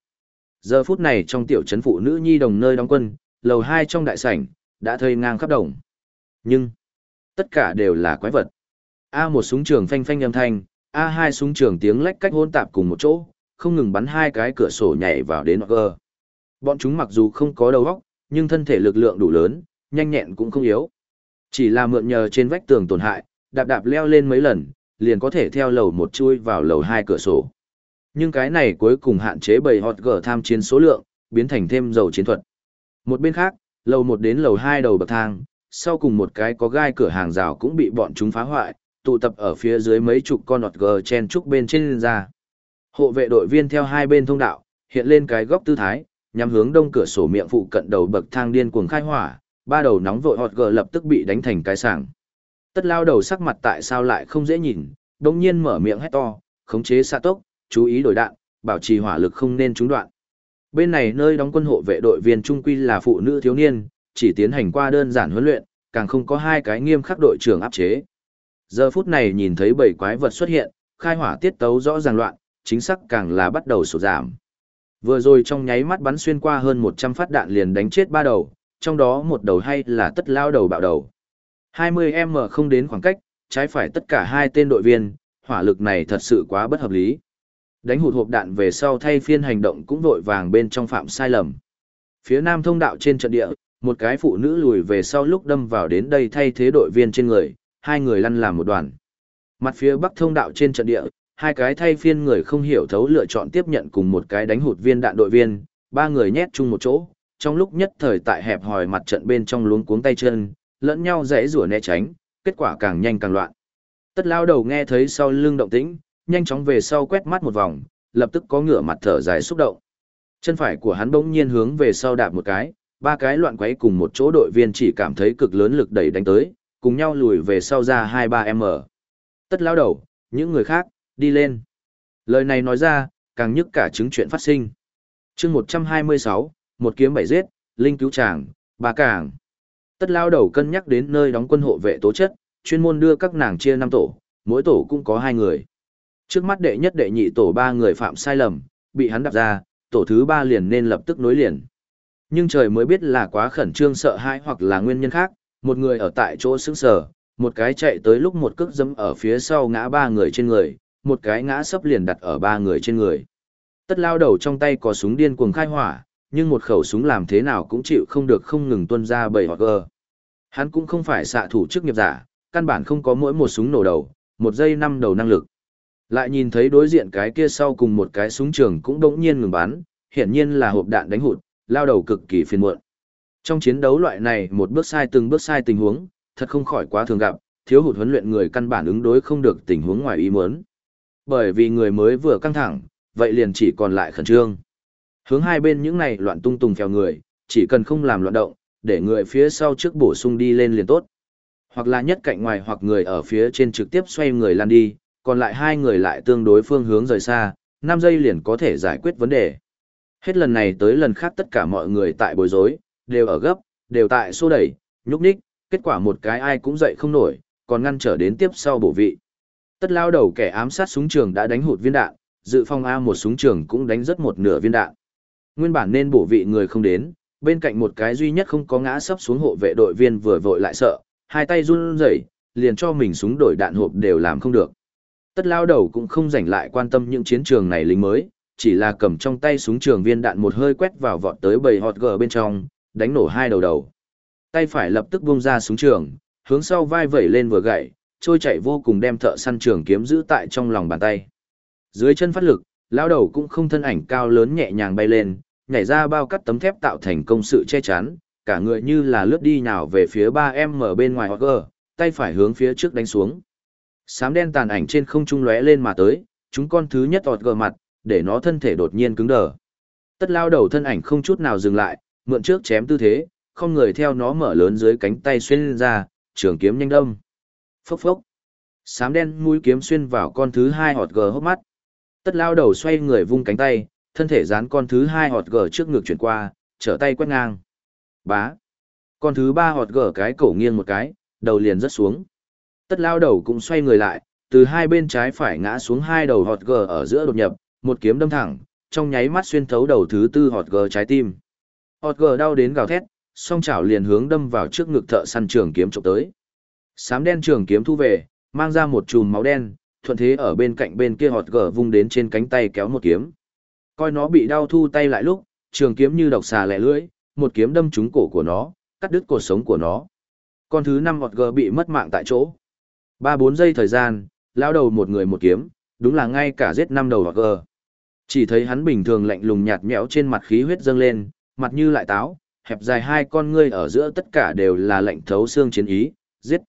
Giờ phút này trong tiểu trấn phụ nữ nhi đồng nơi đóng quân, lầu 2 trong đại sảnh, đã thơi ngang khắp đồng. Nhưng, tất cả đều là quái vật. A một súng trường phanh phanh âm thanh, A hai súng trường tiếng lách cách hôn tạp cùng một chỗ, không ngừng bắn hai cái cửa sổ nhảy vào đến gờ. Bọn chúng mặc dù không có đầu óc, nhưng thân thể lực lượng đủ lớn, nhanh nhẹn cũng không yếu. Chỉ là mượn nhờ trên vách tường tổn hại, đạp đạp leo lên mấy lần, liền có thể theo lầu một chui vào lầu hai cửa sổ. Nhưng cái này cuối cùng hạn chế bầy hot gở tham chiến số lượng, biến thành thêm dầu chiến thuật. Một bên khác, lầu một đến lầu hai đầu bậc thang, sau cùng một cái có gai cửa hàng rào cũng bị bọn chúng phá hoại, tụ tập ở phía dưới mấy chục con nọt gờ chen trúc bên trên lên ra. Hộ vệ đội viên theo hai bên thông đạo, hiện lên cái góc tư thái, nhằm hướng đông cửa sổ miệng phụ cận đầu bậc thang điên cuồng khai hỏa, ba đầu nóng vội hot gờ lập tức bị đánh thành cái sảng. Tất lao đầu sắc mặt tại sao lại không dễ nhìn, đồng nhiên mở miệng hét to, khống chế xa tốc, chú ý đổi đạn, bảo trì hỏa lực không nên trúng đoạn. Bên này nơi đóng quân hộ vệ đội viên trung quy là phụ nữ thiếu niên, chỉ tiến hành qua đơn giản huấn luyện, càng không có hai cái nghiêm khắc đội trưởng áp chế. Giờ phút này nhìn thấy bảy quái vật xuất hiện, khai hỏa tiết tấu rõ ràng loạn, chính xác càng là bắt đầu sụt giảm. Vừa rồi trong nháy mắt bắn xuyên qua hơn 100 phát đạn liền đánh chết ba đầu, trong đó một đầu hay là tất lao đầu bạo đầu. 20m không đến khoảng cách, trái phải tất cả hai tên đội viên, hỏa lực này thật sự quá bất hợp lý. Đánh hụt hộp đạn về sau thay phiên hành động cũng vội vàng bên trong phạm sai lầm. Phía nam thông đạo trên trận địa, một cái phụ nữ lùi về sau lúc đâm vào đến đây thay thế đội viên trên người, hai người lăn làm một đoàn. Mặt phía bắc thông đạo trên trận địa, hai cái thay phiên người không hiểu thấu lựa chọn tiếp nhận cùng một cái đánh hụt viên đạn đội viên, ba người nhét chung một chỗ, trong lúc nhất thời tại hẹp hòi mặt trận bên trong luống cuống tay chân, lẫn nhau dễ rủa né tránh, kết quả càng nhanh càng loạn. Tất lao đầu nghe thấy sau lưng động tĩnh, nhanh chóng về sau quét mắt một vòng, lập tức có ngửa mặt thở dài xúc động. Chân phải của hắn bỗng nhiên hướng về sau đạp một cái, ba cái loạn quấy cùng một chỗ đội viên chỉ cảm thấy cực lớn lực đẩy đánh tới, cùng nhau lùi về sau ra 2-3m. Tất lao đầu, những người khác, đi lên. Lời này nói ra, càng nhức cả chứng chuyện phát sinh. chương 126, một kiếm bảy giết, linh cứu tràng, ba cảng. Tất lao đầu cân nhắc đến nơi đóng quân hộ vệ tố chất, chuyên môn đưa các nàng chia năm tổ, mỗi tổ cũng có hai người. Trước mắt đệ nhất đệ nhị tổ ba người phạm sai lầm, bị hắn đạp ra, tổ thứ ba liền nên lập tức nối liền. Nhưng trời mới biết là quá khẩn trương sợ hãi hoặc là nguyên nhân khác, một người ở tại chỗ sững sờ, một cái chạy tới lúc một cước dẫm ở phía sau ngã ba người trên người, một cái ngã sấp liền đặt ở ba người trên người. Tất lao đầu trong tay có súng điên cuồng khai hỏa, nhưng một khẩu súng làm thế nào cũng chịu không được không ngừng tuân ra bầy hoặc gờ. Hắn cũng không phải xạ thủ chức nghiệp giả, căn bản không có mỗi một súng nổ đầu, một giây năm đầu năng lực. Lại nhìn thấy đối diện cái kia sau cùng một cái súng trường cũng đống nhiên ngừng bắn, hiển nhiên là hộp đạn đánh hụt, lao đầu cực kỳ phiền muộn. Trong chiến đấu loại này một bước sai từng bước sai tình huống, thật không khỏi quá thường gặp, thiếu hụt huấn luyện người căn bản ứng đối không được tình huống ngoài ý muốn. Bởi vì người mới vừa căng thẳng, vậy liền chỉ còn lại khẩn trương. Hướng hai bên những này loạn tung tùng phèo người, chỉ cần không làm loạn động, để người phía sau trước bổ sung đi lên liền tốt. Hoặc là nhất cạnh ngoài hoặc người ở phía trên trực tiếp xoay người lăn đi, còn lại hai người lại tương đối phương hướng rời xa, 5 giây liền có thể giải quyết vấn đề. Hết lần này tới lần khác tất cả mọi người tại bối rối, đều ở gấp, đều tại xô đẩy, nhúc nhích, kết quả một cái ai cũng dậy không nổi, còn ngăn trở đến tiếp sau bổ vị. Tất lao đầu kẻ ám sát súng trường đã đánh hụt viên đạn, dự phong A một súng trường cũng đánh rất một nửa viên đạn. Nguyên bản nên bổ vị người không đến, bên cạnh một cái duy nhất không có ngã sấp xuống hộ vệ đội viên vừa vội lại sợ, hai tay run rẩy, liền cho mình súng đổi đạn hộp đều làm không được. Tất lao đầu cũng không rảnh lại quan tâm những chiến trường này lính mới, chỉ là cầm trong tay súng trường viên đạn một hơi quét vào vọt tới bầy hot gờ bên trong, đánh nổ hai đầu đầu. Tay phải lập tức buông ra súng trường, hướng sau vai vẩy lên vừa gậy, trôi chạy vô cùng đem thợ săn trường kiếm giữ tại trong lòng bàn tay. Dưới chân phát lực, lão đầu cũng không thân ảnh cao lớn nhẹ nhàng bay lên, nhảy ra bao cắt tấm thép tạo thành công sự che chắn, cả người như là lướt đi nào về phía 3M ở bên ngoài hoặc tay phải hướng phía trước đánh xuống. Sám đen tàn ảnh trên không trung lóe lên mà tới, chúng con thứ nhất tọt gờ mặt, để nó thân thể đột nhiên cứng đờ. Tất lao đầu thân ảnh không chút nào dừng lại, mượn trước chém tư thế, không người theo nó mở lớn dưới cánh tay xuyên lên ra, trường kiếm nhanh đâm. Phốc phốc. Sám đen mũi kiếm xuyên vào con thứ hai hột gờ hốc mắt. Tất lao đầu xoay người vung cánh tay, thân thể dán con thứ hai hột gờ trước ngực chuyển qua, trở tay quét ngang. Bá. Con thứ ba hột gờ cái cổ nghiêng một cái, đầu liền rớt xuống. Tất lao đầu cũng xoay người lại, từ hai bên trái phải ngã xuống hai đầu hột gờ ở giữa đột nhập, một kiếm đâm thẳng, trong nháy mắt xuyên thấu đầu thứ tư hột gờ trái tim. hột gờ đau đến gào thét, song chảo liền hướng đâm vào trước ngực thợ săn trường kiếm chụp tới. Sám đen trường kiếm thu về, mang ra một chùm máu đen, thuận thế ở bên cạnh bên kia hột gờ vung đến trên cánh tay kéo một kiếm. Coi nó bị đau thu tay lại lúc, trường kiếm như độc xà lẻ lưỡi, một kiếm đâm trúng cổ của nó, cắt đứt cuộc sống của nó. Con thứ năm hột gờ bị mất mạng tại chỗ. Ba bốn giây thời gian, lao đầu một người một kiếm, đúng là ngay cả giết năm đầu hột gờ. Chỉ thấy hắn bình thường lạnh lùng nhạt nhẽo trên mặt khí huyết dâng lên, mặt như lại táo, hẹp dài hai con ngươi ở giữa tất cả đều là lạnh thấu xương chiến ý, giết.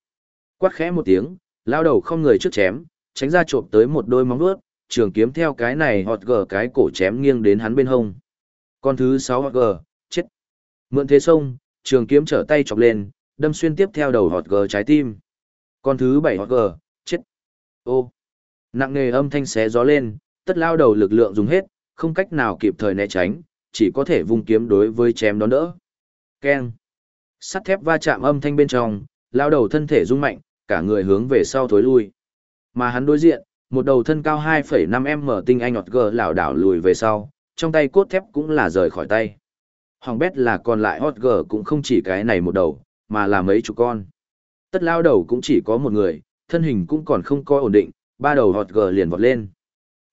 Quát khẽ một tiếng, lao đầu không người trước chém, tránh ra trộm tới một đôi móng vuốt, trường kiếm theo cái này họt gờ cái cổ chém nghiêng đến hắn bên hông. Con thứ sáu họt gờ, chết. Mượn thế sông, trường kiếm trở tay chọc lên, đâm xuyên tiếp theo đầu họt gờ trái tim. Con thứ bảy họt gờ, chết. Ô. Nặng nề âm thanh xé gió lên, tất lao đầu lực lượng dùng hết, không cách nào kịp thời né tránh, chỉ có thể vung kiếm đối với chém đón đỡ. Keng. Sắt thép va chạm âm thanh bên trong, lao đầu thân thể rung mạnh, cả người hướng về sau thối lui. Mà hắn đối diện, một đầu thân cao 2,5m tinh anh ngọt gờ lảo đảo lùi về sau, trong tay cốt thép cũng là rời khỏi tay. Hoàng bét là còn lại hot gờ cũng không chỉ cái này một đầu, mà là mấy chục con. Tất lao đầu cũng chỉ có một người, thân hình cũng còn không coi ổn định, ba đầu hot gờ liền vọt lên.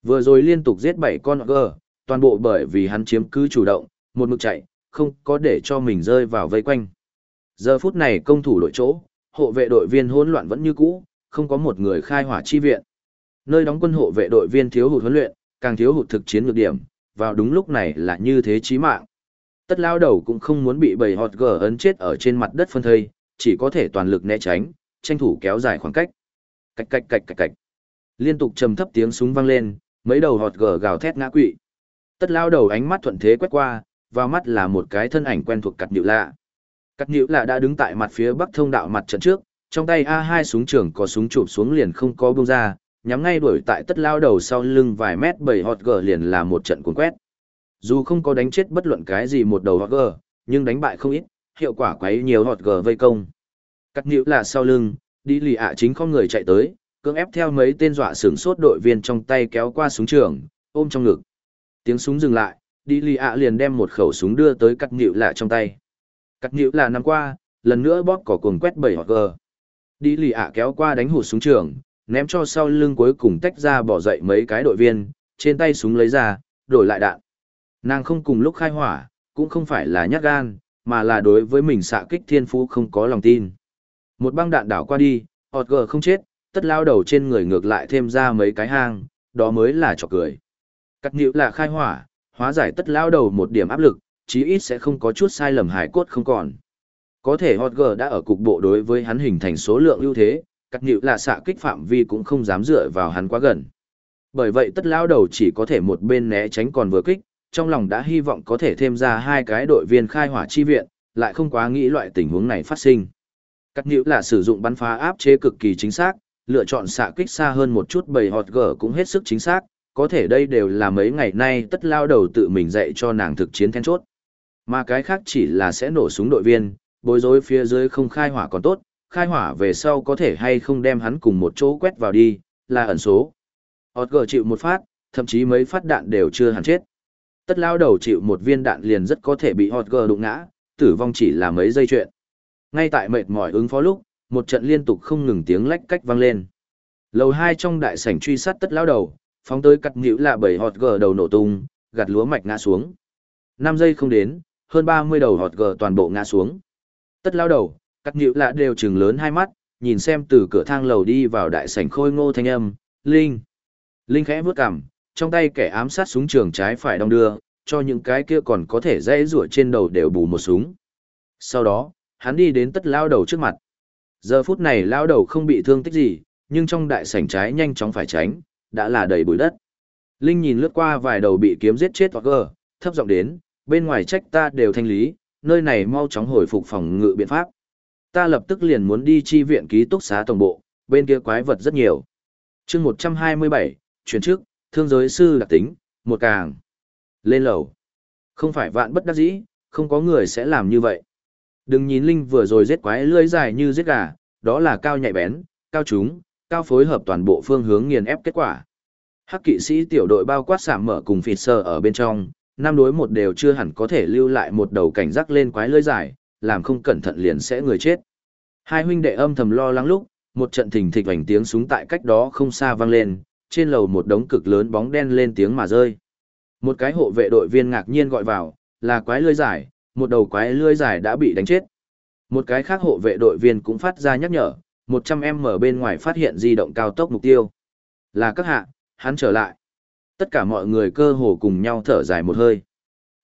Vừa rồi liên tục giết bảy con gờ, toàn bộ bởi vì hắn chiếm cứ chủ động, một mực chạy, không có để cho mình rơi vào vây quanh. Giờ phút này công thủ đội chỗ, hộ vệ đội viên hỗn loạn vẫn như cũ, không có một người khai hỏa chi viện. Nơi đóng quân hộ vệ đội viên thiếu hụt huấn luyện, càng thiếu hụt thực chiến nhược điểm, vào đúng lúc này là như thế chí mạng. Tất lao đầu cũng không muốn bị bầy hot gờ ấn chết ở trên mặt đất phân thây, chỉ có thể toàn lực né tránh, tranh thủ kéo dài khoảng cách. Cạch cạch cạch cạch cạch. Liên tục trầm thấp tiếng súng vang lên, mấy đầu hột gờ gào thét ngã quỵ. Tất lao đầu ánh mắt thuận thế quét qua, vào mắt là một cái thân ảnh quen thuộc cặt nhịu lạ. Cắt nhữ lạ đã đứng tại mặt phía bắc thông đạo mặt trận trước, trong tay A2 súng trường có súng chụp xuống liền không có bông ra, nhắm ngay đuổi tại tất lao đầu sau lưng vài mét bảy hot gờ liền là một trận cuốn quét. Dù không có đánh chết bất luận cái gì một đầu hot gờ, nhưng đánh bại không ít, hiệu quả quấy nhiều hot gờ vây công. Cắt nhữ lạ sau lưng, đi lì ạ chính không người chạy tới, cưỡng ép theo mấy tên dọa sửng sốt đội viên trong tay kéo qua súng trường, ôm trong ngực. Tiếng súng dừng lại, đi lì ạ liền đem một khẩu súng đưa tới cắt nhữ lạ trong tay. Cắt nhữ là năm qua, lần nữa bóp cỏ cuồng quét bảy hoặc gờ. Đi lì ạ kéo qua đánh hụt súng trường, ném cho sau lưng cuối cùng tách ra bỏ dậy mấy cái đội viên, trên tay súng lấy ra, đổi lại đạn. Nàng không cùng lúc khai hỏa, cũng không phải là nhát gan, mà là đối với mình xạ kích thiên phú không có lòng tin. Một băng đạn đảo qua đi, họt gờ không chết, tất lao đầu trên người ngược lại thêm ra mấy cái hang, đó mới là trò cười. Cắt nhịu là khai hỏa, hóa giải tất lao đầu một điểm áp lực, chí ít sẽ không có chút sai lầm hải cốt không còn. Có thể hot Girl đã ở cục bộ đối với hắn hình thành số lượng ưu thế, cắt nhịu là xạ kích phạm vi cũng không dám dựa vào hắn quá gần. Bởi vậy tất lao đầu chỉ có thể một bên né tránh còn vừa kích, trong lòng đã hy vọng có thể thêm ra hai cái đội viên khai hỏa chi viện, lại không quá nghĩ loại tình huống này phát sinh. Cắt nhịu là sử dụng bắn phá áp chế cực kỳ chính xác, lựa chọn xạ kích xa hơn một chút bầy hot gở cũng hết sức chính xác, có thể đây đều là mấy ngày nay tất lao đầu tự mình dạy cho nàng thực chiến then chốt. Mà cái khác chỉ là sẽ nổ súng đội viên, bối rối phía dưới không khai hỏa còn tốt, khai hỏa về sau có thể hay không đem hắn cùng một chỗ quét vào đi, là ẩn số. Hot gở chịu một phát, thậm chí mấy phát đạn đều chưa hẳn chết. Tất lao đầu chịu một viên đạn liền rất có thể bị hot gở đụng ngã, tử vong chỉ là mấy giây chuyện. Ngay tại mệt mỏi ứng phó lúc, một trận liên tục không ngừng tiếng lách cách vang lên. Lầu hai trong đại sảnh truy sát tất lao đầu, phóng tới cắt nhũ là bảy hột gờ đầu nổ tung, gạt lúa mạch ngã xuống. 5 giây không đến, hơn 30 đầu hột gờ toàn bộ ngã xuống. Tất lao đầu, cắt nhũ lạ đều trừng lớn hai mắt, nhìn xem từ cửa thang lầu đi vào đại sảnh khôi ngô thanh âm, Linh. Linh khẽ vướt cằm, trong tay kẻ ám sát súng trường trái phải đong đưa, cho những cái kia còn có thể dễ rủa trên đầu đều bù một súng. Sau đó, hắn đi đến tất lao đầu trước mặt. Giờ phút này lao đầu không bị thương tích gì, nhưng trong đại sảnh trái nhanh chóng phải tránh, đã là đầy bụi đất. Linh nhìn lướt qua vài đầu bị kiếm giết chết hoặc gờ, thấp giọng đến, bên ngoài trách ta đều thanh lý, nơi này mau chóng hồi phục phòng ngự biện pháp. Ta lập tức liền muốn đi chi viện ký túc xá tổng bộ, bên kia quái vật rất nhiều. chương 127, chuyển trước, thương giới sư đặc tính, một càng. Lên lầu. Không phải vạn bất đắc dĩ, không có người sẽ làm như vậy. Đừng nhìn Linh vừa rồi giết quái lưỡi dài như giết gà, đó là cao nhạy bén, cao trúng, cao phối hợp toàn bộ phương hướng nghiền ép kết quả. Hắc kỵ sĩ tiểu đội bao quát sảm mở cùng phịt sờ ở bên trong, năm đối một đều chưa hẳn có thể lưu lại một đầu cảnh giác lên quái lưỡi dài, làm không cẩn thận liền sẽ người chết. Hai huynh đệ âm thầm lo lắng lúc, một trận thình thịch vành tiếng súng tại cách đó không xa vang lên, trên lầu một đống cực lớn bóng đen lên tiếng mà rơi. Một cái hộ vệ đội viên ngạc nhiên gọi vào, là quái lưỡi dài, một đầu quái lưỡi dài đã bị đánh chết. Một cái khác hộ vệ đội viên cũng phát ra nhắc nhở, 100m bên ngoài phát hiện di động cao tốc mục tiêu. Là các hạ, hắn trở lại. Tất cả mọi người cơ hồ cùng nhau thở dài một hơi.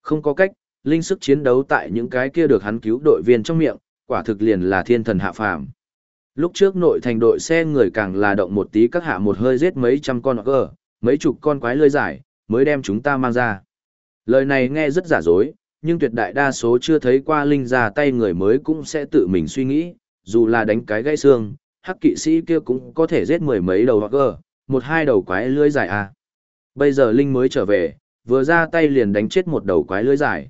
Không có cách, linh sức chiến đấu tại những cái kia được hắn cứu đội viên trong miệng, quả thực liền là thiên thần hạ phàm. Lúc trước nội thành đội xe người càng là động một tí các hạ một hơi giết mấy trăm con gờ, mấy chục con quái lơi giải, mới đem chúng ta mang ra. Lời này nghe rất giả dối, nhưng tuyệt đại đa số chưa thấy qua linh ra tay người mới cũng sẽ tự mình suy nghĩ, dù là đánh cái gãy xương, hắc kỵ sĩ kia cũng có thể giết mười mấy đầu hoặc gờ, một hai đầu quái lưới dài à. Bây giờ linh mới trở về, Vừa ra tay liền đánh chết một đầu quái lưới dài.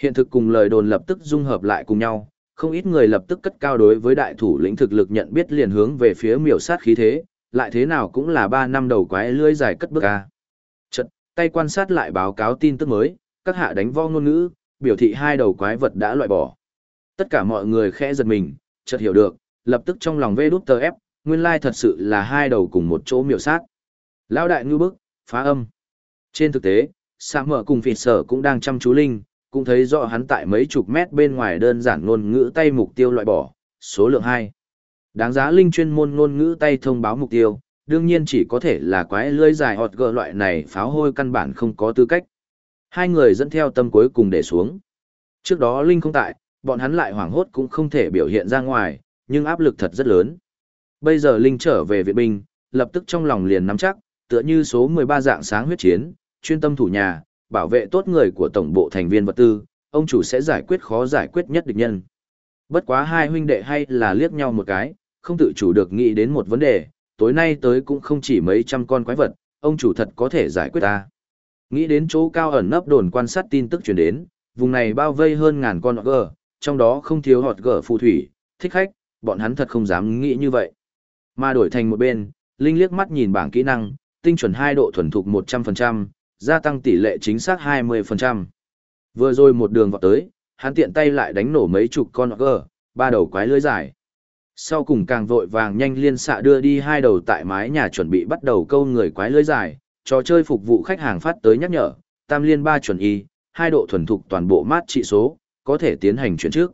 Hiện thực cùng lời đồn lập tức dung hợp lại cùng nhau, không ít người lập tức cất cao đối với đại thủ lĩnh thực lực nhận biết liền hướng về phía miểu sát khí thế, lại thế nào cũng là ba năm đầu quái lưới dài cất bước à. ca. Chật, tay quan sát lại báo cáo tin tức mới, các hạ đánh vo ngôn ngữ, biểu thị hai đầu quái vật đã loại bỏ. Tất cả mọi người khẽ giật mình, chợt hiểu được, lập tức trong lòng vê đút tờ ép, nguyên lai thật sự là hai đầu cùng một chỗ miểu sát. Lão đại ngư bức, phá âm. Trên thực tế, xã mở cùng phịt sở cũng đang chăm chú linh, cũng thấy rõ hắn tại mấy chục mét bên ngoài đơn giản ngôn ngữ tay mục tiêu loại bỏ, số lượng 2. Đáng giá linh chuyên môn ngôn ngữ tay thông báo mục tiêu, đương nhiên chỉ có thể là quái lưới dài hột gờ loại này pháo hôi căn bản không có tư cách. Hai người dẫn theo tâm cuối cùng để xuống. Trước đó Linh không tại, bọn hắn lại hoảng hốt cũng không thể biểu hiện ra ngoài, nhưng áp lực thật rất lớn. Bây giờ Linh trở về viện binh, lập tức trong lòng liền nắm chắc, tựa như số 13 dạng sáng huyết chiến, chuyên tâm thủ nhà, bảo vệ tốt người của tổng bộ thành viên vật tư, ông chủ sẽ giải quyết khó giải quyết nhất địch nhân. Bất quá hai huynh đệ hay là liếc nhau một cái, không tự chủ được nghĩ đến một vấn đề, tối nay tới cũng không chỉ mấy trăm con quái vật, ông chủ thật có thể giải quyết ta. Nghĩ đến chỗ cao ẩn nấp đồn quan sát tin tức truyền đến, vùng này bao vây hơn ngàn con gờ, trong đó không thiếu họt gờ phù thủy, thích khách, bọn hắn thật không dám nghĩ như vậy. Mà đổi thành một bên, Linh liếc mắt nhìn bảng kỹ năng, tinh chuẩn 2 độ thuần thục 100%, gia tăng tỷ lệ chính xác 20%. Vừa rồi một đường vọt tới, hắn tiện tay lại đánh nổ mấy chục con gờ, ba đầu quái lưới dài. Sau cùng càng vội vàng nhanh liên xạ đưa đi hai đầu tại mái nhà chuẩn bị bắt đầu câu người quái lưới dài, trò chơi phục vụ khách hàng phát tới nhắc nhở, tam liên ba chuẩn y, hai độ thuần thục toàn bộ mát trị số, có thể tiến hành chuyển trước.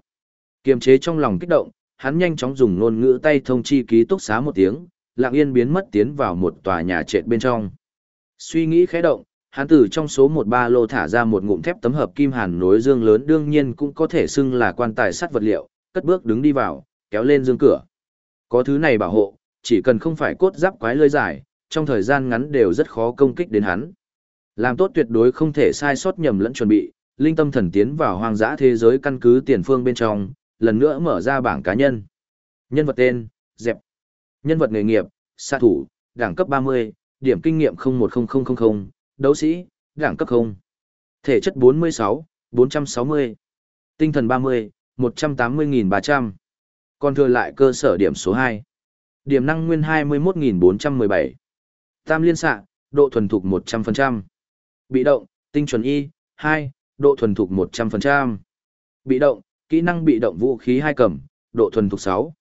Kiềm chế trong lòng kích động, hắn nhanh chóng dùng ngôn ngữ tay thông chi ký túc xá một tiếng, lặng yên biến mất tiến vào một tòa nhà trệt bên trong. Suy nghĩ khẽ động, hắn từ trong số một ba lô thả ra một ngụm thép tấm hợp kim hàn nối dương lớn đương nhiên cũng có thể xưng là quan tài sắt vật liệu, cất bước đứng đi vào, kéo lên dương cửa. Có thứ này bảo hộ, chỉ cần không phải cốt giáp quái lơi dài, trong thời gian ngắn đều rất khó công kích đến hắn. Làm tốt tuyệt đối không thể sai sót nhầm lẫn chuẩn bị, linh tâm thần tiến vào hoang dã thế giới căn cứ tiền phương bên trong, lần nữa mở ra bảng cá nhân. Nhân vật tên, Dẹp. Nhân vật nghề nghiệp, xạ thủ, đẳng cấp 30, điểm kinh nghiệm 010000, đấu sĩ, đẳng cấp 0. Thể chất 46, 460. Tinh thần 30, 180.300. Còn thừa lại cơ sở điểm số 2. Điểm năng nguyên 21.417. Tam liên xạ, độ thuần thục 100%. Bị động, tinh chuẩn y, 2, độ thuần thục 100%. Bị động, kỹ năng bị động vũ khí hai cầm, độ thuần thục 6.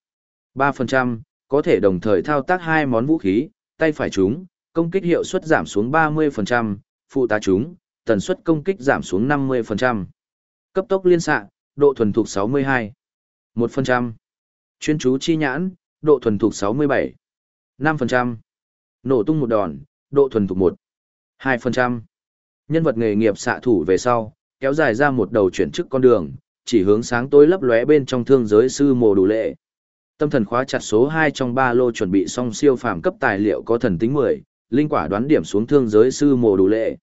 3%, có thể đồng thời thao tác hai món vũ khí, tay phải chúng, công kích hiệu suất giảm xuống 30%, phụ tá chúng, tần suất công kích giảm xuống 50%. Cấp tốc liên xạ, độ thuần thục 62. 1%. Chuyên chú chi nhãn, độ thuần thục 67. 5%. Nổ tung một đòn, độ thuần thục 1. 2%. Nhân vật nghề nghiệp xạ thủ về sau, kéo dài ra một đầu chuyển chức con đường, chỉ hướng sáng tối lấp lóe bên trong thương giới sư mồ đủ lệ. Tâm thần khóa chặt số 2 trong ba lô chuẩn bị xong siêu phàm cấp tài liệu có thần tính 10, linh quả đoán điểm xuống thương giới sư mồ đủ lệ.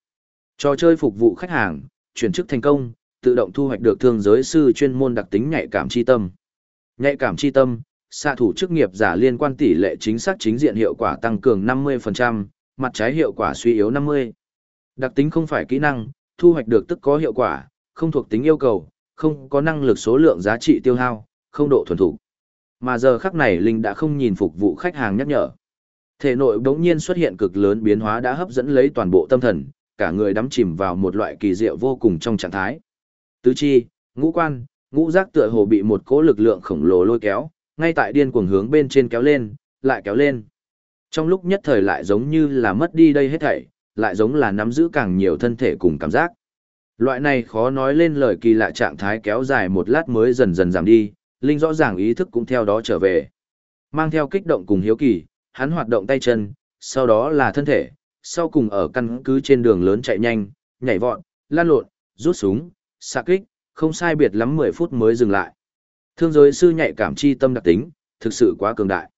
Trò chơi phục vụ khách hàng, chuyển chức thành công, tự động thu hoạch được thương giới sư chuyên môn đặc tính nhạy cảm chi tâm. Nhạy cảm chi tâm, xạ thủ chức nghiệp giả liên quan tỷ lệ chính xác chính diện hiệu quả tăng cường 50%, mặt trái hiệu quả suy yếu 50%. Đặc tính không phải kỹ năng, thu hoạch được tức có hiệu quả, không thuộc tính yêu cầu, không có năng lực số lượng giá trị tiêu hao, không độ thuần thủ. Mà giờ khắc này Linh đã không nhìn phục vụ khách hàng nhắc nhở. Thể nội đống nhiên xuất hiện cực lớn biến hóa đã hấp dẫn lấy toàn bộ tâm thần, cả người đắm chìm vào một loại kỳ diệu vô cùng trong trạng thái. Tứ chi, ngũ quan, ngũ giác tựa hồ bị một cỗ lực lượng khổng lồ lôi kéo, ngay tại điên cuồng hướng bên trên kéo lên, lại kéo lên. Trong lúc nhất thời lại giống như là mất đi đây hết thảy, lại giống là nắm giữ càng nhiều thân thể cùng cảm giác. Loại này khó nói lên lời kỳ lạ trạng thái kéo dài một lát mới dần dần giảm đi, Linh rõ ràng ý thức cũng theo đó trở về. Mang theo kích động cùng hiếu kỳ, hắn hoạt động tay chân, sau đó là thân thể, sau cùng ở căn cứ trên đường lớn chạy nhanh, nhảy vọt, lan lộn, rút súng, xạ kích, không sai biệt lắm 10 phút mới dừng lại. Thương giới sư nhạy cảm chi tâm đặc tính, thực sự quá cường đại.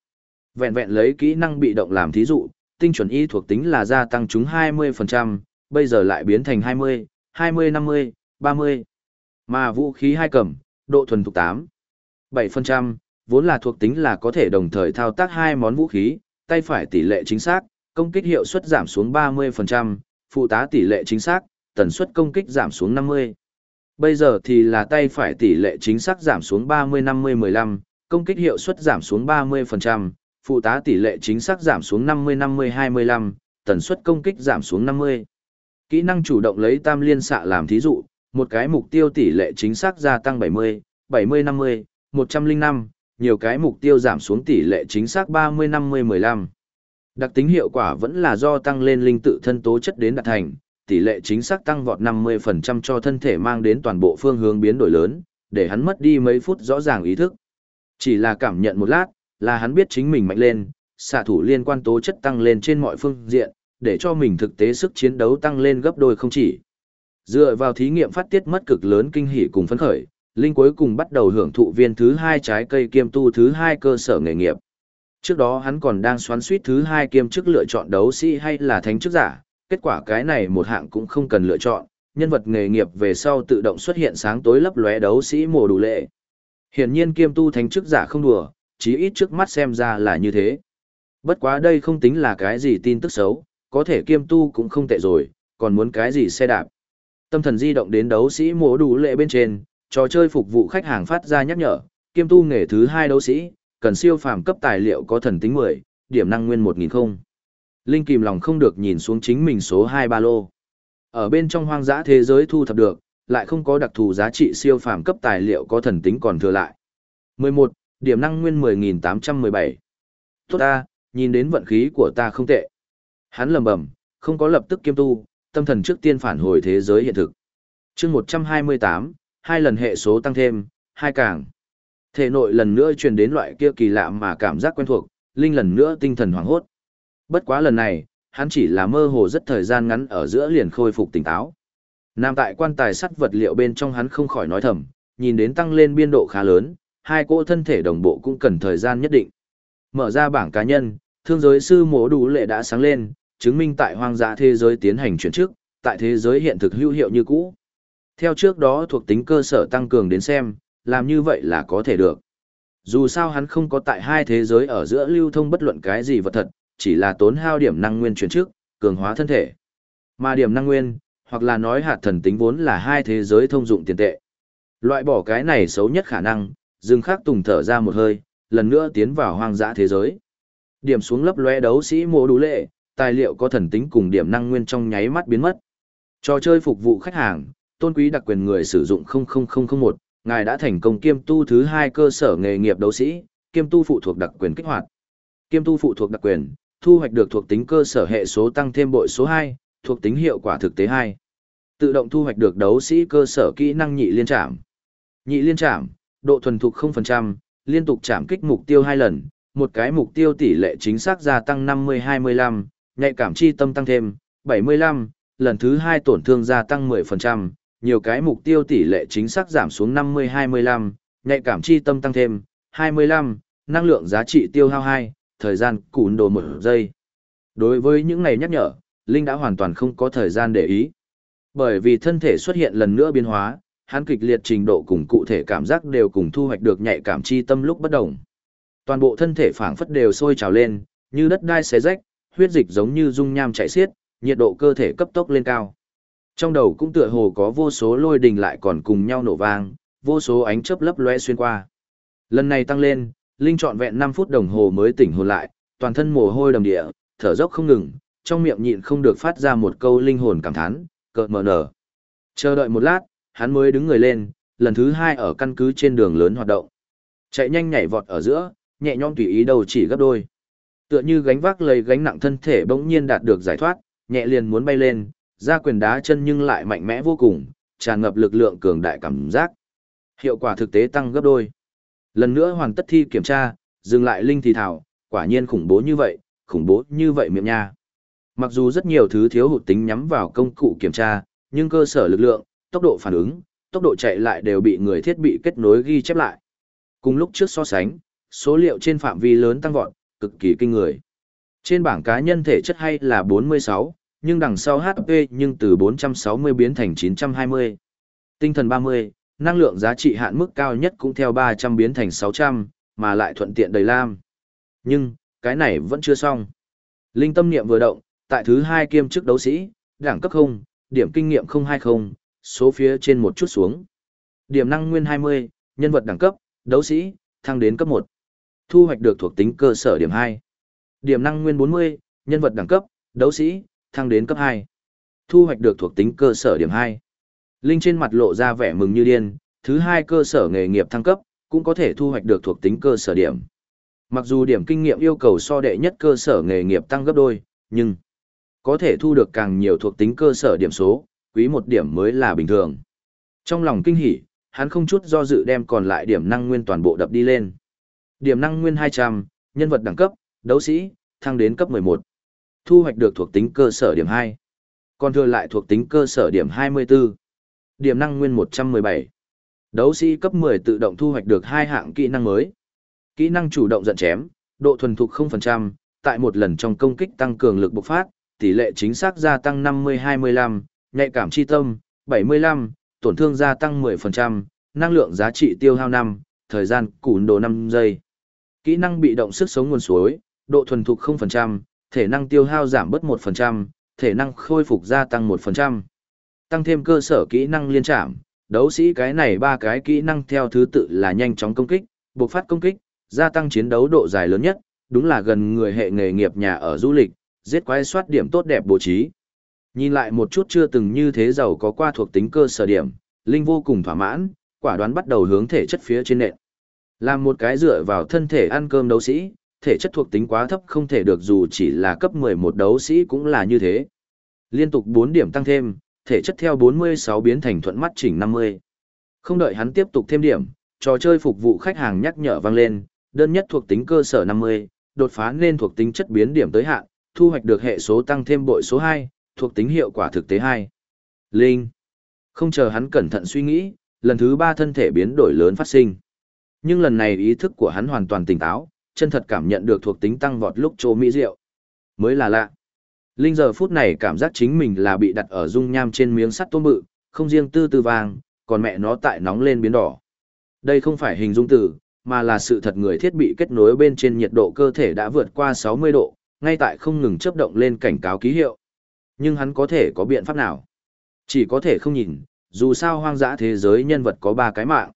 Vẹn vẹn lấy kỹ năng bị động làm thí dụ, tinh chuẩn y thuộc tính là gia tăng chúng 20%, bây giờ lại biến thành 20, 20 50, 30. Mà vũ khí hai cầm, độ thuần thục 8, 7%, vốn là thuộc tính là có thể đồng thời thao tác hai món vũ khí, tay phải tỷ lệ chính xác, công kích hiệu suất giảm xuống 30%, phụ tá tỷ lệ chính xác, tần suất công kích giảm xuống 50. Bây giờ thì là tay phải tỷ lệ chính xác giảm xuống 30-50-15, công kích hiệu suất giảm xuống 30%, phụ tá tỷ lệ chính xác giảm xuống 50-50-25, tần suất công kích giảm xuống 50. Kỹ năng chủ động lấy tam liên xạ làm thí dụ, một cái mục tiêu tỷ lệ chính xác gia tăng 70, 70-50, 105, nhiều cái mục tiêu giảm xuống tỷ lệ chính xác 30-50-15. Đặc tính hiệu quả vẫn là do tăng lên linh tự thân tố chất đến đạt thành, tỷ lệ chính xác tăng vọt 50% cho thân thể mang đến toàn bộ phương hướng biến đổi lớn, để hắn mất đi mấy phút rõ ràng ý thức. Chỉ là cảm nhận một lát, là hắn biết chính mình mạnh lên, xạ thủ liên quan tố chất tăng lên trên mọi phương diện, để cho mình thực tế sức chiến đấu tăng lên gấp đôi không chỉ. Dựa vào thí nghiệm phát tiết mất cực lớn kinh hỉ cùng phấn khởi, Linh cuối cùng bắt đầu hưởng thụ viên thứ hai trái cây kiêm tu thứ hai cơ sở nghề nghiệp. Trước đó hắn còn đang xoắn suýt thứ hai kiêm chức lựa chọn đấu sĩ hay là thánh chức giả, kết quả cái này một hạng cũng không cần lựa chọn, nhân vật nghề nghiệp về sau tự động xuất hiện sáng tối lấp lóe đấu sĩ mùa đủ lệ. Hiển nhiên kiêm tu thánh chức giả không đùa, chí ít trước mắt xem ra là như thế. Bất quá đây không tính là cái gì tin tức xấu, có thể kiêm tu cũng không tệ rồi, còn muốn cái gì xe đạp. Tâm thần di động đến đấu sĩ mùa đủ lệ bên trên, trò chơi phục vụ khách hàng phát ra nhắc nhở, kiêm tu nghề thứ hai đấu sĩ, cần siêu phàm cấp tài liệu có thần tính 10, điểm năng nguyên 1000 không. Linh kìm lòng không được nhìn xuống chính mình số hai ba lô. Ở bên trong hoang dã thế giới thu thập được, lại không có đặc thù giá trị siêu phàm cấp tài liệu có thần tính còn thừa lại. 11, điểm năng nguyên 10.817. Tốt ta, nhìn đến vận khí của ta không tệ. Hắn lầm bầm, không có lập tức kiêm tu, tâm thần trước tiên phản hồi thế giới hiện thực. chương 128, hai lần hệ số tăng thêm, hai càng. Thể nội lần nữa truyền đến loại kia kỳ lạ mà cảm giác quen thuộc, Linh lần nữa tinh thần hoảng hốt. Bất quá lần này, hắn chỉ là mơ hồ rất thời gian ngắn ở giữa liền khôi phục tỉnh táo. Nam tại quan tài sắt vật liệu bên trong hắn không khỏi nói thầm, nhìn đến tăng lên biên độ khá lớn, hai cỗ thân thể đồng bộ cũng cần thời gian nhất định. Mở ra bảng cá nhân, thương giới sư mổ đủ lệ đã sáng lên, chứng minh tại hoang dã thế giới tiến hành chuyển trước, tại thế giới hiện thực hữu hiệu như cũ. Theo trước đó thuộc tính cơ sở tăng cường đến xem, làm như vậy là có thể được. Dù sao hắn không có tại hai thế giới ở giữa lưu thông bất luận cái gì vật thật, chỉ là tốn hao điểm năng nguyên chuyển trước, cường hóa thân thể. Mà điểm năng nguyên, hoặc là nói hạt thần tính vốn là hai thế giới thông dụng tiền tệ. Loại bỏ cái này xấu nhất khả năng, dương khắc tùng thở ra một hơi, lần nữa tiến vào hoang dã thế giới. Điểm xuống lấp lóe đấu sĩ mô đủ lệ, tài liệu có thần tính cùng điểm năng nguyên trong nháy mắt biến mất. Trò chơi phục vụ khách hàng, tôn quý đặc quyền người sử dụng 00001, ngài đã thành công kiêm tu thứ hai cơ sở nghề nghiệp đấu sĩ, kiêm tu phụ thuộc đặc quyền kích hoạt. Kiêm tu phụ thuộc đặc quyền, thu hoạch được thuộc tính cơ sở hệ số tăng thêm bội số 2, thuộc tính hiệu quả thực tế 2. Tự động thu hoạch được đấu sĩ cơ sở kỹ năng nhị liên trảm. Nhị liên trảm, độ thuần thục 0%, liên tục chạm kích mục tiêu 2 lần, một cái mục tiêu tỷ lệ chính xác gia tăng 50-25, nhạy cảm chi tâm tăng thêm 75, lần thứ 2 tổn thương gia tăng 10%, nhiều cái mục tiêu tỷ lệ chính xác giảm xuống 50-25, nhạy cảm chi tâm tăng thêm 25, năng lượng giá trị tiêu hao 2, thời gian cùn đồ một giây. Đối với những này nhắc nhở, Linh đã hoàn toàn không có thời gian để ý. Bởi vì thân thể xuất hiện lần nữa biến hóa, hắn kịch liệt trình độ cùng cụ thể cảm giác đều cùng thu hoạch được nhạy cảm chi tâm lúc bất đồng. Toàn bộ thân thể phảng phất đều sôi trào lên, như đất đai xé rách, huyết dịch giống như dung nham chảy xiết, nhiệt độ cơ thể cấp tốc lên cao. Trong đầu cũng tựa hồ có vô số lôi đình lại còn cùng nhau nổ vang, vô số ánh chớp lấp lóe xuyên qua. Lần này tăng lên, Linh trọn vẹn 5 phút đồng hồ mới tỉnh hồn lại, toàn thân mồ hôi đầm địa, thở dốc không ngừng, trong miệng nhịn không được phát ra một câu linh hồn cảm thán, cợt mở nở. Chờ đợi một lát, hắn mới đứng người lên, lần thứ hai ở căn cứ trên đường lớn hoạt động. Chạy nhanh nhảy vọt ở giữa, nhẹ nhõm tùy ý đầu chỉ gấp đôi. Tựa như gánh vác lấy gánh nặng thân thể bỗng nhiên đạt được giải thoát, nhẹ liền muốn bay lên, ra quyền đá chân nhưng lại mạnh mẽ vô cùng, tràn ngập lực lượng cường đại cảm giác. Hiệu quả thực tế tăng gấp đôi. Lần nữa hoàn tất thi kiểm tra, dừng lại linh thì thảo, quả nhiên khủng bố như vậy, khủng bố như vậy miệng nha. Mặc dù rất nhiều thứ thiếu hụt tính nhắm vào công cụ kiểm tra, nhưng cơ sở lực lượng, tốc độ phản ứng, tốc độ chạy lại đều bị người thiết bị kết nối ghi chép lại. Cùng lúc trước so sánh, số liệu trên phạm vi lớn tăng vọt, cực kỳ kinh người. Trên bảng cá nhân thể chất hay là 46, nhưng đằng sau HP nhưng từ 460 biến thành 920. Tinh thần 30, năng lượng giá trị hạn mức cao nhất cũng theo 300 biến thành 600, mà lại thuận tiện đầy lam. Nhưng, cái này vẫn chưa xong. Linh tâm niệm vừa động, tại thứ hai kiêm chức đấu sĩ, đẳng cấp không, điểm kinh nghiệm 020, số phía trên một chút xuống. Điểm năng nguyên 20, nhân vật đẳng cấp, đấu sĩ, thăng đến cấp 1. Thu hoạch được thuộc tính cơ sở điểm 2. Điểm năng nguyên 40, nhân vật đẳng cấp, đấu sĩ, thăng đến cấp 2. Thu hoạch được thuộc tính cơ sở điểm 2. Linh trên mặt lộ ra vẻ mừng như điên, thứ hai cơ sở nghề nghiệp thăng cấp, cũng có thể thu hoạch được thuộc tính cơ sở điểm. Mặc dù điểm kinh nghiệm yêu cầu so đệ nhất cơ sở nghề nghiệp tăng gấp đôi, nhưng có thể thu được càng nhiều thuộc tính cơ sở điểm số, quý một điểm mới là bình thường. Trong lòng kinh hỉ, hắn không chút do dự đem còn lại điểm năng nguyên toàn bộ đập đi lên. Điểm năng nguyên 200, nhân vật đẳng cấp, đấu sĩ, thăng đến cấp 11. Thu hoạch được thuộc tính cơ sở điểm 2. Còn thừa lại thuộc tính cơ sở điểm 24. Điểm năng nguyên 117. Đấu sĩ cấp 10 tự động thu hoạch được hai hạng kỹ năng mới. Kỹ năng chủ động giận chém, độ thuần thục 0%, tại một lần trong công kích tăng cường lực bộc phát, tỷ lệ chính xác gia tăng 50-25, nhạy cảm chi tâm, 75, tổn thương gia tăng 10%, năng lượng giá trị tiêu hao 5, thời gian cùn đồ 5 giây. Kỹ năng bị động sức sống nguồn suối, độ thuần thục 0%, thể năng tiêu hao giảm bớt 1%, thể năng khôi phục gia tăng 1%. Tăng thêm cơ sở kỹ năng liên trạm, đấu sĩ cái này ba cái kỹ năng theo thứ tự là nhanh chóng công kích, buộc phát công kích, gia tăng chiến đấu độ dài lớn nhất, đúng là gần người hệ nghề nghiệp nhà ở du lịch, giết quái soát điểm tốt đẹp bố trí. Nhìn lại một chút chưa từng như thế giàu có qua thuộc tính cơ sở điểm, Linh vô cùng thỏa mãn, quả đoán bắt đầu hướng thể chất phía trên nền. Làm một cái dựa vào thân thể ăn cơm đấu sĩ, thể chất thuộc tính quá thấp không thể được dù chỉ là cấp 11 đấu sĩ cũng là như thế. Liên tục 4 điểm tăng thêm, thể chất theo 46 biến thành thuận mắt chỉnh 50. Không đợi hắn tiếp tục thêm điểm, trò chơi phục vụ khách hàng nhắc nhở vang lên, đơn nhất thuộc tính cơ sở 50, đột phá nên thuộc tính chất biến điểm tới hạn, thu hoạch được hệ số tăng thêm bội số 2, thuộc tính hiệu quả thực tế 2. Linh. Không chờ hắn cẩn thận suy nghĩ, lần thứ 3 thân thể biến đổi lớn phát sinh. Nhưng lần này ý thức của hắn hoàn toàn tỉnh táo, chân thật cảm nhận được thuộc tính tăng vọt lúc trô mỹ diệu. Mới là lạ. Linh giờ phút này cảm giác chính mình là bị đặt ở dung nham trên miếng sắt tôm bự, không riêng tư tư vàng, còn mẹ nó tại nóng lên biến đỏ. Đây không phải hình dung từ, mà là sự thật người thiết bị kết nối bên trên nhiệt độ cơ thể đã vượt qua 60 độ, ngay tại không ngừng chấp động lên cảnh cáo ký hiệu. Nhưng hắn có thể có biện pháp nào? Chỉ có thể không nhìn, dù sao hoang dã thế giới nhân vật có ba cái mạng.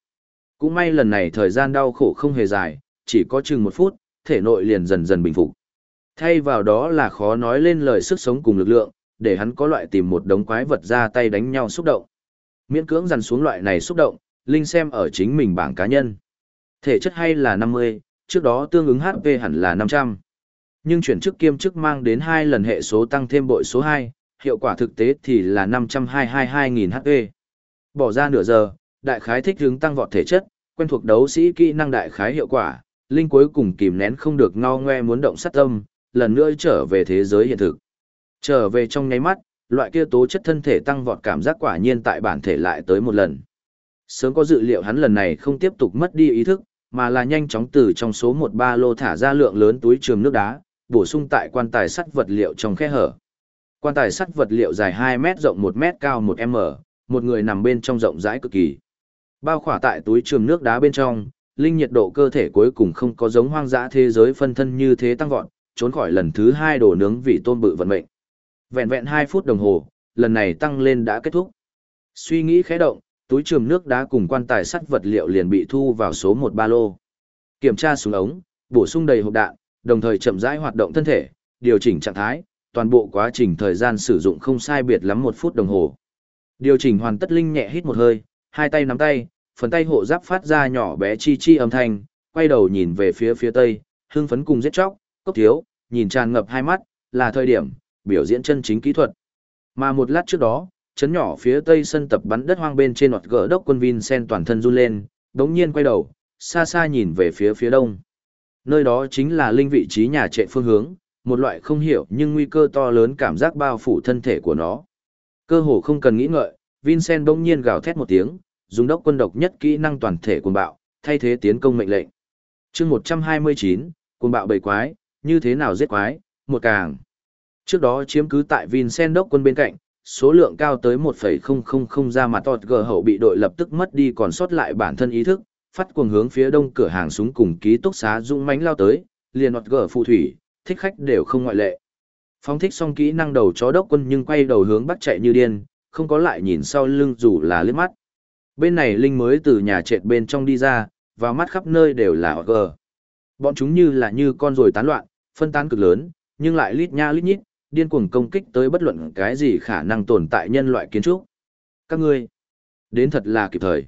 Cũng may lần này thời gian đau khổ không hề dài, chỉ có chừng một phút, thể nội liền dần dần bình phục. Thay vào đó là khó nói lên lời sức sống cùng lực lượng, để hắn có loại tìm một đống quái vật ra tay đánh nhau xúc động. Miễn cưỡng dằn xuống loại này xúc động, Linh xem ở chính mình bảng cá nhân. Thể chất hay là 50, trước đó tương ứng HP hẳn là 500. Nhưng chuyển chức kiêm chức mang đến hai lần hệ số tăng thêm bội số 2, hiệu quả thực tế thì là 522-2000 HP. Bỏ ra nửa giờ, đại khái thích hướng tăng vọt thể chất, quen thuộc đấu sĩ kỹ năng đại khái hiệu quả, Linh cuối cùng kìm nén không được ngao ngoe muốn động sát tâm, lần nữa trở về thế giới hiện thực. Trở về trong nháy mắt, loại kia tố chất thân thể tăng vọt cảm giác quả nhiên tại bản thể lại tới một lần. Sớm có dự liệu hắn lần này không tiếp tục mất đi ý thức, mà là nhanh chóng từ trong số một ba lô thả ra lượng lớn túi trường nước đá, bổ sung tại quan tài sắt vật liệu trong khe hở. Quan tài sắt vật liệu dài 2 mét rộng 1 mét cao 1 m, một người nằm bên trong rộng rãi cực kỳ. Bao khỏa tại túi trường nước đá bên trong, linh nhiệt độ cơ thể cuối cùng không có giống hoang dã thế giới phân thân như thế tăng vọt, trốn khỏi lần thứ hai đổ nướng vị tôn bự vận mệnh. Vẹn vẹn 2 phút đồng hồ, lần này tăng lên đã kết thúc. Suy nghĩ khẽ động, túi trường nước đá cùng quan tài sắt vật liệu liền bị thu vào số một ba lô. Kiểm tra xuống ống, bổ sung đầy hộp đạn, đồng thời chậm rãi hoạt động thân thể, điều chỉnh trạng thái, toàn bộ quá trình thời gian sử dụng không sai biệt lắm một phút đồng hồ. Điều chỉnh hoàn tất linh nhẹ hít một hơi, hai tay nắm tay, phần tay hộ giáp phát ra nhỏ bé chi chi âm thanh, quay đầu nhìn về phía phía tây, hưng phấn cùng giết chóc, cốc thiếu, nhìn tràn ngập hai mắt, là thời điểm, biểu diễn chân chính kỹ thuật. Mà một lát trước đó, chấn nhỏ phía tây sân tập bắn đất hoang bên trên nọt gỡ đốc quân Vincent toàn thân run lên, đống nhiên quay đầu, xa xa nhìn về phía phía đông. Nơi đó chính là linh vị trí nhà trệ phương hướng, một loại không hiểu nhưng nguy cơ to lớn cảm giác bao phủ thân thể của nó. Cơ hồ không cần nghĩ ngợi, Vincent đống nhiên gào thét một tiếng, dùng đốc quân độc nhất kỹ năng toàn thể cuồng bạo, thay thế tiến công mệnh lệnh. Chương 129, cuồng bạo bầy quái, như thế nào giết quái, một càng. Trước đó chiếm cứ tại Vincent đốc quân bên cạnh, số lượng cao tới 1,000 ra mặt tọt gờ hậu bị đội lập tức mất đi còn sót lại bản thân ý thức, phát cuồng hướng phía đông cửa hàng súng cùng ký túc xá dũng mãnh lao tới, liền tọt gờ phù thủy, thích khách đều không ngoại lệ. Phong thích xong kỹ năng đầu chó đốc quân nhưng quay đầu hướng bắc chạy như điên, không có lại nhìn sau lưng dù là liếc mắt. Bên này Linh mới từ nhà trệt bên trong đi ra, và mắt khắp nơi đều là hot gờ. Bọn chúng như là như con rồi tán loạn, phân tán cực lớn, nhưng lại lít nha lít nhít, điên cuồng công kích tới bất luận cái gì khả năng tồn tại nhân loại kiến trúc. Các ngươi, đến thật là kịp thời.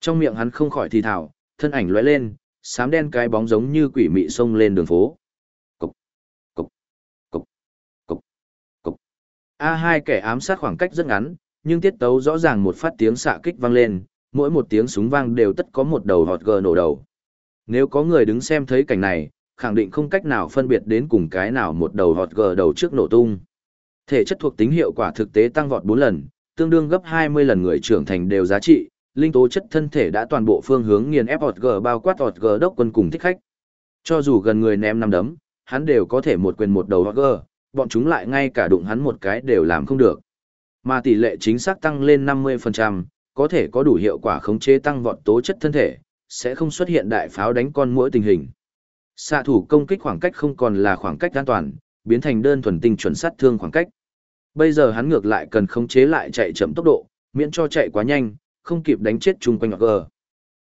Trong miệng hắn không khỏi thì thào, thân ảnh lóe lên, sám đen cái bóng giống như quỷ mị xông lên đường phố. Cục, cục, cục, cục, cục. A hai kẻ ám sát khoảng cách rất ngắn, nhưng tiết tấu rõ ràng một phát tiếng xạ kích vang lên, mỗi một tiếng súng vang đều tất có một đầu hot gờ nổ đầu. Nếu có người đứng xem thấy cảnh này, khẳng định không cách nào phân biệt đến cùng cái nào một đầu hot g đầu trước nổ tung. Thể chất thuộc tính hiệu quả thực tế tăng vọt 4 lần, tương đương gấp 20 lần người trưởng thành đều giá trị, linh tố chất thân thể đã toàn bộ phương hướng nghiền ép hot g bao quát hot g đốc quân cùng thích khách. Cho dù gần người ném năm đấm, hắn đều có thể một quyền một đầu hot g, bọn chúng lại ngay cả đụng hắn một cái đều làm không được. Mà tỷ lệ chính xác tăng lên 50%, có thể có đủ hiệu quả khống chế tăng vọt tố chất thân thể, sẽ không xuất hiện đại pháo đánh con mỗi tình hình. Xạ thủ công kích khoảng cách không còn là khoảng cách an toàn, biến thành đơn thuần tinh chuẩn sát thương khoảng cách. Bây giờ hắn ngược lại cần khống chế lại chạy chậm tốc độ, miễn cho chạy quá nhanh, không kịp đánh chết chung quanh gờ.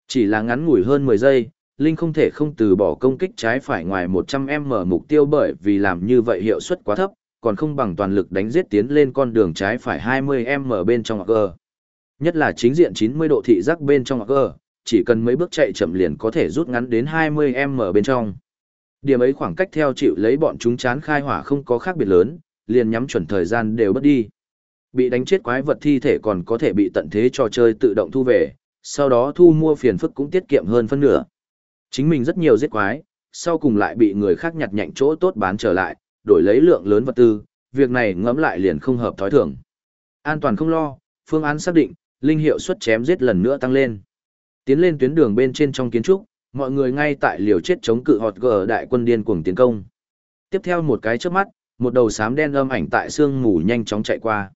Chỉ là ngắn ngủi hơn 10 giây, Linh không thể không từ bỏ công kích trái phải ngoài 100m mục tiêu bởi vì làm như vậy hiệu suất quá thấp, còn không bằng toàn lực đánh giết tiến lên con đường trái phải 20m bên trong G. Nhất là chính diện 90 độ thị giác bên trong G, chỉ cần mấy bước chạy chậm liền có thể rút ngắn đến 20m bên trong. Điểm ấy khoảng cách theo chịu lấy bọn chúng chán khai hỏa không có khác biệt lớn, liền nhắm chuẩn thời gian đều bất đi. Bị đánh chết quái vật thi thể còn có thể bị tận thế trò chơi tự động thu về, sau đó thu mua phiền phức cũng tiết kiệm hơn phân nửa. Chính mình rất nhiều giết quái, sau cùng lại bị người khác nhặt nhạnh chỗ tốt bán trở lại, đổi lấy lượng lớn vật tư, việc này ngẫm lại liền không hợp thói thường. An toàn không lo, phương án xác định, linh hiệu suất chém giết lần nữa tăng lên. Tiến lên tuyến đường bên trên trong kiến trúc, mọi người ngay tại liều chết chống cự họt gờ đại quân điên cuồng tiến công. Tiếp theo một cái chớp mắt, một đầu xám đen âm ảnh tại sương mù nhanh chóng chạy qua.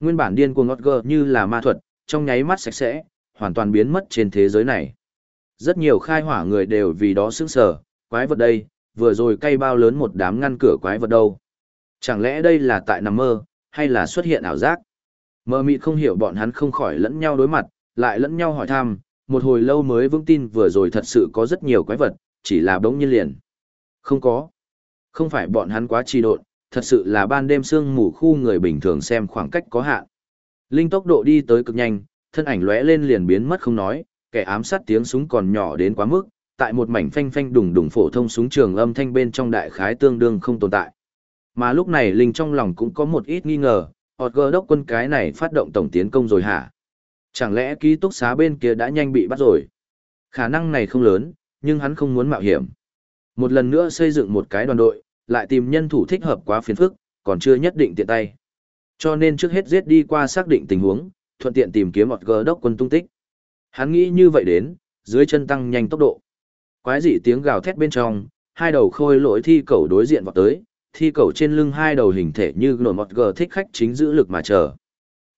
Nguyên bản điên cuồng họt gờ như là ma thuật, trong nháy mắt sạch sẽ, hoàn toàn biến mất trên thế giới này. Rất nhiều khai hỏa người đều vì đó sững sờ, quái vật đây, vừa rồi cây bao lớn một đám ngăn cửa quái vật đâu. Chẳng lẽ đây là tại nằm mơ, hay là xuất hiện ảo giác? Mơ mịt không hiểu bọn hắn không khỏi lẫn nhau đối mặt, lại lẫn nhau hỏi thăm, một hồi lâu mới vững tin vừa rồi thật sự có rất nhiều quái vật, chỉ là bỗng nhiên liền. Không có. Không phải bọn hắn quá trì độn, thật sự là ban đêm sương mù khu người bình thường xem khoảng cách có hạn. Linh tốc độ đi tới cực nhanh, thân ảnh lóe lên liền biến mất không nói, kẻ ám sát tiếng súng còn nhỏ đến quá mức, tại một mảnh phanh phanh đùng đùng phổ thông súng trường âm thanh bên trong đại khái tương đương không tồn tại. Mà lúc này Linh trong lòng cũng có một ít nghi ngờ, họt gờ đốc quân cái này phát động tổng tiến công rồi hả? Chẳng lẽ ký túc xá bên kia đã nhanh bị bắt rồi? Khả năng này không lớn, nhưng hắn không muốn mạo hiểm. Một lần nữa xây dựng một cái đoàn đội, lại tìm nhân thủ thích hợp quá phiền phức, còn chưa nhất định tiện tay. Cho nên trước hết giết đi qua xác định tình huống, thuận tiện tìm kiếm một gờ đốc quân tung tích. Hắn nghĩ như vậy đến, dưới chân tăng nhanh tốc độ. Quái dị tiếng gào thét bên trong, hai đầu khôi lỗi thi cầu đối diện vào tới, thi cầu trên lưng hai đầu hình thể như nổi một gờ thích khách chính giữ lực mà chờ.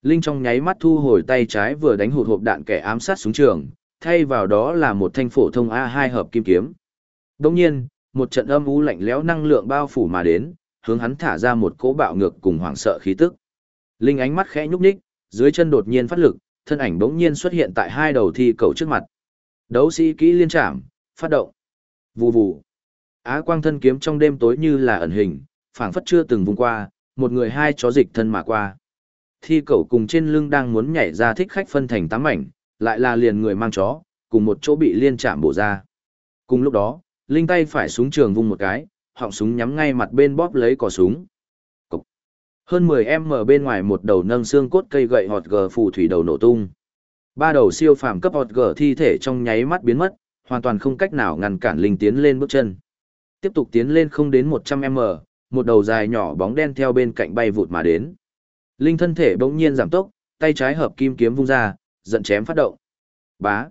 Linh trong nháy mắt thu hồi tay trái vừa đánh hụt hộp đạn kẻ ám sát xuống trường, thay vào đó là một thanh phổ thông A2 hợp kim kiếm. Đồng nhiên, một trận âm u lạnh lẽo năng lượng bao phủ mà đến, hướng hắn thả ra một cỗ bạo ngược cùng hoảng sợ khí tức. Linh ánh mắt khẽ nhúc nhích, dưới chân đột nhiên phát lực, thân ảnh bỗng nhiên xuất hiện tại hai đầu thi cầu trước mặt. Đấu sĩ kỹ liên trảm, phát động. Vù vù. Á quang thân kiếm trong đêm tối như là ẩn hình, phảng phất chưa từng vùng qua, một người hai chó dịch thân mà qua. Thi cậu cùng trên lưng đang muốn nhảy ra thích khách phân thành tám mảnh, lại là liền người mang chó, cùng một chỗ bị liên chạm bổ ra. Cùng lúc đó, linh tay phải súng trường vung một cái, họng súng nhắm ngay mặt bên bóp lấy cò súng. Cục. Hơn 10 em mở bên ngoài một đầu nâng xương cốt cây gậy hột gờ phù thủy đầu nổ tung. Ba đầu siêu phàm cấp hột gờ thi thể trong nháy mắt biến mất, hoàn toàn không cách nào ngăn cản linh tiến lên bước chân. Tiếp tục tiến lên không đến 100m, một đầu dài nhỏ bóng đen theo bên cạnh bay vụt mà đến. Linh thân thể bỗng nhiên giảm tốc, tay trái hợp kim kiếm vung ra, giận chém phát động. Bá.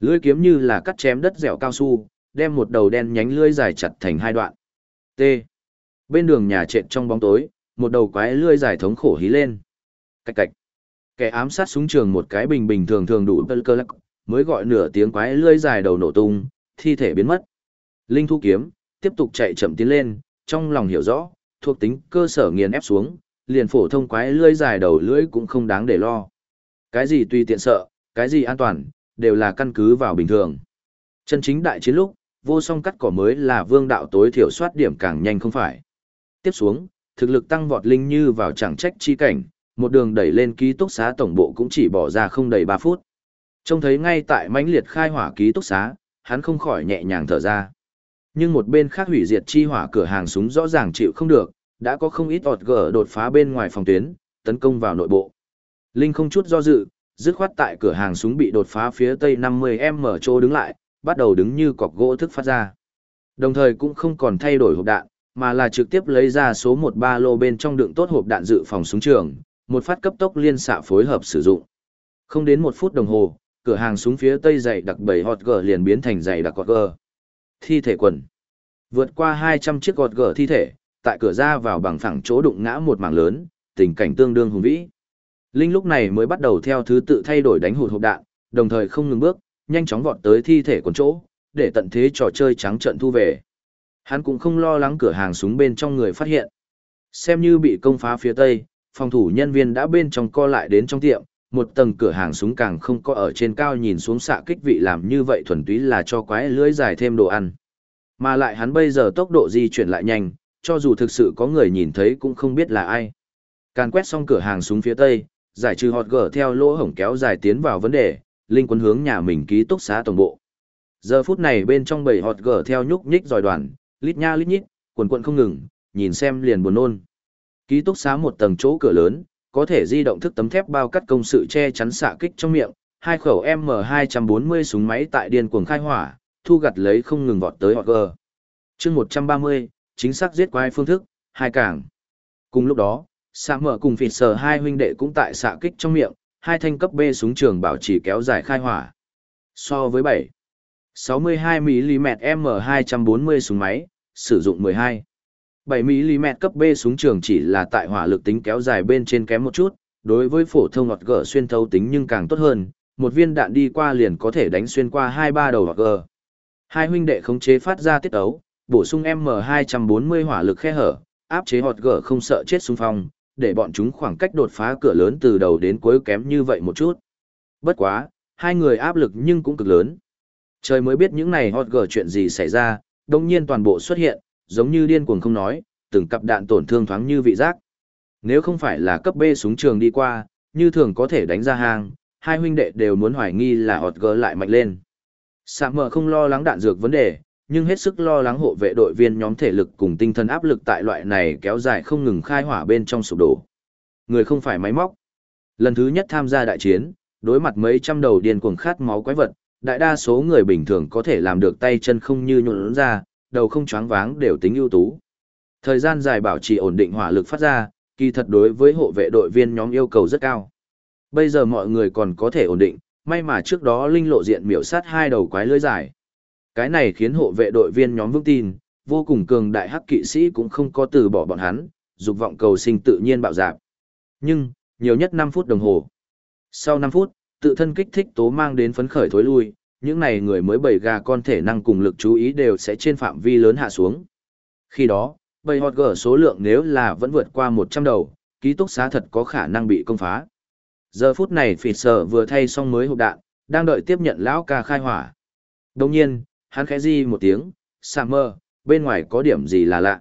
Lưỡi kiếm như là cắt chém đất dẻo cao su, đem một đầu đen nhánh lưỡi dài chặt thành hai đoạn. T. Bên đường nhà trệt trong bóng tối, một đầu quái lưỡi dài thống khổ hí lên. Cạch cạch. Kẻ ám sát súng trường một cái bình bình thường thường đủ cơ lắc, mới gọi nửa tiếng quái lưỡi dài đầu nổ tung, thi thể biến mất. Linh thu kiếm, tiếp tục chạy chậm tiến lên, trong lòng hiểu rõ, thuộc tính cơ sở nghiền ép xuống, liền phổ thông quái lưỡi dài đầu lưỡi cũng không đáng để lo. Cái gì tùy tiện sợ, cái gì an toàn, đều là căn cứ vào bình thường. Chân chính đại chiến lúc, vô song cắt cỏ mới là vương đạo tối thiểu soát điểm càng nhanh không phải. Tiếp xuống, thực lực tăng vọt linh như vào chẳng trách chi cảnh, một đường đẩy lên ký túc xá tổng bộ cũng chỉ bỏ ra không đầy 3 phút. Trông thấy ngay tại mãnh liệt khai hỏa ký túc xá, hắn không khỏi nhẹ nhàng thở ra. Nhưng một bên khác hủy diệt chi hỏa cửa hàng súng rõ ràng chịu không được, đã có không ít ọt gở đột phá bên ngoài phòng tuyến, tấn công vào nội bộ. Linh không chút do dự, dứt khoát tại cửa hàng súng bị đột phá phía tây 50m chỗ đứng lại, bắt đầu đứng như cọc gỗ thức phát ra. Đồng thời cũng không còn thay đổi hộp đạn, mà là trực tiếp lấy ra số một ba lô bên trong đựng tốt hộp đạn dự phòng súng trường, một phát cấp tốc liên xạ phối hợp sử dụng. Không đến một phút đồng hồ, cửa hàng súng phía tây dày đặc bảy hot gờ liền biến thành dày đặc gọt gờ. Thi thể quần. Vượt qua 200 chiếc gọt gờ thi thể, tại cửa ra vào bằng phẳng chỗ đụng ngã một mảng lớn, tình cảnh tương đương hùng vĩ. Linh lúc này mới bắt đầu theo thứ tự thay đổi đánh hụt hộp đạn, đồng thời không ngừng bước, nhanh chóng vọt tới thi thể quần chỗ, để tận thế trò chơi trắng trận thu về. Hắn cũng không lo lắng cửa hàng súng bên trong người phát hiện. Xem như bị công phá phía tây, phòng thủ nhân viên đã bên trong co lại đến trong tiệm, một tầng cửa hàng súng càng không có ở trên cao nhìn xuống xạ kích vị làm như vậy thuần túy là cho quái lưới dài thêm đồ ăn. Mà lại hắn bây giờ tốc độ di chuyển lại nhanh, cho dù thực sự có người nhìn thấy cũng không biết là ai. Càn quét xong cửa hàng súng phía tây, giải trừ hot gở theo lỗ hổng kéo dài tiến vào vấn đề, Linh quân hướng nhà mình ký túc xá tổng bộ. Giờ phút này bên trong bầy hot gở theo nhúc nhích dòi đoàn, lít nha lít nhít, quần quần không ngừng, nhìn xem liền buồn nôn. Ký túc xá một tầng chỗ cửa lớn, có thể di động thức tấm thép bao cắt công sự che chắn xạ kích trong miệng, hai khẩu M240 súng máy tại điên cuồng khai hỏa, thu gặt lấy không ngừng vọt tới hot gở. Chương 130, chính xác giết quái phương thức, hai càng. Cùng lúc đó, xạ mở cùng phịt sờ hai huynh đệ cũng tại xạ kích trong miệng, hai thanh cấp B súng trường bảo trì kéo dài khai hỏa. So với 7, 62mm M240 súng máy, sử dụng 12. 7mm cấp B súng trường chỉ là tại hỏa lực tính kéo dài bên trên kém một chút, đối với phổ thông ngọt gở xuyên thấu tính nhưng càng tốt hơn, một viên đạn đi qua liền có thể đánh xuyên qua 2-3 đầu hoặc gờ. Hai huynh đệ khống chế phát ra tiết ấu, bổ sung M240 hỏa lực khe hở, áp chế hột gở không sợ chết xung phong, để bọn chúng khoảng cách đột phá cửa lớn từ đầu đến cuối kém như vậy một chút. Bất quá, hai người áp lực nhưng cũng cực lớn. Trời mới biết những này hot gở chuyện gì xảy ra, đồng nhiên toàn bộ xuất hiện, giống như điên cuồng không nói, từng cặp đạn tổn thương thoáng như vị giác. Nếu không phải là cấp B súng trường đi qua, như thường có thể đánh ra hàng, hai huynh đệ đều muốn hoài nghi là hot gở lại mạnh lên. Sạm mờ không lo lắng đạn dược vấn đề, nhưng hết sức lo lắng hộ vệ đội viên nhóm thể lực cùng tinh thần áp lực tại loại này kéo dài không ngừng khai hỏa bên trong sụp đổ. Người không phải máy móc. Lần thứ nhất tham gia đại chiến, đối mặt mấy trăm đầu điên cuồng khát máu quái vật, đại đa số người bình thường có thể làm được tay chân không như nhuộn ra, đầu không choáng váng đều tính ưu tú. Thời gian dài bảo trì ổn định hỏa lực phát ra, kỳ thật đối với hộ vệ đội viên nhóm yêu cầu rất cao. Bây giờ mọi người còn có thể ổn định, may mà trước đó linh lộ diện miểu sát hai đầu quái lưới dài. Cái này khiến hộ vệ đội viên nhóm vững tin, vô cùng cường đại hắc kỵ sĩ cũng không có từ bỏ bọn hắn, dục vọng cầu sinh tự nhiên bạo dạp. Nhưng, nhiều nhất 5 phút đồng hồ. Sau 5 phút, tự thân kích thích tố mang đến phấn khởi thối lui, những này người mới bầy gà con thể năng cùng lực chú ý đều sẽ trên phạm vi lớn hạ xuống. Khi đó, bầy hot gở số lượng nếu là vẫn vượt qua 100 đầu, ký túc xá thật có khả năng bị công phá. Giờ phút này phỉ sở vừa thay xong mới hộp đạn, đang đợi tiếp nhận lão ca khai hỏa. Đồng nhiên, hắn khẽ di một tiếng, sạm mơ, bên ngoài có điểm gì là lạ.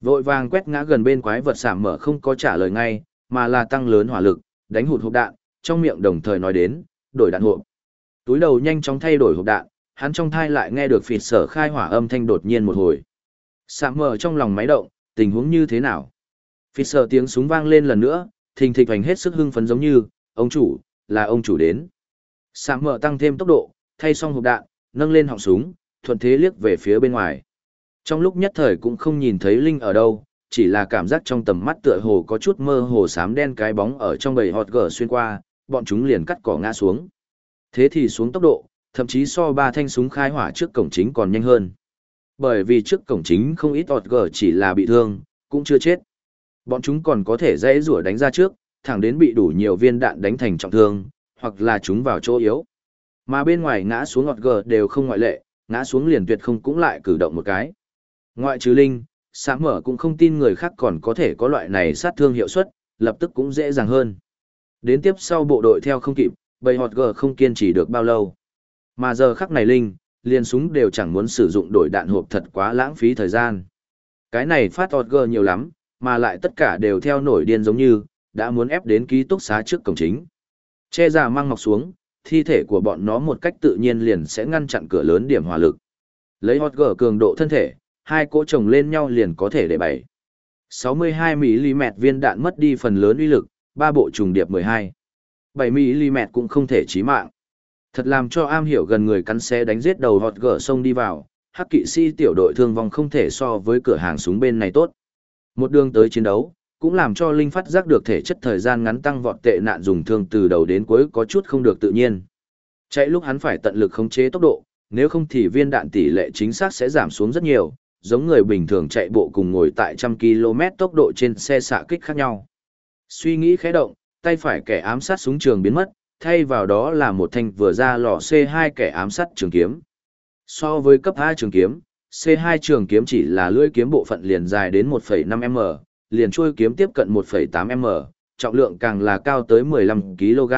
Vội vàng quét ngã gần bên quái vật sạm mở không có trả lời ngay, mà là tăng lớn hỏa lực, đánh hụt hộp đạn, trong miệng đồng thời nói đến, đổi đạn hộp. Túi đầu nhanh chóng thay đổi hộp đạn, hắn trong thai lại nghe được phịt sở khai hỏa âm thanh đột nhiên một hồi. Sạm mở trong lòng máy động, tình huống như thế nào? Phịt sở tiếng súng vang lên lần nữa, thình thịch hoành hết sức hưng phấn giống như, ông chủ, là ông chủ đến. Sạm mở tăng thêm tốc độ, thay xong hộp đạn, nâng lên họng súng, thuận thế liếc về phía bên ngoài. Trong lúc nhất thời cũng không nhìn thấy Linh ở đâu, chỉ là cảm giác trong tầm mắt tựa hồ có chút mơ hồ xám đen cái bóng ở trong bầy hot gở xuyên qua, bọn chúng liền cắt cỏ ngã xuống. Thế thì xuống tốc độ, thậm chí so ba thanh súng khai hỏa trước cổng chính còn nhanh hơn. Bởi vì trước cổng chính không ít hot gở chỉ là bị thương, cũng chưa chết. Bọn chúng còn có thể dễ rủa đánh ra trước, thẳng đến bị đủ nhiều viên đạn đánh thành trọng thương, hoặc là chúng vào chỗ yếu. Mà bên ngoài ngã xuống ngọt gờ đều không ngoại lệ, ngã xuống liền tuyệt không cũng lại cử động một cái. Ngoại trừ Linh, Sáng mở cũng không tin người khác còn có thể có loại này sát thương hiệu suất, lập tức cũng dễ dàng hơn. Đến tiếp sau bộ đội theo không kịp, bầy hot gờ không kiên trì được bao lâu. Mà giờ khắc này Linh, liền súng đều chẳng muốn sử dụng đổi đạn hộp thật quá lãng phí thời gian. Cái này phát hot gờ nhiều lắm, mà lại tất cả đều theo nổi điên giống như, đã muốn ép đến ký túc xá trước cổng chính. Che giả mang ngọc xuống, thi thể của bọn nó một cách tự nhiên liền sẽ ngăn chặn cửa lớn điểm hỏa lực. Lấy hot gờ cường độ thân thể, hai cỗ chồng lên nhau liền có thể để bảy. 62mm viên đạn mất đi phần lớn uy lực, ba bộ trùng điệp 12. 7mm cũng không thể chí mạng. Thật làm cho am hiểu gần người cắn xé đánh giết đầu hot gở sông đi vào, hắc kỵ sĩ tiểu đội thương vong không thể so với cửa hàng súng bên này tốt. Một đường tới chiến đấu, cũng làm cho Linh phát giác được thể chất thời gian ngắn tăng vọt tệ nạn dùng thương từ đầu đến cuối có chút không được tự nhiên. Chạy lúc hắn phải tận lực khống chế tốc độ, nếu không thì viên đạn tỷ lệ chính xác sẽ giảm xuống rất nhiều, giống người bình thường chạy bộ cùng ngồi tại trăm km tốc độ trên xe xạ kích khác nhau. Suy nghĩ khẽ động, tay phải kẻ ám sát súng trường biến mất, thay vào đó là một thanh vừa ra lò C2 kẻ ám sát trường kiếm. So với cấp A trường kiếm, C2 trường kiếm chỉ là lưỡi kiếm bộ phận liền dài đến 1,5m, liền trôi kiếm tiếp cận 1,8m, trọng lượng càng là cao tới 15 kg.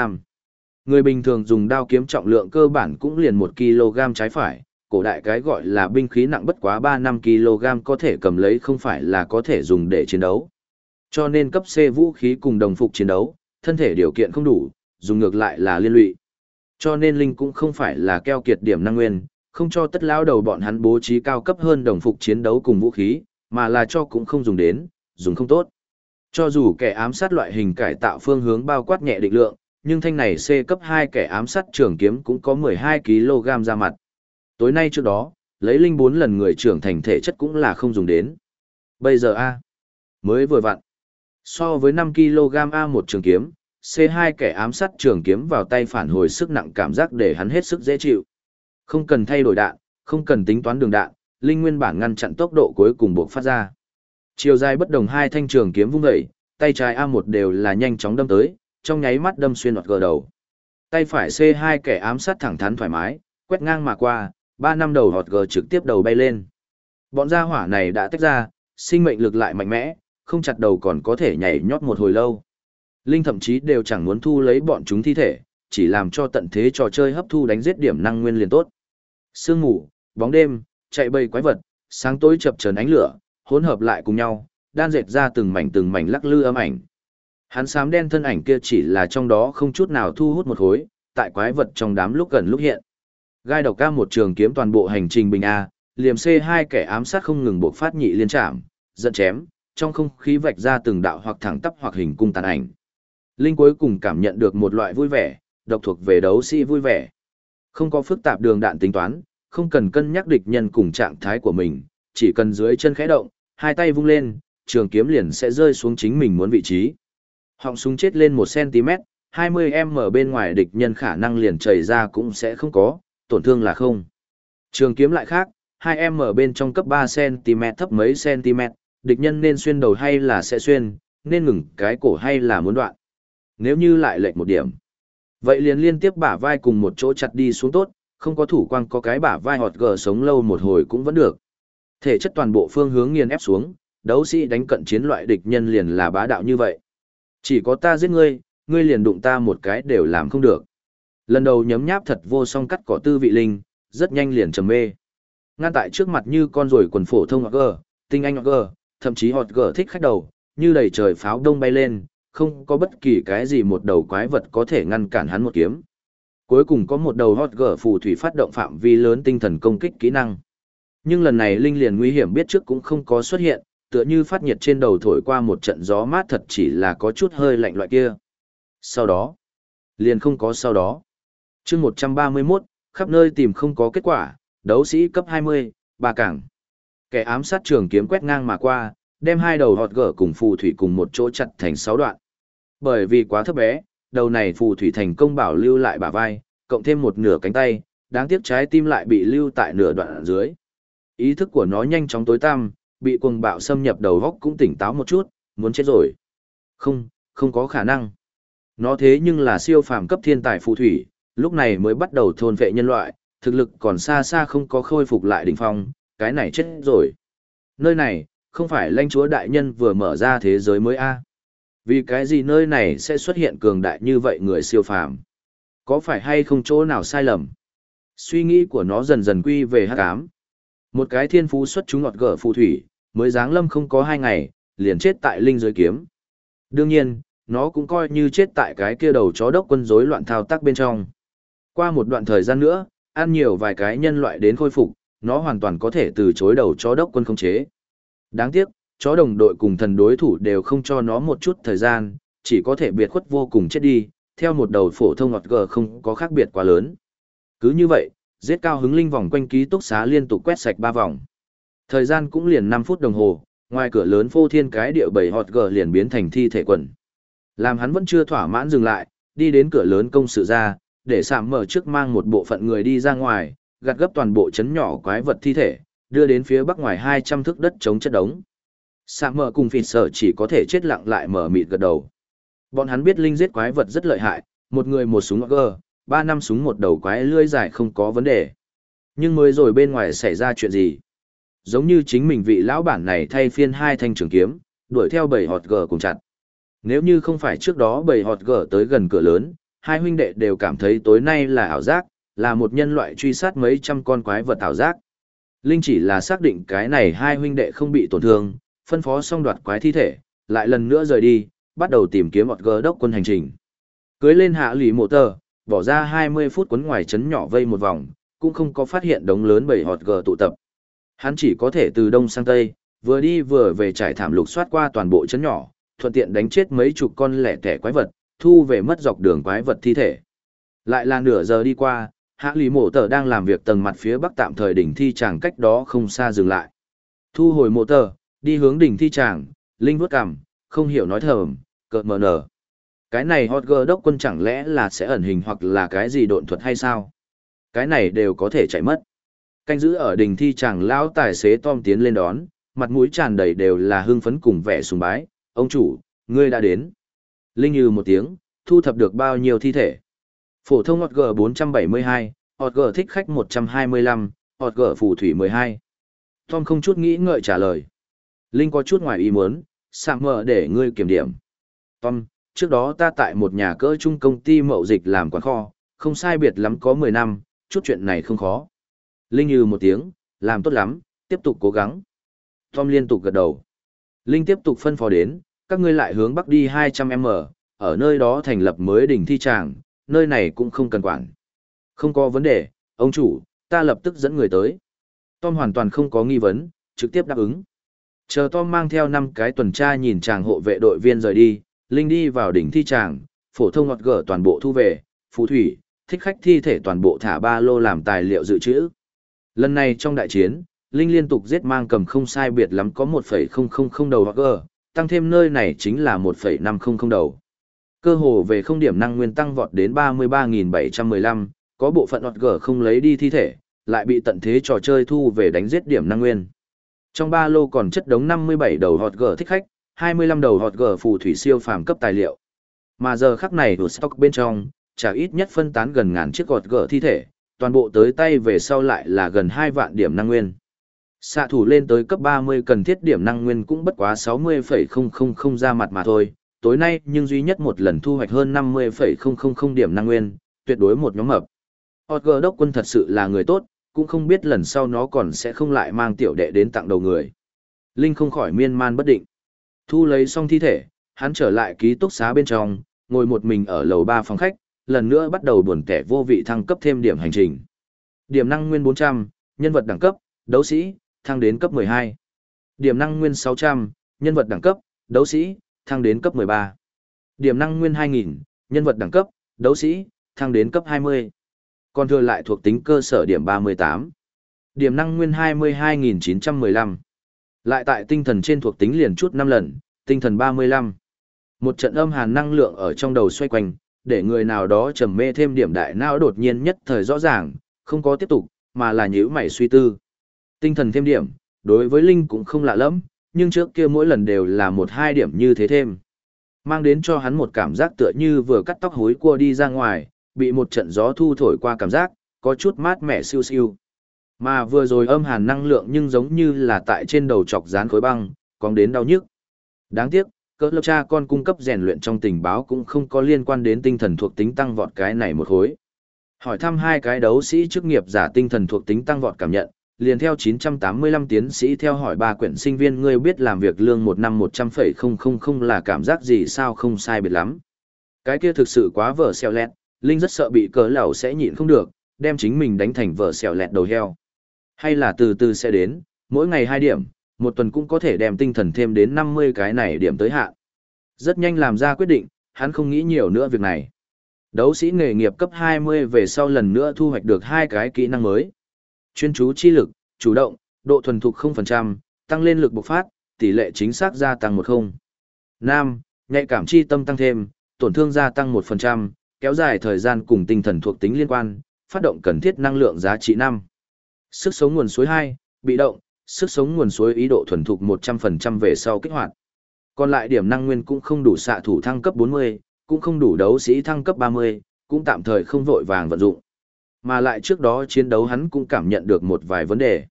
Người bình thường dùng đao kiếm trọng lượng cơ bản cũng liền 1 kg trái phải, cổ đại cái gọi là binh khí nặng bất quá 3-5 kg có thể cầm lấy không phải là có thể dùng để chiến đấu. Cho nên cấp C vũ khí cùng đồng phục chiến đấu, thân thể điều kiện không đủ, dùng ngược lại là liên lụy. Cho nên Linh cũng không phải là keo kiệt điểm năng nguyên, không cho tất lao đầu bọn hắn bố trí cao cấp hơn đồng phục chiến đấu cùng vũ khí, mà là cho cũng không dùng đến, dùng không tốt. Cho dù kẻ ám sát loại hình cải tạo phương hướng bao quát nhẹ định lượng, nhưng thanh này C cấp 2 kẻ ám sát trường kiếm cũng có 12 kg ra mặt. Tối nay trước đó, lấy linh 4 lần người trưởng thành thể chất cũng là không dùng đến. Bây giờ A. Mới vừa vặn. So với 5 kg A một trường kiếm, C2 kẻ ám sát trường kiếm vào tay phản hồi sức nặng cảm giác để hắn hết sức dễ chịu. Không cần thay đổi đạn, không cần tính toán đường đạn, linh nguyên bản ngăn chặn tốc độ cuối cùng buộc phát ra. Chiều dài bất đồng hai thanh trường kiếm vung dậy, tay trái A1 đều là nhanh chóng đâm tới, trong nháy mắt đâm xuyên đoạt gờ đầu. Tay phải C2 kẻ ám sát thẳng thắn thoải mái, quét ngang mà qua, ba năm đầu hột gờ trực tiếp đầu bay lên. Bọn gia hỏa này đã tách ra, sinh mệnh lực lại mạnh mẽ, không chặt đầu còn có thể nhảy nhót một hồi lâu. Linh thậm chí đều chẳng muốn thu lấy bọn chúng thi thể, chỉ làm cho tận thế trò chơi hấp thu đánh giết điểm năng nguyên liền tốt. Sương ngủ, bóng đêm, chạy bầy quái vật, sáng tối chập chờn ánh lửa, hỗn hợp lại cùng nhau, đan dệt ra từng mảnh từng mảnh lắc lư âm ảnh. Hắn xám đen thân ảnh kia chỉ là trong đó không chút nào thu hút một khối, tại quái vật trong đám lúc gần lúc hiện. Gai độc ca một trường kiếm toàn bộ hành trình bình A, liềm C2 kẻ ám sát không ngừng buộc phát nhị liên trảm, giận chém, trong không khí vạch ra từng đạo hoặc thẳng tắp hoặc hình cung tàn ảnh. Linh cuối cùng cảm nhận được một loại vui vẻ, độc thuộc về đấu sĩ vui vẻ. Không có phức tạp đường đạn tính toán, không cần cân nhắc địch nhân cùng trạng thái của mình, chỉ cần dưới chân khẽ động, hai tay vung lên, trường kiếm liền sẽ rơi xuống chính mình muốn vị trí. Họng súng chết lên 1cm, 20m bên ngoài địch nhân khả năng liền chảy ra cũng sẽ không có, tổn thương là không. Trường kiếm lại khác, 2m bên trong cấp 3cm thấp mấy cm, địch nhân nên xuyên đầu hay là sẽ xuyên, nên ngừng cái cổ hay là muốn đoạn. Nếu như lại lệch một điểm, vậy liền liên tiếp bả vai cùng một chỗ chặt đi xuống tốt, không có thủ quang có cái bả vai họt gờ sống lâu một hồi cũng vẫn được. Thể chất toàn bộ phương hướng nghiền ép xuống, đấu sĩ đánh cận chiến loại địch nhân liền là bá đạo như vậy. Chỉ có ta giết ngươi, ngươi liền đụng ta một cái đều làm không được. Lần đầu nhấm nháp thật vô song cắt cỏ tư vị linh, rất nhanh liền trầm mê. Ngăn tại trước mặt như con ruồi quần phổ thông gờ, tinh anh gờ, thậm chí hot gờ thích khách đầu, như đầy trời pháo đông bay lên, không có bất kỳ cái gì một đầu quái vật có thể ngăn cản hắn một kiếm. Cuối cùng có một đầu hot gờ phù thủy phát động phạm vi lớn tinh thần công kích kỹ năng. Nhưng lần này linh liền nguy hiểm biết trước cũng không có xuất hiện, tựa như phát nhiệt trên đầu thổi qua một trận gió mát thật chỉ là có chút hơi lạnh loại kia. Sau đó, liền không có sau đó. chương 131, khắp nơi tìm không có kết quả, đấu sĩ cấp 20, ba cảng. Kẻ ám sát trường kiếm quét ngang mà qua, đem hai đầu họt gở cùng phù thủy cùng một chỗ chặt thành 6 đoạn. Bởi vì quá thấp bé, đầu này phù thủy thành công bảo lưu lại bả vai, cộng thêm một nửa cánh tay, đáng tiếc trái tim lại bị lưu tại nửa đoạn ở dưới. Ý thức của nó nhanh chóng tối tăm, bị cuồng bạo xâm nhập đầu góc cũng tỉnh táo một chút, muốn chết rồi. Không, không có khả năng. Nó thế nhưng là siêu phàm cấp thiên tài phù thủy, lúc này mới bắt đầu thôn vệ nhân loại, thực lực còn xa xa không có khôi phục lại đỉnh phong, cái này chết rồi. Nơi này, Không phải lãnh chúa đại nhân vừa mở ra thế giới mới a Vì cái gì nơi này sẽ xuất hiện cường đại như vậy người siêu phàm? Có phải hay không chỗ nào sai lầm? Suy nghĩ của nó dần dần quy về hắc ám. Một cái thiên phú xuất chúng ngọt gở phù thủy, mới giáng lâm không có hai ngày, liền chết tại linh giới kiếm. Đương nhiên, nó cũng coi như chết tại cái kia đầu chó đốc quân rối loạn thao tác bên trong. Qua một đoạn thời gian nữa, ăn nhiều vài cái nhân loại đến khôi phục, nó hoàn toàn có thể từ chối đầu chó đốc quân không chế. Đáng tiếc, chó đồng đội cùng thần đối thủ đều không cho nó một chút thời gian, chỉ có thể biệt khuất vô cùng chết đi, theo một đầu phổ thông ngọt gờ không có khác biệt quá lớn. Cứ như vậy, giết cao hứng linh vòng quanh ký túc xá liên tục quét sạch ba vòng. Thời gian cũng liền 5 phút đồng hồ, ngoài cửa lớn phô thiên cái địa bảy hot gờ liền biến thành thi thể quần. Làm hắn vẫn chưa thỏa mãn dừng lại, đi đến cửa lớn công sự ra, để sạm mở trước mang một bộ phận người đi ra ngoài, gạt gấp toàn bộ chấn nhỏ quái vật thi thể, đưa đến phía bắc ngoài 200 thước đất chống chất đống. Sạm mở cùng phịt sở chỉ có thể chết lặng lại mở mịt gật đầu. Bọn hắn biết linh giết quái vật rất lợi hại, một người một súng gờ, ba năm súng một đầu quái lưỡi dài không có vấn đề. Nhưng mới rồi bên ngoài xảy ra chuyện gì? Giống như chính mình vị lão bản này thay phiên hai thanh trường kiếm, đuổi theo bầy họt gờ cùng chặt. Nếu như không phải trước đó bầy họt gờ tới gần cửa lớn, hai huynh đệ đều cảm thấy tối nay là ảo giác, là một nhân loại truy sát mấy trăm con quái vật ảo giác. Linh chỉ là xác định cái này hai huynh đệ không bị tổn thương, phân phó xong đoạt quái thi thể, lại lần nữa rời đi, bắt đầu tìm kiếm một gờ đốc quân hành trình. Cưới lên hạ lì mộ tờ, bỏ ra 20 phút quấn ngoài chấn nhỏ vây một vòng, cũng không có phát hiện đống lớn bầy họt gờ tụ tập. Hắn chỉ có thể từ đông sang tây, vừa đi vừa về trải thảm lục soát qua toàn bộ chấn nhỏ, thuận tiện đánh chết mấy chục con lẻ tẻ quái vật, thu về mất dọc đường quái vật thi thể. Lại là nửa giờ đi qua, hạ lý mộ tờ đang làm việc tầng mặt phía bắc tạm thời đỉnh thi tràng cách đó không xa dừng lại. Thu hồi mộ tờ, đi hướng đỉnh thi tràng, Linh vớt cằm, không hiểu nói thầm, cợt mờ nở. Cái này hot girl đốc quân chẳng lẽ là sẽ ẩn hình hoặc là cái gì độn thuật hay sao? Cái này đều có thể chạy mất. Canh giữ ở đỉnh thi chàng lão tài xế Tom tiến lên đón, mặt mũi tràn đầy đều là hưng phấn cùng vẻ sùng bái. Ông chủ, ngươi đã đến. Linh như một tiếng, thu thập được bao nhiêu thi thể. Phổ thông hot girl 472, hot girl thích khách 125, hot girl phù thủy 12. Tom không chút nghĩ ngợi trả lời. Linh có chút ngoài ý muốn, sạm mở để ngươi kiểm điểm. Tom, trước đó ta tại một nhà cỡ trung công ty mậu dịch làm quán kho, không sai biệt lắm có 10 năm, chút chuyện này không khó. Linh như một tiếng, làm tốt lắm, tiếp tục cố gắng. Tom liên tục gật đầu. Linh tiếp tục phân phó đến, các ngươi lại hướng bắc đi 200m, ở nơi đó thành lập mới đỉnh thi tràng, nơi này cũng không cần quản. Không có vấn đề, ông chủ, ta lập tức dẫn người tới. Tom hoàn toàn không có nghi vấn, trực tiếp đáp ứng. Chờ Tom mang theo năm cái tuần tra nhìn chàng hộ vệ đội viên rời đi, Linh đi vào đỉnh thi tràng, phổ thông ngọt gở toàn bộ thu về, phù thủy, thích khách thi thể toàn bộ thả ba lô làm tài liệu dự trữ. Lần này trong đại chiến, Linh liên tục giết mang cầm không sai biệt lắm có 1,000 đầu hoặc gở, tăng thêm nơi này chính là 1,500 đầu. Cơ hồ về không điểm năng nguyên tăng vọt đến 33.715, có bộ phận hoặc gở không lấy đi thi thể, lại bị tận thế trò chơi thu về đánh giết điểm năng nguyên. Trong ba lô còn chất đống 57 đầu hot gở thích khách, 25 đầu hot gở phù thủy siêu phàm cấp tài liệu. Mà giờ khắc này ở stock bên trong, chả ít nhất phân tán gần ngàn chiếc hot gở thi thể, toàn bộ tới tay về sau lại là gần 2 vạn điểm năng nguyên. Xạ thủ lên tới cấp 30 cần thiết điểm năng nguyên cũng bất quá 60,000 ra mặt mà thôi, tối nay nhưng duy nhất một lần thu hoạch hơn 50,000 điểm năng nguyên, tuyệt đối một nhóm mập. Hot gở đốc quân thật sự là người tốt, cũng không biết lần sau nó còn sẽ không lại mang tiểu đệ đến tặng đầu người. Linh không khỏi miên man bất định. Thu lấy xong thi thể, hắn trở lại ký túc xá bên trong, ngồi một mình ở lầu 3 phòng khách, lần nữa bắt đầu buồn kẻ vô vị thăng cấp thêm điểm hành trình. Điểm năng nguyên 400, nhân vật đẳng cấp, đấu sĩ, thăng đến cấp 12. Điểm năng nguyên 600, nhân vật đẳng cấp, đấu sĩ, thăng đến cấp 13. Điểm năng nguyên 2000, nhân vật đẳng cấp, đấu sĩ, thăng đến cấp 20. Còn thừa lại thuộc tính cơ sở điểm 38. Điểm năng nguyên 22.915. Lại tại tinh thần trên thuộc tính liền chút 5 lần, tinh thần 35. Một trận âm hàn năng lượng ở trong đầu xoay quanh, để người nào đó trầm mê thêm điểm đại não đột nhiên nhất thời rõ ràng, không có tiếp tục, mà là nhíu mày suy tư. Tinh thần thêm điểm, đối với Linh cũng không lạ lắm, nhưng trước kia mỗi lần đều là một hai điểm như thế thêm. Mang đến cho hắn một cảm giác tựa như vừa cắt tóc hối cua đi ra ngoài, bị một trận gió thu thổi qua cảm giác, có chút mát mẻ siêu siêu. Mà vừa rồi âm hàn năng lượng nhưng giống như là tại trên đầu chọc dán khối băng, còn đến đau nhức. Đáng tiếc, cỡ lập cha con cung cấp rèn luyện trong tình báo cũng không có liên quan đến tinh thần thuộc tính tăng vọt cái này một khối. Hỏi thăm hai cái đấu sĩ chức nghiệp giả tinh thần thuộc tính tăng vọt cảm nhận, liền theo 985 tiến sĩ theo hỏi ba quyển sinh viên ngươi biết làm việc lương một năm 100,000 là cảm giác gì sao không sai biệt lắm. Cái kia thực sự quá vở xèo lẹt, Linh rất sợ bị cỡ lẩu sẽ nhịn không được, đem chính mình đánh thành vở xèo lẹt đầu heo. Hay là từ từ sẽ đến, mỗi ngày hai điểm, một tuần cũng có thể đem tinh thần thêm đến 50 cái này điểm tới hạn. Rất nhanh làm ra quyết định, hắn không nghĩ nhiều nữa việc này. Đấu sĩ nghề nghiệp cấp 20 về sau lần nữa thu hoạch được hai cái kỹ năng mới. Chuyên chú chi lực, chủ động, độ thuần thục 0%, tăng lên lực bộc phát, tỷ lệ chính xác gia tăng 10. Nam, nhạy cảm chi tâm tăng thêm, tổn thương gia tăng 1%, kéo dài thời gian cùng tinh thần thuộc tính liên quan, phát động cần thiết năng lượng giá trị 5. Sức sống nguồn suối 2, bị động, sức sống nguồn suối ý độ thuần thục 100% về sau kích hoạt. Còn lại điểm năng nguyên cũng không đủ xạ thủ thăng cấp 40, cũng không đủ đấu sĩ thăng cấp 30, cũng tạm thời không vội vàng vận dụng. Mà lại trước đó chiến đấu hắn cũng cảm nhận được một vài vấn đề.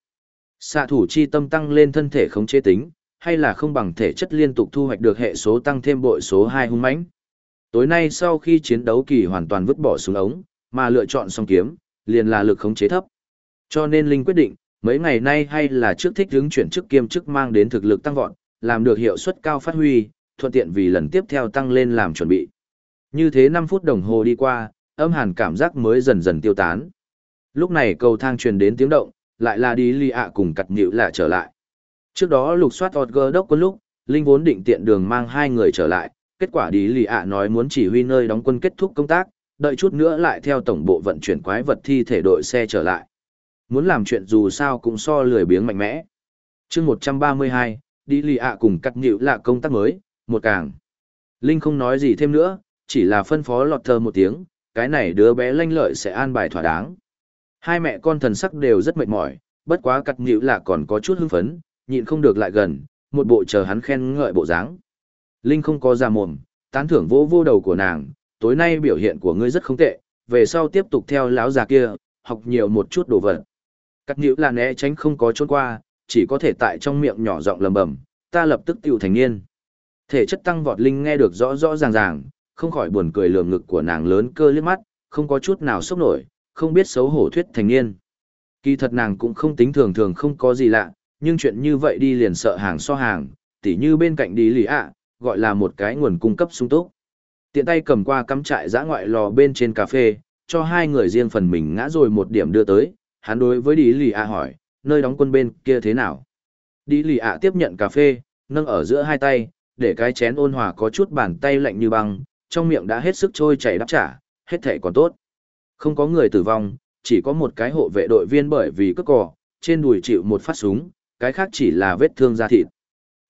Xạ thủ chi tâm tăng lên thân thể khống chế tính, hay là không bằng thể chất liên tục thu hoạch được hệ số tăng thêm bội số 2 hung mãnh. Tối nay sau khi chiến đấu kỳ hoàn toàn vứt bỏ xuống ống, mà lựa chọn song kiếm, liền là lực khống chế thấp. Cho nên Linh quyết định, mấy ngày nay hay là trước thích hướng chuyển chức kiêm chức mang đến thực lực tăng vọt, làm được hiệu suất cao phát huy, thuận tiện vì lần tiếp theo tăng lên làm chuẩn bị. Như thế 5 phút đồng hồ đi qua, âm hàn cảm giác mới dần dần tiêu tán. Lúc này cầu thang truyền đến tiếng động, lại là đi ly ạ cùng cặt nhịu lạ trở lại. Trước đó lục soát Otger đốc có lúc, Linh vốn định tiện đường mang hai người trở lại, kết quả đi lì ạ nói muốn chỉ huy nơi đóng quân kết thúc công tác, đợi chút nữa lại theo tổng bộ vận chuyển quái vật thi thể đội xe trở lại. Muốn làm chuyện dù sao cũng so lười biếng mạnh mẽ. chương 132, đi lì ạ cùng cắt nhịu lạ công tác mới, một càng. Linh không nói gì thêm nữa, chỉ là phân phó lọt thơ một tiếng, cái này đứa bé lanh lợi sẽ an bài thỏa đáng. Hai mẹ con thần sắc đều rất mệt mỏi, bất quá cắt nhịu lạ còn có chút hưng phấn, nhịn không được lại gần, một bộ chờ hắn khen ngợi bộ dáng. Linh không có ra mồm, tán thưởng vô vô đầu của nàng, tối nay biểu hiện của ngươi rất không tệ, về sau tiếp tục theo lão già kia, học nhiều một chút đồ vật. Cắt nhữ là né tránh không có trốn qua, chỉ có thể tại trong miệng nhỏ giọng lầm bầm, ta lập tức tiểu thành niên. Thể chất tăng vọt Linh nghe được rõ rõ ràng ràng, không khỏi buồn cười lường ngực của nàng lớn cơ liếc mắt, không có chút nào sốc nổi, không biết xấu hổ thuyết thành niên. Kỳ thật nàng cũng không tính thường thường không có gì lạ, nhưng chuyện như vậy đi liền sợ hàng so hàng, tỉ như bên cạnh đi lì ạ, gọi là một cái nguồn cung cấp sung túc. Tiện tay cầm qua cắm trại giã ngoại lò bên trên cà phê, cho hai người riêng phần mình ngã rồi một điểm đưa tới, hắn đối với đi lì ạ hỏi, nơi đóng quân bên kia thế nào? Đi lì ạ tiếp nhận cà phê, nâng ở giữa hai tay, để cái chén ôn hòa có chút bàn tay lạnh như băng, trong miệng đã hết sức trôi chảy đáp trả, hết thể còn tốt. Không có người tử vong, chỉ có một cái hộ vệ đội viên bởi vì cướp cỏ, trên đùi chịu một phát súng, cái khác chỉ là vết thương da thịt.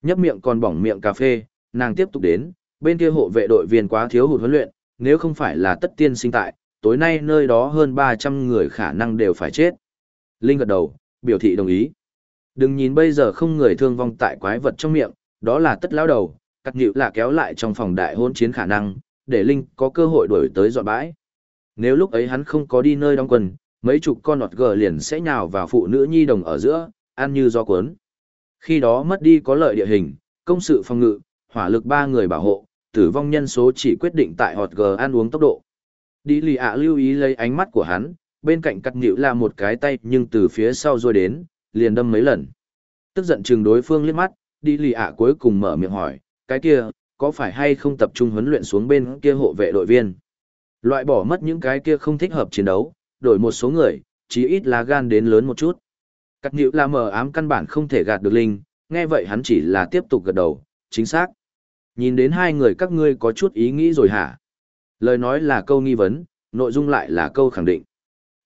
Nhấp miệng còn bỏng miệng cà phê, nàng tiếp tục đến, bên kia hộ vệ đội viên quá thiếu hụt huấn luyện, nếu không phải là tất tiên sinh tại, tối nay nơi đó hơn 300 người khả năng đều phải chết. Linh gật đầu, biểu thị đồng ý. Đừng nhìn bây giờ không người thương vong tại quái vật trong miệng, đó là tất lão đầu, cắt nhịu là kéo lại trong phòng đại hôn chiến khả năng, để Linh có cơ hội đuổi tới dọn bãi. Nếu lúc ấy hắn không có đi nơi đóng quân, mấy chục con nọt gờ liền sẽ nhào vào phụ nữ nhi đồng ở giữa, ăn như do cuốn. Khi đó mất đi có lợi địa hình, công sự phòng ngự, hỏa lực ba người bảo hộ, tử vong nhân số chỉ quyết định tại hot g ăn uống tốc độ. Đi lì ạ lưu ý lấy ánh mắt của hắn, bên cạnh cắt nhịu là một cái tay nhưng từ phía sau rồi đến, liền đâm mấy lần. Tức giận chừng đối phương liếc mắt, đi lì ạ cuối cùng mở miệng hỏi, cái kia, có phải hay không tập trung huấn luyện xuống bên kia hộ vệ đội viên? Loại bỏ mất những cái kia không thích hợp chiến đấu, đổi một số người, chí ít là gan đến lớn một chút. Cắt nhịu là mờ ám căn bản không thể gạt được Linh, nghe vậy hắn chỉ là tiếp tục gật đầu, chính xác. Nhìn đến hai người các ngươi có chút ý nghĩ rồi hả? Lời nói là câu nghi vấn, nội dung lại là câu khẳng định.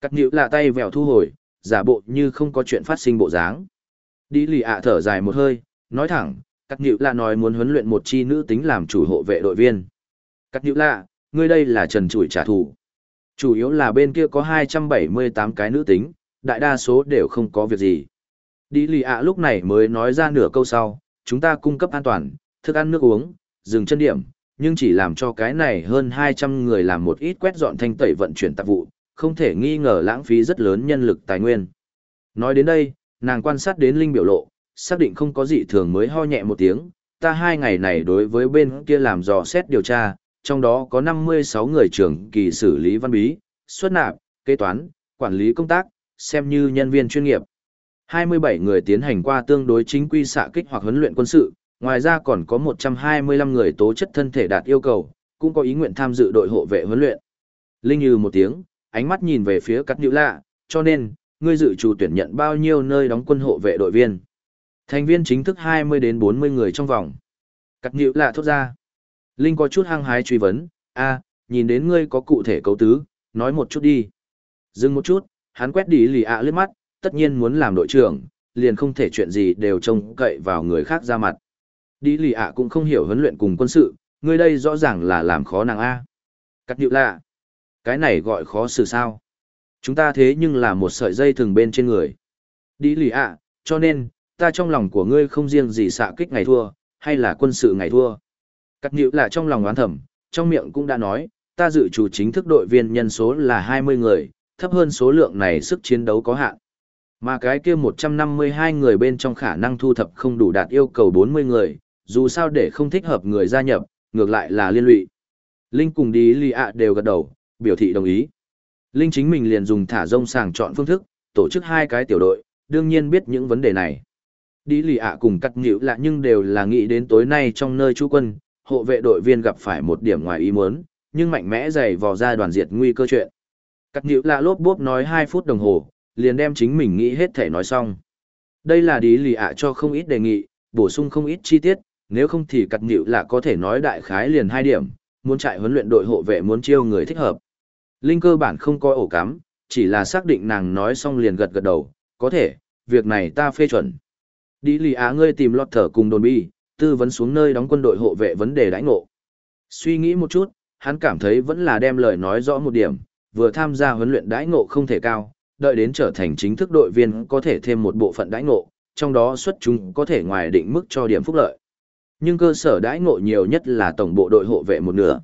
Cắt nhữ là tay vèo thu hồi, giả bộ như không có chuyện phát sinh bộ dáng. Đi lì ạ thở dài một hơi, nói thẳng, cắt nhữ là nói muốn huấn luyện một chi nữ tính làm chủ hộ vệ đội viên. Cắt nhữ là, ngươi đây là trần chủi trả thù. Chủ yếu là bên kia có 278 cái nữ tính, đại đa số đều không có việc gì. Đi lì ạ lúc này mới nói ra nửa câu sau, chúng ta cung cấp an toàn, thức ăn nước uống, dừng chân điểm, nhưng chỉ làm cho cái này hơn 200 người làm một ít quét dọn thanh tẩy vận chuyển tạp vụ, không thể nghi ngờ lãng phí rất lớn nhân lực tài nguyên. Nói đến đây, nàng quan sát đến Linh biểu lộ, xác định không có gì thường mới ho nhẹ một tiếng, ta hai ngày này đối với bên kia làm dò xét điều tra, trong đó có 56 người trưởng kỳ xử lý văn bí, xuất nạp, kế toán, quản lý công tác, xem như nhân viên chuyên nghiệp. 27 người tiến hành qua tương đối chính quy xạ kích hoặc huấn luyện quân sự, ngoài ra còn có 125 người tố chất thân thể đạt yêu cầu, cũng có ý nguyện tham dự đội hộ vệ huấn luyện. Linh như một tiếng, ánh mắt nhìn về phía cắt nhữ lạ, cho nên, ngươi dự trù tuyển nhận bao nhiêu nơi đóng quân hộ vệ đội viên. Thành viên chính thức 20 đến 40 người trong vòng. Cắt nhữ lạ thốt ra. Linh có chút hăng hái truy vấn, a nhìn đến ngươi có cụ thể cấu tứ, nói một chút đi. Dừng một chút, hắn quét đi lì ạ à lướt mắt, tất nhiên muốn làm đội trưởng, liền không thể chuyện gì đều trông cậy vào người khác ra mặt. Đi lì ạ cũng không hiểu huấn luyện cùng quân sự, ngươi đây rõ ràng là làm khó nàng A. Cắt nhự lạ. Cái này gọi khó xử sao. Chúng ta thế nhưng là một sợi dây thường bên trên người. Đi lì ạ, cho nên, ta trong lòng của ngươi không riêng gì xạ kích ngày thua, hay là quân sự ngày thua. Cắt nhự lạ trong lòng oán thầm, trong miệng cũng đã nói, ta dự chủ chính thức đội viên nhân số là 20 người, thấp hơn số lượng này sức chiến đấu có hạn. Mà cái kia 152 người bên trong khả năng thu thập không đủ đạt yêu cầu 40 người, dù sao để không thích hợp người gia nhập, ngược lại là liên lụy. Linh cùng đi lì ạ đều gật đầu, biểu thị đồng ý. Linh chính mình liền dùng thả rông sàng chọn phương thức, tổ chức hai cái tiểu đội, đương nhiên biết những vấn đề này. Đi lì ạ cùng cắt nhịu lạ nhưng đều là nghĩ đến tối nay trong nơi chú quân, hộ vệ đội viên gặp phải một điểm ngoài ý muốn, nhưng mạnh mẽ dày vò ra đoàn diệt nguy cơ chuyện. Cắt nhịu lạ lốp bốp nói 2 phút đồng hồ, liền đem chính mình nghĩ hết thể nói xong. Đây là đi lì ạ cho không ít đề nghị, bổ sung không ít chi tiết, nếu không thì cắt nhịu lạ có thể nói đại khái liền hai điểm, muốn chạy huấn luyện đội hộ vệ muốn chiêu người thích hợp. Linh cơ bản không coi ổ cắm, chỉ là xác định nàng nói xong liền gật gật đầu, có thể, việc này ta phê chuẩn. Đi lì á ngươi tìm lọt thở cùng đồn bi, tư vấn xuống nơi đóng quân đội hộ vệ vấn đề đãi ngộ. Suy nghĩ một chút, hắn cảm thấy vẫn là đem lời nói rõ một điểm, vừa tham gia huấn luyện đãi ngộ không thể cao, đợi đến trở thành chính thức đội viên có thể thêm một bộ phận đãi ngộ, trong đó xuất chúng có thể ngoài định mức cho điểm phúc lợi. Nhưng cơ sở đãi ngộ nhiều nhất là tổng bộ đội hộ vệ một nửa.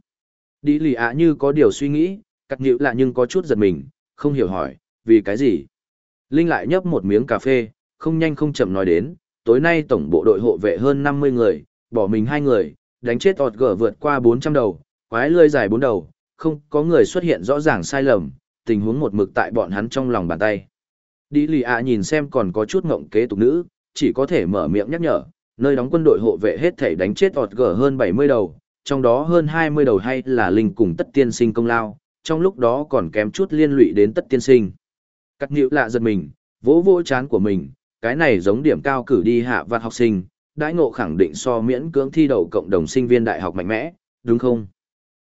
Đi lì ạ như có điều suy nghĩ, cắt nhữ lạ nhưng có chút giật mình, không hiểu hỏi, vì cái gì? Linh lại nhấp một miếng cà phê, không nhanh không chậm nói đến, tối nay tổng bộ đội hộ vệ hơn 50 người, bỏ mình hai người, đánh chết ọt gở vượt qua 400 đầu, quái lươi dài bốn đầu, không có người xuất hiện rõ ràng sai lầm, tình huống một mực tại bọn hắn trong lòng bàn tay. Đi lì ạ nhìn xem còn có chút ngộng kế tục nữ, chỉ có thể mở miệng nhắc nhở, nơi đóng quân đội hộ vệ hết thể đánh chết ọt gở hơn 70 đầu, trong đó hơn 20 đầu hay là linh cùng tất tiên sinh công lao, trong lúc đó còn kém chút liên lụy đến tất tiên sinh. Cắt nhịu lạ giật mình, vỗ vỗ chán của mình, cái này giống điểm cao cử đi hạ văn học sinh, đãi ngộ khẳng định so miễn cưỡng thi đậu cộng đồng sinh viên đại học mạnh mẽ, đúng không?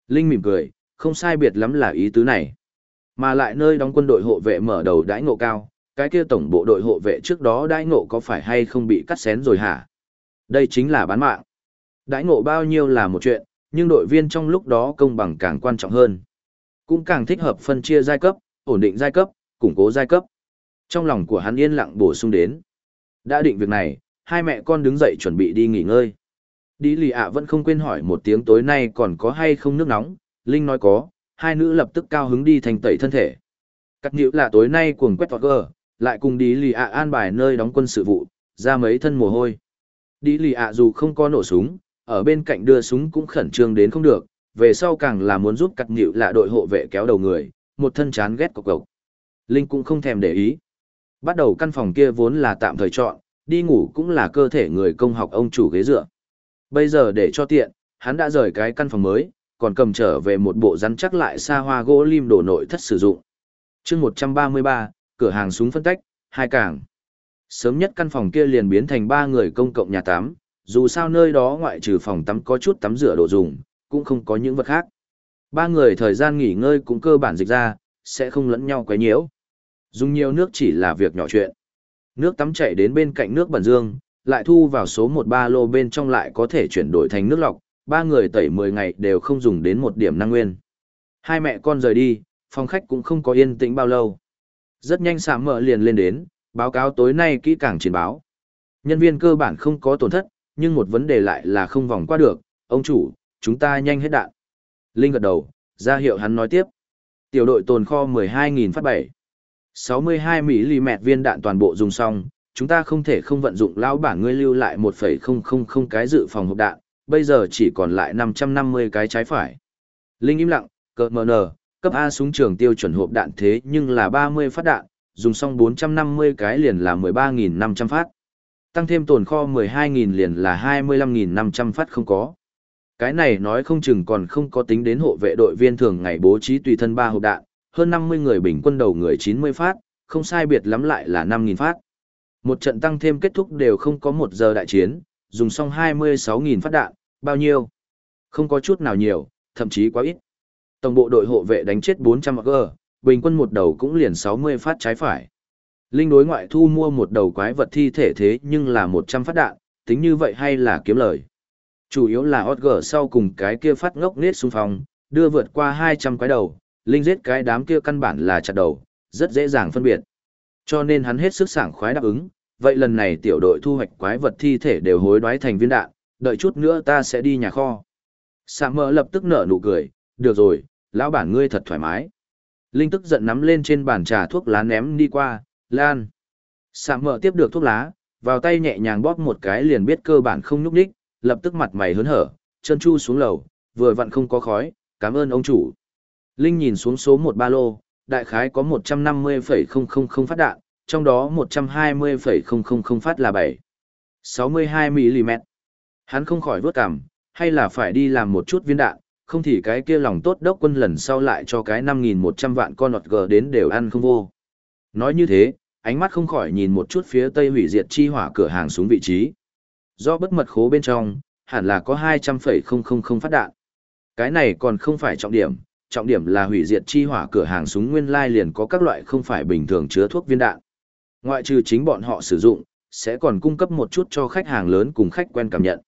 Linh mỉm cười, không sai biệt lắm là ý tứ này. Mà lại nơi đóng quân đội hộ vệ mở đầu đãi ngộ cao, cái kia tổng bộ đội hộ vệ trước đó đãi ngộ có phải hay không bị cắt xén rồi hả? Đây chính là bán mạng. Đãi ngộ bao nhiêu là một chuyện, nhưng đội viên trong lúc đó công bằng càng quan trọng hơn. Cũng càng thích hợp phân chia giai cấp, ổn định giai cấp, củng cố giai cấp. Trong lòng của hắn yên lặng bổ sung đến. Đã định việc này, hai mẹ con đứng dậy chuẩn bị đi nghỉ ngơi. Đi lì ạ vẫn không quên hỏi một tiếng tối nay còn có hay không nước nóng, Linh nói có, hai nữ lập tức cao hứng đi thành tẩy thân thể. Cắt nhữ là tối nay cuồng quét vọt gờ, lại cùng đi lì ạ an bài nơi đóng quân sự vụ, ra mấy thân mồ hôi. Đi lì ạ dù không có nổ súng, ở bên cạnh đưa súng cũng khẩn trương đến không được, về sau càng là muốn giúp cặt nhịu là đội hộ vệ kéo đầu người, một thân chán ghét cộc cộc. Linh cũng không thèm để ý. Bắt đầu căn phòng kia vốn là tạm thời chọn, đi ngủ cũng là cơ thể người công học ông chủ ghế dựa. Bây giờ để cho tiện, hắn đã rời cái căn phòng mới, còn cầm trở về một bộ rắn chắc lại xa hoa gỗ lim đồ nội thất sử dụng. chương 133, cửa hàng súng phân tách, hai càng. Sớm nhất căn phòng kia liền biến thành ba người công cộng nhà tắm, dù sao nơi đó ngoại trừ phòng tắm có chút tắm rửa đồ dùng, cũng không có những vật khác. Ba người thời gian nghỉ ngơi cũng cơ bản dịch ra, sẽ không lẫn nhau quấy nhiễu. Dùng nhiều nước chỉ là việc nhỏ chuyện. Nước tắm chảy đến bên cạnh nước bẩn dương, lại thu vào số một ba lô bên trong lại có thể chuyển đổi thành nước lọc, ba người tẩy 10 ngày đều không dùng đến một điểm năng nguyên. Hai mẹ con rời đi, phòng khách cũng không có yên tĩnh bao lâu. Rất nhanh sạm mở liền lên đến, báo cáo tối nay kỹ càng trình báo. Nhân viên cơ bản không có tổn thất, nhưng một vấn đề lại là không vòng qua được, ông chủ, chúng ta nhanh hết đạn. Linh gật đầu, ra hiệu hắn nói tiếp. Tiểu đội tồn kho 12.000 phát 7. 62mm viên đạn toàn bộ dùng xong, chúng ta không thể không vận dụng lão bản ngươi lưu lại 1,000 cái dự phòng hộp đạn, bây giờ chỉ còn lại 550 cái trái phải. Linh im lặng, cờ mờ nờ, cấp A súng trường tiêu chuẩn hộp đạn thế nhưng là 30 phát đạn, dùng xong 450 cái liền là 13.500 phát. Tăng thêm tồn kho 12.000 liền là 25.500 phát không có. Cái này nói không chừng còn không có tính đến hộ vệ đội viên thường ngày bố trí tùy thân ba hộp đạn, hơn 50 người bình quân đầu người 90 phát, không sai biệt lắm lại là 5.000 phát. Một trận tăng thêm kết thúc đều không có một giờ đại chiến, dùng xong 26.000 phát đạn, bao nhiêu? Không có chút nào nhiều, thậm chí quá ít. Tổng bộ đội hộ vệ đánh chết 400 g, bình quân một đầu cũng liền 60 phát trái phải. Linh đối ngoại thu mua một đầu quái vật thi thể thế nhưng là 100 phát đạn, tính như vậy hay là kiếm lời. Chủ yếu là Otger sau cùng cái kia phát ngốc nết xung phong, đưa vượt qua 200 quái đầu, Linh giết cái đám kia căn bản là chặt đầu, rất dễ dàng phân biệt. Cho nên hắn hết sức sảng khoái đáp ứng, vậy lần này tiểu đội thu hoạch quái vật thi thể đều hối đoái thành viên đạn, đợi chút nữa ta sẽ đi nhà kho. Sạ mơ lập tức nở nụ cười, được rồi, lão bản ngươi thật thoải mái. Linh tức giận nắm lên trên bàn trà thuốc lá ném đi qua, lan. Sạ mơ tiếp được thuốc lá, vào tay nhẹ nhàng bóp một cái liền biết cơ bản không nhúc đích, lập tức mặt mày hớn hở, chân chu xuống lầu, vừa vặn không có khói, cảm ơn ông chủ. Linh nhìn xuống số một ba lô, đại khái có 150,000 phát đạn, trong đó 120,000 phát là 7. 62mm. Hắn không khỏi vốt cảm, hay là phải đi làm một chút viên đạn, không thì cái kia lòng tốt đốc quân lần sau lại cho cái 5.100 vạn con nọt gờ đến đều ăn không vô. Nói như thế, ánh mắt không khỏi nhìn một chút phía tây hủy diệt chi hỏa cửa hàng xuống vị trí. Do bất mật khố bên trong, hẳn là có 200,000 phát đạn. Cái này còn không phải trọng điểm, trọng điểm là hủy diệt chi hỏa cửa hàng súng nguyên lai liền có các loại không phải bình thường chứa thuốc viên đạn. Ngoại trừ chính bọn họ sử dụng, sẽ còn cung cấp một chút cho khách hàng lớn cùng khách quen cảm nhận.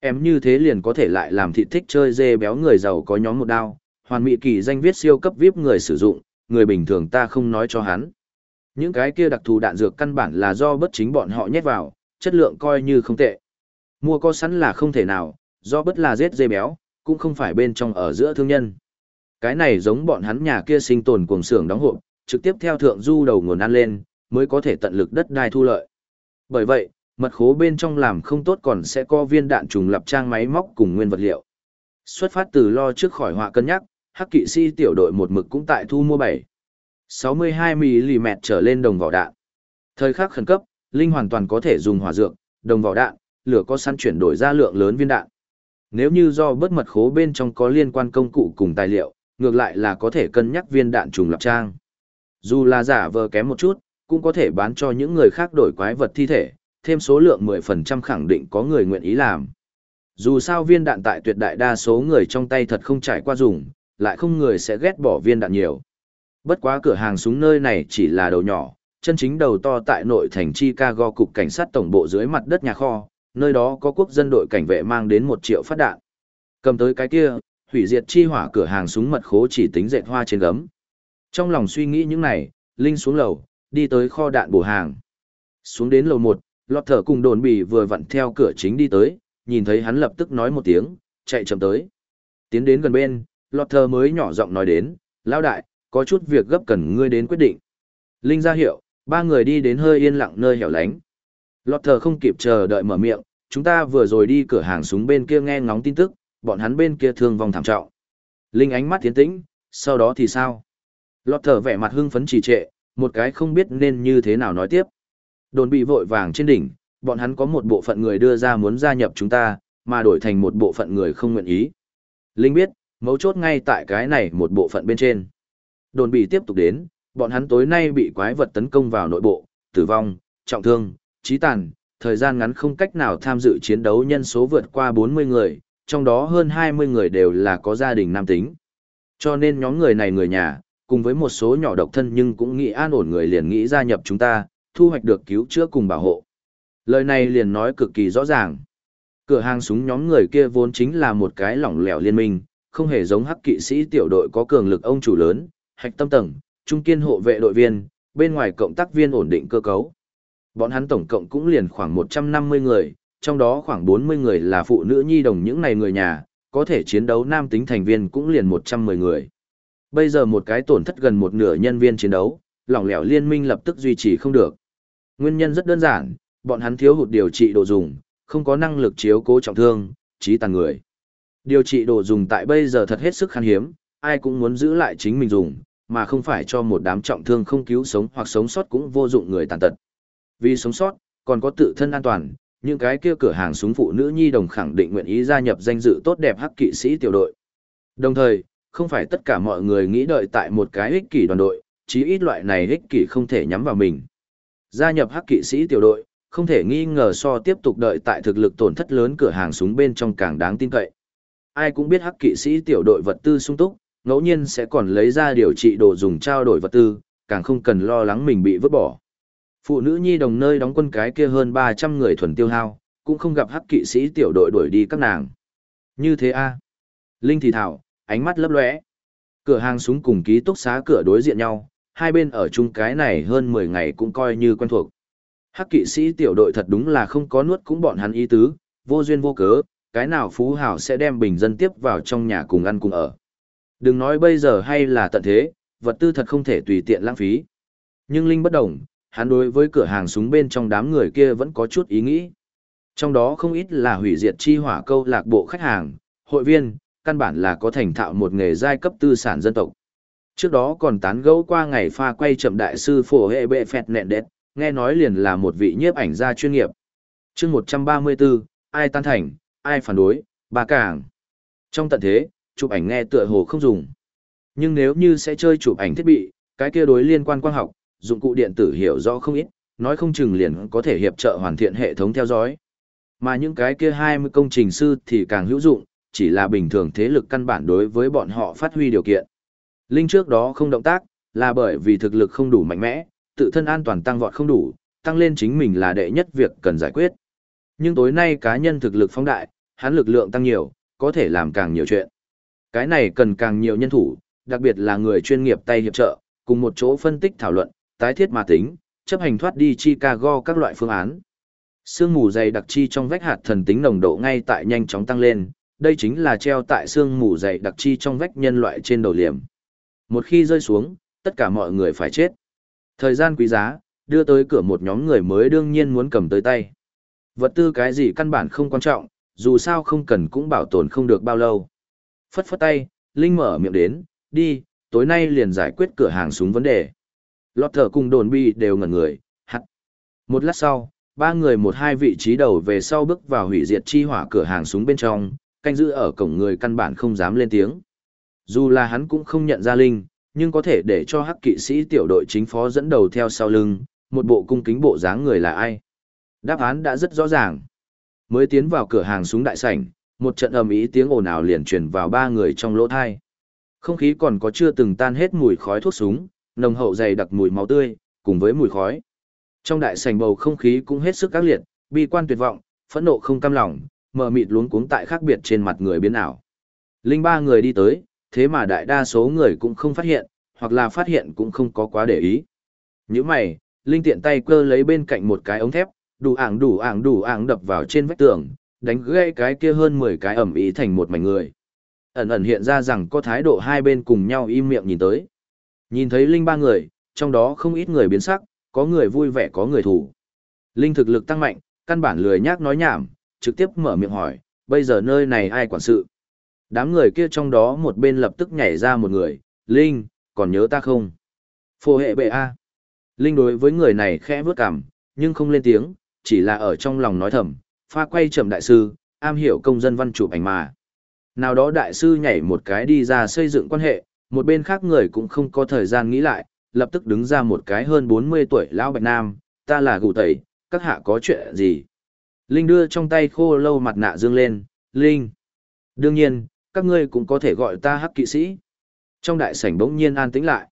Em như thế liền có thể lại làm thị thích chơi dê béo người giàu có nhóm một đao, hoàn mỹ kỳ danh viết siêu cấp VIP người sử dụng, người bình thường ta không nói cho hắn. Những cái kia đặc thù đạn dược căn bản là do bất chính bọn họ nhét vào, chất lượng coi như không tệ. Mua có sẵn là không thể nào, do bất là giết dê béo, cũng không phải bên trong ở giữa thương nhân. Cái này giống bọn hắn nhà kia sinh tồn cuồng xưởng đóng hộp, trực tiếp theo thượng du đầu nguồn ăn lên, mới có thể tận lực đất đai thu lợi. Bởi vậy, mật khố bên trong làm không tốt còn sẽ có viên đạn trùng lập trang máy móc cùng nguyên vật liệu. Xuất phát từ lo trước khỏi họa cân nhắc, hắc kỵ sĩ tiểu đội một mực cũng tại thu mua 7. 62mm trở lên đồng vỏ đạn. Thời khắc khẩn cấp, Linh hoàn toàn có thể dùng hỏa dược, đồng vỏ đạn, lửa có săn chuyển đổi ra lượng lớn viên đạn. Nếu như do bất mật khố bên trong có liên quan công cụ cùng tài liệu, ngược lại là có thể cân nhắc viên đạn trùng lập trang. Dù là giả vờ kém một chút, cũng có thể bán cho những người khác đổi quái vật thi thể, thêm số lượng 10% khẳng định có người nguyện ý làm. Dù sao viên đạn tại tuyệt đại đa số người trong tay thật không trải qua dùng, lại không người sẽ ghét bỏ viên đạn nhiều. Bất quá cửa hàng súng nơi này chỉ là đầu nhỏ, chân chính đầu to tại nội thành Chicago cục cảnh sát tổng bộ dưới mặt đất nhà kho, nơi đó có quốc dân đội cảnh vệ mang đến một triệu phát đạn. Cầm tới cái kia, hủy diệt chi hỏa cửa hàng súng mật khố chỉ tính dệt hoa trên gấm. Trong lòng suy nghĩ những này, Linh xuống lầu, đi tới kho đạn bổ hàng. Xuống đến lầu 1, lọt thở cùng đồn bì vừa vặn theo cửa chính đi tới, nhìn thấy hắn lập tức nói một tiếng, chạy chậm tới. Tiến đến gần bên, lọt thở mới nhỏ giọng nói đến, lao đại, có chút việc gấp cần ngươi đến quyết định. Linh ra hiệu, ba người đi đến hơi yên lặng nơi hẻo lánh. Lọt thở không kịp chờ đợi mở miệng, chúng ta vừa rồi đi cửa hàng súng bên kia nghe ngóng tin tức, bọn hắn bên kia thương vong thảm trọng. Linh ánh mắt tiến tĩnh, sau đó thì sao? Lọt thở vẻ mặt hưng phấn trì trệ, một cái không biết nên như thế nào nói tiếp. Đồn bị vội vàng trên đỉnh, bọn hắn có một bộ phận người đưa ra muốn gia nhập chúng ta, mà đổi thành một bộ phận người không nguyện ý. Linh biết, mấu chốt ngay tại cái này một bộ phận bên trên. Đồn bị tiếp tục đến, bọn hắn tối nay bị quái vật tấn công vào nội bộ, tử vong, trọng thương, trí tàn, thời gian ngắn không cách nào tham dự chiến đấu nhân số vượt qua 40 người, trong đó hơn 20 người đều là có gia đình nam tính. Cho nên nhóm người này người nhà, cùng với một số nhỏ độc thân nhưng cũng nghĩ an ổn người liền nghĩ gia nhập chúng ta, thu hoạch được cứu chữa cùng bảo hộ. Lời này liền nói cực kỳ rõ ràng. Cửa hàng súng nhóm người kia vốn chính là một cái lỏng lẻo liên minh, không hề giống hắc kỵ sĩ tiểu đội có cường lực ông chủ lớn, hạch tâm tầng, trung kiên hộ vệ đội viên, bên ngoài cộng tác viên ổn định cơ cấu. Bọn hắn tổng cộng cũng liền khoảng 150 người, trong đó khoảng 40 người là phụ nữ nhi đồng những này người nhà, có thể chiến đấu nam tính thành viên cũng liền 110 người. Bây giờ một cái tổn thất gần một nửa nhân viên chiến đấu, lỏng lẻo liên minh lập tức duy trì không được. Nguyên nhân rất đơn giản, bọn hắn thiếu hụt điều trị đồ dùng, không có năng lực chiếu cố trọng thương, trí tàn người. Điều trị đồ dùng tại bây giờ thật hết sức khan hiếm, ai cũng muốn giữ lại chính mình dùng, mà không phải cho một đám trọng thương không cứu sống hoặc sống sót cũng vô dụng người tàn tật. Vì sống sót, còn có tự thân an toàn, những cái kia cửa hàng súng phụ nữ nhi đồng khẳng định nguyện ý gia nhập danh dự tốt đẹp hắc kỵ sĩ tiểu đội. Đồng thời, không phải tất cả mọi người nghĩ đợi tại một cái ích kỷ đoàn đội, chí ít loại này ích kỷ không thể nhắm vào mình. Gia nhập hắc kỵ sĩ tiểu đội, không thể nghi ngờ so tiếp tục đợi tại thực lực tổn thất lớn cửa hàng súng bên trong càng đáng tin cậy. Ai cũng biết hắc kỵ sĩ tiểu đội vật tư sung túc, ngẫu nhiên sẽ còn lấy ra điều trị đồ dùng trao đổi vật tư, càng không cần lo lắng mình bị vứt bỏ. Phụ nữ nhi đồng nơi đóng quân cái kia hơn 300 người thuần tiêu hao, cũng không gặp hắc kỵ sĩ tiểu đội đuổi đi các nàng. Như thế a Linh thì thảo, ánh mắt lấp lóe. Cửa hàng súng cùng ký túc xá cửa đối diện nhau, hai bên ở chung cái này hơn 10 ngày cũng coi như quen thuộc. Hắc kỵ sĩ tiểu đội thật đúng là không có nuốt cũng bọn hắn ý tứ, vô duyên vô cớ, cái nào phú hào sẽ đem bình dân tiếp vào trong nhà cùng ăn cùng ở. Đừng nói bây giờ hay là tận thế, vật tư thật không thể tùy tiện lãng phí. Nhưng Linh bất đồng, hắn đối với cửa hàng súng bên trong đám người kia vẫn có chút ý nghĩ. Trong đó không ít là hủy diệt chi hỏa câu lạc bộ khách hàng, hội viên, căn bản là có thành thạo một nghề giai cấp tư sản dân tộc. Trước đó còn tán gẫu qua ngày pha quay chậm đại sư phổ hệ bệ phẹt nẹn đét, nghe nói liền là một vị nhiếp ảnh gia chuyên nghiệp. chương 134, ai tan thành, ai phản đối, bà cảng. Trong tận thế, chụp ảnh nghe tựa hồ không dùng. Nhưng nếu như sẽ chơi chụp ảnh thiết bị, cái kia đối liên quan quang học, dụng cụ điện tử hiểu rõ không ít, nói không chừng liền có thể hiệp trợ hoàn thiện hệ thống theo dõi. Mà những cái kia 20 công trình sư thì càng hữu dụng, chỉ là bình thường thế lực căn bản đối với bọn họ phát huy điều kiện. Linh trước đó không động tác, là bởi vì thực lực không đủ mạnh mẽ, tự thân an toàn tăng vọt không đủ, tăng lên chính mình là đệ nhất việc cần giải quyết. Nhưng tối nay cá nhân thực lực phóng đại, hắn lực lượng tăng nhiều, có thể làm càng nhiều chuyện. Cái này cần càng nhiều nhân thủ, đặc biệt là người chuyên nghiệp tay hiệp trợ, cùng một chỗ phân tích thảo luận, tái thiết mà tính, chấp hành thoát đi Chicago các loại phương án. Sương mù dày đặc chi trong vách hạt thần tính nồng độ ngay tại nhanh chóng tăng lên, đây chính là treo tại sương mù dày đặc chi trong vách nhân loại trên đầu liềm. Một khi rơi xuống, tất cả mọi người phải chết. Thời gian quý giá, đưa tới cửa một nhóm người mới đương nhiên muốn cầm tới tay. Vật tư cái gì căn bản không quan trọng, dù sao không cần cũng bảo tồn không được bao lâu. Phất phất tay, Linh mở miệng đến, đi, tối nay liền giải quyết cửa hàng súng vấn đề. Lọt thở cùng đồn bi đều ngẩn người, hắt. Một lát sau, ba người một hai vị trí đầu về sau bước vào hủy diệt chi hỏa cửa hàng súng bên trong, canh giữ ở cổng người căn bản không dám lên tiếng. Dù là hắn cũng không nhận ra Linh, nhưng có thể để cho hắc kỵ sĩ tiểu đội chính phó dẫn đầu theo sau lưng, một bộ cung kính bộ dáng người là ai. Đáp án đã rất rõ ràng. Mới tiến vào cửa hàng súng đại sảnh, một trận ầm ý tiếng ồn ào liền truyền vào ba người trong lỗ thai. Không khí còn có chưa từng tan hết mùi khói thuốc súng, nồng hậu dày đặc mùi máu tươi, cùng với mùi khói. Trong đại sảnh bầu không khí cũng hết sức ác liệt, bi quan tuyệt vọng, phẫn nộ không cam lòng, mờ mịt luống cuống tại khác biệt trên mặt người biến ảo. Linh ba người đi tới, thế mà đại đa số người cũng không phát hiện, hoặc là phát hiện cũng không có quá để ý. Như mày, Linh tiện tay cơ lấy bên cạnh một cái ống thép, đủ ảng đủ ảng đủ ảng đập vào trên vách tường, đánh gãy cái kia hơn 10 cái ẩm ý thành một mảnh người. Ẩn ẩn hiện ra rằng có thái độ hai bên cùng nhau im miệng nhìn tới. Nhìn thấy Linh ba người, trong đó không ít người biến sắc, có người vui vẻ có người thủ. Linh thực lực tăng mạnh, căn bản lười nhác nói nhảm, trực tiếp mở miệng hỏi, bây giờ nơi này ai quản sự? Đám người kia trong đó một bên lập tức nhảy ra một người, Linh, còn nhớ ta không? Phô hệ bệ A. Linh đối với người này khẽ vướt cằm, nhưng không lên tiếng, chỉ là ở trong lòng nói thầm, pha quay chậm đại sư, am hiểu công dân văn chụp ảnh mà. Nào đó đại sư nhảy một cái đi ra xây dựng quan hệ, một bên khác người cũng không có thời gian nghĩ lại, lập tức đứng ra một cái hơn 40 tuổi lão bạch nam, ta là gù tẩy, các hạ có chuyện gì? Linh đưa trong tay khô lâu mặt nạ dương lên, Linh. Đương nhiên, các ngươi cũng có thể gọi ta hắc kỵ sĩ. Trong đại sảnh bỗng nhiên an tĩnh lại.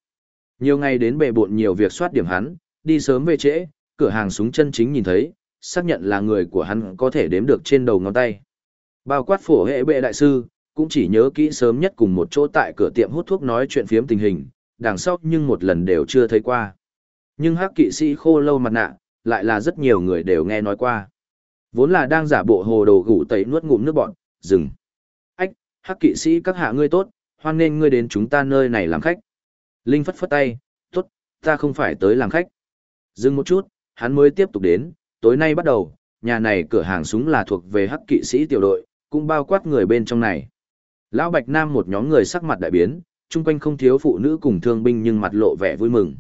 Nhiều ngày đến bề bộn nhiều việc soát điểm hắn, đi sớm về trễ, cửa hàng súng chân chính nhìn thấy, xác nhận là người của hắn có thể đếm được trên đầu ngón tay. Bao quát phổ hệ bệ đại sư, cũng chỉ nhớ kỹ sớm nhất cùng một chỗ tại cửa tiệm hút thuốc nói chuyện phiếm tình hình, đằng sau nhưng một lần đều chưa thấy qua. Nhưng hắc kỵ sĩ khô lâu mặt nạ, lại là rất nhiều người đều nghe nói qua. Vốn là đang giả bộ hồ đồ gủ tẩy nuốt ngụm nước bọn, dừng. Ách, hắc kỵ sĩ các hạ ngươi tốt, hoan nên ngươi đến chúng ta nơi này làm khách. Linh phất phất tay, tốt, ta không phải tới làm khách. Dừng một chút, hắn mới tiếp tục đến, tối nay bắt đầu, nhà này cửa hàng súng là thuộc về hắc kỵ sĩ tiểu đội, cũng bao quát người bên trong này. Lão Bạch Nam một nhóm người sắc mặt đại biến, chung quanh không thiếu phụ nữ cùng thương binh nhưng mặt lộ vẻ vui mừng.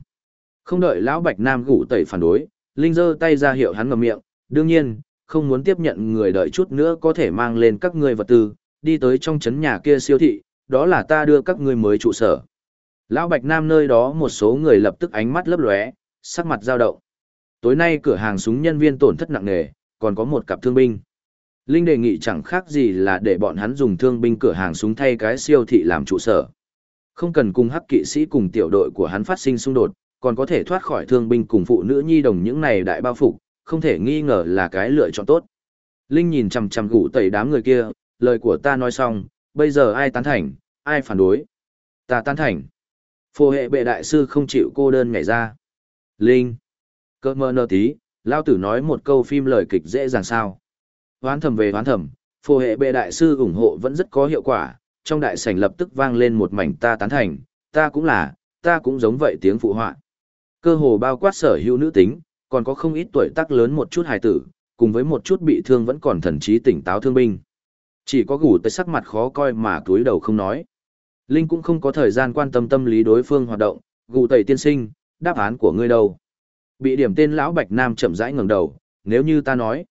Không đợi Lão Bạch Nam gủ tẩy phản đối, Linh giơ tay ra hiệu hắn ngậm miệng, đương nhiên, không muốn tiếp nhận người đợi chút nữa có thể mang lên các người vật tư, đi tới trong trấn nhà kia siêu thị, đó là ta đưa các ngươi mới trụ sở. Lão Bạch Nam nơi đó một số người lập tức ánh mắt lấp lóe, sắc mặt dao động. Tối nay cửa hàng súng nhân viên tổn thất nặng nề, còn có một cặp thương binh. Linh đề nghị chẳng khác gì là để bọn hắn dùng thương binh cửa hàng súng thay cái siêu thị làm trụ sở. Không cần cùng hắc kỵ sĩ cùng tiểu đội của hắn phát sinh xung đột, còn có thể thoát khỏi thương binh cùng phụ nữ nhi đồng những này đại bao phục, không thể nghi ngờ là cái lựa chọn tốt. Linh nhìn chằm chằm gủ tẩy đám người kia, lời của ta nói xong, bây giờ ai tán thành, ai phản đối. Ta tán thành. Phổ hệ bệ đại sư không chịu cô đơn nhảy ra. Linh. Cơ mơ nơ tí, lao tử nói một câu phim lời kịch dễ dàng sao. Hoán thầm về hoán thầm, phổ hệ bệ đại sư ủng hộ vẫn rất có hiệu quả, trong đại sảnh lập tức vang lên một mảnh ta tán thành, ta cũng là, ta cũng giống vậy tiếng phụ họa. Cơ hồ bao quát sở hữu nữ tính, còn có không ít tuổi tác lớn một chút hài tử, cùng với một chút bị thương vẫn còn thần trí tỉnh táo thương binh. Chỉ có gủ tới sắc mặt khó coi mà túi đầu không nói. Linh cũng không có thời gian quan tâm tâm lý đối phương hoạt động, gù tẩy tiên sinh, đáp án của ngươi đâu? Bị điểm tên lão Bạch Nam chậm rãi ngẩng đầu, nếu như ta nói,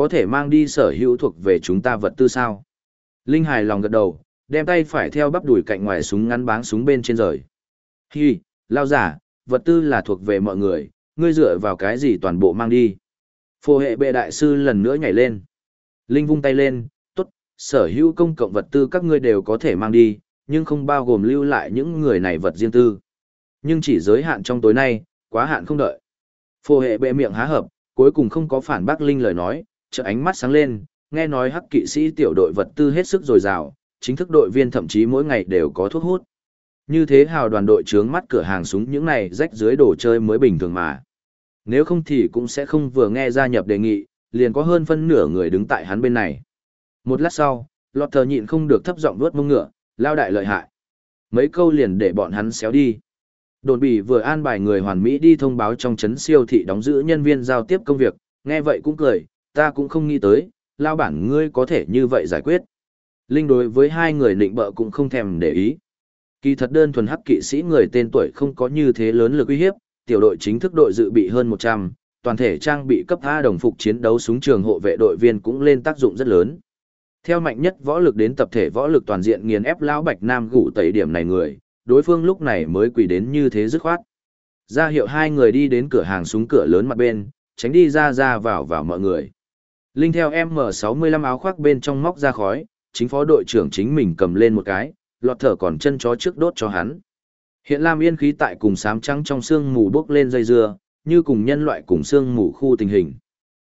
có thể mang đi sở hữu thuộc về chúng ta vật tư sao? Linh hài lòng gật đầu, đem tay phải theo bắp đùi cạnh ngoài súng ngắn báng súng bên trên rời. Hi, lao giả, vật tư là thuộc về mọi người, ngươi dựa vào cái gì toàn bộ mang đi. Phổ hệ bệ đại sư lần nữa nhảy lên. Linh vung tay lên, tốt, sở hữu công cộng vật tư các ngươi đều có thể mang đi, nhưng không bao gồm lưu lại những người này vật riêng tư. Nhưng chỉ giới hạn trong tối nay, quá hạn không đợi. Phổ hệ bệ miệng há hợp, cuối cùng không có phản bác Linh lời nói, trợ ánh mắt sáng lên, nghe nói hắc kỵ sĩ tiểu đội vật tư hết sức dồi dào, chính thức đội viên thậm chí mỗi ngày đều có thuốc hút. Như thế hào đoàn đội trướng mắt cửa hàng súng những này rách dưới đồ chơi mới bình thường mà. Nếu không thì cũng sẽ không vừa nghe gia nhập đề nghị, liền có hơn phân nửa người đứng tại hắn bên này. Một lát sau, lọt thờ nhịn không được thấp giọng vuốt mông ngựa, lao đại lợi hại. Mấy câu liền để bọn hắn xéo đi. Đồn bỉ vừa an bài người hoàn mỹ đi thông báo trong chấn siêu thị đóng giữ nhân viên giao tiếp công việc, nghe vậy cũng cười, ta cũng không nghĩ tới, lao bản ngươi có thể như vậy giải quyết. Linh đối với hai người nịnh bợ cũng không thèm để ý. Kỳ thật đơn thuần hắc kỵ sĩ người tên tuổi không có như thế lớn lực uy hiếp, tiểu đội chính thức đội dự bị hơn 100, toàn thể trang bị cấp A đồng phục chiến đấu súng trường hộ vệ đội viên cũng lên tác dụng rất lớn. Theo mạnh nhất võ lực đến tập thể võ lực toàn diện nghiền ép lão Bạch Nam gủ tẩy điểm này người, đối phương lúc này mới quỳ đến như thế dứt khoát. Ra hiệu hai người đi đến cửa hàng súng cửa lớn mặt bên, tránh đi ra ra vào vào mọi người. Linh theo M65 áo khoác bên trong móc ra khói, chính phó đội trưởng chính mình cầm lên một cái, lọt thở còn chân chó trước đốt cho hắn. Hiện Lam yên khí tại cùng sám trắng trong xương mù bốc lên dây dưa, như cùng nhân loại cùng xương mù khu tình hình.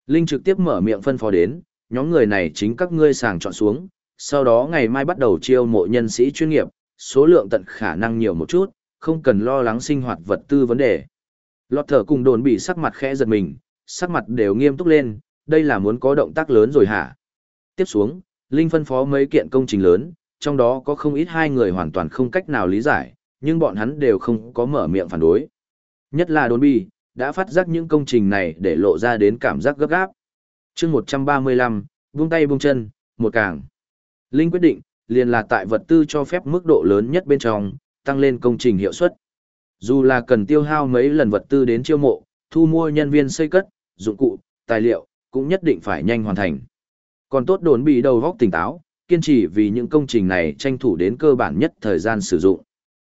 Linh trực tiếp mở miệng phân phó đến, nhóm người này chính các ngươi sàng chọn xuống, sau đó ngày mai bắt đầu chiêu mộ nhân sĩ chuyên nghiệp, số lượng tận khả năng nhiều một chút, không cần lo lắng sinh hoạt vật tư vấn đề. Lọt thở cùng đồn bị sắc mặt khẽ giật mình, sắc mặt đều nghiêm túc lên, đây là muốn có động tác lớn rồi hả? Tiếp xuống, Linh phân phó mấy kiện công trình lớn, trong đó có không ít hai người hoàn toàn không cách nào lý giải, nhưng bọn hắn đều không có mở miệng phản đối. Nhất là đồn bi, đã phát giác những công trình này để lộ ra đến cảm giác gấp gáp. chương 135, buông tay buông chân, một càng. Linh quyết định, liền là tại vật tư cho phép mức độ lớn nhất bên trong, tăng lên công trình hiệu suất. Dù là cần tiêu hao mấy lần vật tư đến chiêu mộ, thu mua nhân viên xây cất, dụng cụ, tài liệu, cũng nhất định phải nhanh hoàn thành. Còn tốt đồn bị đầu góc tỉnh táo, kiên trì vì những công trình này tranh thủ đến cơ bản nhất thời gian sử dụng.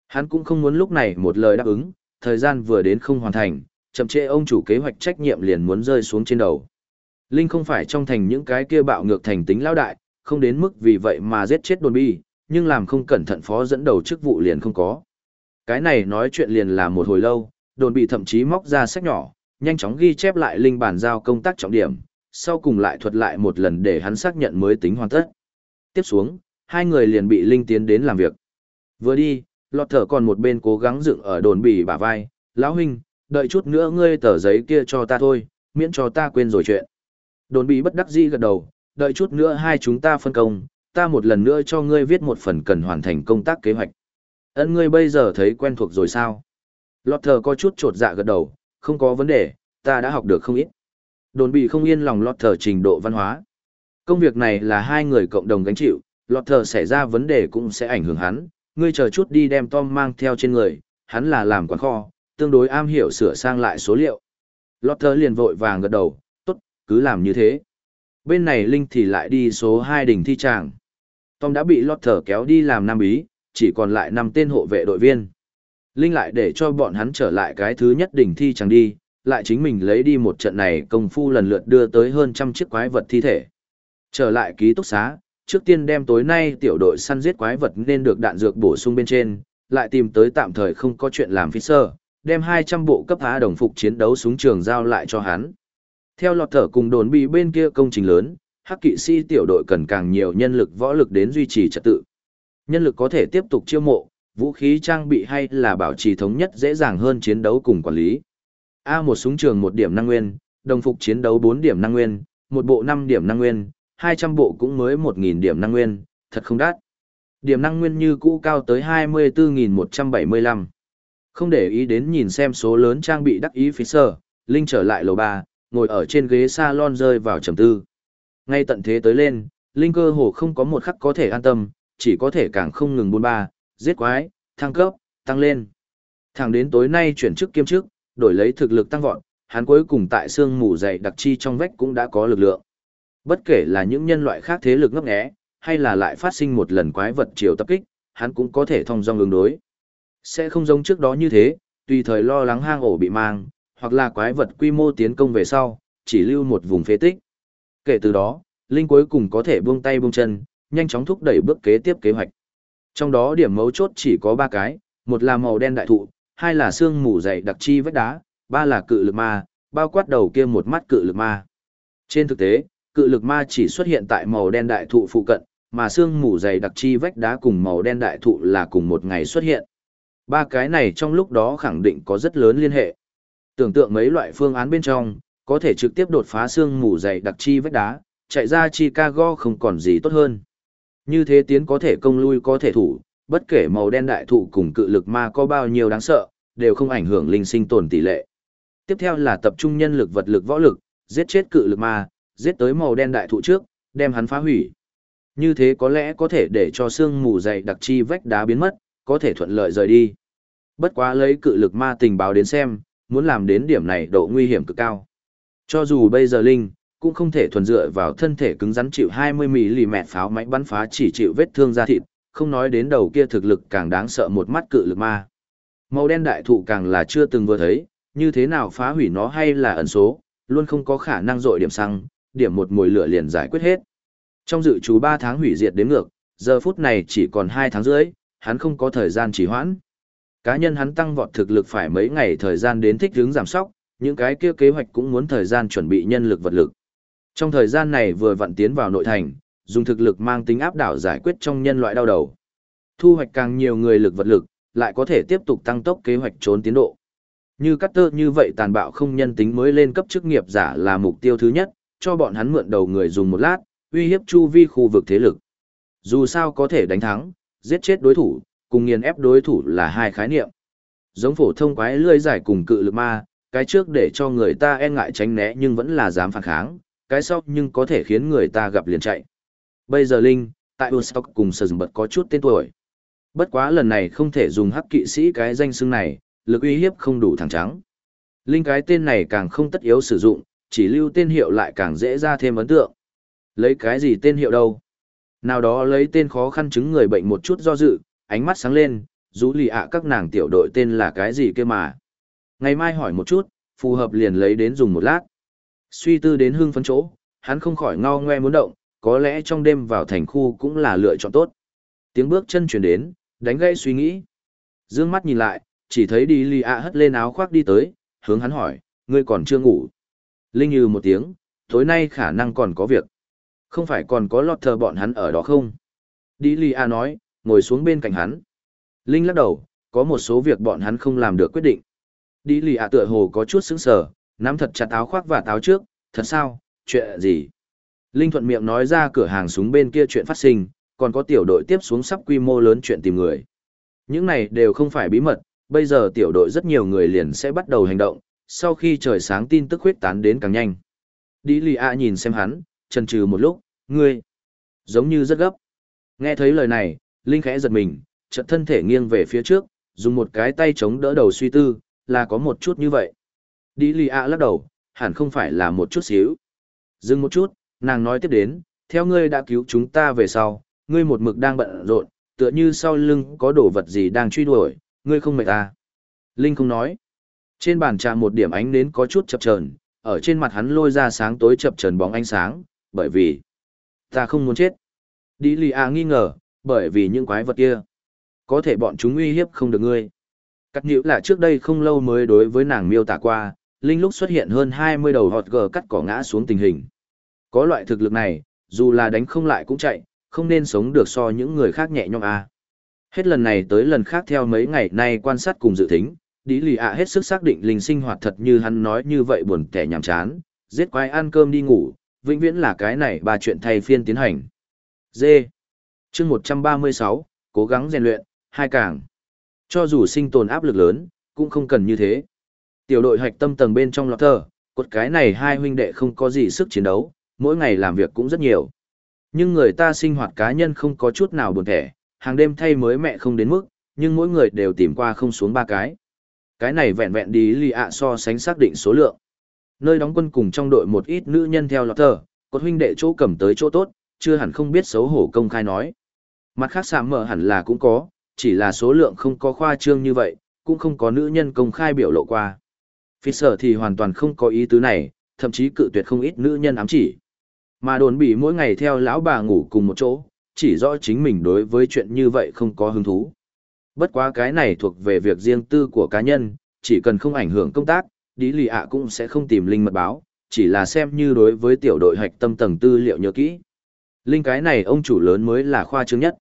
Hắn cũng không muốn lúc này một lời đáp ứng, thời gian vừa đến không hoàn thành, chậm trễ ông chủ kế hoạch trách nhiệm liền muốn rơi xuống trên đầu. Linh không phải trong thành những cái kia bạo ngược thành tính lão đại, không đến mức vì vậy mà giết chết đồn bi, nhưng làm không cẩn thận phó dẫn đầu chức vụ liền không có. Cái này nói chuyện liền là một hồi lâu, đồn bị thậm chí móc ra sách nhỏ, nhanh chóng ghi chép lại linh bản giao công tác trọng điểm, sau cùng lại thuật lại một lần để hắn xác nhận mới tính hoàn tất. Tiếp xuống, hai người liền bị linh tiến đến làm việc. Vừa đi, lọt thở còn một bên cố gắng dựng ở đồn bì bả vai, lão huynh, đợi chút nữa ngươi tờ giấy kia cho ta thôi, miễn cho ta quên rồi chuyện. Đồn bì bất đắc dĩ gật đầu, đợi chút nữa hai chúng ta phân công, ta một lần nữa cho ngươi viết một phần cần hoàn thành công tác kế hoạch. Ấn ngươi bây giờ thấy quen thuộc rồi sao? Lọt thở có chút trột dạ gật đầu, không có vấn đề, ta đã học được không ít. Đồn bị không yên lòng lọt thở trình độ văn hóa. Công việc này là hai người cộng đồng gánh chịu, lọt thở xảy ra vấn đề cũng sẽ ảnh hưởng hắn, ngươi chờ chút đi đem Tom mang theo trên người, hắn là làm quán kho, tương đối am hiểu sửa sang lại số liệu. Lọt thở liền vội vàng gật đầu, tốt, cứ làm như thế. Bên này Linh thì lại đi số 2 đỉnh thi tràng. Tom đã bị lọt thở kéo đi làm nam bí, chỉ còn lại 5 tên hộ vệ đội viên. Linh lại để cho bọn hắn trở lại cái thứ nhất đỉnh thi chẳng đi, lại chính mình lấy đi một trận này công phu lần lượt đưa tới hơn trăm chiếc quái vật thi thể. Trở lại ký túc xá, trước tiên đem tối nay tiểu đội săn giết quái vật nên được đạn dược bổ sung bên trên, lại tìm tới tạm thời không có chuyện làm phi sơ, đem 200 bộ cấp phá đồng phục chiến đấu súng trường giao lại cho hắn. Theo lọt thở cùng đồn bị bên kia công trình lớn, hắc kỵ sĩ tiểu đội cần càng nhiều nhân lực võ lực đến duy trì trật tự. Nhân lực có thể tiếp tục chiêu mộ, vũ khí trang bị hay là bảo trì thống nhất dễ dàng hơn chiến đấu cùng quản lý. A một súng trường một điểm năng nguyên, đồng phục chiến đấu 4 điểm năng nguyên, một bộ 5 điểm năng nguyên, 200 bộ cũng mới 1.000 điểm năng nguyên, thật không đắt. Điểm năng nguyên như cũ cao tới 24.175. Không để ý đến nhìn xem số lớn trang bị đắc ý phía sở, Linh trở lại lầu 3, ngồi ở trên ghế salon rơi vào trầm tư. Ngay tận thế tới lên, Linh cơ hồ không có một khắc có thể an tâm, chỉ có thể càng không ngừng buôn ba, giết quái, thăng cấp, tăng lên. Thẳng đến tối nay chuyển chức kiêm chức, đổi lấy thực lực tăng vọt, hắn cuối cùng tại xương mù dày đặc chi trong vách cũng đã có lực lượng. Bất kể là những nhân loại khác thế lực ngấp nghé, hay là lại phát sinh một lần quái vật chiều tập kích, hắn cũng có thể thông dong ứng đối. Sẽ không giống trước đó như thế, tùy thời lo lắng hang ổ bị mang, hoặc là quái vật quy mô tiến công về sau, chỉ lưu một vùng phế tích. Kể từ đó, Linh cuối cùng có thể buông tay buông chân, nhanh chóng thúc đẩy bước kế tiếp kế hoạch. Trong đó điểm mấu chốt chỉ có ba cái, một là màu đen đại thụ, hai là xương mù dày đặc chi vách đá, ba là cự lực ma, bao quát đầu kia một mắt cự lực ma. Trên thực tế, cự lực ma chỉ xuất hiện tại màu đen đại thụ phụ cận, mà xương mù dày đặc chi vách đá cùng màu đen đại thụ là cùng một ngày xuất hiện. Ba cái này trong lúc đó khẳng định có rất lớn liên hệ. Tưởng tượng mấy loại phương án bên trong, có thể trực tiếp đột phá xương mù dày đặc chi vách đá, chạy ra Chicago không còn gì tốt hơn. Như thế tiến có thể công lui có thể thủ, bất kể màu đen đại thụ cùng cự lực ma có bao nhiêu đáng sợ, đều không ảnh hưởng linh sinh tồn tỷ lệ. Tiếp theo là tập trung nhân lực vật lực võ lực, giết chết cự lực ma, giết tới màu đen đại thụ trước, đem hắn phá hủy. Như thế có lẽ có thể để cho xương mù dày đặc chi vách đá biến mất, có thể thuận lợi rời đi. Bất quá lấy cự lực ma tình báo đến xem, muốn làm đến điểm này độ nguy hiểm cực cao. Cho dù bây giờ Linh, cũng không thể thuần dựa vào thân thể cứng rắn chịu 20mm pháo máy bắn phá chỉ chịu vết thương da thịt, không nói đến đầu kia thực lực càng đáng sợ một mắt cự lực ma. Màu đen đại thụ càng là chưa từng vừa thấy, như thế nào phá hủy nó hay là ẩn số, luôn không có khả năng dội điểm xăng, điểm một mùi lửa liền giải quyết hết. Trong dự chú 3 tháng hủy diệt đến ngược, giờ phút này chỉ còn 2 tháng rưỡi, hắn không có thời gian trì hoãn. Cá nhân hắn tăng vọt thực lực phải mấy ngày thời gian đến thích hướng giảm sóc, những cái kia kế hoạch cũng muốn thời gian chuẩn bị nhân lực vật lực. Trong thời gian này vừa vận tiến vào nội thành, dùng thực lực mang tính áp đảo giải quyết trong nhân loại đau đầu. Thu hoạch càng nhiều người lực vật lực, lại có thể tiếp tục tăng tốc kế hoạch trốn tiến độ. Như Carter như vậy tàn bạo không nhân tính mới lên cấp chức nghiệp giả là mục tiêu thứ nhất, cho bọn hắn mượn đầu người dùng một lát, uy hiếp chu vi khu vực thế lực. Dù sao có thể đánh thắng, giết chết đối thủ, cùng nghiền ép đối thủ là hai khái niệm. Giống phổ thông quái lươi giải cùng cự lực ma, cái trước để cho người ta e ngại tránh né nhưng vẫn là dám phản kháng, cái sau nhưng có thể khiến người ta gặp liền chạy. Bây giờ Linh, tại Woodstock cùng Sở Bật có chút tên tuổi. Bất quá lần này không thể dùng hắc kỵ sĩ cái danh xưng này, lực uy hiếp không đủ thẳng trắng. Linh cái tên này càng không tất yếu sử dụng, chỉ lưu tên hiệu lại càng dễ ra thêm ấn tượng. Lấy cái gì tên hiệu đâu? Nào đó lấy tên khó khăn chứng người bệnh một chút do dự, ánh mắt sáng lên, rú lì ạ các nàng tiểu đội tên là cái gì kia mà. Ngày mai hỏi một chút, phù hợp liền lấy đến dùng một lát. Suy tư đến hương phấn chỗ, hắn không khỏi ngao ngoe muốn động, có lẽ trong đêm vào thành khu cũng là lựa chọn tốt. Tiếng bước chân chuyển đến, đánh gãy suy nghĩ. Dương mắt nhìn lại, chỉ thấy đi lì ạ hất lên áo khoác đi tới, hướng hắn hỏi, ngươi còn chưa ngủ. Linh như một tiếng, tối nay khả năng còn có việc. Không phải còn có lọt thờ bọn hắn ở đó không? Đi lì ạ nói, ngồi xuống bên cạnh hắn. Linh lắc đầu, có một số việc bọn hắn không làm được quyết định. Đi lì ạ tựa hồ có chút sững sờ, nắm thật chặt áo khoác và táo trước, thật sao, chuyện gì? Linh thuận miệng nói ra cửa hàng súng bên kia chuyện phát sinh, còn có tiểu đội tiếp xuống sắp quy mô lớn chuyện tìm người. Những này đều không phải bí mật, bây giờ tiểu đội rất nhiều người liền sẽ bắt đầu hành động, sau khi trời sáng tin tức huyết tán đến càng nhanh. Đi lì ạ nhìn xem hắn, chần chừ một lúc, ngươi, giống như rất gấp. Nghe thấy lời này, Linh khẽ giật mình, chợt thân thể nghiêng về phía trước, dùng một cái tay chống đỡ đầu suy tư, là có một chút như vậy. Đi lì ạ lắc đầu, hẳn không phải là một chút xíu. Dừng một chút, nàng nói tiếp đến, theo ngươi đã cứu chúng ta về sau, ngươi một mực đang bận rộn, tựa như sau lưng có đồ vật gì đang truy đuổi, ngươi không mệt ta. Linh không nói. Trên bàn trà một điểm ánh nến có chút chập chờn, ở trên mặt hắn lôi ra sáng tối chập chờn bóng ánh sáng, bởi vì ta không muốn chết. Đi lì à nghi ngờ, bởi vì những quái vật kia, có thể bọn chúng uy hiếp không được ngươi. Cắt nhữ là trước đây không lâu mới đối với nàng miêu tả qua, Linh lúc xuất hiện hơn 20 đầu hột gờ cắt cỏ ngã xuống tình hình. Có loại thực lực này, dù là đánh không lại cũng chạy, không nên sống được so những người khác nhẹ nhõm à. Hết lần này tới lần khác theo mấy ngày nay quan sát cùng dự tính, Đi lì ạ hết sức xác định linh sinh hoạt thật như hắn nói như vậy buồn tẻ nhàm chán, giết quái ăn cơm đi ngủ, vĩnh viễn là cái này ba chuyện thay phiên tiến hành. D. chương 136, cố gắng rèn luyện, hai càng. Cho dù sinh tồn áp lực lớn, cũng không cần như thế. Tiểu đội hạch tâm tầng bên trong lọt thờ, cột cái này hai huynh đệ không có gì sức chiến đấu, mỗi ngày làm việc cũng rất nhiều. Nhưng người ta sinh hoạt cá nhân không có chút nào buồn thẻ, hàng đêm thay mới mẹ không đến mức, nhưng mỗi người đều tìm qua không xuống ba cái. Cái này vẹn vẹn đi lì ạ so sánh xác định số lượng. Nơi đóng quân cùng trong đội một ít nữ nhân theo lọt thờ, cột huynh đệ chỗ cầm tới chỗ tốt, chưa hẳn không biết xấu hổ công khai nói. Mặt khác sạm mở hẳn là cũng có, chỉ là số lượng không có khoa trương như vậy, cũng không có nữ nhân công khai biểu lộ qua. Phi sở thì hoàn toàn không có ý tứ này, thậm chí cự tuyệt không ít nữ nhân ám chỉ. Mà đồn bị mỗi ngày theo lão bà ngủ cùng một chỗ, chỉ rõ chính mình đối với chuyện như vậy không có hứng thú. Bất quá cái này thuộc về việc riêng tư của cá nhân, chỉ cần không ảnh hưởng công tác, đi lì ạ cũng sẽ không tìm linh mật báo, chỉ là xem như đối với tiểu đội hạch tâm tầng tư liệu nhớ kỹ. Linh cái này ông chủ lớn mới là khoa trương nhất.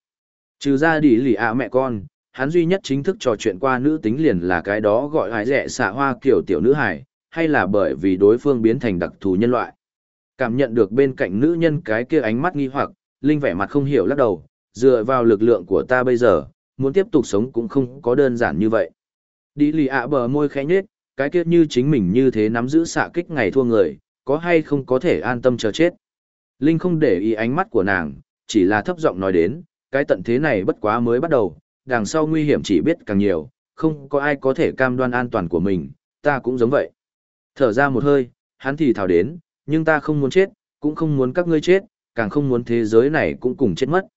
Trừ ra đi lì ạ mẹ con, hắn duy nhất chính thức trò chuyện qua nữ tính liền là cái đó gọi hái rẻ dạ xạ hoa kiểu tiểu nữ hải, hay là bởi vì đối phương biến thành đặc thù nhân loại. Cảm nhận được bên cạnh nữ nhân cái kia ánh mắt nghi hoặc, Linh vẻ mặt không hiểu lắc đầu, dựa vào lực lượng của ta bây giờ, muốn tiếp tục sống cũng không có đơn giản như vậy. Đi lì ạ bờ môi khẽ nhết, cái kia như chính mình như thế nắm giữ xạ kích ngày thua người, có hay không có thể an tâm chờ chết. Linh không để ý ánh mắt của nàng, chỉ là thấp giọng nói đến, cái tận thế này bất quá mới bắt đầu, đằng sau nguy hiểm chỉ biết càng nhiều, không có ai có thể cam đoan an toàn của mình, ta cũng giống vậy. Thở ra một hơi, hắn thì thào đến, nhưng ta không muốn chết, cũng không muốn các ngươi chết, càng không muốn thế giới này cũng cùng chết mất.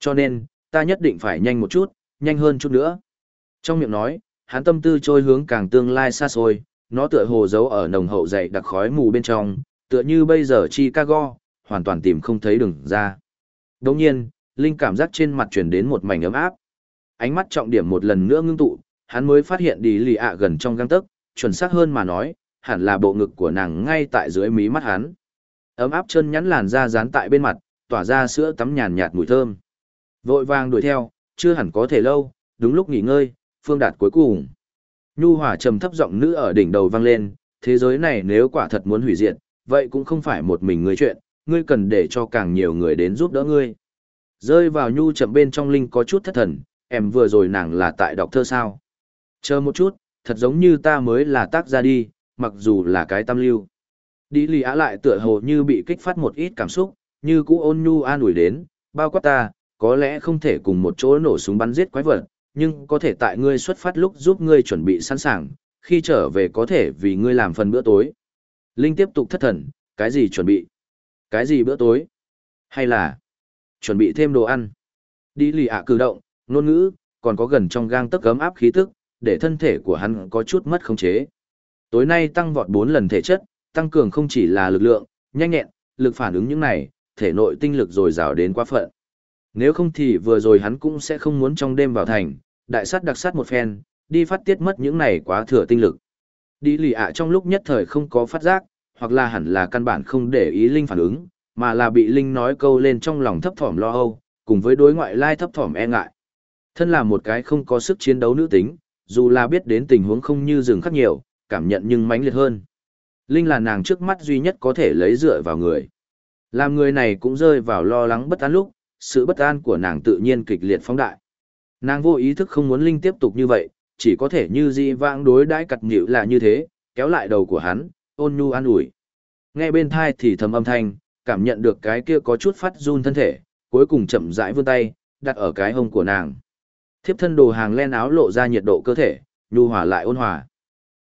Cho nên, ta nhất định phải nhanh một chút, nhanh hơn chút nữa. Trong miệng nói, hắn tâm tư trôi hướng càng tương lai xa xôi, nó tựa hồ giấu ở nồng hậu dày đặc khói mù bên trong, tựa như bây giờ Chicago, hoàn toàn tìm không thấy đường ra. Đồng nhiên, Linh cảm giác trên mặt chuyển đến một mảnh ấm áp. Ánh mắt trọng điểm một lần nữa ngưng tụ, hắn mới phát hiện đi lì ạ gần trong găng tấc, chuẩn xác hơn mà nói, hẳn là bộ ngực của nàng ngay tại dưới mí mắt hắn. Ấm áp chân nhắn làn da dán tại bên mặt, tỏa ra sữa tắm nhàn nhạt mùi thơm. Vội vàng đuổi theo, chưa hẳn có thể lâu, đúng lúc nghỉ ngơi, phương đạt cuối cùng. Nhu hòa trầm thấp giọng nữ ở đỉnh đầu vang lên, thế giới này nếu quả thật muốn hủy diệt, vậy cũng không phải một mình ngươi chuyện, ngươi cần để cho càng nhiều người đến giúp đỡ ngươi. Rơi vào nhu chậm bên trong linh có chút thất thần, em vừa rồi nàng là tại đọc thơ sao. Chờ một chút, thật giống như ta mới là tác gia đi, mặc dù là cái tam lưu. Đi lì á lại tựa hồ như bị kích phát một ít cảm xúc, như cũ ôn nhu an ủi đến, bao quát ta, có lẽ không thể cùng một chỗ nổ súng bắn giết quái vật, nhưng có thể tại ngươi xuất phát lúc giúp ngươi chuẩn bị sẵn sàng, khi trở về có thể vì ngươi làm phần bữa tối. Linh tiếp tục thất thần, cái gì chuẩn bị? Cái gì bữa tối? Hay là chuẩn bị thêm đồ ăn? Đi lì ạ cử động, ngôn ngữ, còn có gần trong gang tấc cấm áp khí tức, để thân thể của hắn có chút mất khống chế. Tối nay tăng vọt 4 lần thể chất, tăng cường không chỉ là lực lượng, nhanh nhẹn, lực phản ứng những này, thể nội tinh lực dồi dào đến quá phận. Nếu không thì vừa rồi hắn cũng sẽ không muốn trong đêm vào thành, đại sát đặc sát một phen, đi phát tiết mất những này quá thừa tinh lực. Đi lì ạ trong lúc nhất thời không có phát giác, hoặc là hẳn là căn bản không để ý Linh phản ứng, mà là bị Linh nói câu lên trong lòng thấp thỏm lo âu, cùng với đối ngoại lai thấp thỏm e ngại. Thân là một cái không có sức chiến đấu nữ tính, dù là biết đến tình huống không như rừng khắc nhiều, cảm nhận nhưng mãnh liệt hơn. Linh là nàng trước mắt duy nhất có thể lấy dựa vào người. Làm người này cũng rơi vào lo lắng bất an lúc, sự bất an của nàng tự nhiên kịch liệt phóng đại. Nàng vô ý thức không muốn Linh tiếp tục như vậy, chỉ có thể như di vãng đối đãi cặt nhịu là như thế, kéo lại đầu của hắn, ôn nhu an ủi. Nghe bên thai thì thầm âm thanh, cảm nhận được cái kia có chút phát run thân thể, cuối cùng chậm rãi vươn tay, đặt ở cái hông của nàng. Thiếp thân đồ hàng len áo lộ ra nhiệt độ cơ thể, nhu hòa lại ôn hòa.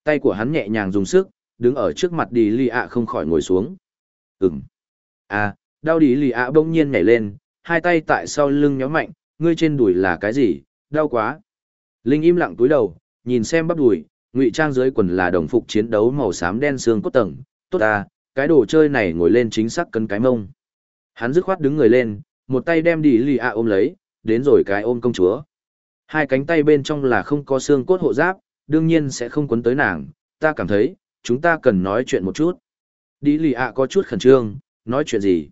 Tay của hắn nhẹ nhàng dùng sức, đứng ở trước mặt đi lì ạ không khỏi ngồi xuống. Ừm. À, đau đi lì ạ bỗng nhiên nhảy lên, hai tay tại sau lưng nhóm mạnh, ngươi trên đùi là cái gì, đau quá. Linh im lặng túi đầu, nhìn xem bắp đùi, ngụy trang dưới quần là đồng phục chiến đấu màu xám đen xương cốt tầng, tốt à, cái đồ chơi này ngồi lên chính xác cân cái mông. Hắn dứt khoát đứng người lên, một tay đem đi lì ạ ôm lấy, đến rồi cái ôm công chúa. Hai cánh tay bên trong là không có xương cốt hộ giáp, đương nhiên sẽ không quấn tới nàng, ta cảm thấy, chúng ta cần nói chuyện một chút. Đi lì ạ có chút khẩn trương, nói chuyện gì?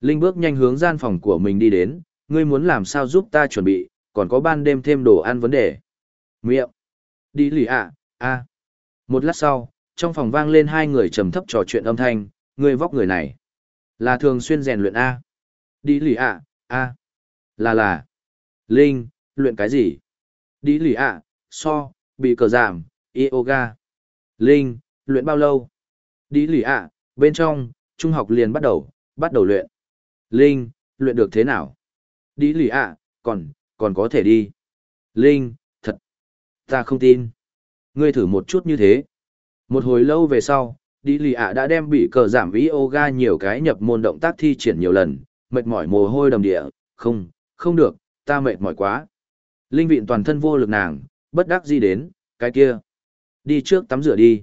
Linh bước nhanh hướng gian phòng của mình đi đến, ngươi muốn làm sao giúp ta chuẩn bị, còn có ban đêm thêm đồ ăn vấn đề. Miệng. Đi lì ạ, a. Một lát sau, trong phòng vang lên hai người trầm thấp trò chuyện âm thanh, ngươi vóc người này. Là thường xuyên rèn luyện A. Đi lì ạ, A. Là là. Linh, luyện cái gì? Đi lì ạ, so, bị cờ giảm, yoga. Linh, luyện bao lâu? Đi lì ạ, bên trong, trung học liền bắt đầu, bắt đầu luyện. Linh, luyện được thế nào? Đi lì ạ, còn, còn có thể đi. Linh, thật. Ta không tin. Ngươi thử một chút như thế. Một hồi lâu về sau, đi lì ạ đã đem bị cờ giảm yoga nhiều cái nhập môn động tác thi triển nhiều lần, mệt mỏi mồ hôi đầm địa, không, không được, ta mệt mỏi quá. Linh vịn toàn thân vô lực nàng, bất đắc di đến, cái kia. Đi trước tắm rửa đi.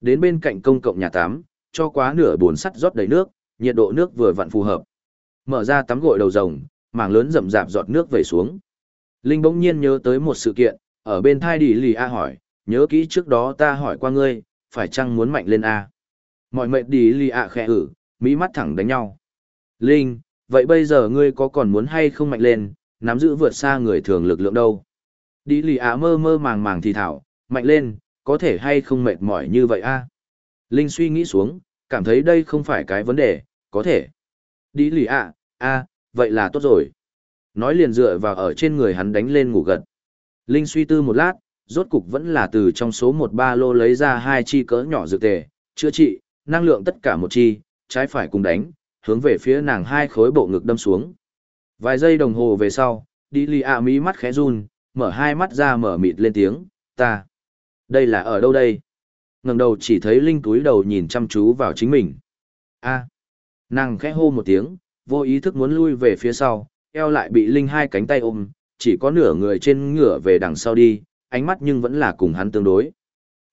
Đến bên cạnh công cộng nhà tắm, cho quá nửa bồn sắt rót đầy nước, nhiệt độ nước vừa vặn phù hợp. Mở ra tắm gội đầu rồng, mảng lớn rậm rạp giọt nước về xuống. Linh bỗng nhiên nhớ tới một sự kiện, ở bên thai đi lì A hỏi, nhớ kỹ trước đó ta hỏi qua ngươi, phải chăng muốn mạnh lên A. Mọi mệnh đi lì A khẽ ử, mỹ mắt thẳng đánh nhau. Linh, vậy bây giờ ngươi có còn muốn hay không mạnh lên, nắm giữ vượt xa người thường lực lượng đâu. Đi lì á mơ mơ màng màng thì thảo, mạnh lên, có thể hay không mệt mỏi như vậy a? Linh suy nghĩ xuống, cảm thấy đây không phải cái vấn đề, có thể. Đi lì ạ, a, vậy là tốt rồi. Nói liền dựa vào ở trên người hắn đánh lên ngủ gật. Linh suy tư một lát, rốt cục vẫn là từ trong số một ba lô lấy ra hai chi cỡ nhỏ dược tề, chữa trị, năng lượng tất cả một chi, trái phải cùng đánh, hướng về phía nàng hai khối bộ ngực đâm xuống. Vài giây đồng hồ về sau, đi lì ạ mí mắt khẽ run, mở hai mắt ra mở mịt lên tiếng, ta. Đây là ở đâu đây? ngẩng đầu chỉ thấy Linh túi đầu nhìn chăm chú vào chính mình. a Nàng khẽ hô một tiếng, vô ý thức muốn lui về phía sau, eo lại bị Linh hai cánh tay ôm, chỉ có nửa người trên ngửa về đằng sau đi, ánh mắt nhưng vẫn là cùng hắn tương đối.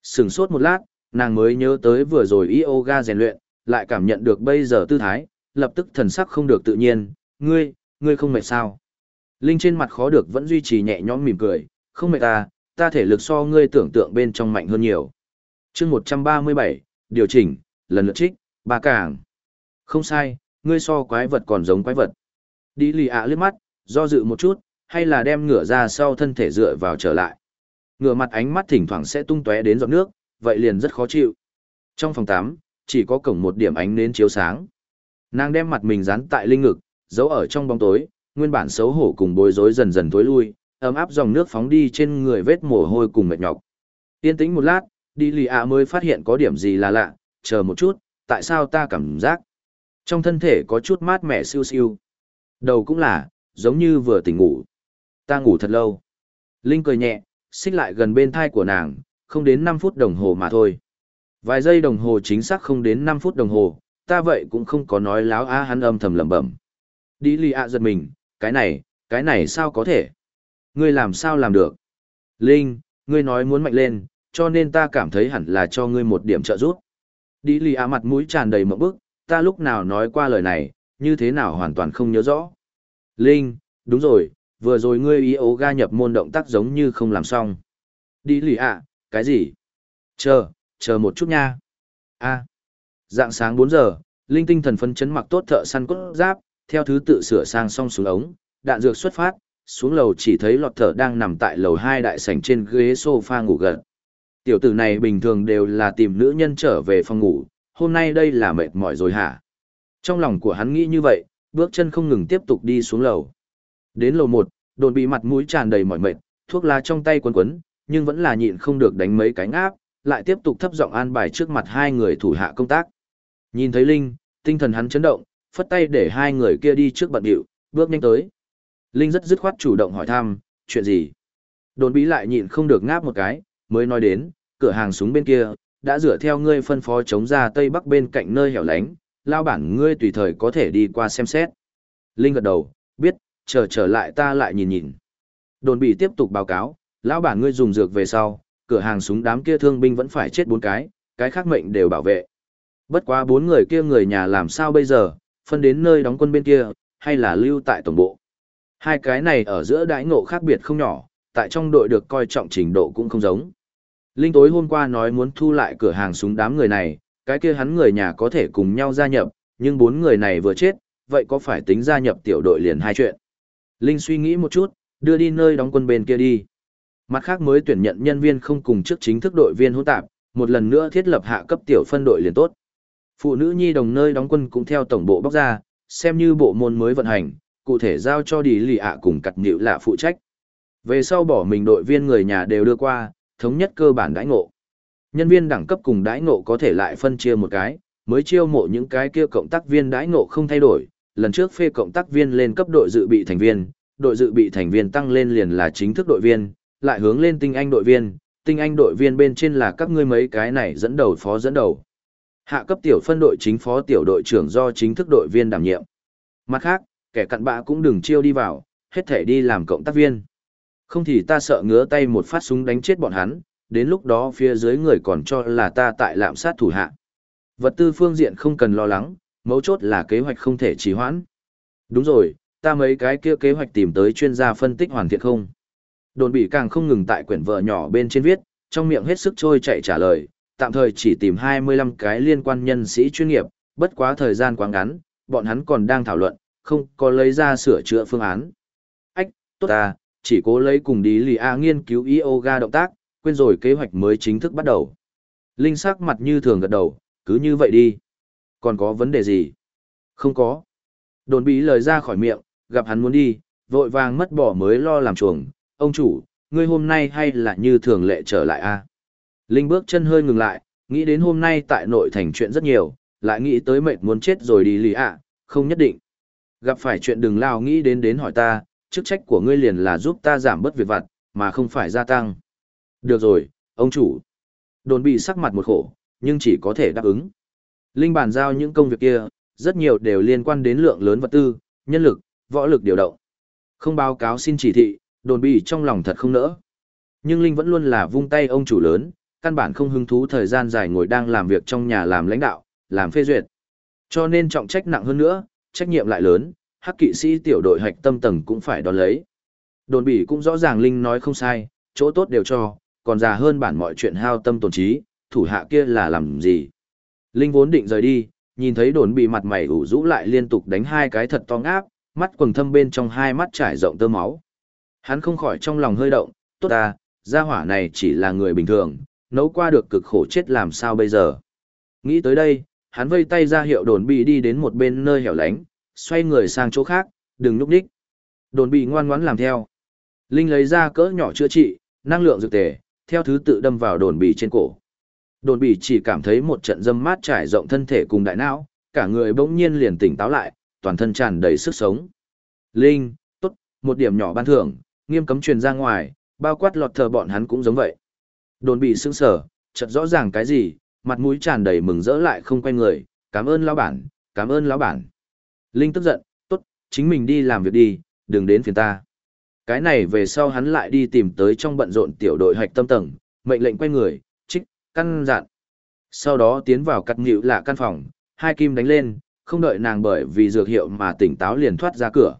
Sừng sốt một lát, nàng mới nhớ tới vừa rồi yoga rèn luyện, lại cảm nhận được bây giờ tư thái, lập tức thần sắc không được tự nhiên, ngươi, ngươi không mệt sao? Linh trên mặt khó được vẫn duy trì nhẹ nhõm mỉm cười, không mệt ta, ta thể lực so ngươi tưởng tượng bên trong mạnh hơn nhiều. chương 137, điều chỉnh, lần lượt trích, ba càng. Không sai, ngươi so quái vật còn giống quái vật. Đi lì ạ liếc mắt, do dự một chút, hay là đem ngửa ra sau thân thể dựa vào trở lại. Ngửa mặt ánh mắt thỉnh thoảng sẽ tung tóe đến giọt nước, vậy liền rất khó chịu. Trong phòng 8, chỉ có cổng một điểm ánh nến chiếu sáng. Nàng đem mặt mình dán tại linh ngực, giấu ở trong bóng tối, nguyên bản xấu hổ cùng bối rối dần dần thối lui, ấm áp dòng nước phóng đi trên người vết mồ hôi cùng mệt nhọc. Yên tĩnh một lát, đi lì ạ mới phát hiện có điểm gì là lạ, chờ một chút, tại sao ta cảm giác trong thân thể có chút mát mẻ siêu siêu. Đầu cũng là, giống như vừa tỉnh ngủ. Ta ngủ thật lâu. Linh cười nhẹ, xích lại gần bên thai của nàng, không đến 5 phút đồng hồ mà thôi. Vài giây đồng hồ chính xác không đến 5 phút đồng hồ, ta vậy cũng không có nói láo á hắn âm thầm lẩm bẩm. Đi lì ạ giật mình, cái này, cái này sao có thể? Ngươi làm sao làm được? Linh, ngươi nói muốn mạnh lên, cho nên ta cảm thấy hẳn là cho ngươi một điểm trợ giúp. Đi lì á mặt mũi tràn đầy mộng bức, ta lúc nào nói qua lời này, như thế nào hoàn toàn không nhớ rõ. Linh, đúng rồi, vừa rồi ngươi ý ố ga nhập môn động tác giống như không làm xong. Đi lì ạ, cái gì? Chờ, chờ một chút nha. a dạng sáng 4 giờ, Linh tinh thần phấn chấn mặc tốt thợ săn cốt giáp, theo thứ tự sửa sang xong xuống ống, đạn dược xuất phát, xuống lầu chỉ thấy lọt thở đang nằm tại lầu hai đại sảnh trên ghế sofa ngủ gần. Tiểu tử này bình thường đều là tìm nữ nhân trở về phòng ngủ, hôm nay đây là mệt mỏi rồi hả? Trong lòng của hắn nghĩ như vậy, bước chân không ngừng tiếp tục đi xuống lầu. Đến lầu một, đồn bị mặt mũi tràn đầy mỏi mệt, thuốc lá trong tay quấn quấn, nhưng vẫn là nhịn không được đánh mấy cái ngáp, lại tiếp tục thấp giọng an bài trước mặt hai người thủ hạ công tác. Nhìn thấy Linh, tinh thần hắn chấn động, phất tay để hai người kia đi trước bận điệu, bước nhanh tới. Linh rất dứt khoát chủ động hỏi thăm, chuyện gì? Đồn bí lại nhịn không được ngáp một cái, mới nói đến, cửa hàng súng bên kia, đã dựa theo ngươi phân phó chống ra tây bắc bên cạnh nơi hẻo lánh, lao bản ngươi tùy thời có thể đi qua xem xét. Linh gật đầu, biết, chờ trở lại ta lại nhìn nhìn. Đồn bị tiếp tục báo cáo, lão bản ngươi dùng dược về sau, cửa hàng súng đám kia thương binh vẫn phải chết bốn cái, cái khác mệnh đều bảo vệ. Bất quá bốn người kia người nhà làm sao bây giờ, phân đến nơi đóng quân bên kia, hay là lưu tại tổng bộ. Hai cái này ở giữa đãi ngộ khác biệt không nhỏ, tại trong đội được coi trọng trình độ cũng không giống. Linh tối hôm qua nói muốn thu lại cửa hàng súng đám người này, cái kia hắn người nhà có thể cùng nhau gia nhập, nhưng bốn người này vừa chết, vậy có phải tính gia nhập tiểu đội liền hai chuyện. Linh suy nghĩ một chút, đưa đi nơi đóng quân bên kia đi. Mặt khác mới tuyển nhận nhân viên không cùng trước chính thức đội viên hỗn tạp, một lần nữa thiết lập hạ cấp tiểu phân đội liền tốt. Phụ nữ nhi đồng nơi đóng quân cũng theo tổng bộ bóc ra, xem như bộ môn mới vận hành, cụ thể giao cho đi lì ạ cùng cặt nịu lạ phụ trách. Về sau bỏ mình đội viên người nhà đều đưa qua, thống nhất cơ bản đãi ngộ. Nhân viên đẳng cấp cùng đãi ngộ có thể lại phân chia một cái, mới chiêu mộ những cái kia cộng tác viên đãi ngộ không thay đổi, lần trước phê cộng tác viên lên cấp đội dự bị thành viên, đội dự bị thành viên tăng lên liền là chính thức đội viên, lại hướng lên tinh anh đội viên, tinh anh đội viên bên trên là các ngươi mấy cái này dẫn đầu phó dẫn đầu. Hạ cấp tiểu phân đội chính phó tiểu đội trưởng do chính thức đội viên đảm nhiệm. Mặt khác, kẻ cặn bã cũng đừng chiêu đi vào, hết thể đi làm cộng tác viên. Không thì ta sợ ngứa tay một phát súng đánh chết bọn hắn, đến lúc đó phía dưới người còn cho là ta tại lạm sát thủ hạ. Vật tư phương diện không cần lo lắng, mấu chốt là kế hoạch không thể trì hoãn. Đúng rồi, ta mấy cái kia kế hoạch tìm tới chuyên gia phân tích hoàn thiện không. Đồn bị càng không ngừng tại quyển vợ nhỏ bên trên viết, trong miệng hết sức trôi chạy trả lời, tạm thời chỉ tìm 25 cái liên quan nhân sĩ chuyên nghiệp, bất quá thời gian quá ngắn, bọn hắn còn đang thảo luận, không có lấy ra sửa chữa phương án. Ách, tốt ta, chỉ cố lấy cùng đi lì A nghiên cứu yoga động tác, quên rồi kế hoạch mới chính thức bắt đầu. Linh sắc mặt như thường gật đầu, cứ như vậy đi. Còn có vấn đề gì? Không có. Đồn bí lời ra khỏi miệng, gặp hắn muốn đi, vội vàng mất bỏ mới lo làm chuồng. Ông chủ, ngươi hôm nay hay là như thường lệ trở lại a? Linh bước chân hơi ngừng lại, nghĩ đến hôm nay tại nội thành chuyện rất nhiều, lại nghĩ tới mệt muốn chết rồi đi lì ạ, không nhất định. Gặp phải chuyện đừng lao nghĩ đến đến hỏi ta, chức trách của ngươi liền là giúp ta giảm bớt việc vặt, mà không phải gia tăng. Được rồi, ông chủ. Đồn bị sắc mặt một khổ, nhưng chỉ có thể đáp ứng. Linh bàn giao những công việc kia, rất nhiều đều liên quan đến lượng lớn vật tư, nhân lực, võ lực điều động. Không báo cáo xin chỉ thị, đồn bị trong lòng thật không nỡ. Nhưng Linh vẫn luôn là vung tay ông chủ lớn, căn bản không hứng thú thời gian dài ngồi đang làm việc trong nhà làm lãnh đạo, làm phê duyệt. Cho nên trọng trách nặng hơn nữa, trách nhiệm lại lớn, hắc kỵ sĩ tiểu đội hạch tâm tầng cũng phải đón lấy. Đồn bỉ cũng rõ ràng Linh nói không sai, chỗ tốt đều cho, còn già hơn bản mọi chuyện hao tâm tổn trí, thủ hạ kia là làm gì. Linh vốn định rời đi, nhìn thấy đồn bị mặt mày ủ rũ lại liên tục đánh hai cái thật to ngáp, mắt quầng thâm bên trong hai mắt trải rộng tơ máu. Hắn không khỏi trong lòng hơi động, tốt ta, gia hỏa này chỉ là người bình thường, nấu qua được cực khổ chết làm sao bây giờ. Nghĩ tới đây, hắn vây tay ra hiệu đồn bị đi đến một bên nơi hẻo lánh, xoay người sang chỗ khác, đừng núp đích. Đồn bị ngoan ngoãn làm theo. Linh lấy ra cỡ nhỏ chữa trị, năng lượng dược tề, theo thứ tự đâm vào đồn bị trên cổ. Đồn bị chỉ cảm thấy một trận dâm mát trải rộng thân thể cùng đại não, cả người bỗng nhiên liền tỉnh táo lại, toàn thân tràn đầy sức sống. Linh, tốt, một điểm nhỏ ban thưởng, nghiêm cấm truyền ra ngoài, bao quát lọt thờ bọn hắn cũng giống vậy. Đồn bị sững sở, chợt rõ ràng cái gì, mặt mũi tràn đầy mừng rỡ lại không quay người, cảm ơn lão bản, cảm ơn lão bản. Linh tức giận, tốt, chính mình đi làm việc đi, đừng đến phiền ta. Cái này về sau hắn lại đi tìm tới trong bận rộn tiểu đội hạch tâm tầng, mệnh lệnh quay người, trích, căn dặn. Sau đó tiến vào cắt nhịu lạ căn phòng, hai kim đánh lên, không đợi nàng bởi vì dược hiệu mà tỉnh táo liền thoát ra cửa.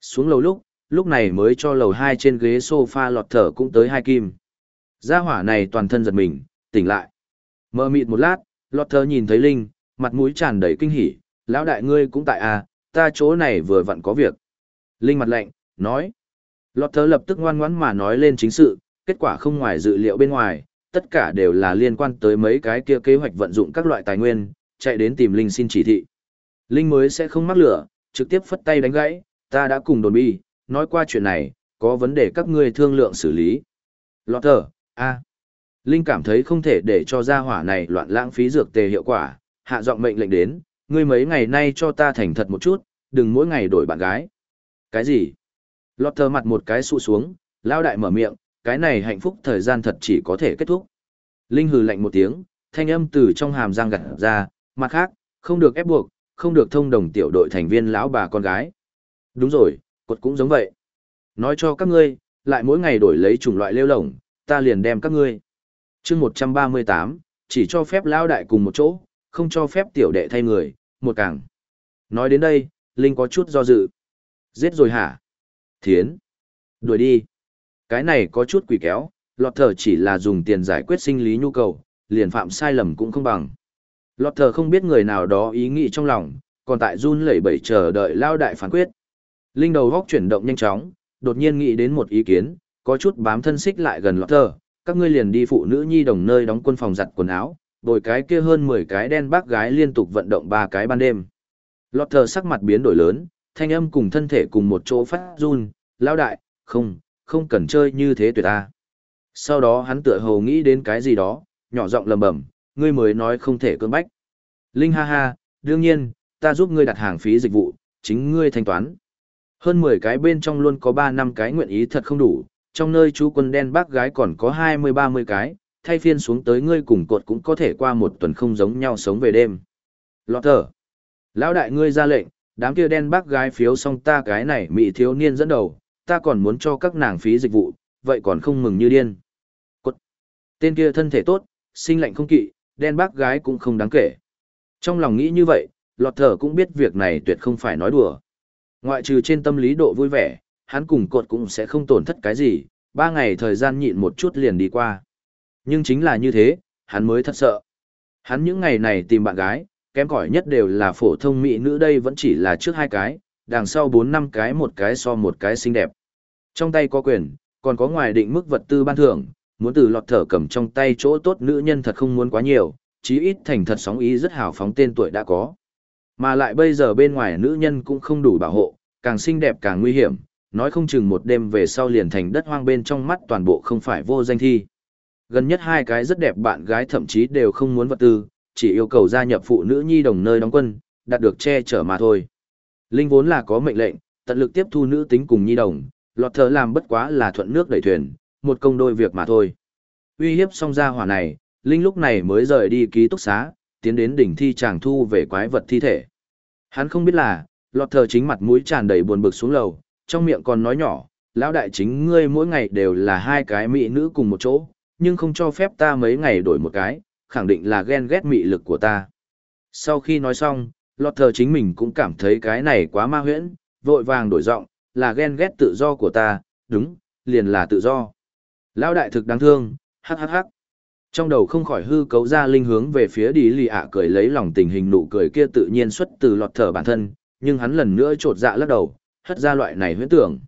Xuống lầu lúc, lúc này mới cho lầu hai trên ghế sofa lọt thở cũng tới hai kim. Gia hỏa này toàn thân giật mình, tỉnh lại. Mơ mịt một lát, lọt thơ nhìn thấy Linh, mặt mũi tràn đầy kinh hỉ, lão đại ngươi cũng tại à, ta chỗ này vừa vặn có việc. Linh mặt lạnh, nói. Lọt thớ lập tức ngoan ngoãn mà nói lên chính sự, kết quả không ngoài dự liệu bên ngoài, tất cả đều là liên quan tới mấy cái kia kế hoạch vận dụng các loại tài nguyên, chạy đến tìm Linh xin chỉ thị. Linh mới sẽ không mắc lửa, trực tiếp phất tay đánh gãy, ta đã cùng đồn bi, nói qua chuyện này, có vấn đề các ngươi thương lượng xử lý. Lọt thơ, a Linh cảm thấy không thể để cho gia hỏa này loạn lãng phí dược tề hiệu quả, hạ giọng mệnh lệnh đến, ngươi mấy ngày nay cho ta thành thật một chút, đừng mỗi ngày đổi bạn gái. Cái gì? Lọt thờ mặt một cái sụ xuống, lao đại mở miệng, cái này hạnh phúc thời gian thật chỉ có thể kết thúc. Linh hừ lạnh một tiếng, thanh âm từ trong hàm răng gặt ra, mặt khác, không được ép buộc, không được thông đồng tiểu đội thành viên lão bà con gái. Đúng rồi, cột cũng giống vậy. Nói cho các ngươi, lại mỗi ngày đổi lấy chủng loại lêu lỏng ta liền đem các ngươi. chương 138, chỉ cho phép lao đại cùng một chỗ, không cho phép tiểu đệ thay người, một càng. Nói đến đây, Linh có chút do dự. Giết rồi hả? Thiến. Đuổi đi. Cái này có chút quỷ kéo, lọt thở chỉ là dùng tiền giải quyết sinh lý nhu cầu, liền phạm sai lầm cũng không bằng. Lọt thở không biết người nào đó ý nghĩ trong lòng, còn tại run lẩy bẩy chờ đợi lao đại phán quyết. Linh đầu góc chuyển động nhanh chóng, đột nhiên nghĩ đến một ý kiến, có chút bám thân xích lại gần lọt thở, các ngươi liền đi phụ nữ nhi đồng nơi đóng quân phòng giặt quần áo, bồi cái kia hơn 10 cái đen bác gái liên tục vận động ba cái ban đêm. Lọt thở sắc mặt biến đổi lớn, thanh âm cùng thân thể cùng một chỗ phát run, lao đại, không, không cần chơi như thế tuyệt ta. Sau đó hắn tựa hồ nghĩ đến cái gì đó, nhỏ giọng lầm bẩm, ngươi mới nói không thể cưỡng bách. Linh ha ha, đương nhiên, ta giúp ngươi đặt hàng phí dịch vụ, chính ngươi thanh toán. Hơn 10 cái bên trong luôn có 3 năm cái nguyện ý thật không đủ, trong nơi chú quân đen bác gái còn có 20-30 cái, thay phiên xuống tới ngươi cùng cột cũng có thể qua một tuần không giống nhau sống về đêm. Lọt thở. Lão đại ngươi ra lệnh, đám kia đen bác gái phiếu xong ta cái này mị thiếu niên dẫn đầu, ta còn muốn cho các nàng phí dịch vụ, vậy còn không mừng như điên. Cột. Tên kia thân thể tốt, sinh lạnh không kỵ, đen bác gái cũng không đáng kể. Trong lòng nghĩ như vậy, lọt thở cũng biết việc này tuyệt không phải nói đùa. Ngoại trừ trên tâm lý độ vui vẻ, hắn cùng cột cũng sẽ không tổn thất cái gì, ba ngày thời gian nhịn một chút liền đi qua. Nhưng chính là như thế, hắn mới thật sợ. Hắn những ngày này tìm bạn gái, kém cỏi nhất đều là phổ thông mỹ nữ đây vẫn chỉ là trước hai cái, đằng sau bốn năm cái một cái so một cái xinh đẹp. Trong tay có quyền, còn có ngoài định mức vật tư ban thưởng, muốn từ lọt thở cầm trong tay chỗ tốt nữ nhân thật không muốn quá nhiều, chí ít thành thật sóng ý rất hào phóng tên tuổi đã có. Mà lại bây giờ bên ngoài nữ nhân cũng không đủ bảo hộ, càng xinh đẹp càng nguy hiểm, nói không chừng một đêm về sau liền thành đất hoang bên trong mắt toàn bộ không phải vô danh thi. Gần nhất hai cái rất đẹp bạn gái thậm chí đều không muốn vật tư, chỉ yêu cầu gia nhập phụ nữ nhi đồng nơi đóng quân, đạt được che chở mà thôi. Linh vốn là có mệnh lệnh, tận lực tiếp thu nữ tính cùng nhi đồng, lọt thở làm bất quá là thuận nước đẩy thuyền, một công đôi việc mà thôi. Uy hiếp xong ra hỏa này, Linh lúc này mới rời đi ký túc xá, tiến đến đỉnh thi chàng thu về quái vật thi thể. Hắn không biết là, lọt thở chính mặt mũi tràn đầy buồn bực xuống lầu, trong miệng còn nói nhỏ, lão đại chính ngươi mỗi ngày đều là hai cái mỹ nữ cùng một chỗ, nhưng không cho phép ta mấy ngày đổi một cái, khẳng định là ghen ghét mị lực của ta. Sau khi nói xong, lọt thờ chính mình cũng cảm thấy cái này quá ma huyễn, vội vàng đổi giọng, là ghen ghét tự do của ta, đúng, liền là tự do. Lão đại thực đáng thương, hắc hắc hắc. Trong đầu không khỏi hư cấu ra linh hướng về phía đi lì ạ cười lấy lòng tình hình nụ cười kia tự nhiên xuất từ lọt thở bản thân, nhưng hắn lần nữa trột dạ lắc đầu, hất ra loại này huyễn tưởng.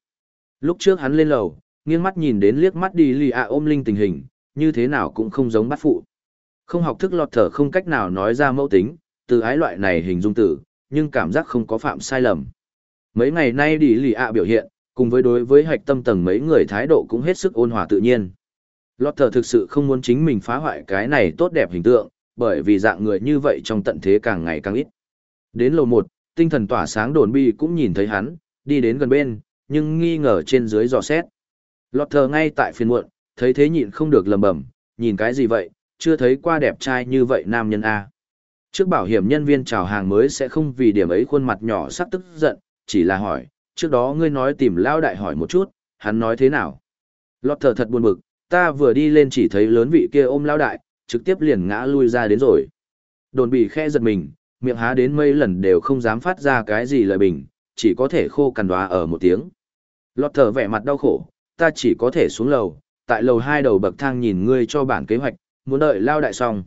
Lúc trước hắn lên lầu, nghiêng mắt nhìn đến liếc mắt đi lì ạ ôm linh tình hình, như thế nào cũng không giống bắt phụ. Không học thức lọt thở không cách nào nói ra mẫu tính, từ ái loại này hình dung tử, nhưng cảm giác không có phạm sai lầm. Mấy ngày nay đi lì ạ biểu hiện, cùng với đối với hạch tâm tầng mấy người thái độ cũng hết sức ôn hòa tự nhiên. Lọt thở thực sự không muốn chính mình phá hoại cái này tốt đẹp hình tượng, bởi vì dạng người như vậy trong tận thế càng ngày càng ít. Đến lầu 1, tinh thần tỏa sáng đồn bi cũng nhìn thấy hắn, đi đến gần bên, nhưng nghi ngờ trên dưới dò xét. Lọt thở ngay tại phiên muộn, thấy thế nhịn không được lầm bẩm, nhìn cái gì vậy, chưa thấy qua đẹp trai như vậy nam nhân A. Trước bảo hiểm nhân viên chào hàng mới sẽ không vì điểm ấy khuôn mặt nhỏ sắc tức giận, chỉ là hỏi, trước đó ngươi nói tìm lao đại hỏi một chút, hắn nói thế nào. Lọt thở thật buồn bực, ta vừa đi lên chỉ thấy lớn vị kia ôm lao đại, trực tiếp liền ngã lui ra đến rồi. Đồn bị khe giật mình, miệng há đến mấy lần đều không dám phát ra cái gì lời bình, chỉ có thể khô cằn đoá ở một tiếng. Lọt thở vẻ mặt đau khổ, ta chỉ có thể xuống lầu, tại lầu hai đầu bậc thang nhìn ngươi cho bản kế hoạch, muốn đợi lao đại xong.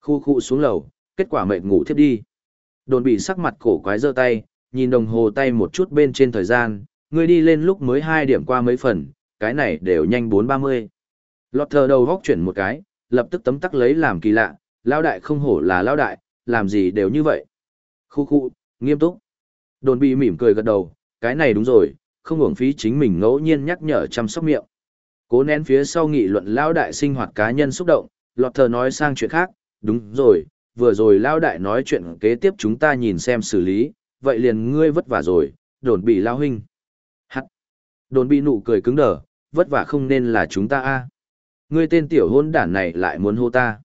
Khu khu xuống lầu, kết quả mệt ngủ thiếp đi. Đồn bị sắc mặt cổ quái giơ tay, nhìn đồng hồ tay một chút bên trên thời gian, ngươi đi lên lúc mới hai điểm qua mấy phần, cái này đều nhanh bốn ba mươi. Lọt thờ đầu góc chuyển một cái, lập tức tấm tắc lấy làm kỳ lạ, lao đại không hổ là lao đại, làm gì đều như vậy. Khu khu, nghiêm túc. Đồn bị mỉm cười gật đầu, cái này đúng rồi, không uổng phí chính mình ngẫu nhiên nhắc nhở chăm sóc miệng. Cố nén phía sau nghị luận Lão đại sinh hoạt cá nhân xúc động, lọt thờ nói sang chuyện khác, đúng rồi, vừa rồi Lão đại nói chuyện kế tiếp chúng ta nhìn xem xử lý, vậy liền ngươi vất vả rồi, đồn bị lao huynh. Hắt. Đồn bị nụ cười cứng đờ, vất vả không nên là chúng ta a. Ngươi tên tiểu hôn đản này lại muốn hô ta.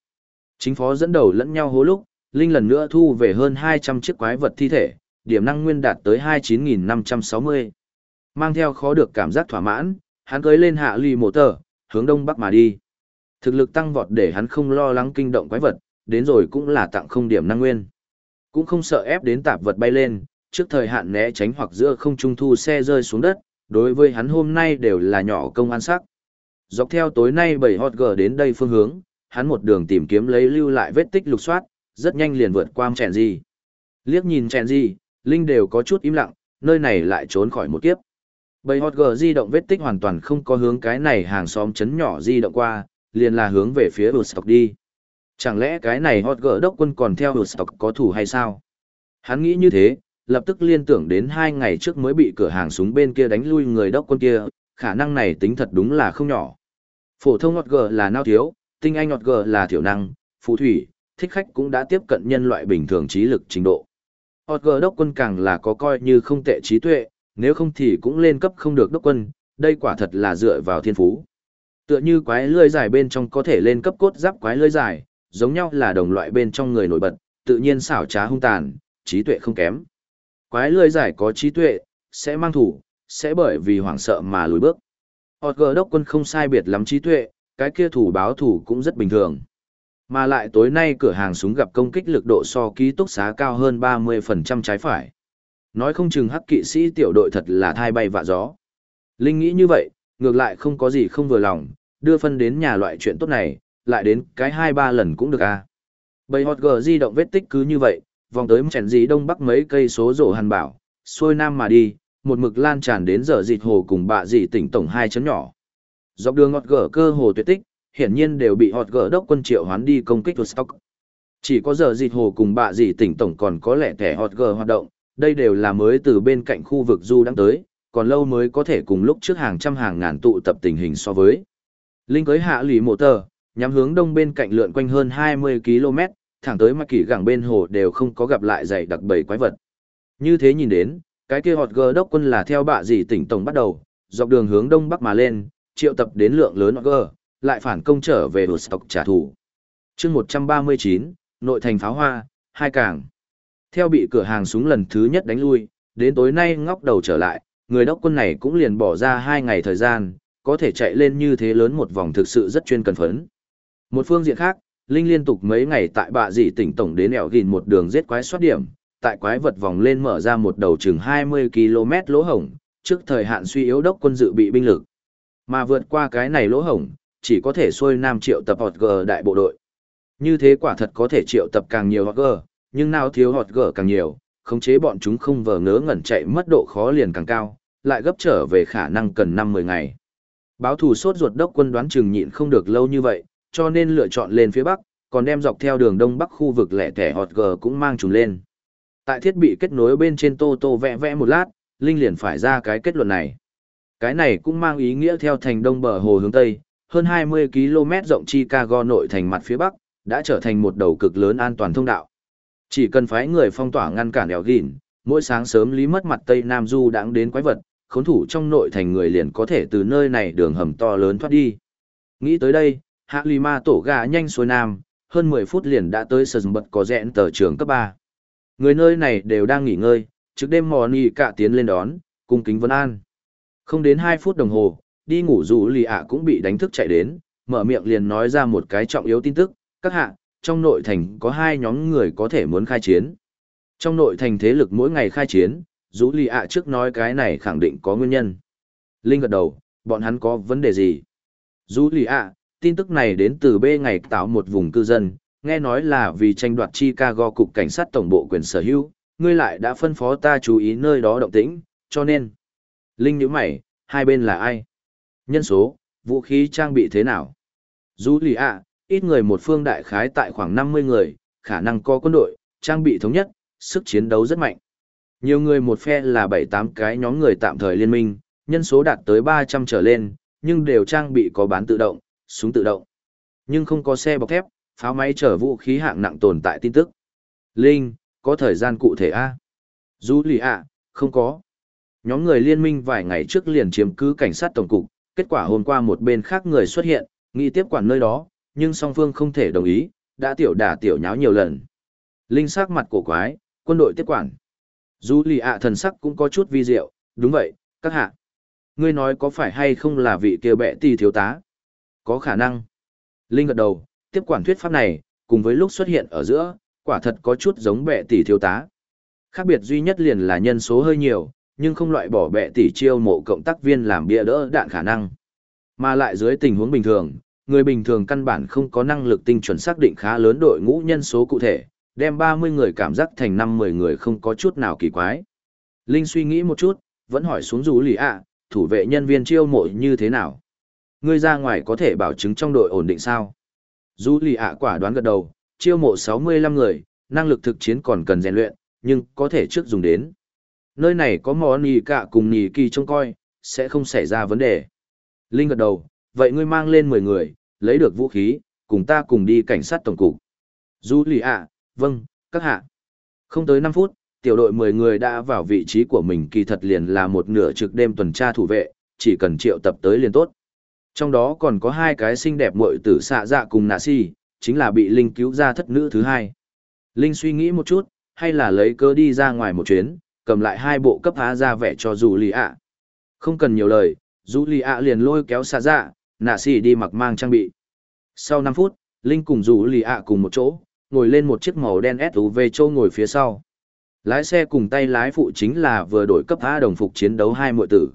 Chính phó dẫn đầu lẫn nhau hố lúc, Linh lần nữa thu về hơn 200 chiếc quái vật thi thể, điểm năng nguyên đạt tới 29.560. Mang theo khó được cảm giác thỏa mãn, hắn cưới lên hạ lì mộ tờ, hướng đông bắc mà đi. Thực lực tăng vọt để hắn không lo lắng kinh động quái vật, đến rồi cũng là tặng không điểm năng nguyên. Cũng không sợ ép đến tạp vật bay lên, trước thời hạn né tránh hoặc giữa không trung thu xe rơi xuống đất, đối với hắn hôm nay đều là nhỏ công an sắc. Dọc theo tối nay bảy hot gờ đến đây phương hướng, hắn một đường tìm kiếm lấy lưu lại vết tích lục soát, rất nhanh liền vượt qua chèn gì. Liếc nhìn chèn gì, Linh đều có chút im lặng, nơi này lại trốn khỏi một kiếp. Bầy hot gờ di động vết tích hoàn toàn không có hướng cái này hàng xóm chấn nhỏ di động qua, liền là hướng về phía Woodstock đi. Chẳng lẽ cái này hot gờ đốc quân còn theo Woodstock có thủ hay sao? Hắn nghĩ như thế, lập tức liên tưởng đến hai ngày trước mới bị cửa hàng súng bên kia đánh lui người đốc quân kia, khả năng này tính thật đúng là không nhỏ. Phổ thông hot gờ là nao thiếu, tinh anh hot gờ là thiểu năng, phù thủy, thích khách cũng đã tiếp cận nhân loại bình thường trí lực trình độ. Hot gờ đốc quân càng là có coi như không tệ trí tuệ, nếu không thì cũng lên cấp không được đốc quân, đây quả thật là dựa vào thiên phú. Tựa như quái lưỡi dài bên trong có thể lên cấp cốt giáp quái lưỡi dài, giống nhau là đồng loại bên trong người nổi bật, tự nhiên xảo trá hung tàn, trí tuệ không kém. Quái lưỡi dài có trí tuệ, sẽ mang thủ, sẽ bởi vì hoảng sợ mà lùi bước. Hot gờ đốc quân không sai biệt lắm trí tuệ, cái kia thủ báo thủ cũng rất bình thường. Mà lại tối nay cửa hàng súng gặp công kích lực độ so ký túc xá cao hơn 30% trái phải. Nói không chừng hắc kỵ sĩ tiểu đội thật là thai bay vạ gió. Linh nghĩ như vậy, ngược lại không có gì không vừa lòng, đưa phân đến nhà loại chuyện tốt này, lại đến cái hai ba lần cũng được à. Bầy hot gờ di động vết tích cứ như vậy, vòng tới chèn gì đông bắc mấy cây số rổ hàn bảo, xuôi nam mà đi, một mực lan tràn đến giờ dịt hồ cùng bạ dị tỉnh tổng hai chấn nhỏ. Dọc đường ngọt gờ cơ hồ tuyệt tích, hiển nhiên đều bị hot gờ đốc quân triệu hoán đi công kích Woodstock. Chỉ có giờ dịt hồ cùng bạ dị tỉnh tổng còn có lẽ thẻ hot gờ hoạt động, đây đều là mới từ bên cạnh khu vực du đang tới, còn lâu mới có thể cùng lúc trước hàng trăm hàng ngàn tụ tập tình hình so với. Linh cưới hạ lì mộ tờ, nhắm hướng đông bên cạnh lượn quanh hơn 20 km, thẳng tới mặt kỳ gẳng bên hồ đều không có gặp lại dày đặc bầy quái vật. Như thế nhìn đến, cái kia họt gờ đốc quân là theo bạ gì tỉnh tổng bắt đầu, dọc đường hướng đông bắc mà lên, triệu tập đến lượng lớn gờ, lại phản công trở về đồ stock trả thù. chương 139, nội thành pháo hoa, hai cảng. Theo bị cửa hàng súng lần thứ nhất đánh lui, đến tối nay ngóc đầu trở lại, người đốc quân này cũng liền bỏ ra hai ngày thời gian, có thể chạy lên như thế lớn một vòng thực sự rất chuyên cần phấn. Một phương diện khác, Linh liên tục mấy ngày tại bạ dị tỉnh tổng đến ẻo gìn một đường giết quái soát điểm, tại quái vật vòng lên mở ra một đầu chừng 20 km lỗ hổng, trước thời hạn suy yếu đốc quân dự bị binh lực. Mà vượt qua cái này lỗ hổng, chỉ có thể xuôi nam triệu tập hot g đại bộ đội. Như thế quả thật có thể triệu tập càng nhiều hot g, nhưng nào thiếu hot g càng nhiều, khống chế bọn chúng không vờ ngớ ngẩn chạy mất độ khó liền càng cao, lại gấp trở về khả năng cần 5-10 ngày. Báo thủ sốt ruột đốc quân đoán chừng nhịn không được lâu như vậy, cho nên lựa chọn lên phía bắc, còn đem dọc theo đường đông bắc khu vực lẻ tẻ hot g cũng mang chúng lên. Tại thiết bị kết nối bên trên tô tô vẽ vẽ một lát, Linh liền phải ra cái kết luận này. Cái này cũng mang ý nghĩa theo thành đông bờ hồ hướng tây, hơn 20 km rộng Chicago nội thành mặt phía bắc, đã trở thành một đầu cực lớn an toàn thông đạo. Chỉ cần phái người phong tỏa ngăn cản đèo gìn, mỗi sáng sớm lý mất mặt Tây Nam Du đãng đến quái vật, khốn thủ trong nội thành người liền có thể từ nơi này đường hầm to lớn thoát đi. Nghĩ tới đây, Hạ Lì Ma tổ gà nhanh xuôi Nam, hơn 10 phút liền đã tới sờ bật có rẽn tờ trường cấp 3. Người nơi này đều đang nghỉ ngơi, trước đêm mò nì cả tiến lên đón, cung kính vấn an. Không đến 2 phút đồng hồ, đi ngủ dù lì ạ cũng bị đánh thức chạy đến, mở miệng liền nói ra một cái trọng yếu tin tức, các hạ, trong nội thành có hai nhóm người có thể muốn khai chiến. Trong nội thành thế lực mỗi ngày khai chiến, dù lì ạ trước nói cái này khẳng định có nguyên nhân. Linh gật đầu, bọn hắn có vấn đề gì? Dù lì ạ, tin tức này đến từ B ngày tạo một vùng cư dân, nghe nói là vì tranh đoạt Chicago cục cảnh sát tổng bộ quyền sở hữu, ngươi lại đã phân phó ta chú ý nơi đó động tĩnh, cho nên. Linh nhíu mày, hai bên là ai? Nhân số, vũ khí trang bị thế nào? Dù lì ạ, ít người một phương đại khái tại khoảng 50 người, khả năng có quân đội, trang bị thống nhất, sức chiến đấu rất mạnh. Nhiều người một phe là 7-8 cái nhóm người tạm thời liên minh, nhân số đạt tới 300 trở lên, nhưng đều trang bị có bán tự động, súng tự động. Nhưng không có xe bọc thép, pháo máy chở vũ khí hạng nặng tồn tại tin tức. Linh, có thời gian cụ thể A. Dù lì ạ, không có. Nhóm người liên minh vài ngày trước liền chiếm cứ cảnh sát tổng cục, kết quả hôm qua một bên khác người xuất hiện, nghĩ tiếp quản nơi đó, nhưng song phương không thể đồng ý, đã tiểu đả tiểu nháo nhiều lần. Linh sắc mặt cổ quái, quân đội tiếp quản. Dù lì ạ thần sắc cũng có chút vi diệu, đúng vậy, các hạ. Ngươi nói có phải hay không là vị kia bệ tỷ thiếu tá? Có khả năng. Linh gật đầu, tiếp quản thuyết pháp này, cùng với lúc xuất hiện ở giữa, quả thật có chút giống bệ tỷ thiếu tá. Khác biệt duy nhất liền là nhân số hơi nhiều, nhưng không loại bỏ bệ tỷ chiêu mộ cộng tác viên làm bia đỡ đạn khả năng. Mà lại dưới tình huống bình thường, người bình thường căn bản không có năng lực tinh chuẩn xác định khá lớn đội ngũ nhân số cụ thể, đem 30 người cảm giác thành 5-10 người không có chút nào kỳ quái. Linh suy nghĩ một chút, vẫn hỏi xuống rủ lì ạ, thủ vệ nhân viên chiêu mộ như thế nào? Ngươi ra ngoài có thể bảo chứng trong đội ổn định sao? Dù lì ạ quả đoán gật đầu, chiêu mộ 65 người, năng lực thực chiến còn cần rèn luyện, nhưng có thể trước dùng đến. Nơi này có mò nì cả cùng nì kỳ trông coi, sẽ không xảy ra vấn đề. Linh gật đầu, vậy ngươi mang lên 10 người, lấy được vũ khí, cùng ta cùng đi cảnh sát tổng cục. Du lì ạ, vâng, các hạ. Không tới 5 phút, tiểu đội 10 người đã vào vị trí của mình kỳ thật liền là một nửa trực đêm tuần tra thủ vệ, chỉ cần triệu tập tới liền tốt. Trong đó còn có hai cái xinh đẹp muội tử xạ dạ cùng nạ si, chính là bị Linh cứu ra thất nữ thứ hai. Linh suy nghĩ một chút, hay là lấy cơ đi ra ngoài một chuyến, cầm lại hai bộ cấp há ra vẻ cho dù lì ạ. Không cần nhiều lời, dù lì ạ liền lôi kéo xa dạ, nạ xì đi mặc mang trang bị. Sau 5 phút, Linh cùng dù lì ạ cùng một chỗ, ngồi lên một chiếc màu đen SUV châu ngồi phía sau. Lái xe cùng tay lái phụ chính là vừa đổi cấp A đồng phục chiến đấu hai muội tử.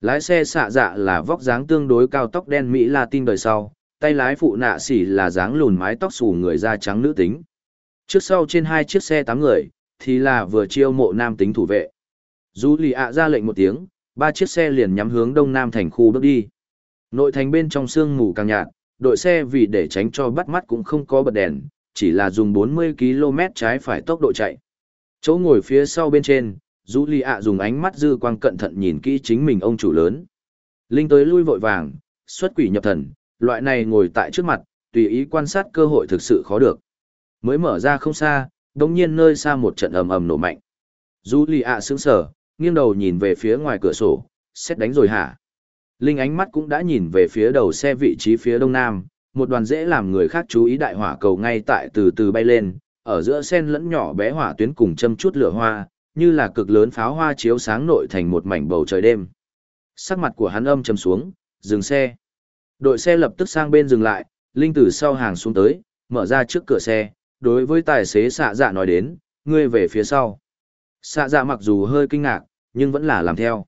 Lái xe xạ dạ là vóc dáng tương đối cao tóc đen Mỹ Latin đời sau, tay lái phụ nạ xỉ là dáng lùn mái tóc xù người da trắng nữ tính. Trước sau trên hai chiếc xe tám người, thì là vừa chiêu mộ nam tính thủ vệ. Dù lì ạ ra lệnh một tiếng, ba chiếc xe liền nhắm hướng đông nam thành khu bước đi. Nội thành bên trong sương mù càng nhạt, đội xe vì để tránh cho bắt mắt cũng không có bật đèn, chỉ là dùng 40 km trái phải tốc độ chạy. Chỗ ngồi phía sau bên trên, Dũ lì ạ dùng ánh mắt dư quang cẩn thận nhìn kỹ chính mình ông chủ lớn. Linh tới lui vội vàng, xuất quỷ nhập thần, loại này ngồi tại trước mặt, tùy ý quan sát cơ hội thực sự khó được. Mới mở ra không xa, đông nhiên nơi xa một trận ầm ầm nổ mạnh. Dũ Lì ạ sững sờ, nghiêng đầu nhìn về phía ngoài cửa sổ, xét đánh rồi hả? Linh ánh mắt cũng đã nhìn về phía đầu xe vị trí phía đông nam, một đoàn dễ làm người khác chú ý đại hỏa cầu ngay tại từ từ bay lên, ở giữa sen lẫn nhỏ bé hỏa tuyến cùng châm chút lửa hoa, như là cực lớn pháo hoa chiếu sáng nội thành một mảnh bầu trời đêm. Sắc mặt của hắn âm trầm xuống, dừng xe. Đội xe lập tức sang bên dừng lại, Linh từ sau hàng xuống tới, mở ra trước cửa xe, đối với tài xế xạ dạ nói đến, ngươi về phía sau. Xạ dạ mặc dù hơi kinh ngạc, nhưng vẫn là làm theo.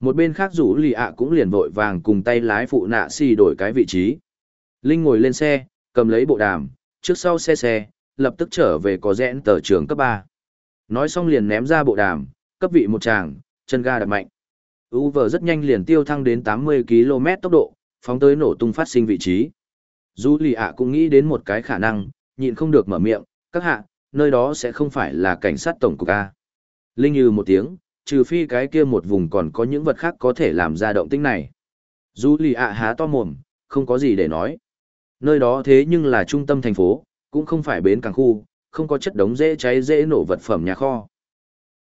Một bên khác rủ lì ạ cũng liền vội vàng cùng tay lái phụ nạ xì đổi cái vị trí. Linh ngồi lên xe, cầm lấy bộ đàm, trước sau xe xe, lập tức trở về có rẽn tờ trường cấp ba Nói xong liền ném ra bộ đàm, cấp vị một tràng, chân ga đạp mạnh. UV rất nhanh liền tiêu thăng đến 80 km tốc độ, phóng tới nổ tung phát sinh vị trí. Dù lì ạ cũng nghĩ đến một cái khả năng, nhịn không được mở miệng, các hạ, nơi đó sẽ không phải là cảnh sát tổng cục A. Linh như một tiếng, trừ phi cái kia một vùng còn có những vật khác có thể làm ra động tĩnh này. Dù lì ạ há to mồm, không có gì để nói. Nơi đó thế nhưng là trung tâm thành phố, cũng không phải bến cảng khu, không có chất đống dễ cháy dễ nổ vật phẩm nhà kho.